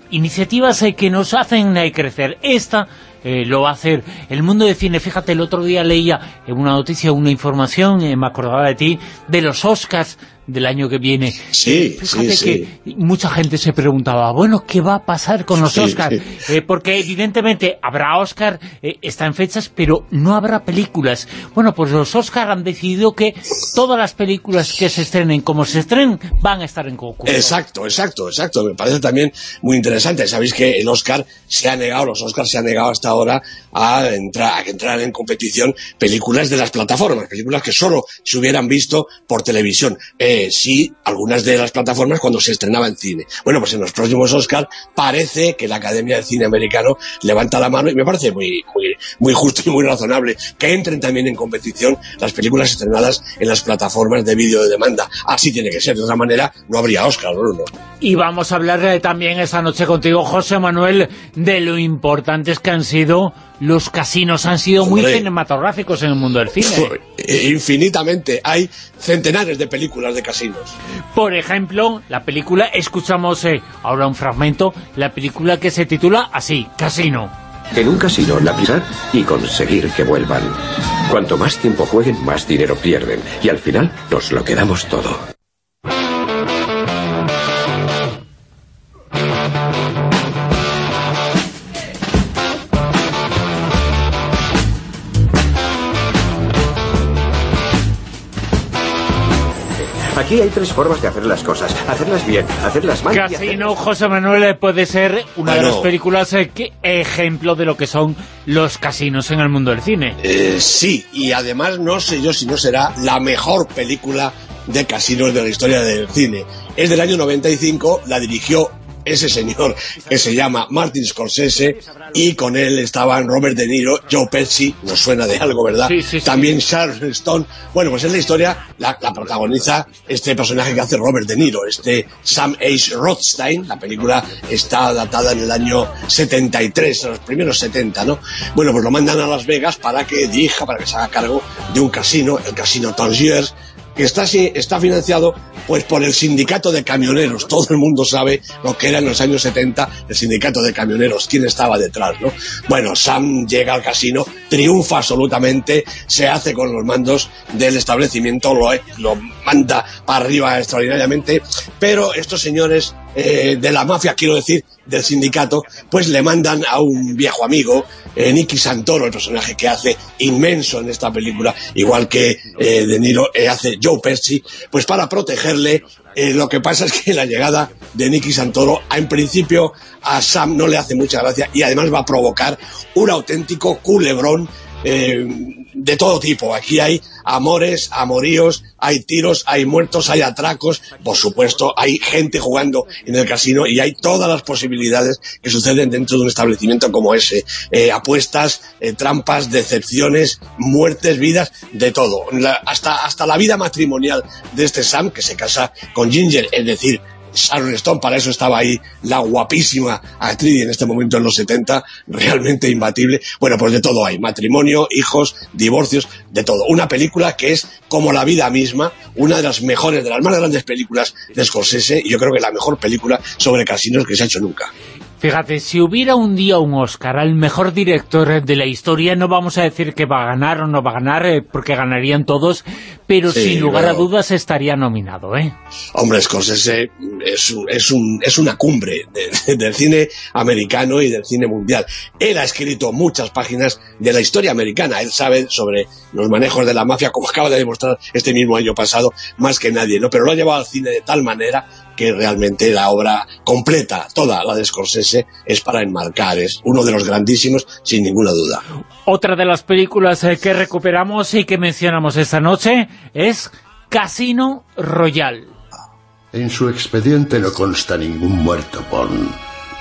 iniciativas que nos hacen crecer. Esta lo va a hacer el mundo de cine. Fíjate, el otro día leía una noticia, una información, me acordaba de ti, de los Oscars del año que viene. Sí, Fíjate sí, que mucha gente se preguntaba, bueno, ¿qué va a pasar con los Sí, Oscars? sí. Eh, porque evidentemente habrá Oscar, eh, está en fechas, pero no habrá películas. Bueno, pues los Oscar han decidido que todas las películas que se estrenen, como se estrenen, van a estar en concurso. Exacto, exacto, exacto. Me parece también muy interesante. Sabéis que el Oscar se ha negado, los Oscars se han negado hasta ahora a entrar, a que entraran en competición películas de las plataformas, películas que solo se hubieran visto por televisión. Eh, sí, algunas de las plataformas cuando se estrenaba en cine. Bueno, pues en los próximos Oscar parece que la Academia de Cine Americano levanta la mano y me parece muy, muy, muy justo y muy razonable que entren también en competición las películas estrenadas en las plataformas de vídeo de demanda. Así tiene que ser, de otra manera no habría Oscar, ¿no? no. Y vamos a hablar eh, también esta noche contigo, José Manuel, de lo importantes que han sido los casinos. Han sido muy cinematográficos en el mundo del cine. Eh, Infinitamente. Hay centenares de películas de casinos. Por ejemplo, la película, escuchamos eh, ahora un fragmento, la película que se titula así, Casino. En un casino, la prisa y conseguir que vuelvan. Cuanto más tiempo jueguen, más dinero pierden. Y al final, nos lo quedamos todo. Aquí hay tres formas de hacer las cosas. Hacerlas bien, hacerlas mal hacer- Casino, José Manuel, puede ser una de las películas eh, que ejemplo de lo que son los casinos en el mundo del cine. Eh, sí, y además no sé yo si no será la mejor película de casinos de la historia del cine. Es del año 95, la dirigió ese señor que se llama Martin Scorsese y con él estaban Robert De Niro, Joe Pesci, nos suena de algo, ¿verdad? Sí, sí, sí. También Charles Stone. Bueno, pues es la historia, la, la protagoniza este personaje que hace Robert De Niro, este Sam H. Rothstein. La película está datada en el año 73, en los primeros 70, ¿no? Bueno, pues lo mandan a Las Vegas para que dirija, para que se haga cargo de un casino, el Casino Tangiers, que está, está financiado pues por el sindicato de camioneros. Todo el mundo sabe lo que era en los años 70 el sindicato de camioneros, quién estaba detrás, ¿no? Bueno, Sam llega al casino, triunfa absolutamente, se hace con los mandos del establecimiento, lo, lo manda para arriba extraordinariamente, pero estos señores eh, de la mafia, quiero decir, del sindicato, pues le mandan a un viejo amigo, eh, Nicky Santoro, el personaje que hace inmenso en esta película, igual que eh, De Niro eh, hace Joe Pesci, pues para protegerle. lo que pasa es que la llegada de Nicky Santoro, en principio, a Sam no le hace mucha gracia y además va a provocar un auténtico culebrón de todo tipo. Aquí hay amores, amoríos, hay tiros, hay muertos, hay atracos, por supuesto, hay gente jugando en el casino y hay todas las posibilidades que suceden dentro de un establecimiento como ese. Eh, apuestas, eh, trampas, decepciones, muertes, vidas, de todo. Hasta, hasta la vida matrimonial de este Sam, que se casa con Ginger, es decir, Sharon Stone, para eso estaba ahí la guapísima actriz en este momento en los 70, realmente imbatible. Bueno, pues de todo hay, matrimonio, hijos, divorcios, de todo. Una película que es como la vida misma, una de las mejores, de las más grandes películas de Scorsese, y yo creo que la mejor película sobre casinos que se ha hecho nunca. Fíjate, si hubiera un día un Oscar al mejor director de la historia, no vamos a decir que va a ganar o no va a ganar, eh, porque ganarían todos, pero Sí, sin lugar a dudas estaría nominado, ¿eh? Hombre, Scorsese es, un- es, un- es una cumbre de- del cine americano y del cine mundial. Él ha escrito muchas páginas de la historia americana. Él sabe sobre los manejos de la mafia, como acaba de demostrar este mismo año pasado, más que nadie, ¿no? Pero lo ha llevado al cine de tal manera que realmente la obra completa, toda la de Scorsese, es para enmarcar. Es uno de los grandísimos, sin ninguna duda. Otra de las películas eh, que recuperamos y que mencionamos esta noche es Casino Royale. En su expediente no consta ningún muerto, Bond.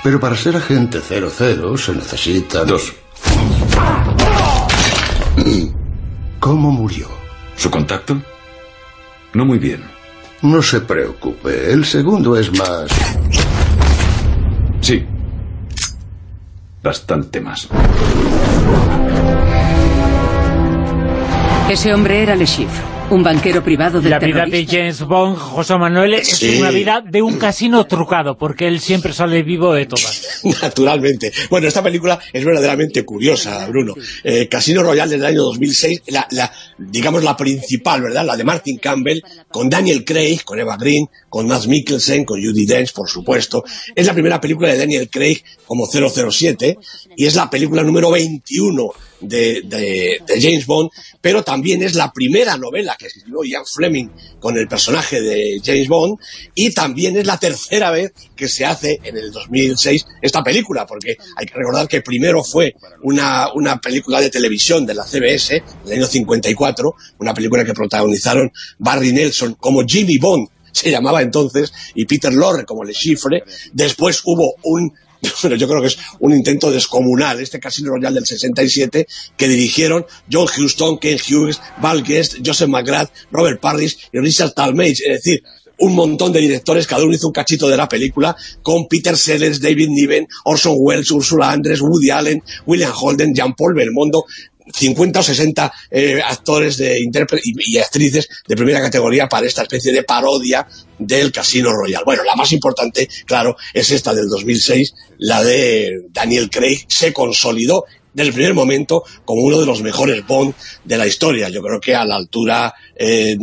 Pero para ser agente 00 se necesita... Dos. ¿Cómo murió? ¿Su contacto? No muy bien. No se preocupe, el segundo es más... Sí. bastante más. Ese hombre era Le Chiffre, un banquero privado del La vida de. James Bond, José Manuel, es Sí. una vida de un casino trucado, porque él siempre sale vivo de todas. Naturalmente. Bueno, esta película es verdaderamente curiosa, Bruno. Eh, Casino Royale del año 2006, la, la, digamos la principal, ¿verdad? La de Martin Campbell, con Daniel Craig, con Eva Green, con Matt Mikkelsen, con Judy Dench, por supuesto. Es la primera película de Daniel Craig como 007 y es la película número 21 de, James Bond, pero también es la primera novela que escribió Ian Fleming con el personaje de James Bond y también es la tercera vez que se hace en el 2006 esta película, porque hay que recordar que primero fue una, una película de televisión de la CBS, del año 54, una película que protagonizaron Barry Nelson como Jimmy Bond, se llamaba entonces, y Peter Lorre como Le Chiffre. Después hubo un bueno, yo creo que es un intento descomunal, este Casino Royale del 67, que dirigieron John Huston, Ken Hughes, Val Guest, Joseph McGrath, Robert Parrish y Richard Talmadge, es decir, un montón de directores, cada uno hizo un cachito de la película, con Peter Sellers, David Niven, Orson Welles, Ursula Andress, Woody Allen, William Holden, Jean-Paul Belmondo, 50 o 60 eh, actores de y, y actrices de primera categoría para esta especie de parodia del Casino Royal. Bueno, la más importante, claro, es esta del 2006, la de Daniel Craig, se consolidó desde el primer momento como uno de los mejores Bond de la historia. Yo creo que a la altura eh,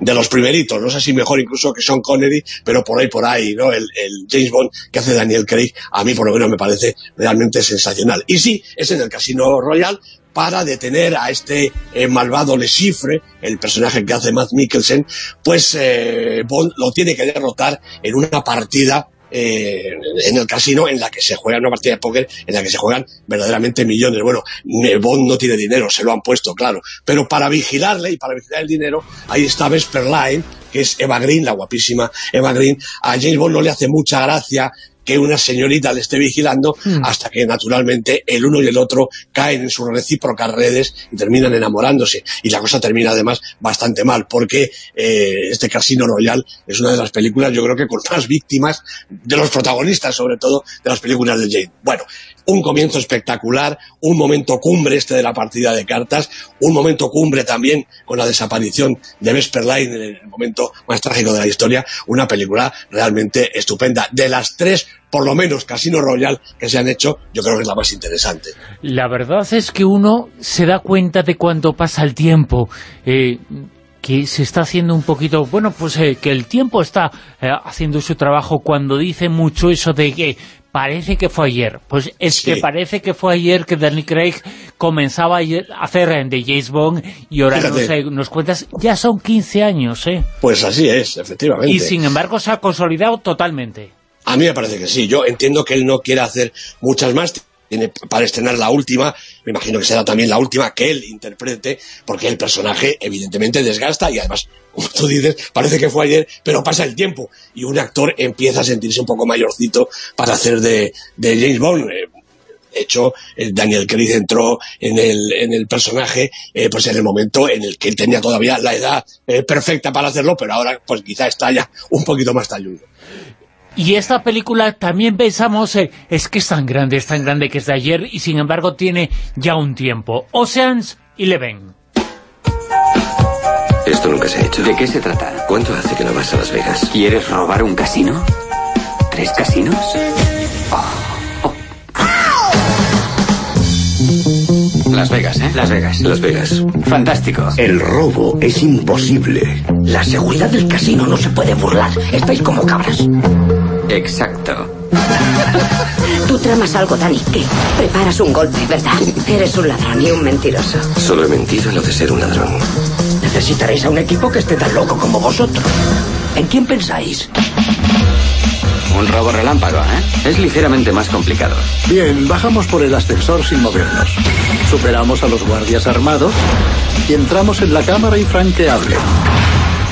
de los primeritos, no sé si mejor incluso que Sean Connery, pero por ahí, por ahí, ¿no? El, el James Bond que hace Daniel Craig, a mí por lo menos me parece realmente sensacional. Y sí, es en el Casino Royal para detener a este eh, malvado Le el personaje que hace Matt Mikkelsen, pues eh, Bond lo tiene que derrotar en una partida eh, en el casino en la que se juega una partida de póker en la que se juegan verdaderamente millones. Bueno, Bond no tiene dinero, se lo han puesto, claro. Pero para vigilarle y para vigilar el dinero, ahí está Vesper Line, que es Eva Green, la guapísima Eva Green. A James Bond no le hace mucha gracia que una señorita le esté vigilando hasta que naturalmente el uno y el otro caen en sus recíprocas redes y terminan enamorándose. Y la cosa termina además bastante mal, porque eh, este Casino Royal es una de las películas, yo creo que con más víctimas de los protagonistas, sobre todo de las películas de Jane. Bueno, un comienzo espectacular, un momento cumbre este de la partida de cartas, un momento cumbre también con la desaparición de Vesper Line en el momento más trágico de la historia, una película realmente estupenda. De las tres, por lo menos, Casino Royal que se han hecho, yo creo que es la más interesante. La verdad es que uno se da cuenta de cuando pasa el tiempo, eh, que se está haciendo un poquito... Bueno, pues eh, que el tiempo está eh, haciendo su trabajo cuando dice mucho eso de que parece que fue ayer. Pues es Sí. que parece que fue ayer que Danny Craig comenzaba a hacer de James Bond y ahora nos, Fíjate. eh, nos cuentas, ya son 15 años, ¿eh? Pues así es, efectivamente. Y sin embargo se ha consolidado totalmente. A mí me parece que sí. Yo entiendo que él no quiere hacer muchas más. Tiene para estrenar la última, me imagino que será también la última que él interprete, porque el personaje evidentemente desgasta y además, como tú dices, parece que fue ayer, pero pasa el tiempo y un actor empieza a sentirse un poco mayorcito para hacer de, James Bond. Eh, De hecho, el Daniel Craig entró en el, en el personaje eh, pues en el momento en el que él tenía todavía la edad eh, perfecta para hacerlo, pero ahora pues quizá está ya un poquito más talludo. Y esta película también pensamos, eh, es que es tan grande, es tan grande que es de ayer y sin embargo tiene ya un tiempo. Oceans Eleven. Esto nunca se ha hecho. ¿De qué se trata? ¿Cuánto hace que no vas a Las Vegas? ¿Quieres robar un casino? ¿Tres casinos? Las Vegas, ¿eh? Las Vegas. Las Vegas. Fantástico. El robo es imposible. La seguridad del casino no se puede burlar. Estáis como cabras. Exacto. Tú tramas algo, Dani. ¿Qué? Preparas un golpe, ¿verdad? Eres un ladrón y un mentiroso. Solo he mentido en lo de ser un ladrón. Necesitaréis a un equipo que esté tan loco como vosotros. ¿En quién pensáis? Un robo relámpago, ¿eh? Es ligeramente más complicado. Bien, bajamos por el ascensor sin movernos. Superamos a los guardias armados y entramos en la cámara infranqueable.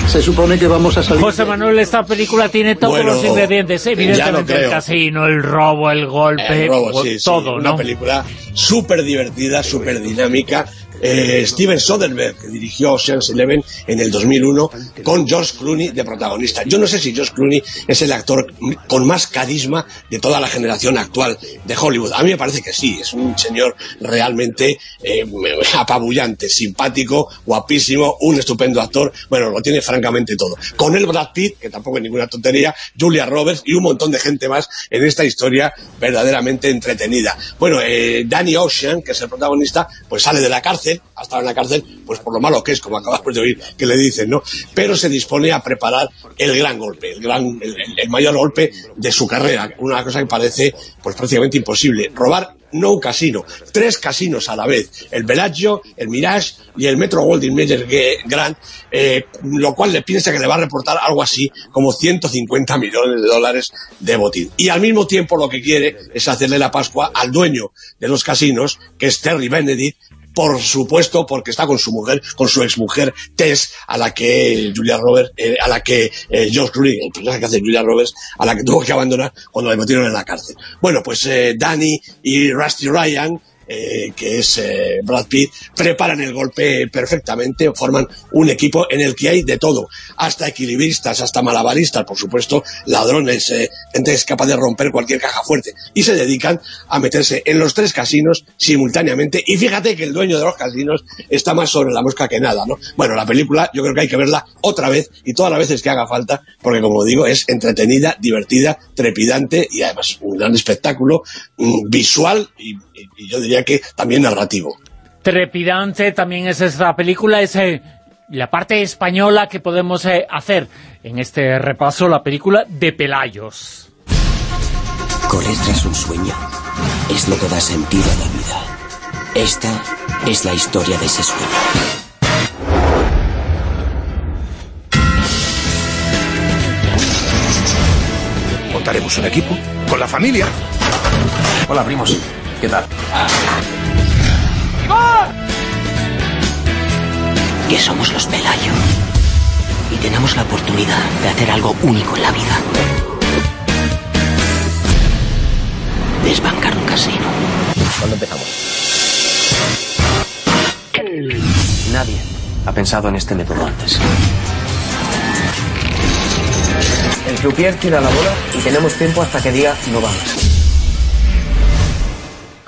Se supone que vamos a salir... José Manuel, esta película tiene todos Bueno, los ingredientes, lo evidentemente el casino, el robo, el golpe, El robo, sí, sí, todo, una ¿no? película súper divertida, súper dinámica, eh, Steven Soderbergh, que dirigió Ocean's Eleven en el 2001 con George Clooney de protagonista. Yo no sé si George Clooney es el actor con más carisma de toda la generación actual de Hollywood. A mí me parece que sí, es un señor realmente eh, apabullante, simpático, guapísimo, un estupendo actor, bueno, lo tiene francamente todo. Con el Brad Pitt, que tampoco es ninguna tontería, Julia Roberts y un montón de gente más en esta historia verdaderamente entretenida. Bueno, eh, Danny Ocean, que es el protagonista, pues sale de la cárcel, ha estado en la cárcel, pues por lo malo que es, como acabamos de oír que le dicen, ¿no? Pero se dispone a preparar el gran golpe, el, gran, el, el mayor golpe de su carrera, una cosa que parece pues prácticamente imposible, robar no un casino, tres casinos a la vez, el Bellagio, el Mirage y el Metro Goldwyn Mayer Grand, eh, lo cual le piensa que le va a reportar algo así como 150 millones de dólares de botín. Y al mismo tiempo lo que quiere es hacerle la Pascua al dueño de los casinos, que es Terry Benedict, por supuesto, porque está con su mujer, con su exmujer Tess, a la que Julia Roberts, eh, a la que eh, George Clooney, el personaje que hace Julia Roberts, a la que tuvo que abandonar cuando le metieron en la cárcel. Bueno, pues eh, Danny y Rusty Ryan eh, que es eh, Brad Pitt, preparan el golpe perfectamente, forman un equipo en el que hay de todo, hasta equilibristas, hasta malabaristas, por supuesto, ladrones, eh, gente que es capaz de romper cualquier caja fuerte, y se dedican a meterse en los tres casinos simultáneamente, y fíjate que el dueño de los casinos está más sobre la mosca que nada, ¿no? Bueno, la película yo creo que hay que verla otra vez, y todas las veces que haga falta, porque como digo, es entretenida, divertida, trepidante, y además un gran espectáculo mm, visual y, y yo diría que también narrativo. Trepidante también es esta película, es eh, la parte española que podemos eh, hacer en este repaso, la película de Pelayos. Correr tras un sueño es lo que da sentido a la vida. Esta es la historia de ese sueño. Montaremos un equipo con la familia. Hola, primos. ¿Qué tal? Que somos los Pelayo. Y tenemos la oportunidad de hacer algo único en la vida. Desbancar un casino. ¿Cuándo empezamos? Nadie ha pensado en este método antes. El croupier tira la bola y tenemos tiempo hasta que diga no vamos.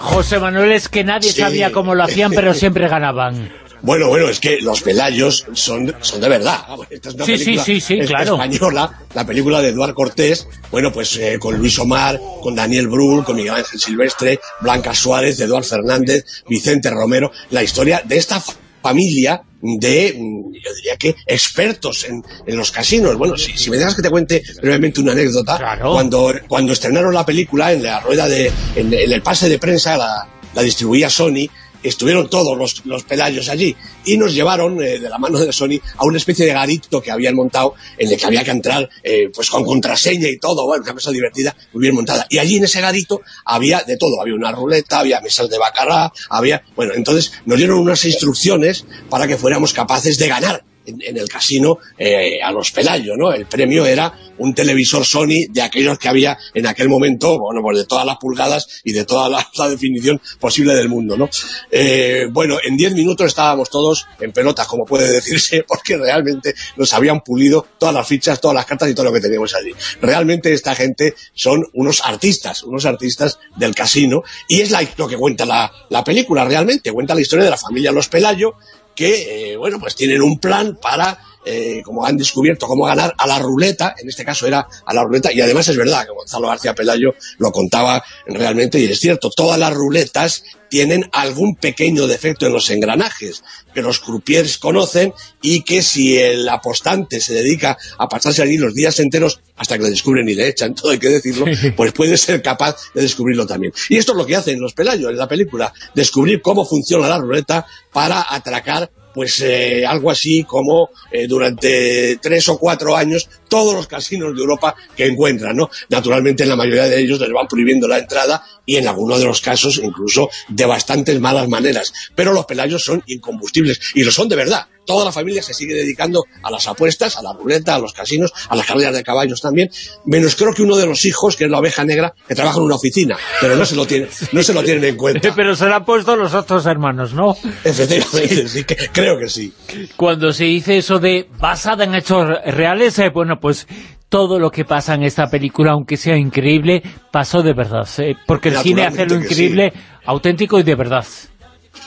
José Manuel, es que nadie Sí. sabía cómo lo hacían, pero siempre ganaban. Bueno, bueno, es que los Pelayos son, son de verdad. Esta es una Sí, sí, película sí, claro. española, la película de Eduard Cortés, bueno, pues eh, con Luis Omar, con Daniel Brühl, con Miguel Ángel Silvestre, Blanca Suárez, Eduard Fernández, Vicente Romero, la historia de esta familia de, yo diría que, expertos en, en los casinos. Bueno, si, si me dejas que te cuente brevemente una anécdota, cuando, cuando estrenaron la película en la rueda de, en, en el pase de prensa, la, la distribuía Sony, estuvieron todos los, los pelayos allí y nos llevaron eh, de la mano de Sony a una especie de garito que habían montado en el que había que entrar eh, pues con contraseña y todo, bueno, una cosa divertida, muy bien montada. Y allí en ese garito había de todo, había una ruleta, había mesas de bacará, había, bueno, entonces nos dieron unas instrucciones para que fuéramos capaces de ganar en, el casino eh, a los Pelayo, ¿no? El premio era un televisor Sony de aquellos que había en aquel momento, bueno, pues de todas las pulgadas y de toda la, definición posible del mundo, ¿no? Eh, bueno, en 10 minutos estábamos todos en pelotas, como puede decirse, porque realmente nos habían pulido todas las fichas, todas las cartas y todo lo que teníamos allí. Realmente esta gente son unos artistas, unos artistas del casino, y es la- lo que cuenta la película realmente, cuenta la historia de la familia Los Pelayo, que, eh, bueno, pues tienen un plan para, eh, como han descubierto, cómo ganar a la ruleta, en este caso era a la ruleta, y además es verdad que Gonzalo García Pelayo lo contaba realmente, y es cierto, todas las ruletas tienen algún pequeño defecto en los engranajes que los croupiers conocen y que si el apostante se dedica a pasarse allí los días enteros hasta que le descubren y le echan, todo hay que decirlo, pues puede ser capaz de descubrirlo también. Y esto es lo que hacen los Pelayos en la película, descubrir cómo funciona la ruleta para atracar pues eh, algo así como eh, durante tres o cuatro años todos los casinos de Europa que encuentran, ¿no? Naturalmente en la mayoría de ellos les van prohibiendo la entrada y en algunos de los casos incluso de bastantes malas maneras. Pero los pelayos son incombustibles y lo son de verdad. Toda la familia se sigue dedicando a las apuestas, a la ruleta, a los casinos, a las carreras de caballos también, menos creo que uno de los hijos, que es la oveja negra, que trabaja en una oficina, pero no se lo, tiene, no se lo tienen en cuenta. Pero se lo han puesto los otros hermanos, ¿no? Efectivamente, sí, que- creo que sí. Cuando se dice eso de basada en hechos reales, eh, bueno, pues todo lo que pasa en esta película, aunque sea increíble, pasó de verdad. eh, porque el cine hace lo increíble, auténtico y de verdad.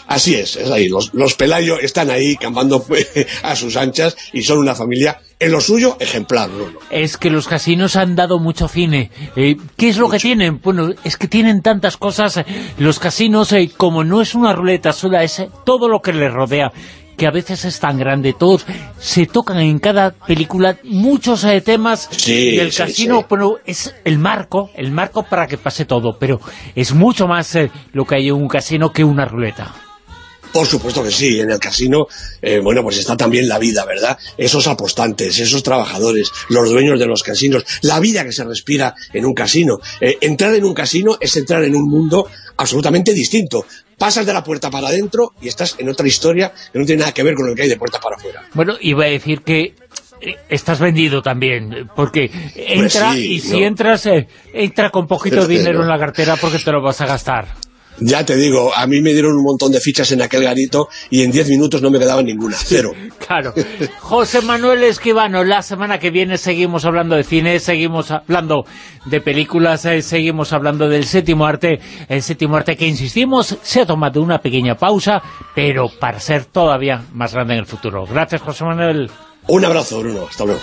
Así es, es ahí. Los, los Pelayo están ahí campando pues, a sus anchas y son una familia, en lo suyo, ejemplar. Bruno. Es que los casinos han dado mucho cine. Eh, ¿Qué es lo que tienen? Bueno, es que tienen tantas cosas. Los casinos, eh, como no es una ruleta sola, es todo lo que les rodea que a veces es tan grande, todos se tocan en cada película muchos eh, temas Sí, y el sí, casino sí. bueno, es el marco, el marco para que pase todo, pero es mucho más eh, lo que hay en un casino que una ruleta. Por supuesto que sí, en el casino, eh, bueno, pues está también la vida, ¿verdad? Esos apostantes, esos trabajadores, los dueños de los casinos, la vida que se respira en un casino. Eh, entrar en un casino es entrar en un mundo absolutamente distinto. Pasas de la puerta para adentro y estás en otra historia que no tiene nada que ver con lo que hay de puerta para afuera. Bueno, iba a decir que eh, estás vendido también, porque entra sí, y si no. entras, eh, entra con poquito Pero, dinero en la cartera porque te lo vas a gastar. Ya te digo, a mí me dieron un montón de fichas en aquel garito y en 10 minutos no me quedaba ninguna, cero. Claro. José Manuel Esquivano, la semana que viene seguimos hablando de cine, seguimos hablando de películas, eh, seguimos hablando del séptimo arte, el séptimo arte que insistimos, se ha tomado una pequeña pausa, pero para ser todavía más grande en el futuro. Gracias, José Manuel. Un abrazo, Bruno. Hasta luego.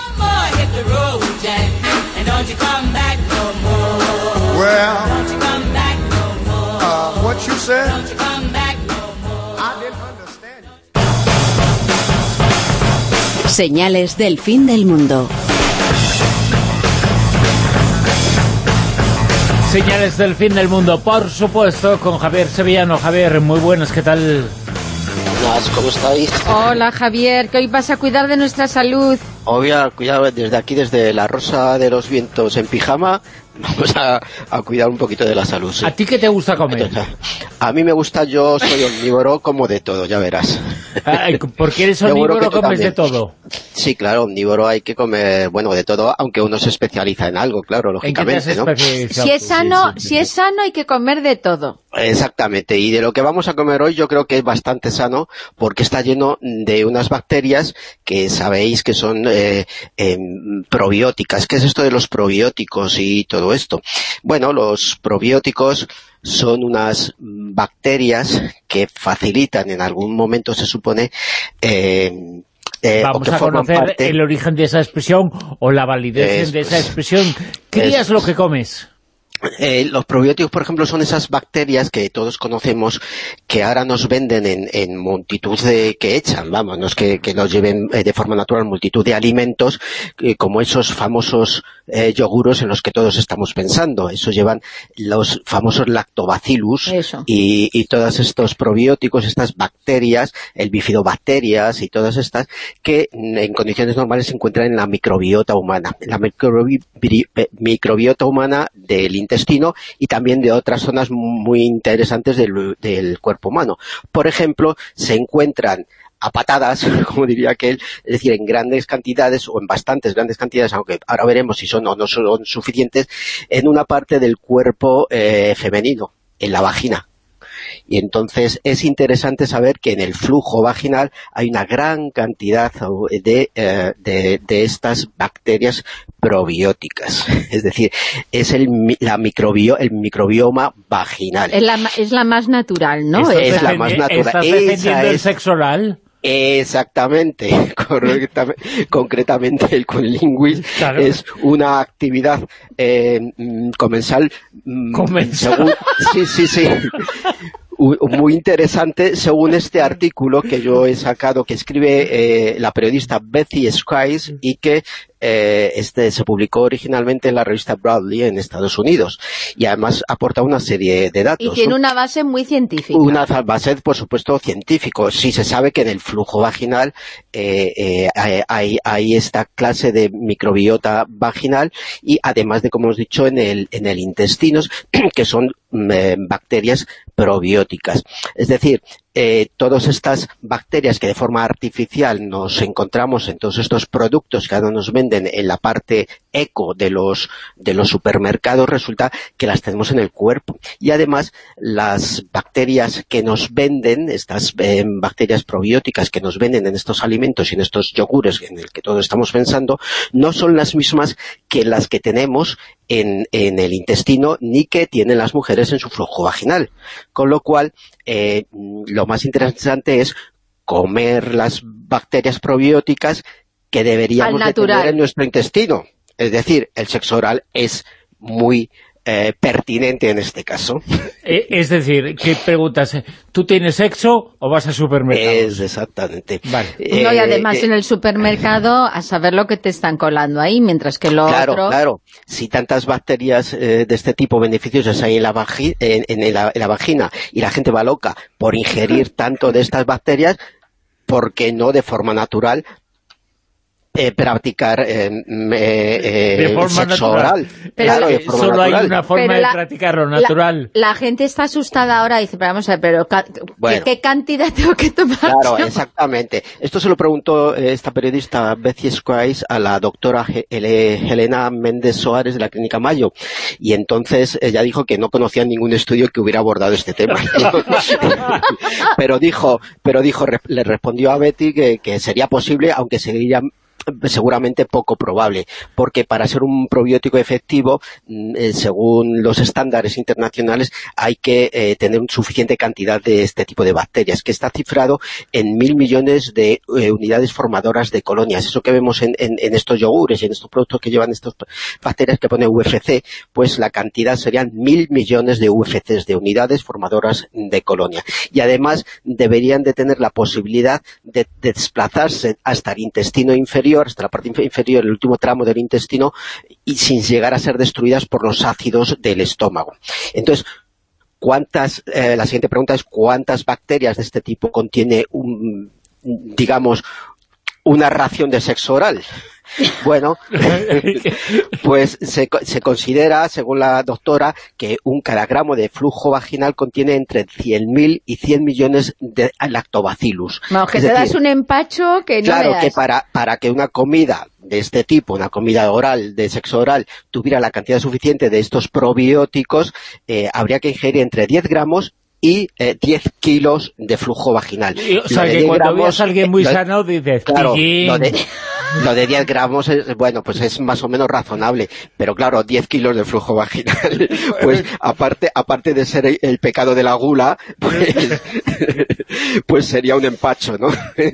Well, what you said? Señales del fin del mundo. Señales del fin del mundo, por supuesto, con Javier Sevillano. Javier, muy buenas, ¿qué tal? Buenas, ¿cómo estáis? Hola Javier, que hoy vas a cuidar de nuestra salud. Hoy voy a cuidar desde aquí, desde la Rosa de los Vientos en pijama, vamos a, a cuidar un poquito de la salud. sí. ¿A ti qué te gusta comer? A mí me gusta, yo soy omnívoro, como de todo, ya verás. Ay, Porque eres omnívoro, comes de todo. Sí, claro, omnívoro hay que comer, bueno, de todo, aunque uno se especializa en algo, claro, ¿En qué te has lógicamente, ¿no? Si es sano, si es sano hay que comer de todo. Exactamente, y de lo que vamos a comer hoy yo creo que es bastante sano porque está lleno de unas bacterias que sabéis que son eh, em, probióticas. ¿Qué es esto de los probióticos y todo esto? Bueno, los probióticos son unas bacterias que facilitan en algún momento, se supone, em, eh, o Vamos a conocer parte- el origen de esa expresión o la validez de esa es. expresión. ¿Qué Eso es lo que comes? Eh, los probióticos, por ejemplo, son esas bacterias que todos conocemos que ahora nos venden en, en multitud de que echan, vamos, no es que, que nos lleven eh, de forma natural multitud de alimentos, eh, como esos famosos eh, yoguros en los que todos estamos pensando. Eso llevan los famosos lactobacillus y, y todos estos probióticos, estas bacterias, el bifidobacterias y todas estas, que mm, en condiciones normales se encuentran en la microbiota humana. La microbi- microbiota humana del intestino y también de otras zonas muy interesantes del, del cuerpo humano. Por ejemplo, se encuentran a patadas, como diría aquel, es decir, en grandes cantidades o en bastantes grandes cantidades, aunque ahora veremos si son o no son suficientes, en una parte del cuerpo eh, femenino, en la vagina. Y entonces es interesante saber que en el flujo vaginal hay una gran cantidad de, eh, de, de estas bacterias probióticas. Es decir, es el, la microbio, el microbioma vaginal. Es la, es la más natural, ¿no? Esa Es- la más natural. ¿Estás Esa defendiendo el es- sexo oral? Exactamente, correctamente, concretamente el conlinguis es una actividad eh, mm, comensal, mm, Comensal. según- sí, sí, sí, muy interesante según este artículo que yo he sacado que escribe eh, la periodista Bethy Skies y que eh, este se publicó originalmente en la revista Broadly en Estados Unidos y además aporta una serie de datos. y tiene ¿no? una base muy científica. Una base, por supuesto, científico. Sí se sabe que en el flujo vaginal eh, eh, hay, hay- esta clase de microbiota vaginal y además de, como hemos dicho, en el, en el intestino, que son bacterias probióticas. Es decir, eh, todas estas bacterias que de forma artificial nos encontramos en todos estos productos que ahora nos venden en la parte eco de los, de los supermercados, resulta que las tenemos en el cuerpo. Y además, las bacterias que nos venden, estas eh, bacterias probióticas que nos venden en estos alimentos y en estos yogures en el que todos estamos pensando, no son las mismas que las que tenemos en, en el intestino ni que tienen las mujeres en su flujo vaginal. Con lo cual, eh, lo más interesante es comer las bacterias probióticas que deberíamos de tener en nuestro intestino. Es decir, el sexo oral es muy eh, pertinente en este caso. Eh, es decir, ¿qué preguntas? ¿Tú tienes sexo o vas al supermercado? Es exactamente. Vale. No, y Eh, además eh, en el supermercado a saber lo que te están colando ahí, mientras que lo Claro, otro... claro. Si tantas bacterias eh, de este tipo beneficiosas hay en la, vagi- en, en la, en la vagina y la gente va loca por ingerir tanto de estas bacterias, ¿por qué no de forma natural eh, practicar eh, eh, de forma sexo natural. oral? Pero Claro, de forma Solo hay una forma Pero de la- practicarlo, natural. La, gente está asustada ahora y dice, pero vamos a ver, pero ca- ¿qué- Bueno. ¿qué, cantidad tengo que tomar? Claro, yo? exactamente. Esto se lo preguntó eh, esta periodista Betsy Squires a la doctora He- Hele- Helena Méndez Soares de la Clínica Mayo. Y entonces ella dijo que no conocía ningún estudio que hubiera abordado este tema. pero dijo, pero dijo, re- le respondió a Betty que, que sería posible, aunque sería seguramente poco probable, porque para ser un probiótico efectivo, mm, eh, según los estándares internacionales, hay que eh, tener una suficiente cantidad de este tipo de bacterias, que está cifrado en mil millones de eh, unidades formadoras de colonias. Eso que vemos en, estos yogures y en estos productos que llevan estas bacterias que pone UFC, pues la cantidad serían mil millones de UFCs, de unidades formadoras de colonia. Y además deberían de tener la posibilidad de desplazarse hasta el intestino inferior, hasta la parte inf- inferior, el último tramo del intestino, y sin llegar a ser destruidas por los ácidos del estómago. Entonces, ¿cuántas, eh, la siguiente pregunta es cuántas bacterias de este tipo contiene un, digamos, una ración de sexo oral? Bueno, pues se, co- se considera, según la doctora, que un cada gramo de flujo vaginal contiene entre 100.000 y 100 millones de lactobacillus. Vamos, que Es te decir, das un empacho que no Claro, que para, para que una comida de este tipo, una comida oral, de sexo oral, tuviera la cantidad suficiente de estos probióticos, eh, habría que ingerir entre 10 gramos y eh, 10 kilos de flujo vaginal. Y, o sea, que 10 cuando gramos, veas a alguien eh, muy lo- sano, dices, Claro, "Tillín". lo de, lo de 10 gramos, es, bueno, pues es más o menos razonable, pero claro, 10 kilos de flujo vaginal, pues aparte aparte de ser el, el pecado de la gula, pues, pues sería un empacho, ¿no?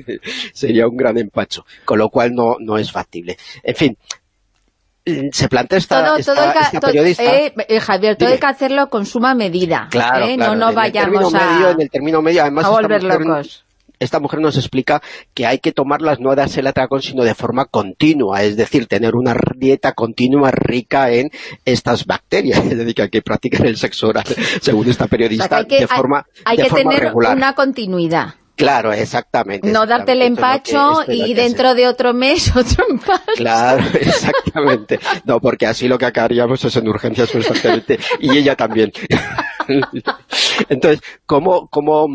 sería un gran empacho, con lo cual no, no es factible. En fin, se plantea esta, todo, esta, todo esta periodista... eh, eh, Javier, todo Dime. hay que hacerlo con suma medida. Claro, ¿eh? claro, no, no en vayamos a, medio, en el término medio, además a volver locos. Esta mujer nos explica que hay que tomarlas no a darse el atracón, sino de forma continua, es decir, tener una dieta continua rica en estas bacterias, es decir, que hay que practicar el sexo oral, según esta O sea, periodista, hay que, de forma, hay de que forma tener regular. una continuidad. Claro, exactamente. No darte el exactamente, empacho es y dentro de otro mes otro empacho. Claro, exactamente. No, porque así lo que acabaríamos es en urgencias constantemente. Y ella también. Entonces, ¿cómo, cómo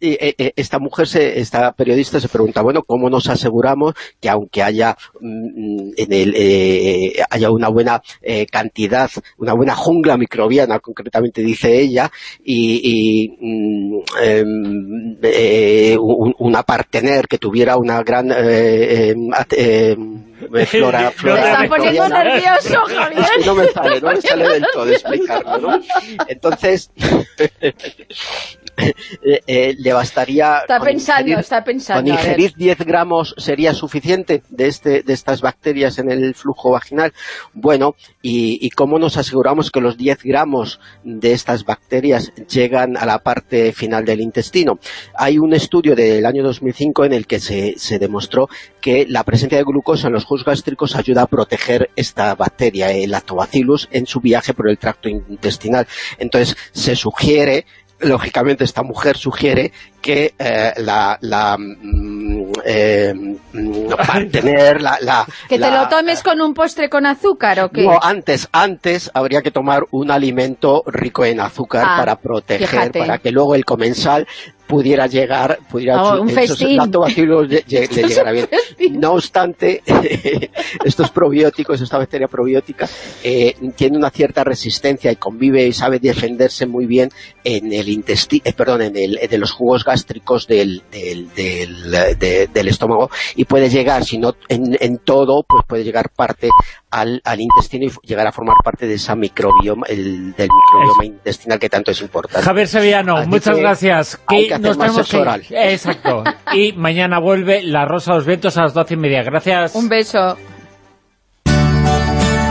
esta mujer, se, esta periodista se pregunta, bueno, ¿cómo nos aseguramos que aunque haya mm, en el, eh, haya una buena eh, cantidad, una buena jungla microbiana, concretamente dice ella, y, y, mm, em, eh, un- una partener que tuviera una gran eh, em, at- em, flora, Me flora está poniendo nervioso, Javier. Es que no me sale, no me sale del todo explicarlo, ¿no? Entonces, eh, eh, le bastaría... Está pensando, ingerir- está pensando. ¿Con ingerir 10 gramos sería suficiente de, este, de estas bacterias en el flujo vaginal? Bueno, ¿y, y cómo nos aseguramos que los 10 gramos de estas bacterias llegan a la parte final del intestino? Hay un estudio del año 2005 en el que se, se demostró que la presencia de glucosa en los jugos gástricos ayuda a proteger esta bacteria, el lactobacillus, en su viaje por el tracto intestinal. Entonces, se sugiere lógicamente esta mujer sugiere que eh, la, la mm, eh, mm, tener la, la- ¿Que te la- lo tomes con un postre con azúcar o qué? no, antes, antes habría que tomar un alimento rico en azúcar Ah, para proteger, fíjate. para que luego el comensal pudiera llegar, pudiera Oh, un esos festín. lactobacillus lle- lle- le llegara bien. No obstante, estos probióticos, esta bacteria probiótica, eh, tiene una cierta resistencia y convive y sabe defenderse muy bien en el intestino, perdón, en el, de los jugos gástricos del, del, del, de- del estómago y puede llegar, si no en, en todo, pues puede llegar parte al, al intestino y llegar a formar parte de esa microbioma, el, del microbioma intestinal que tanto es importante. Javier Sevillano, Así muchas que gracias. hay que hacer nos más tenemos que- oral. Exacto. Y mañana vuelve La Rosa de los Vientos a las doce y media. Gracias. Un beso.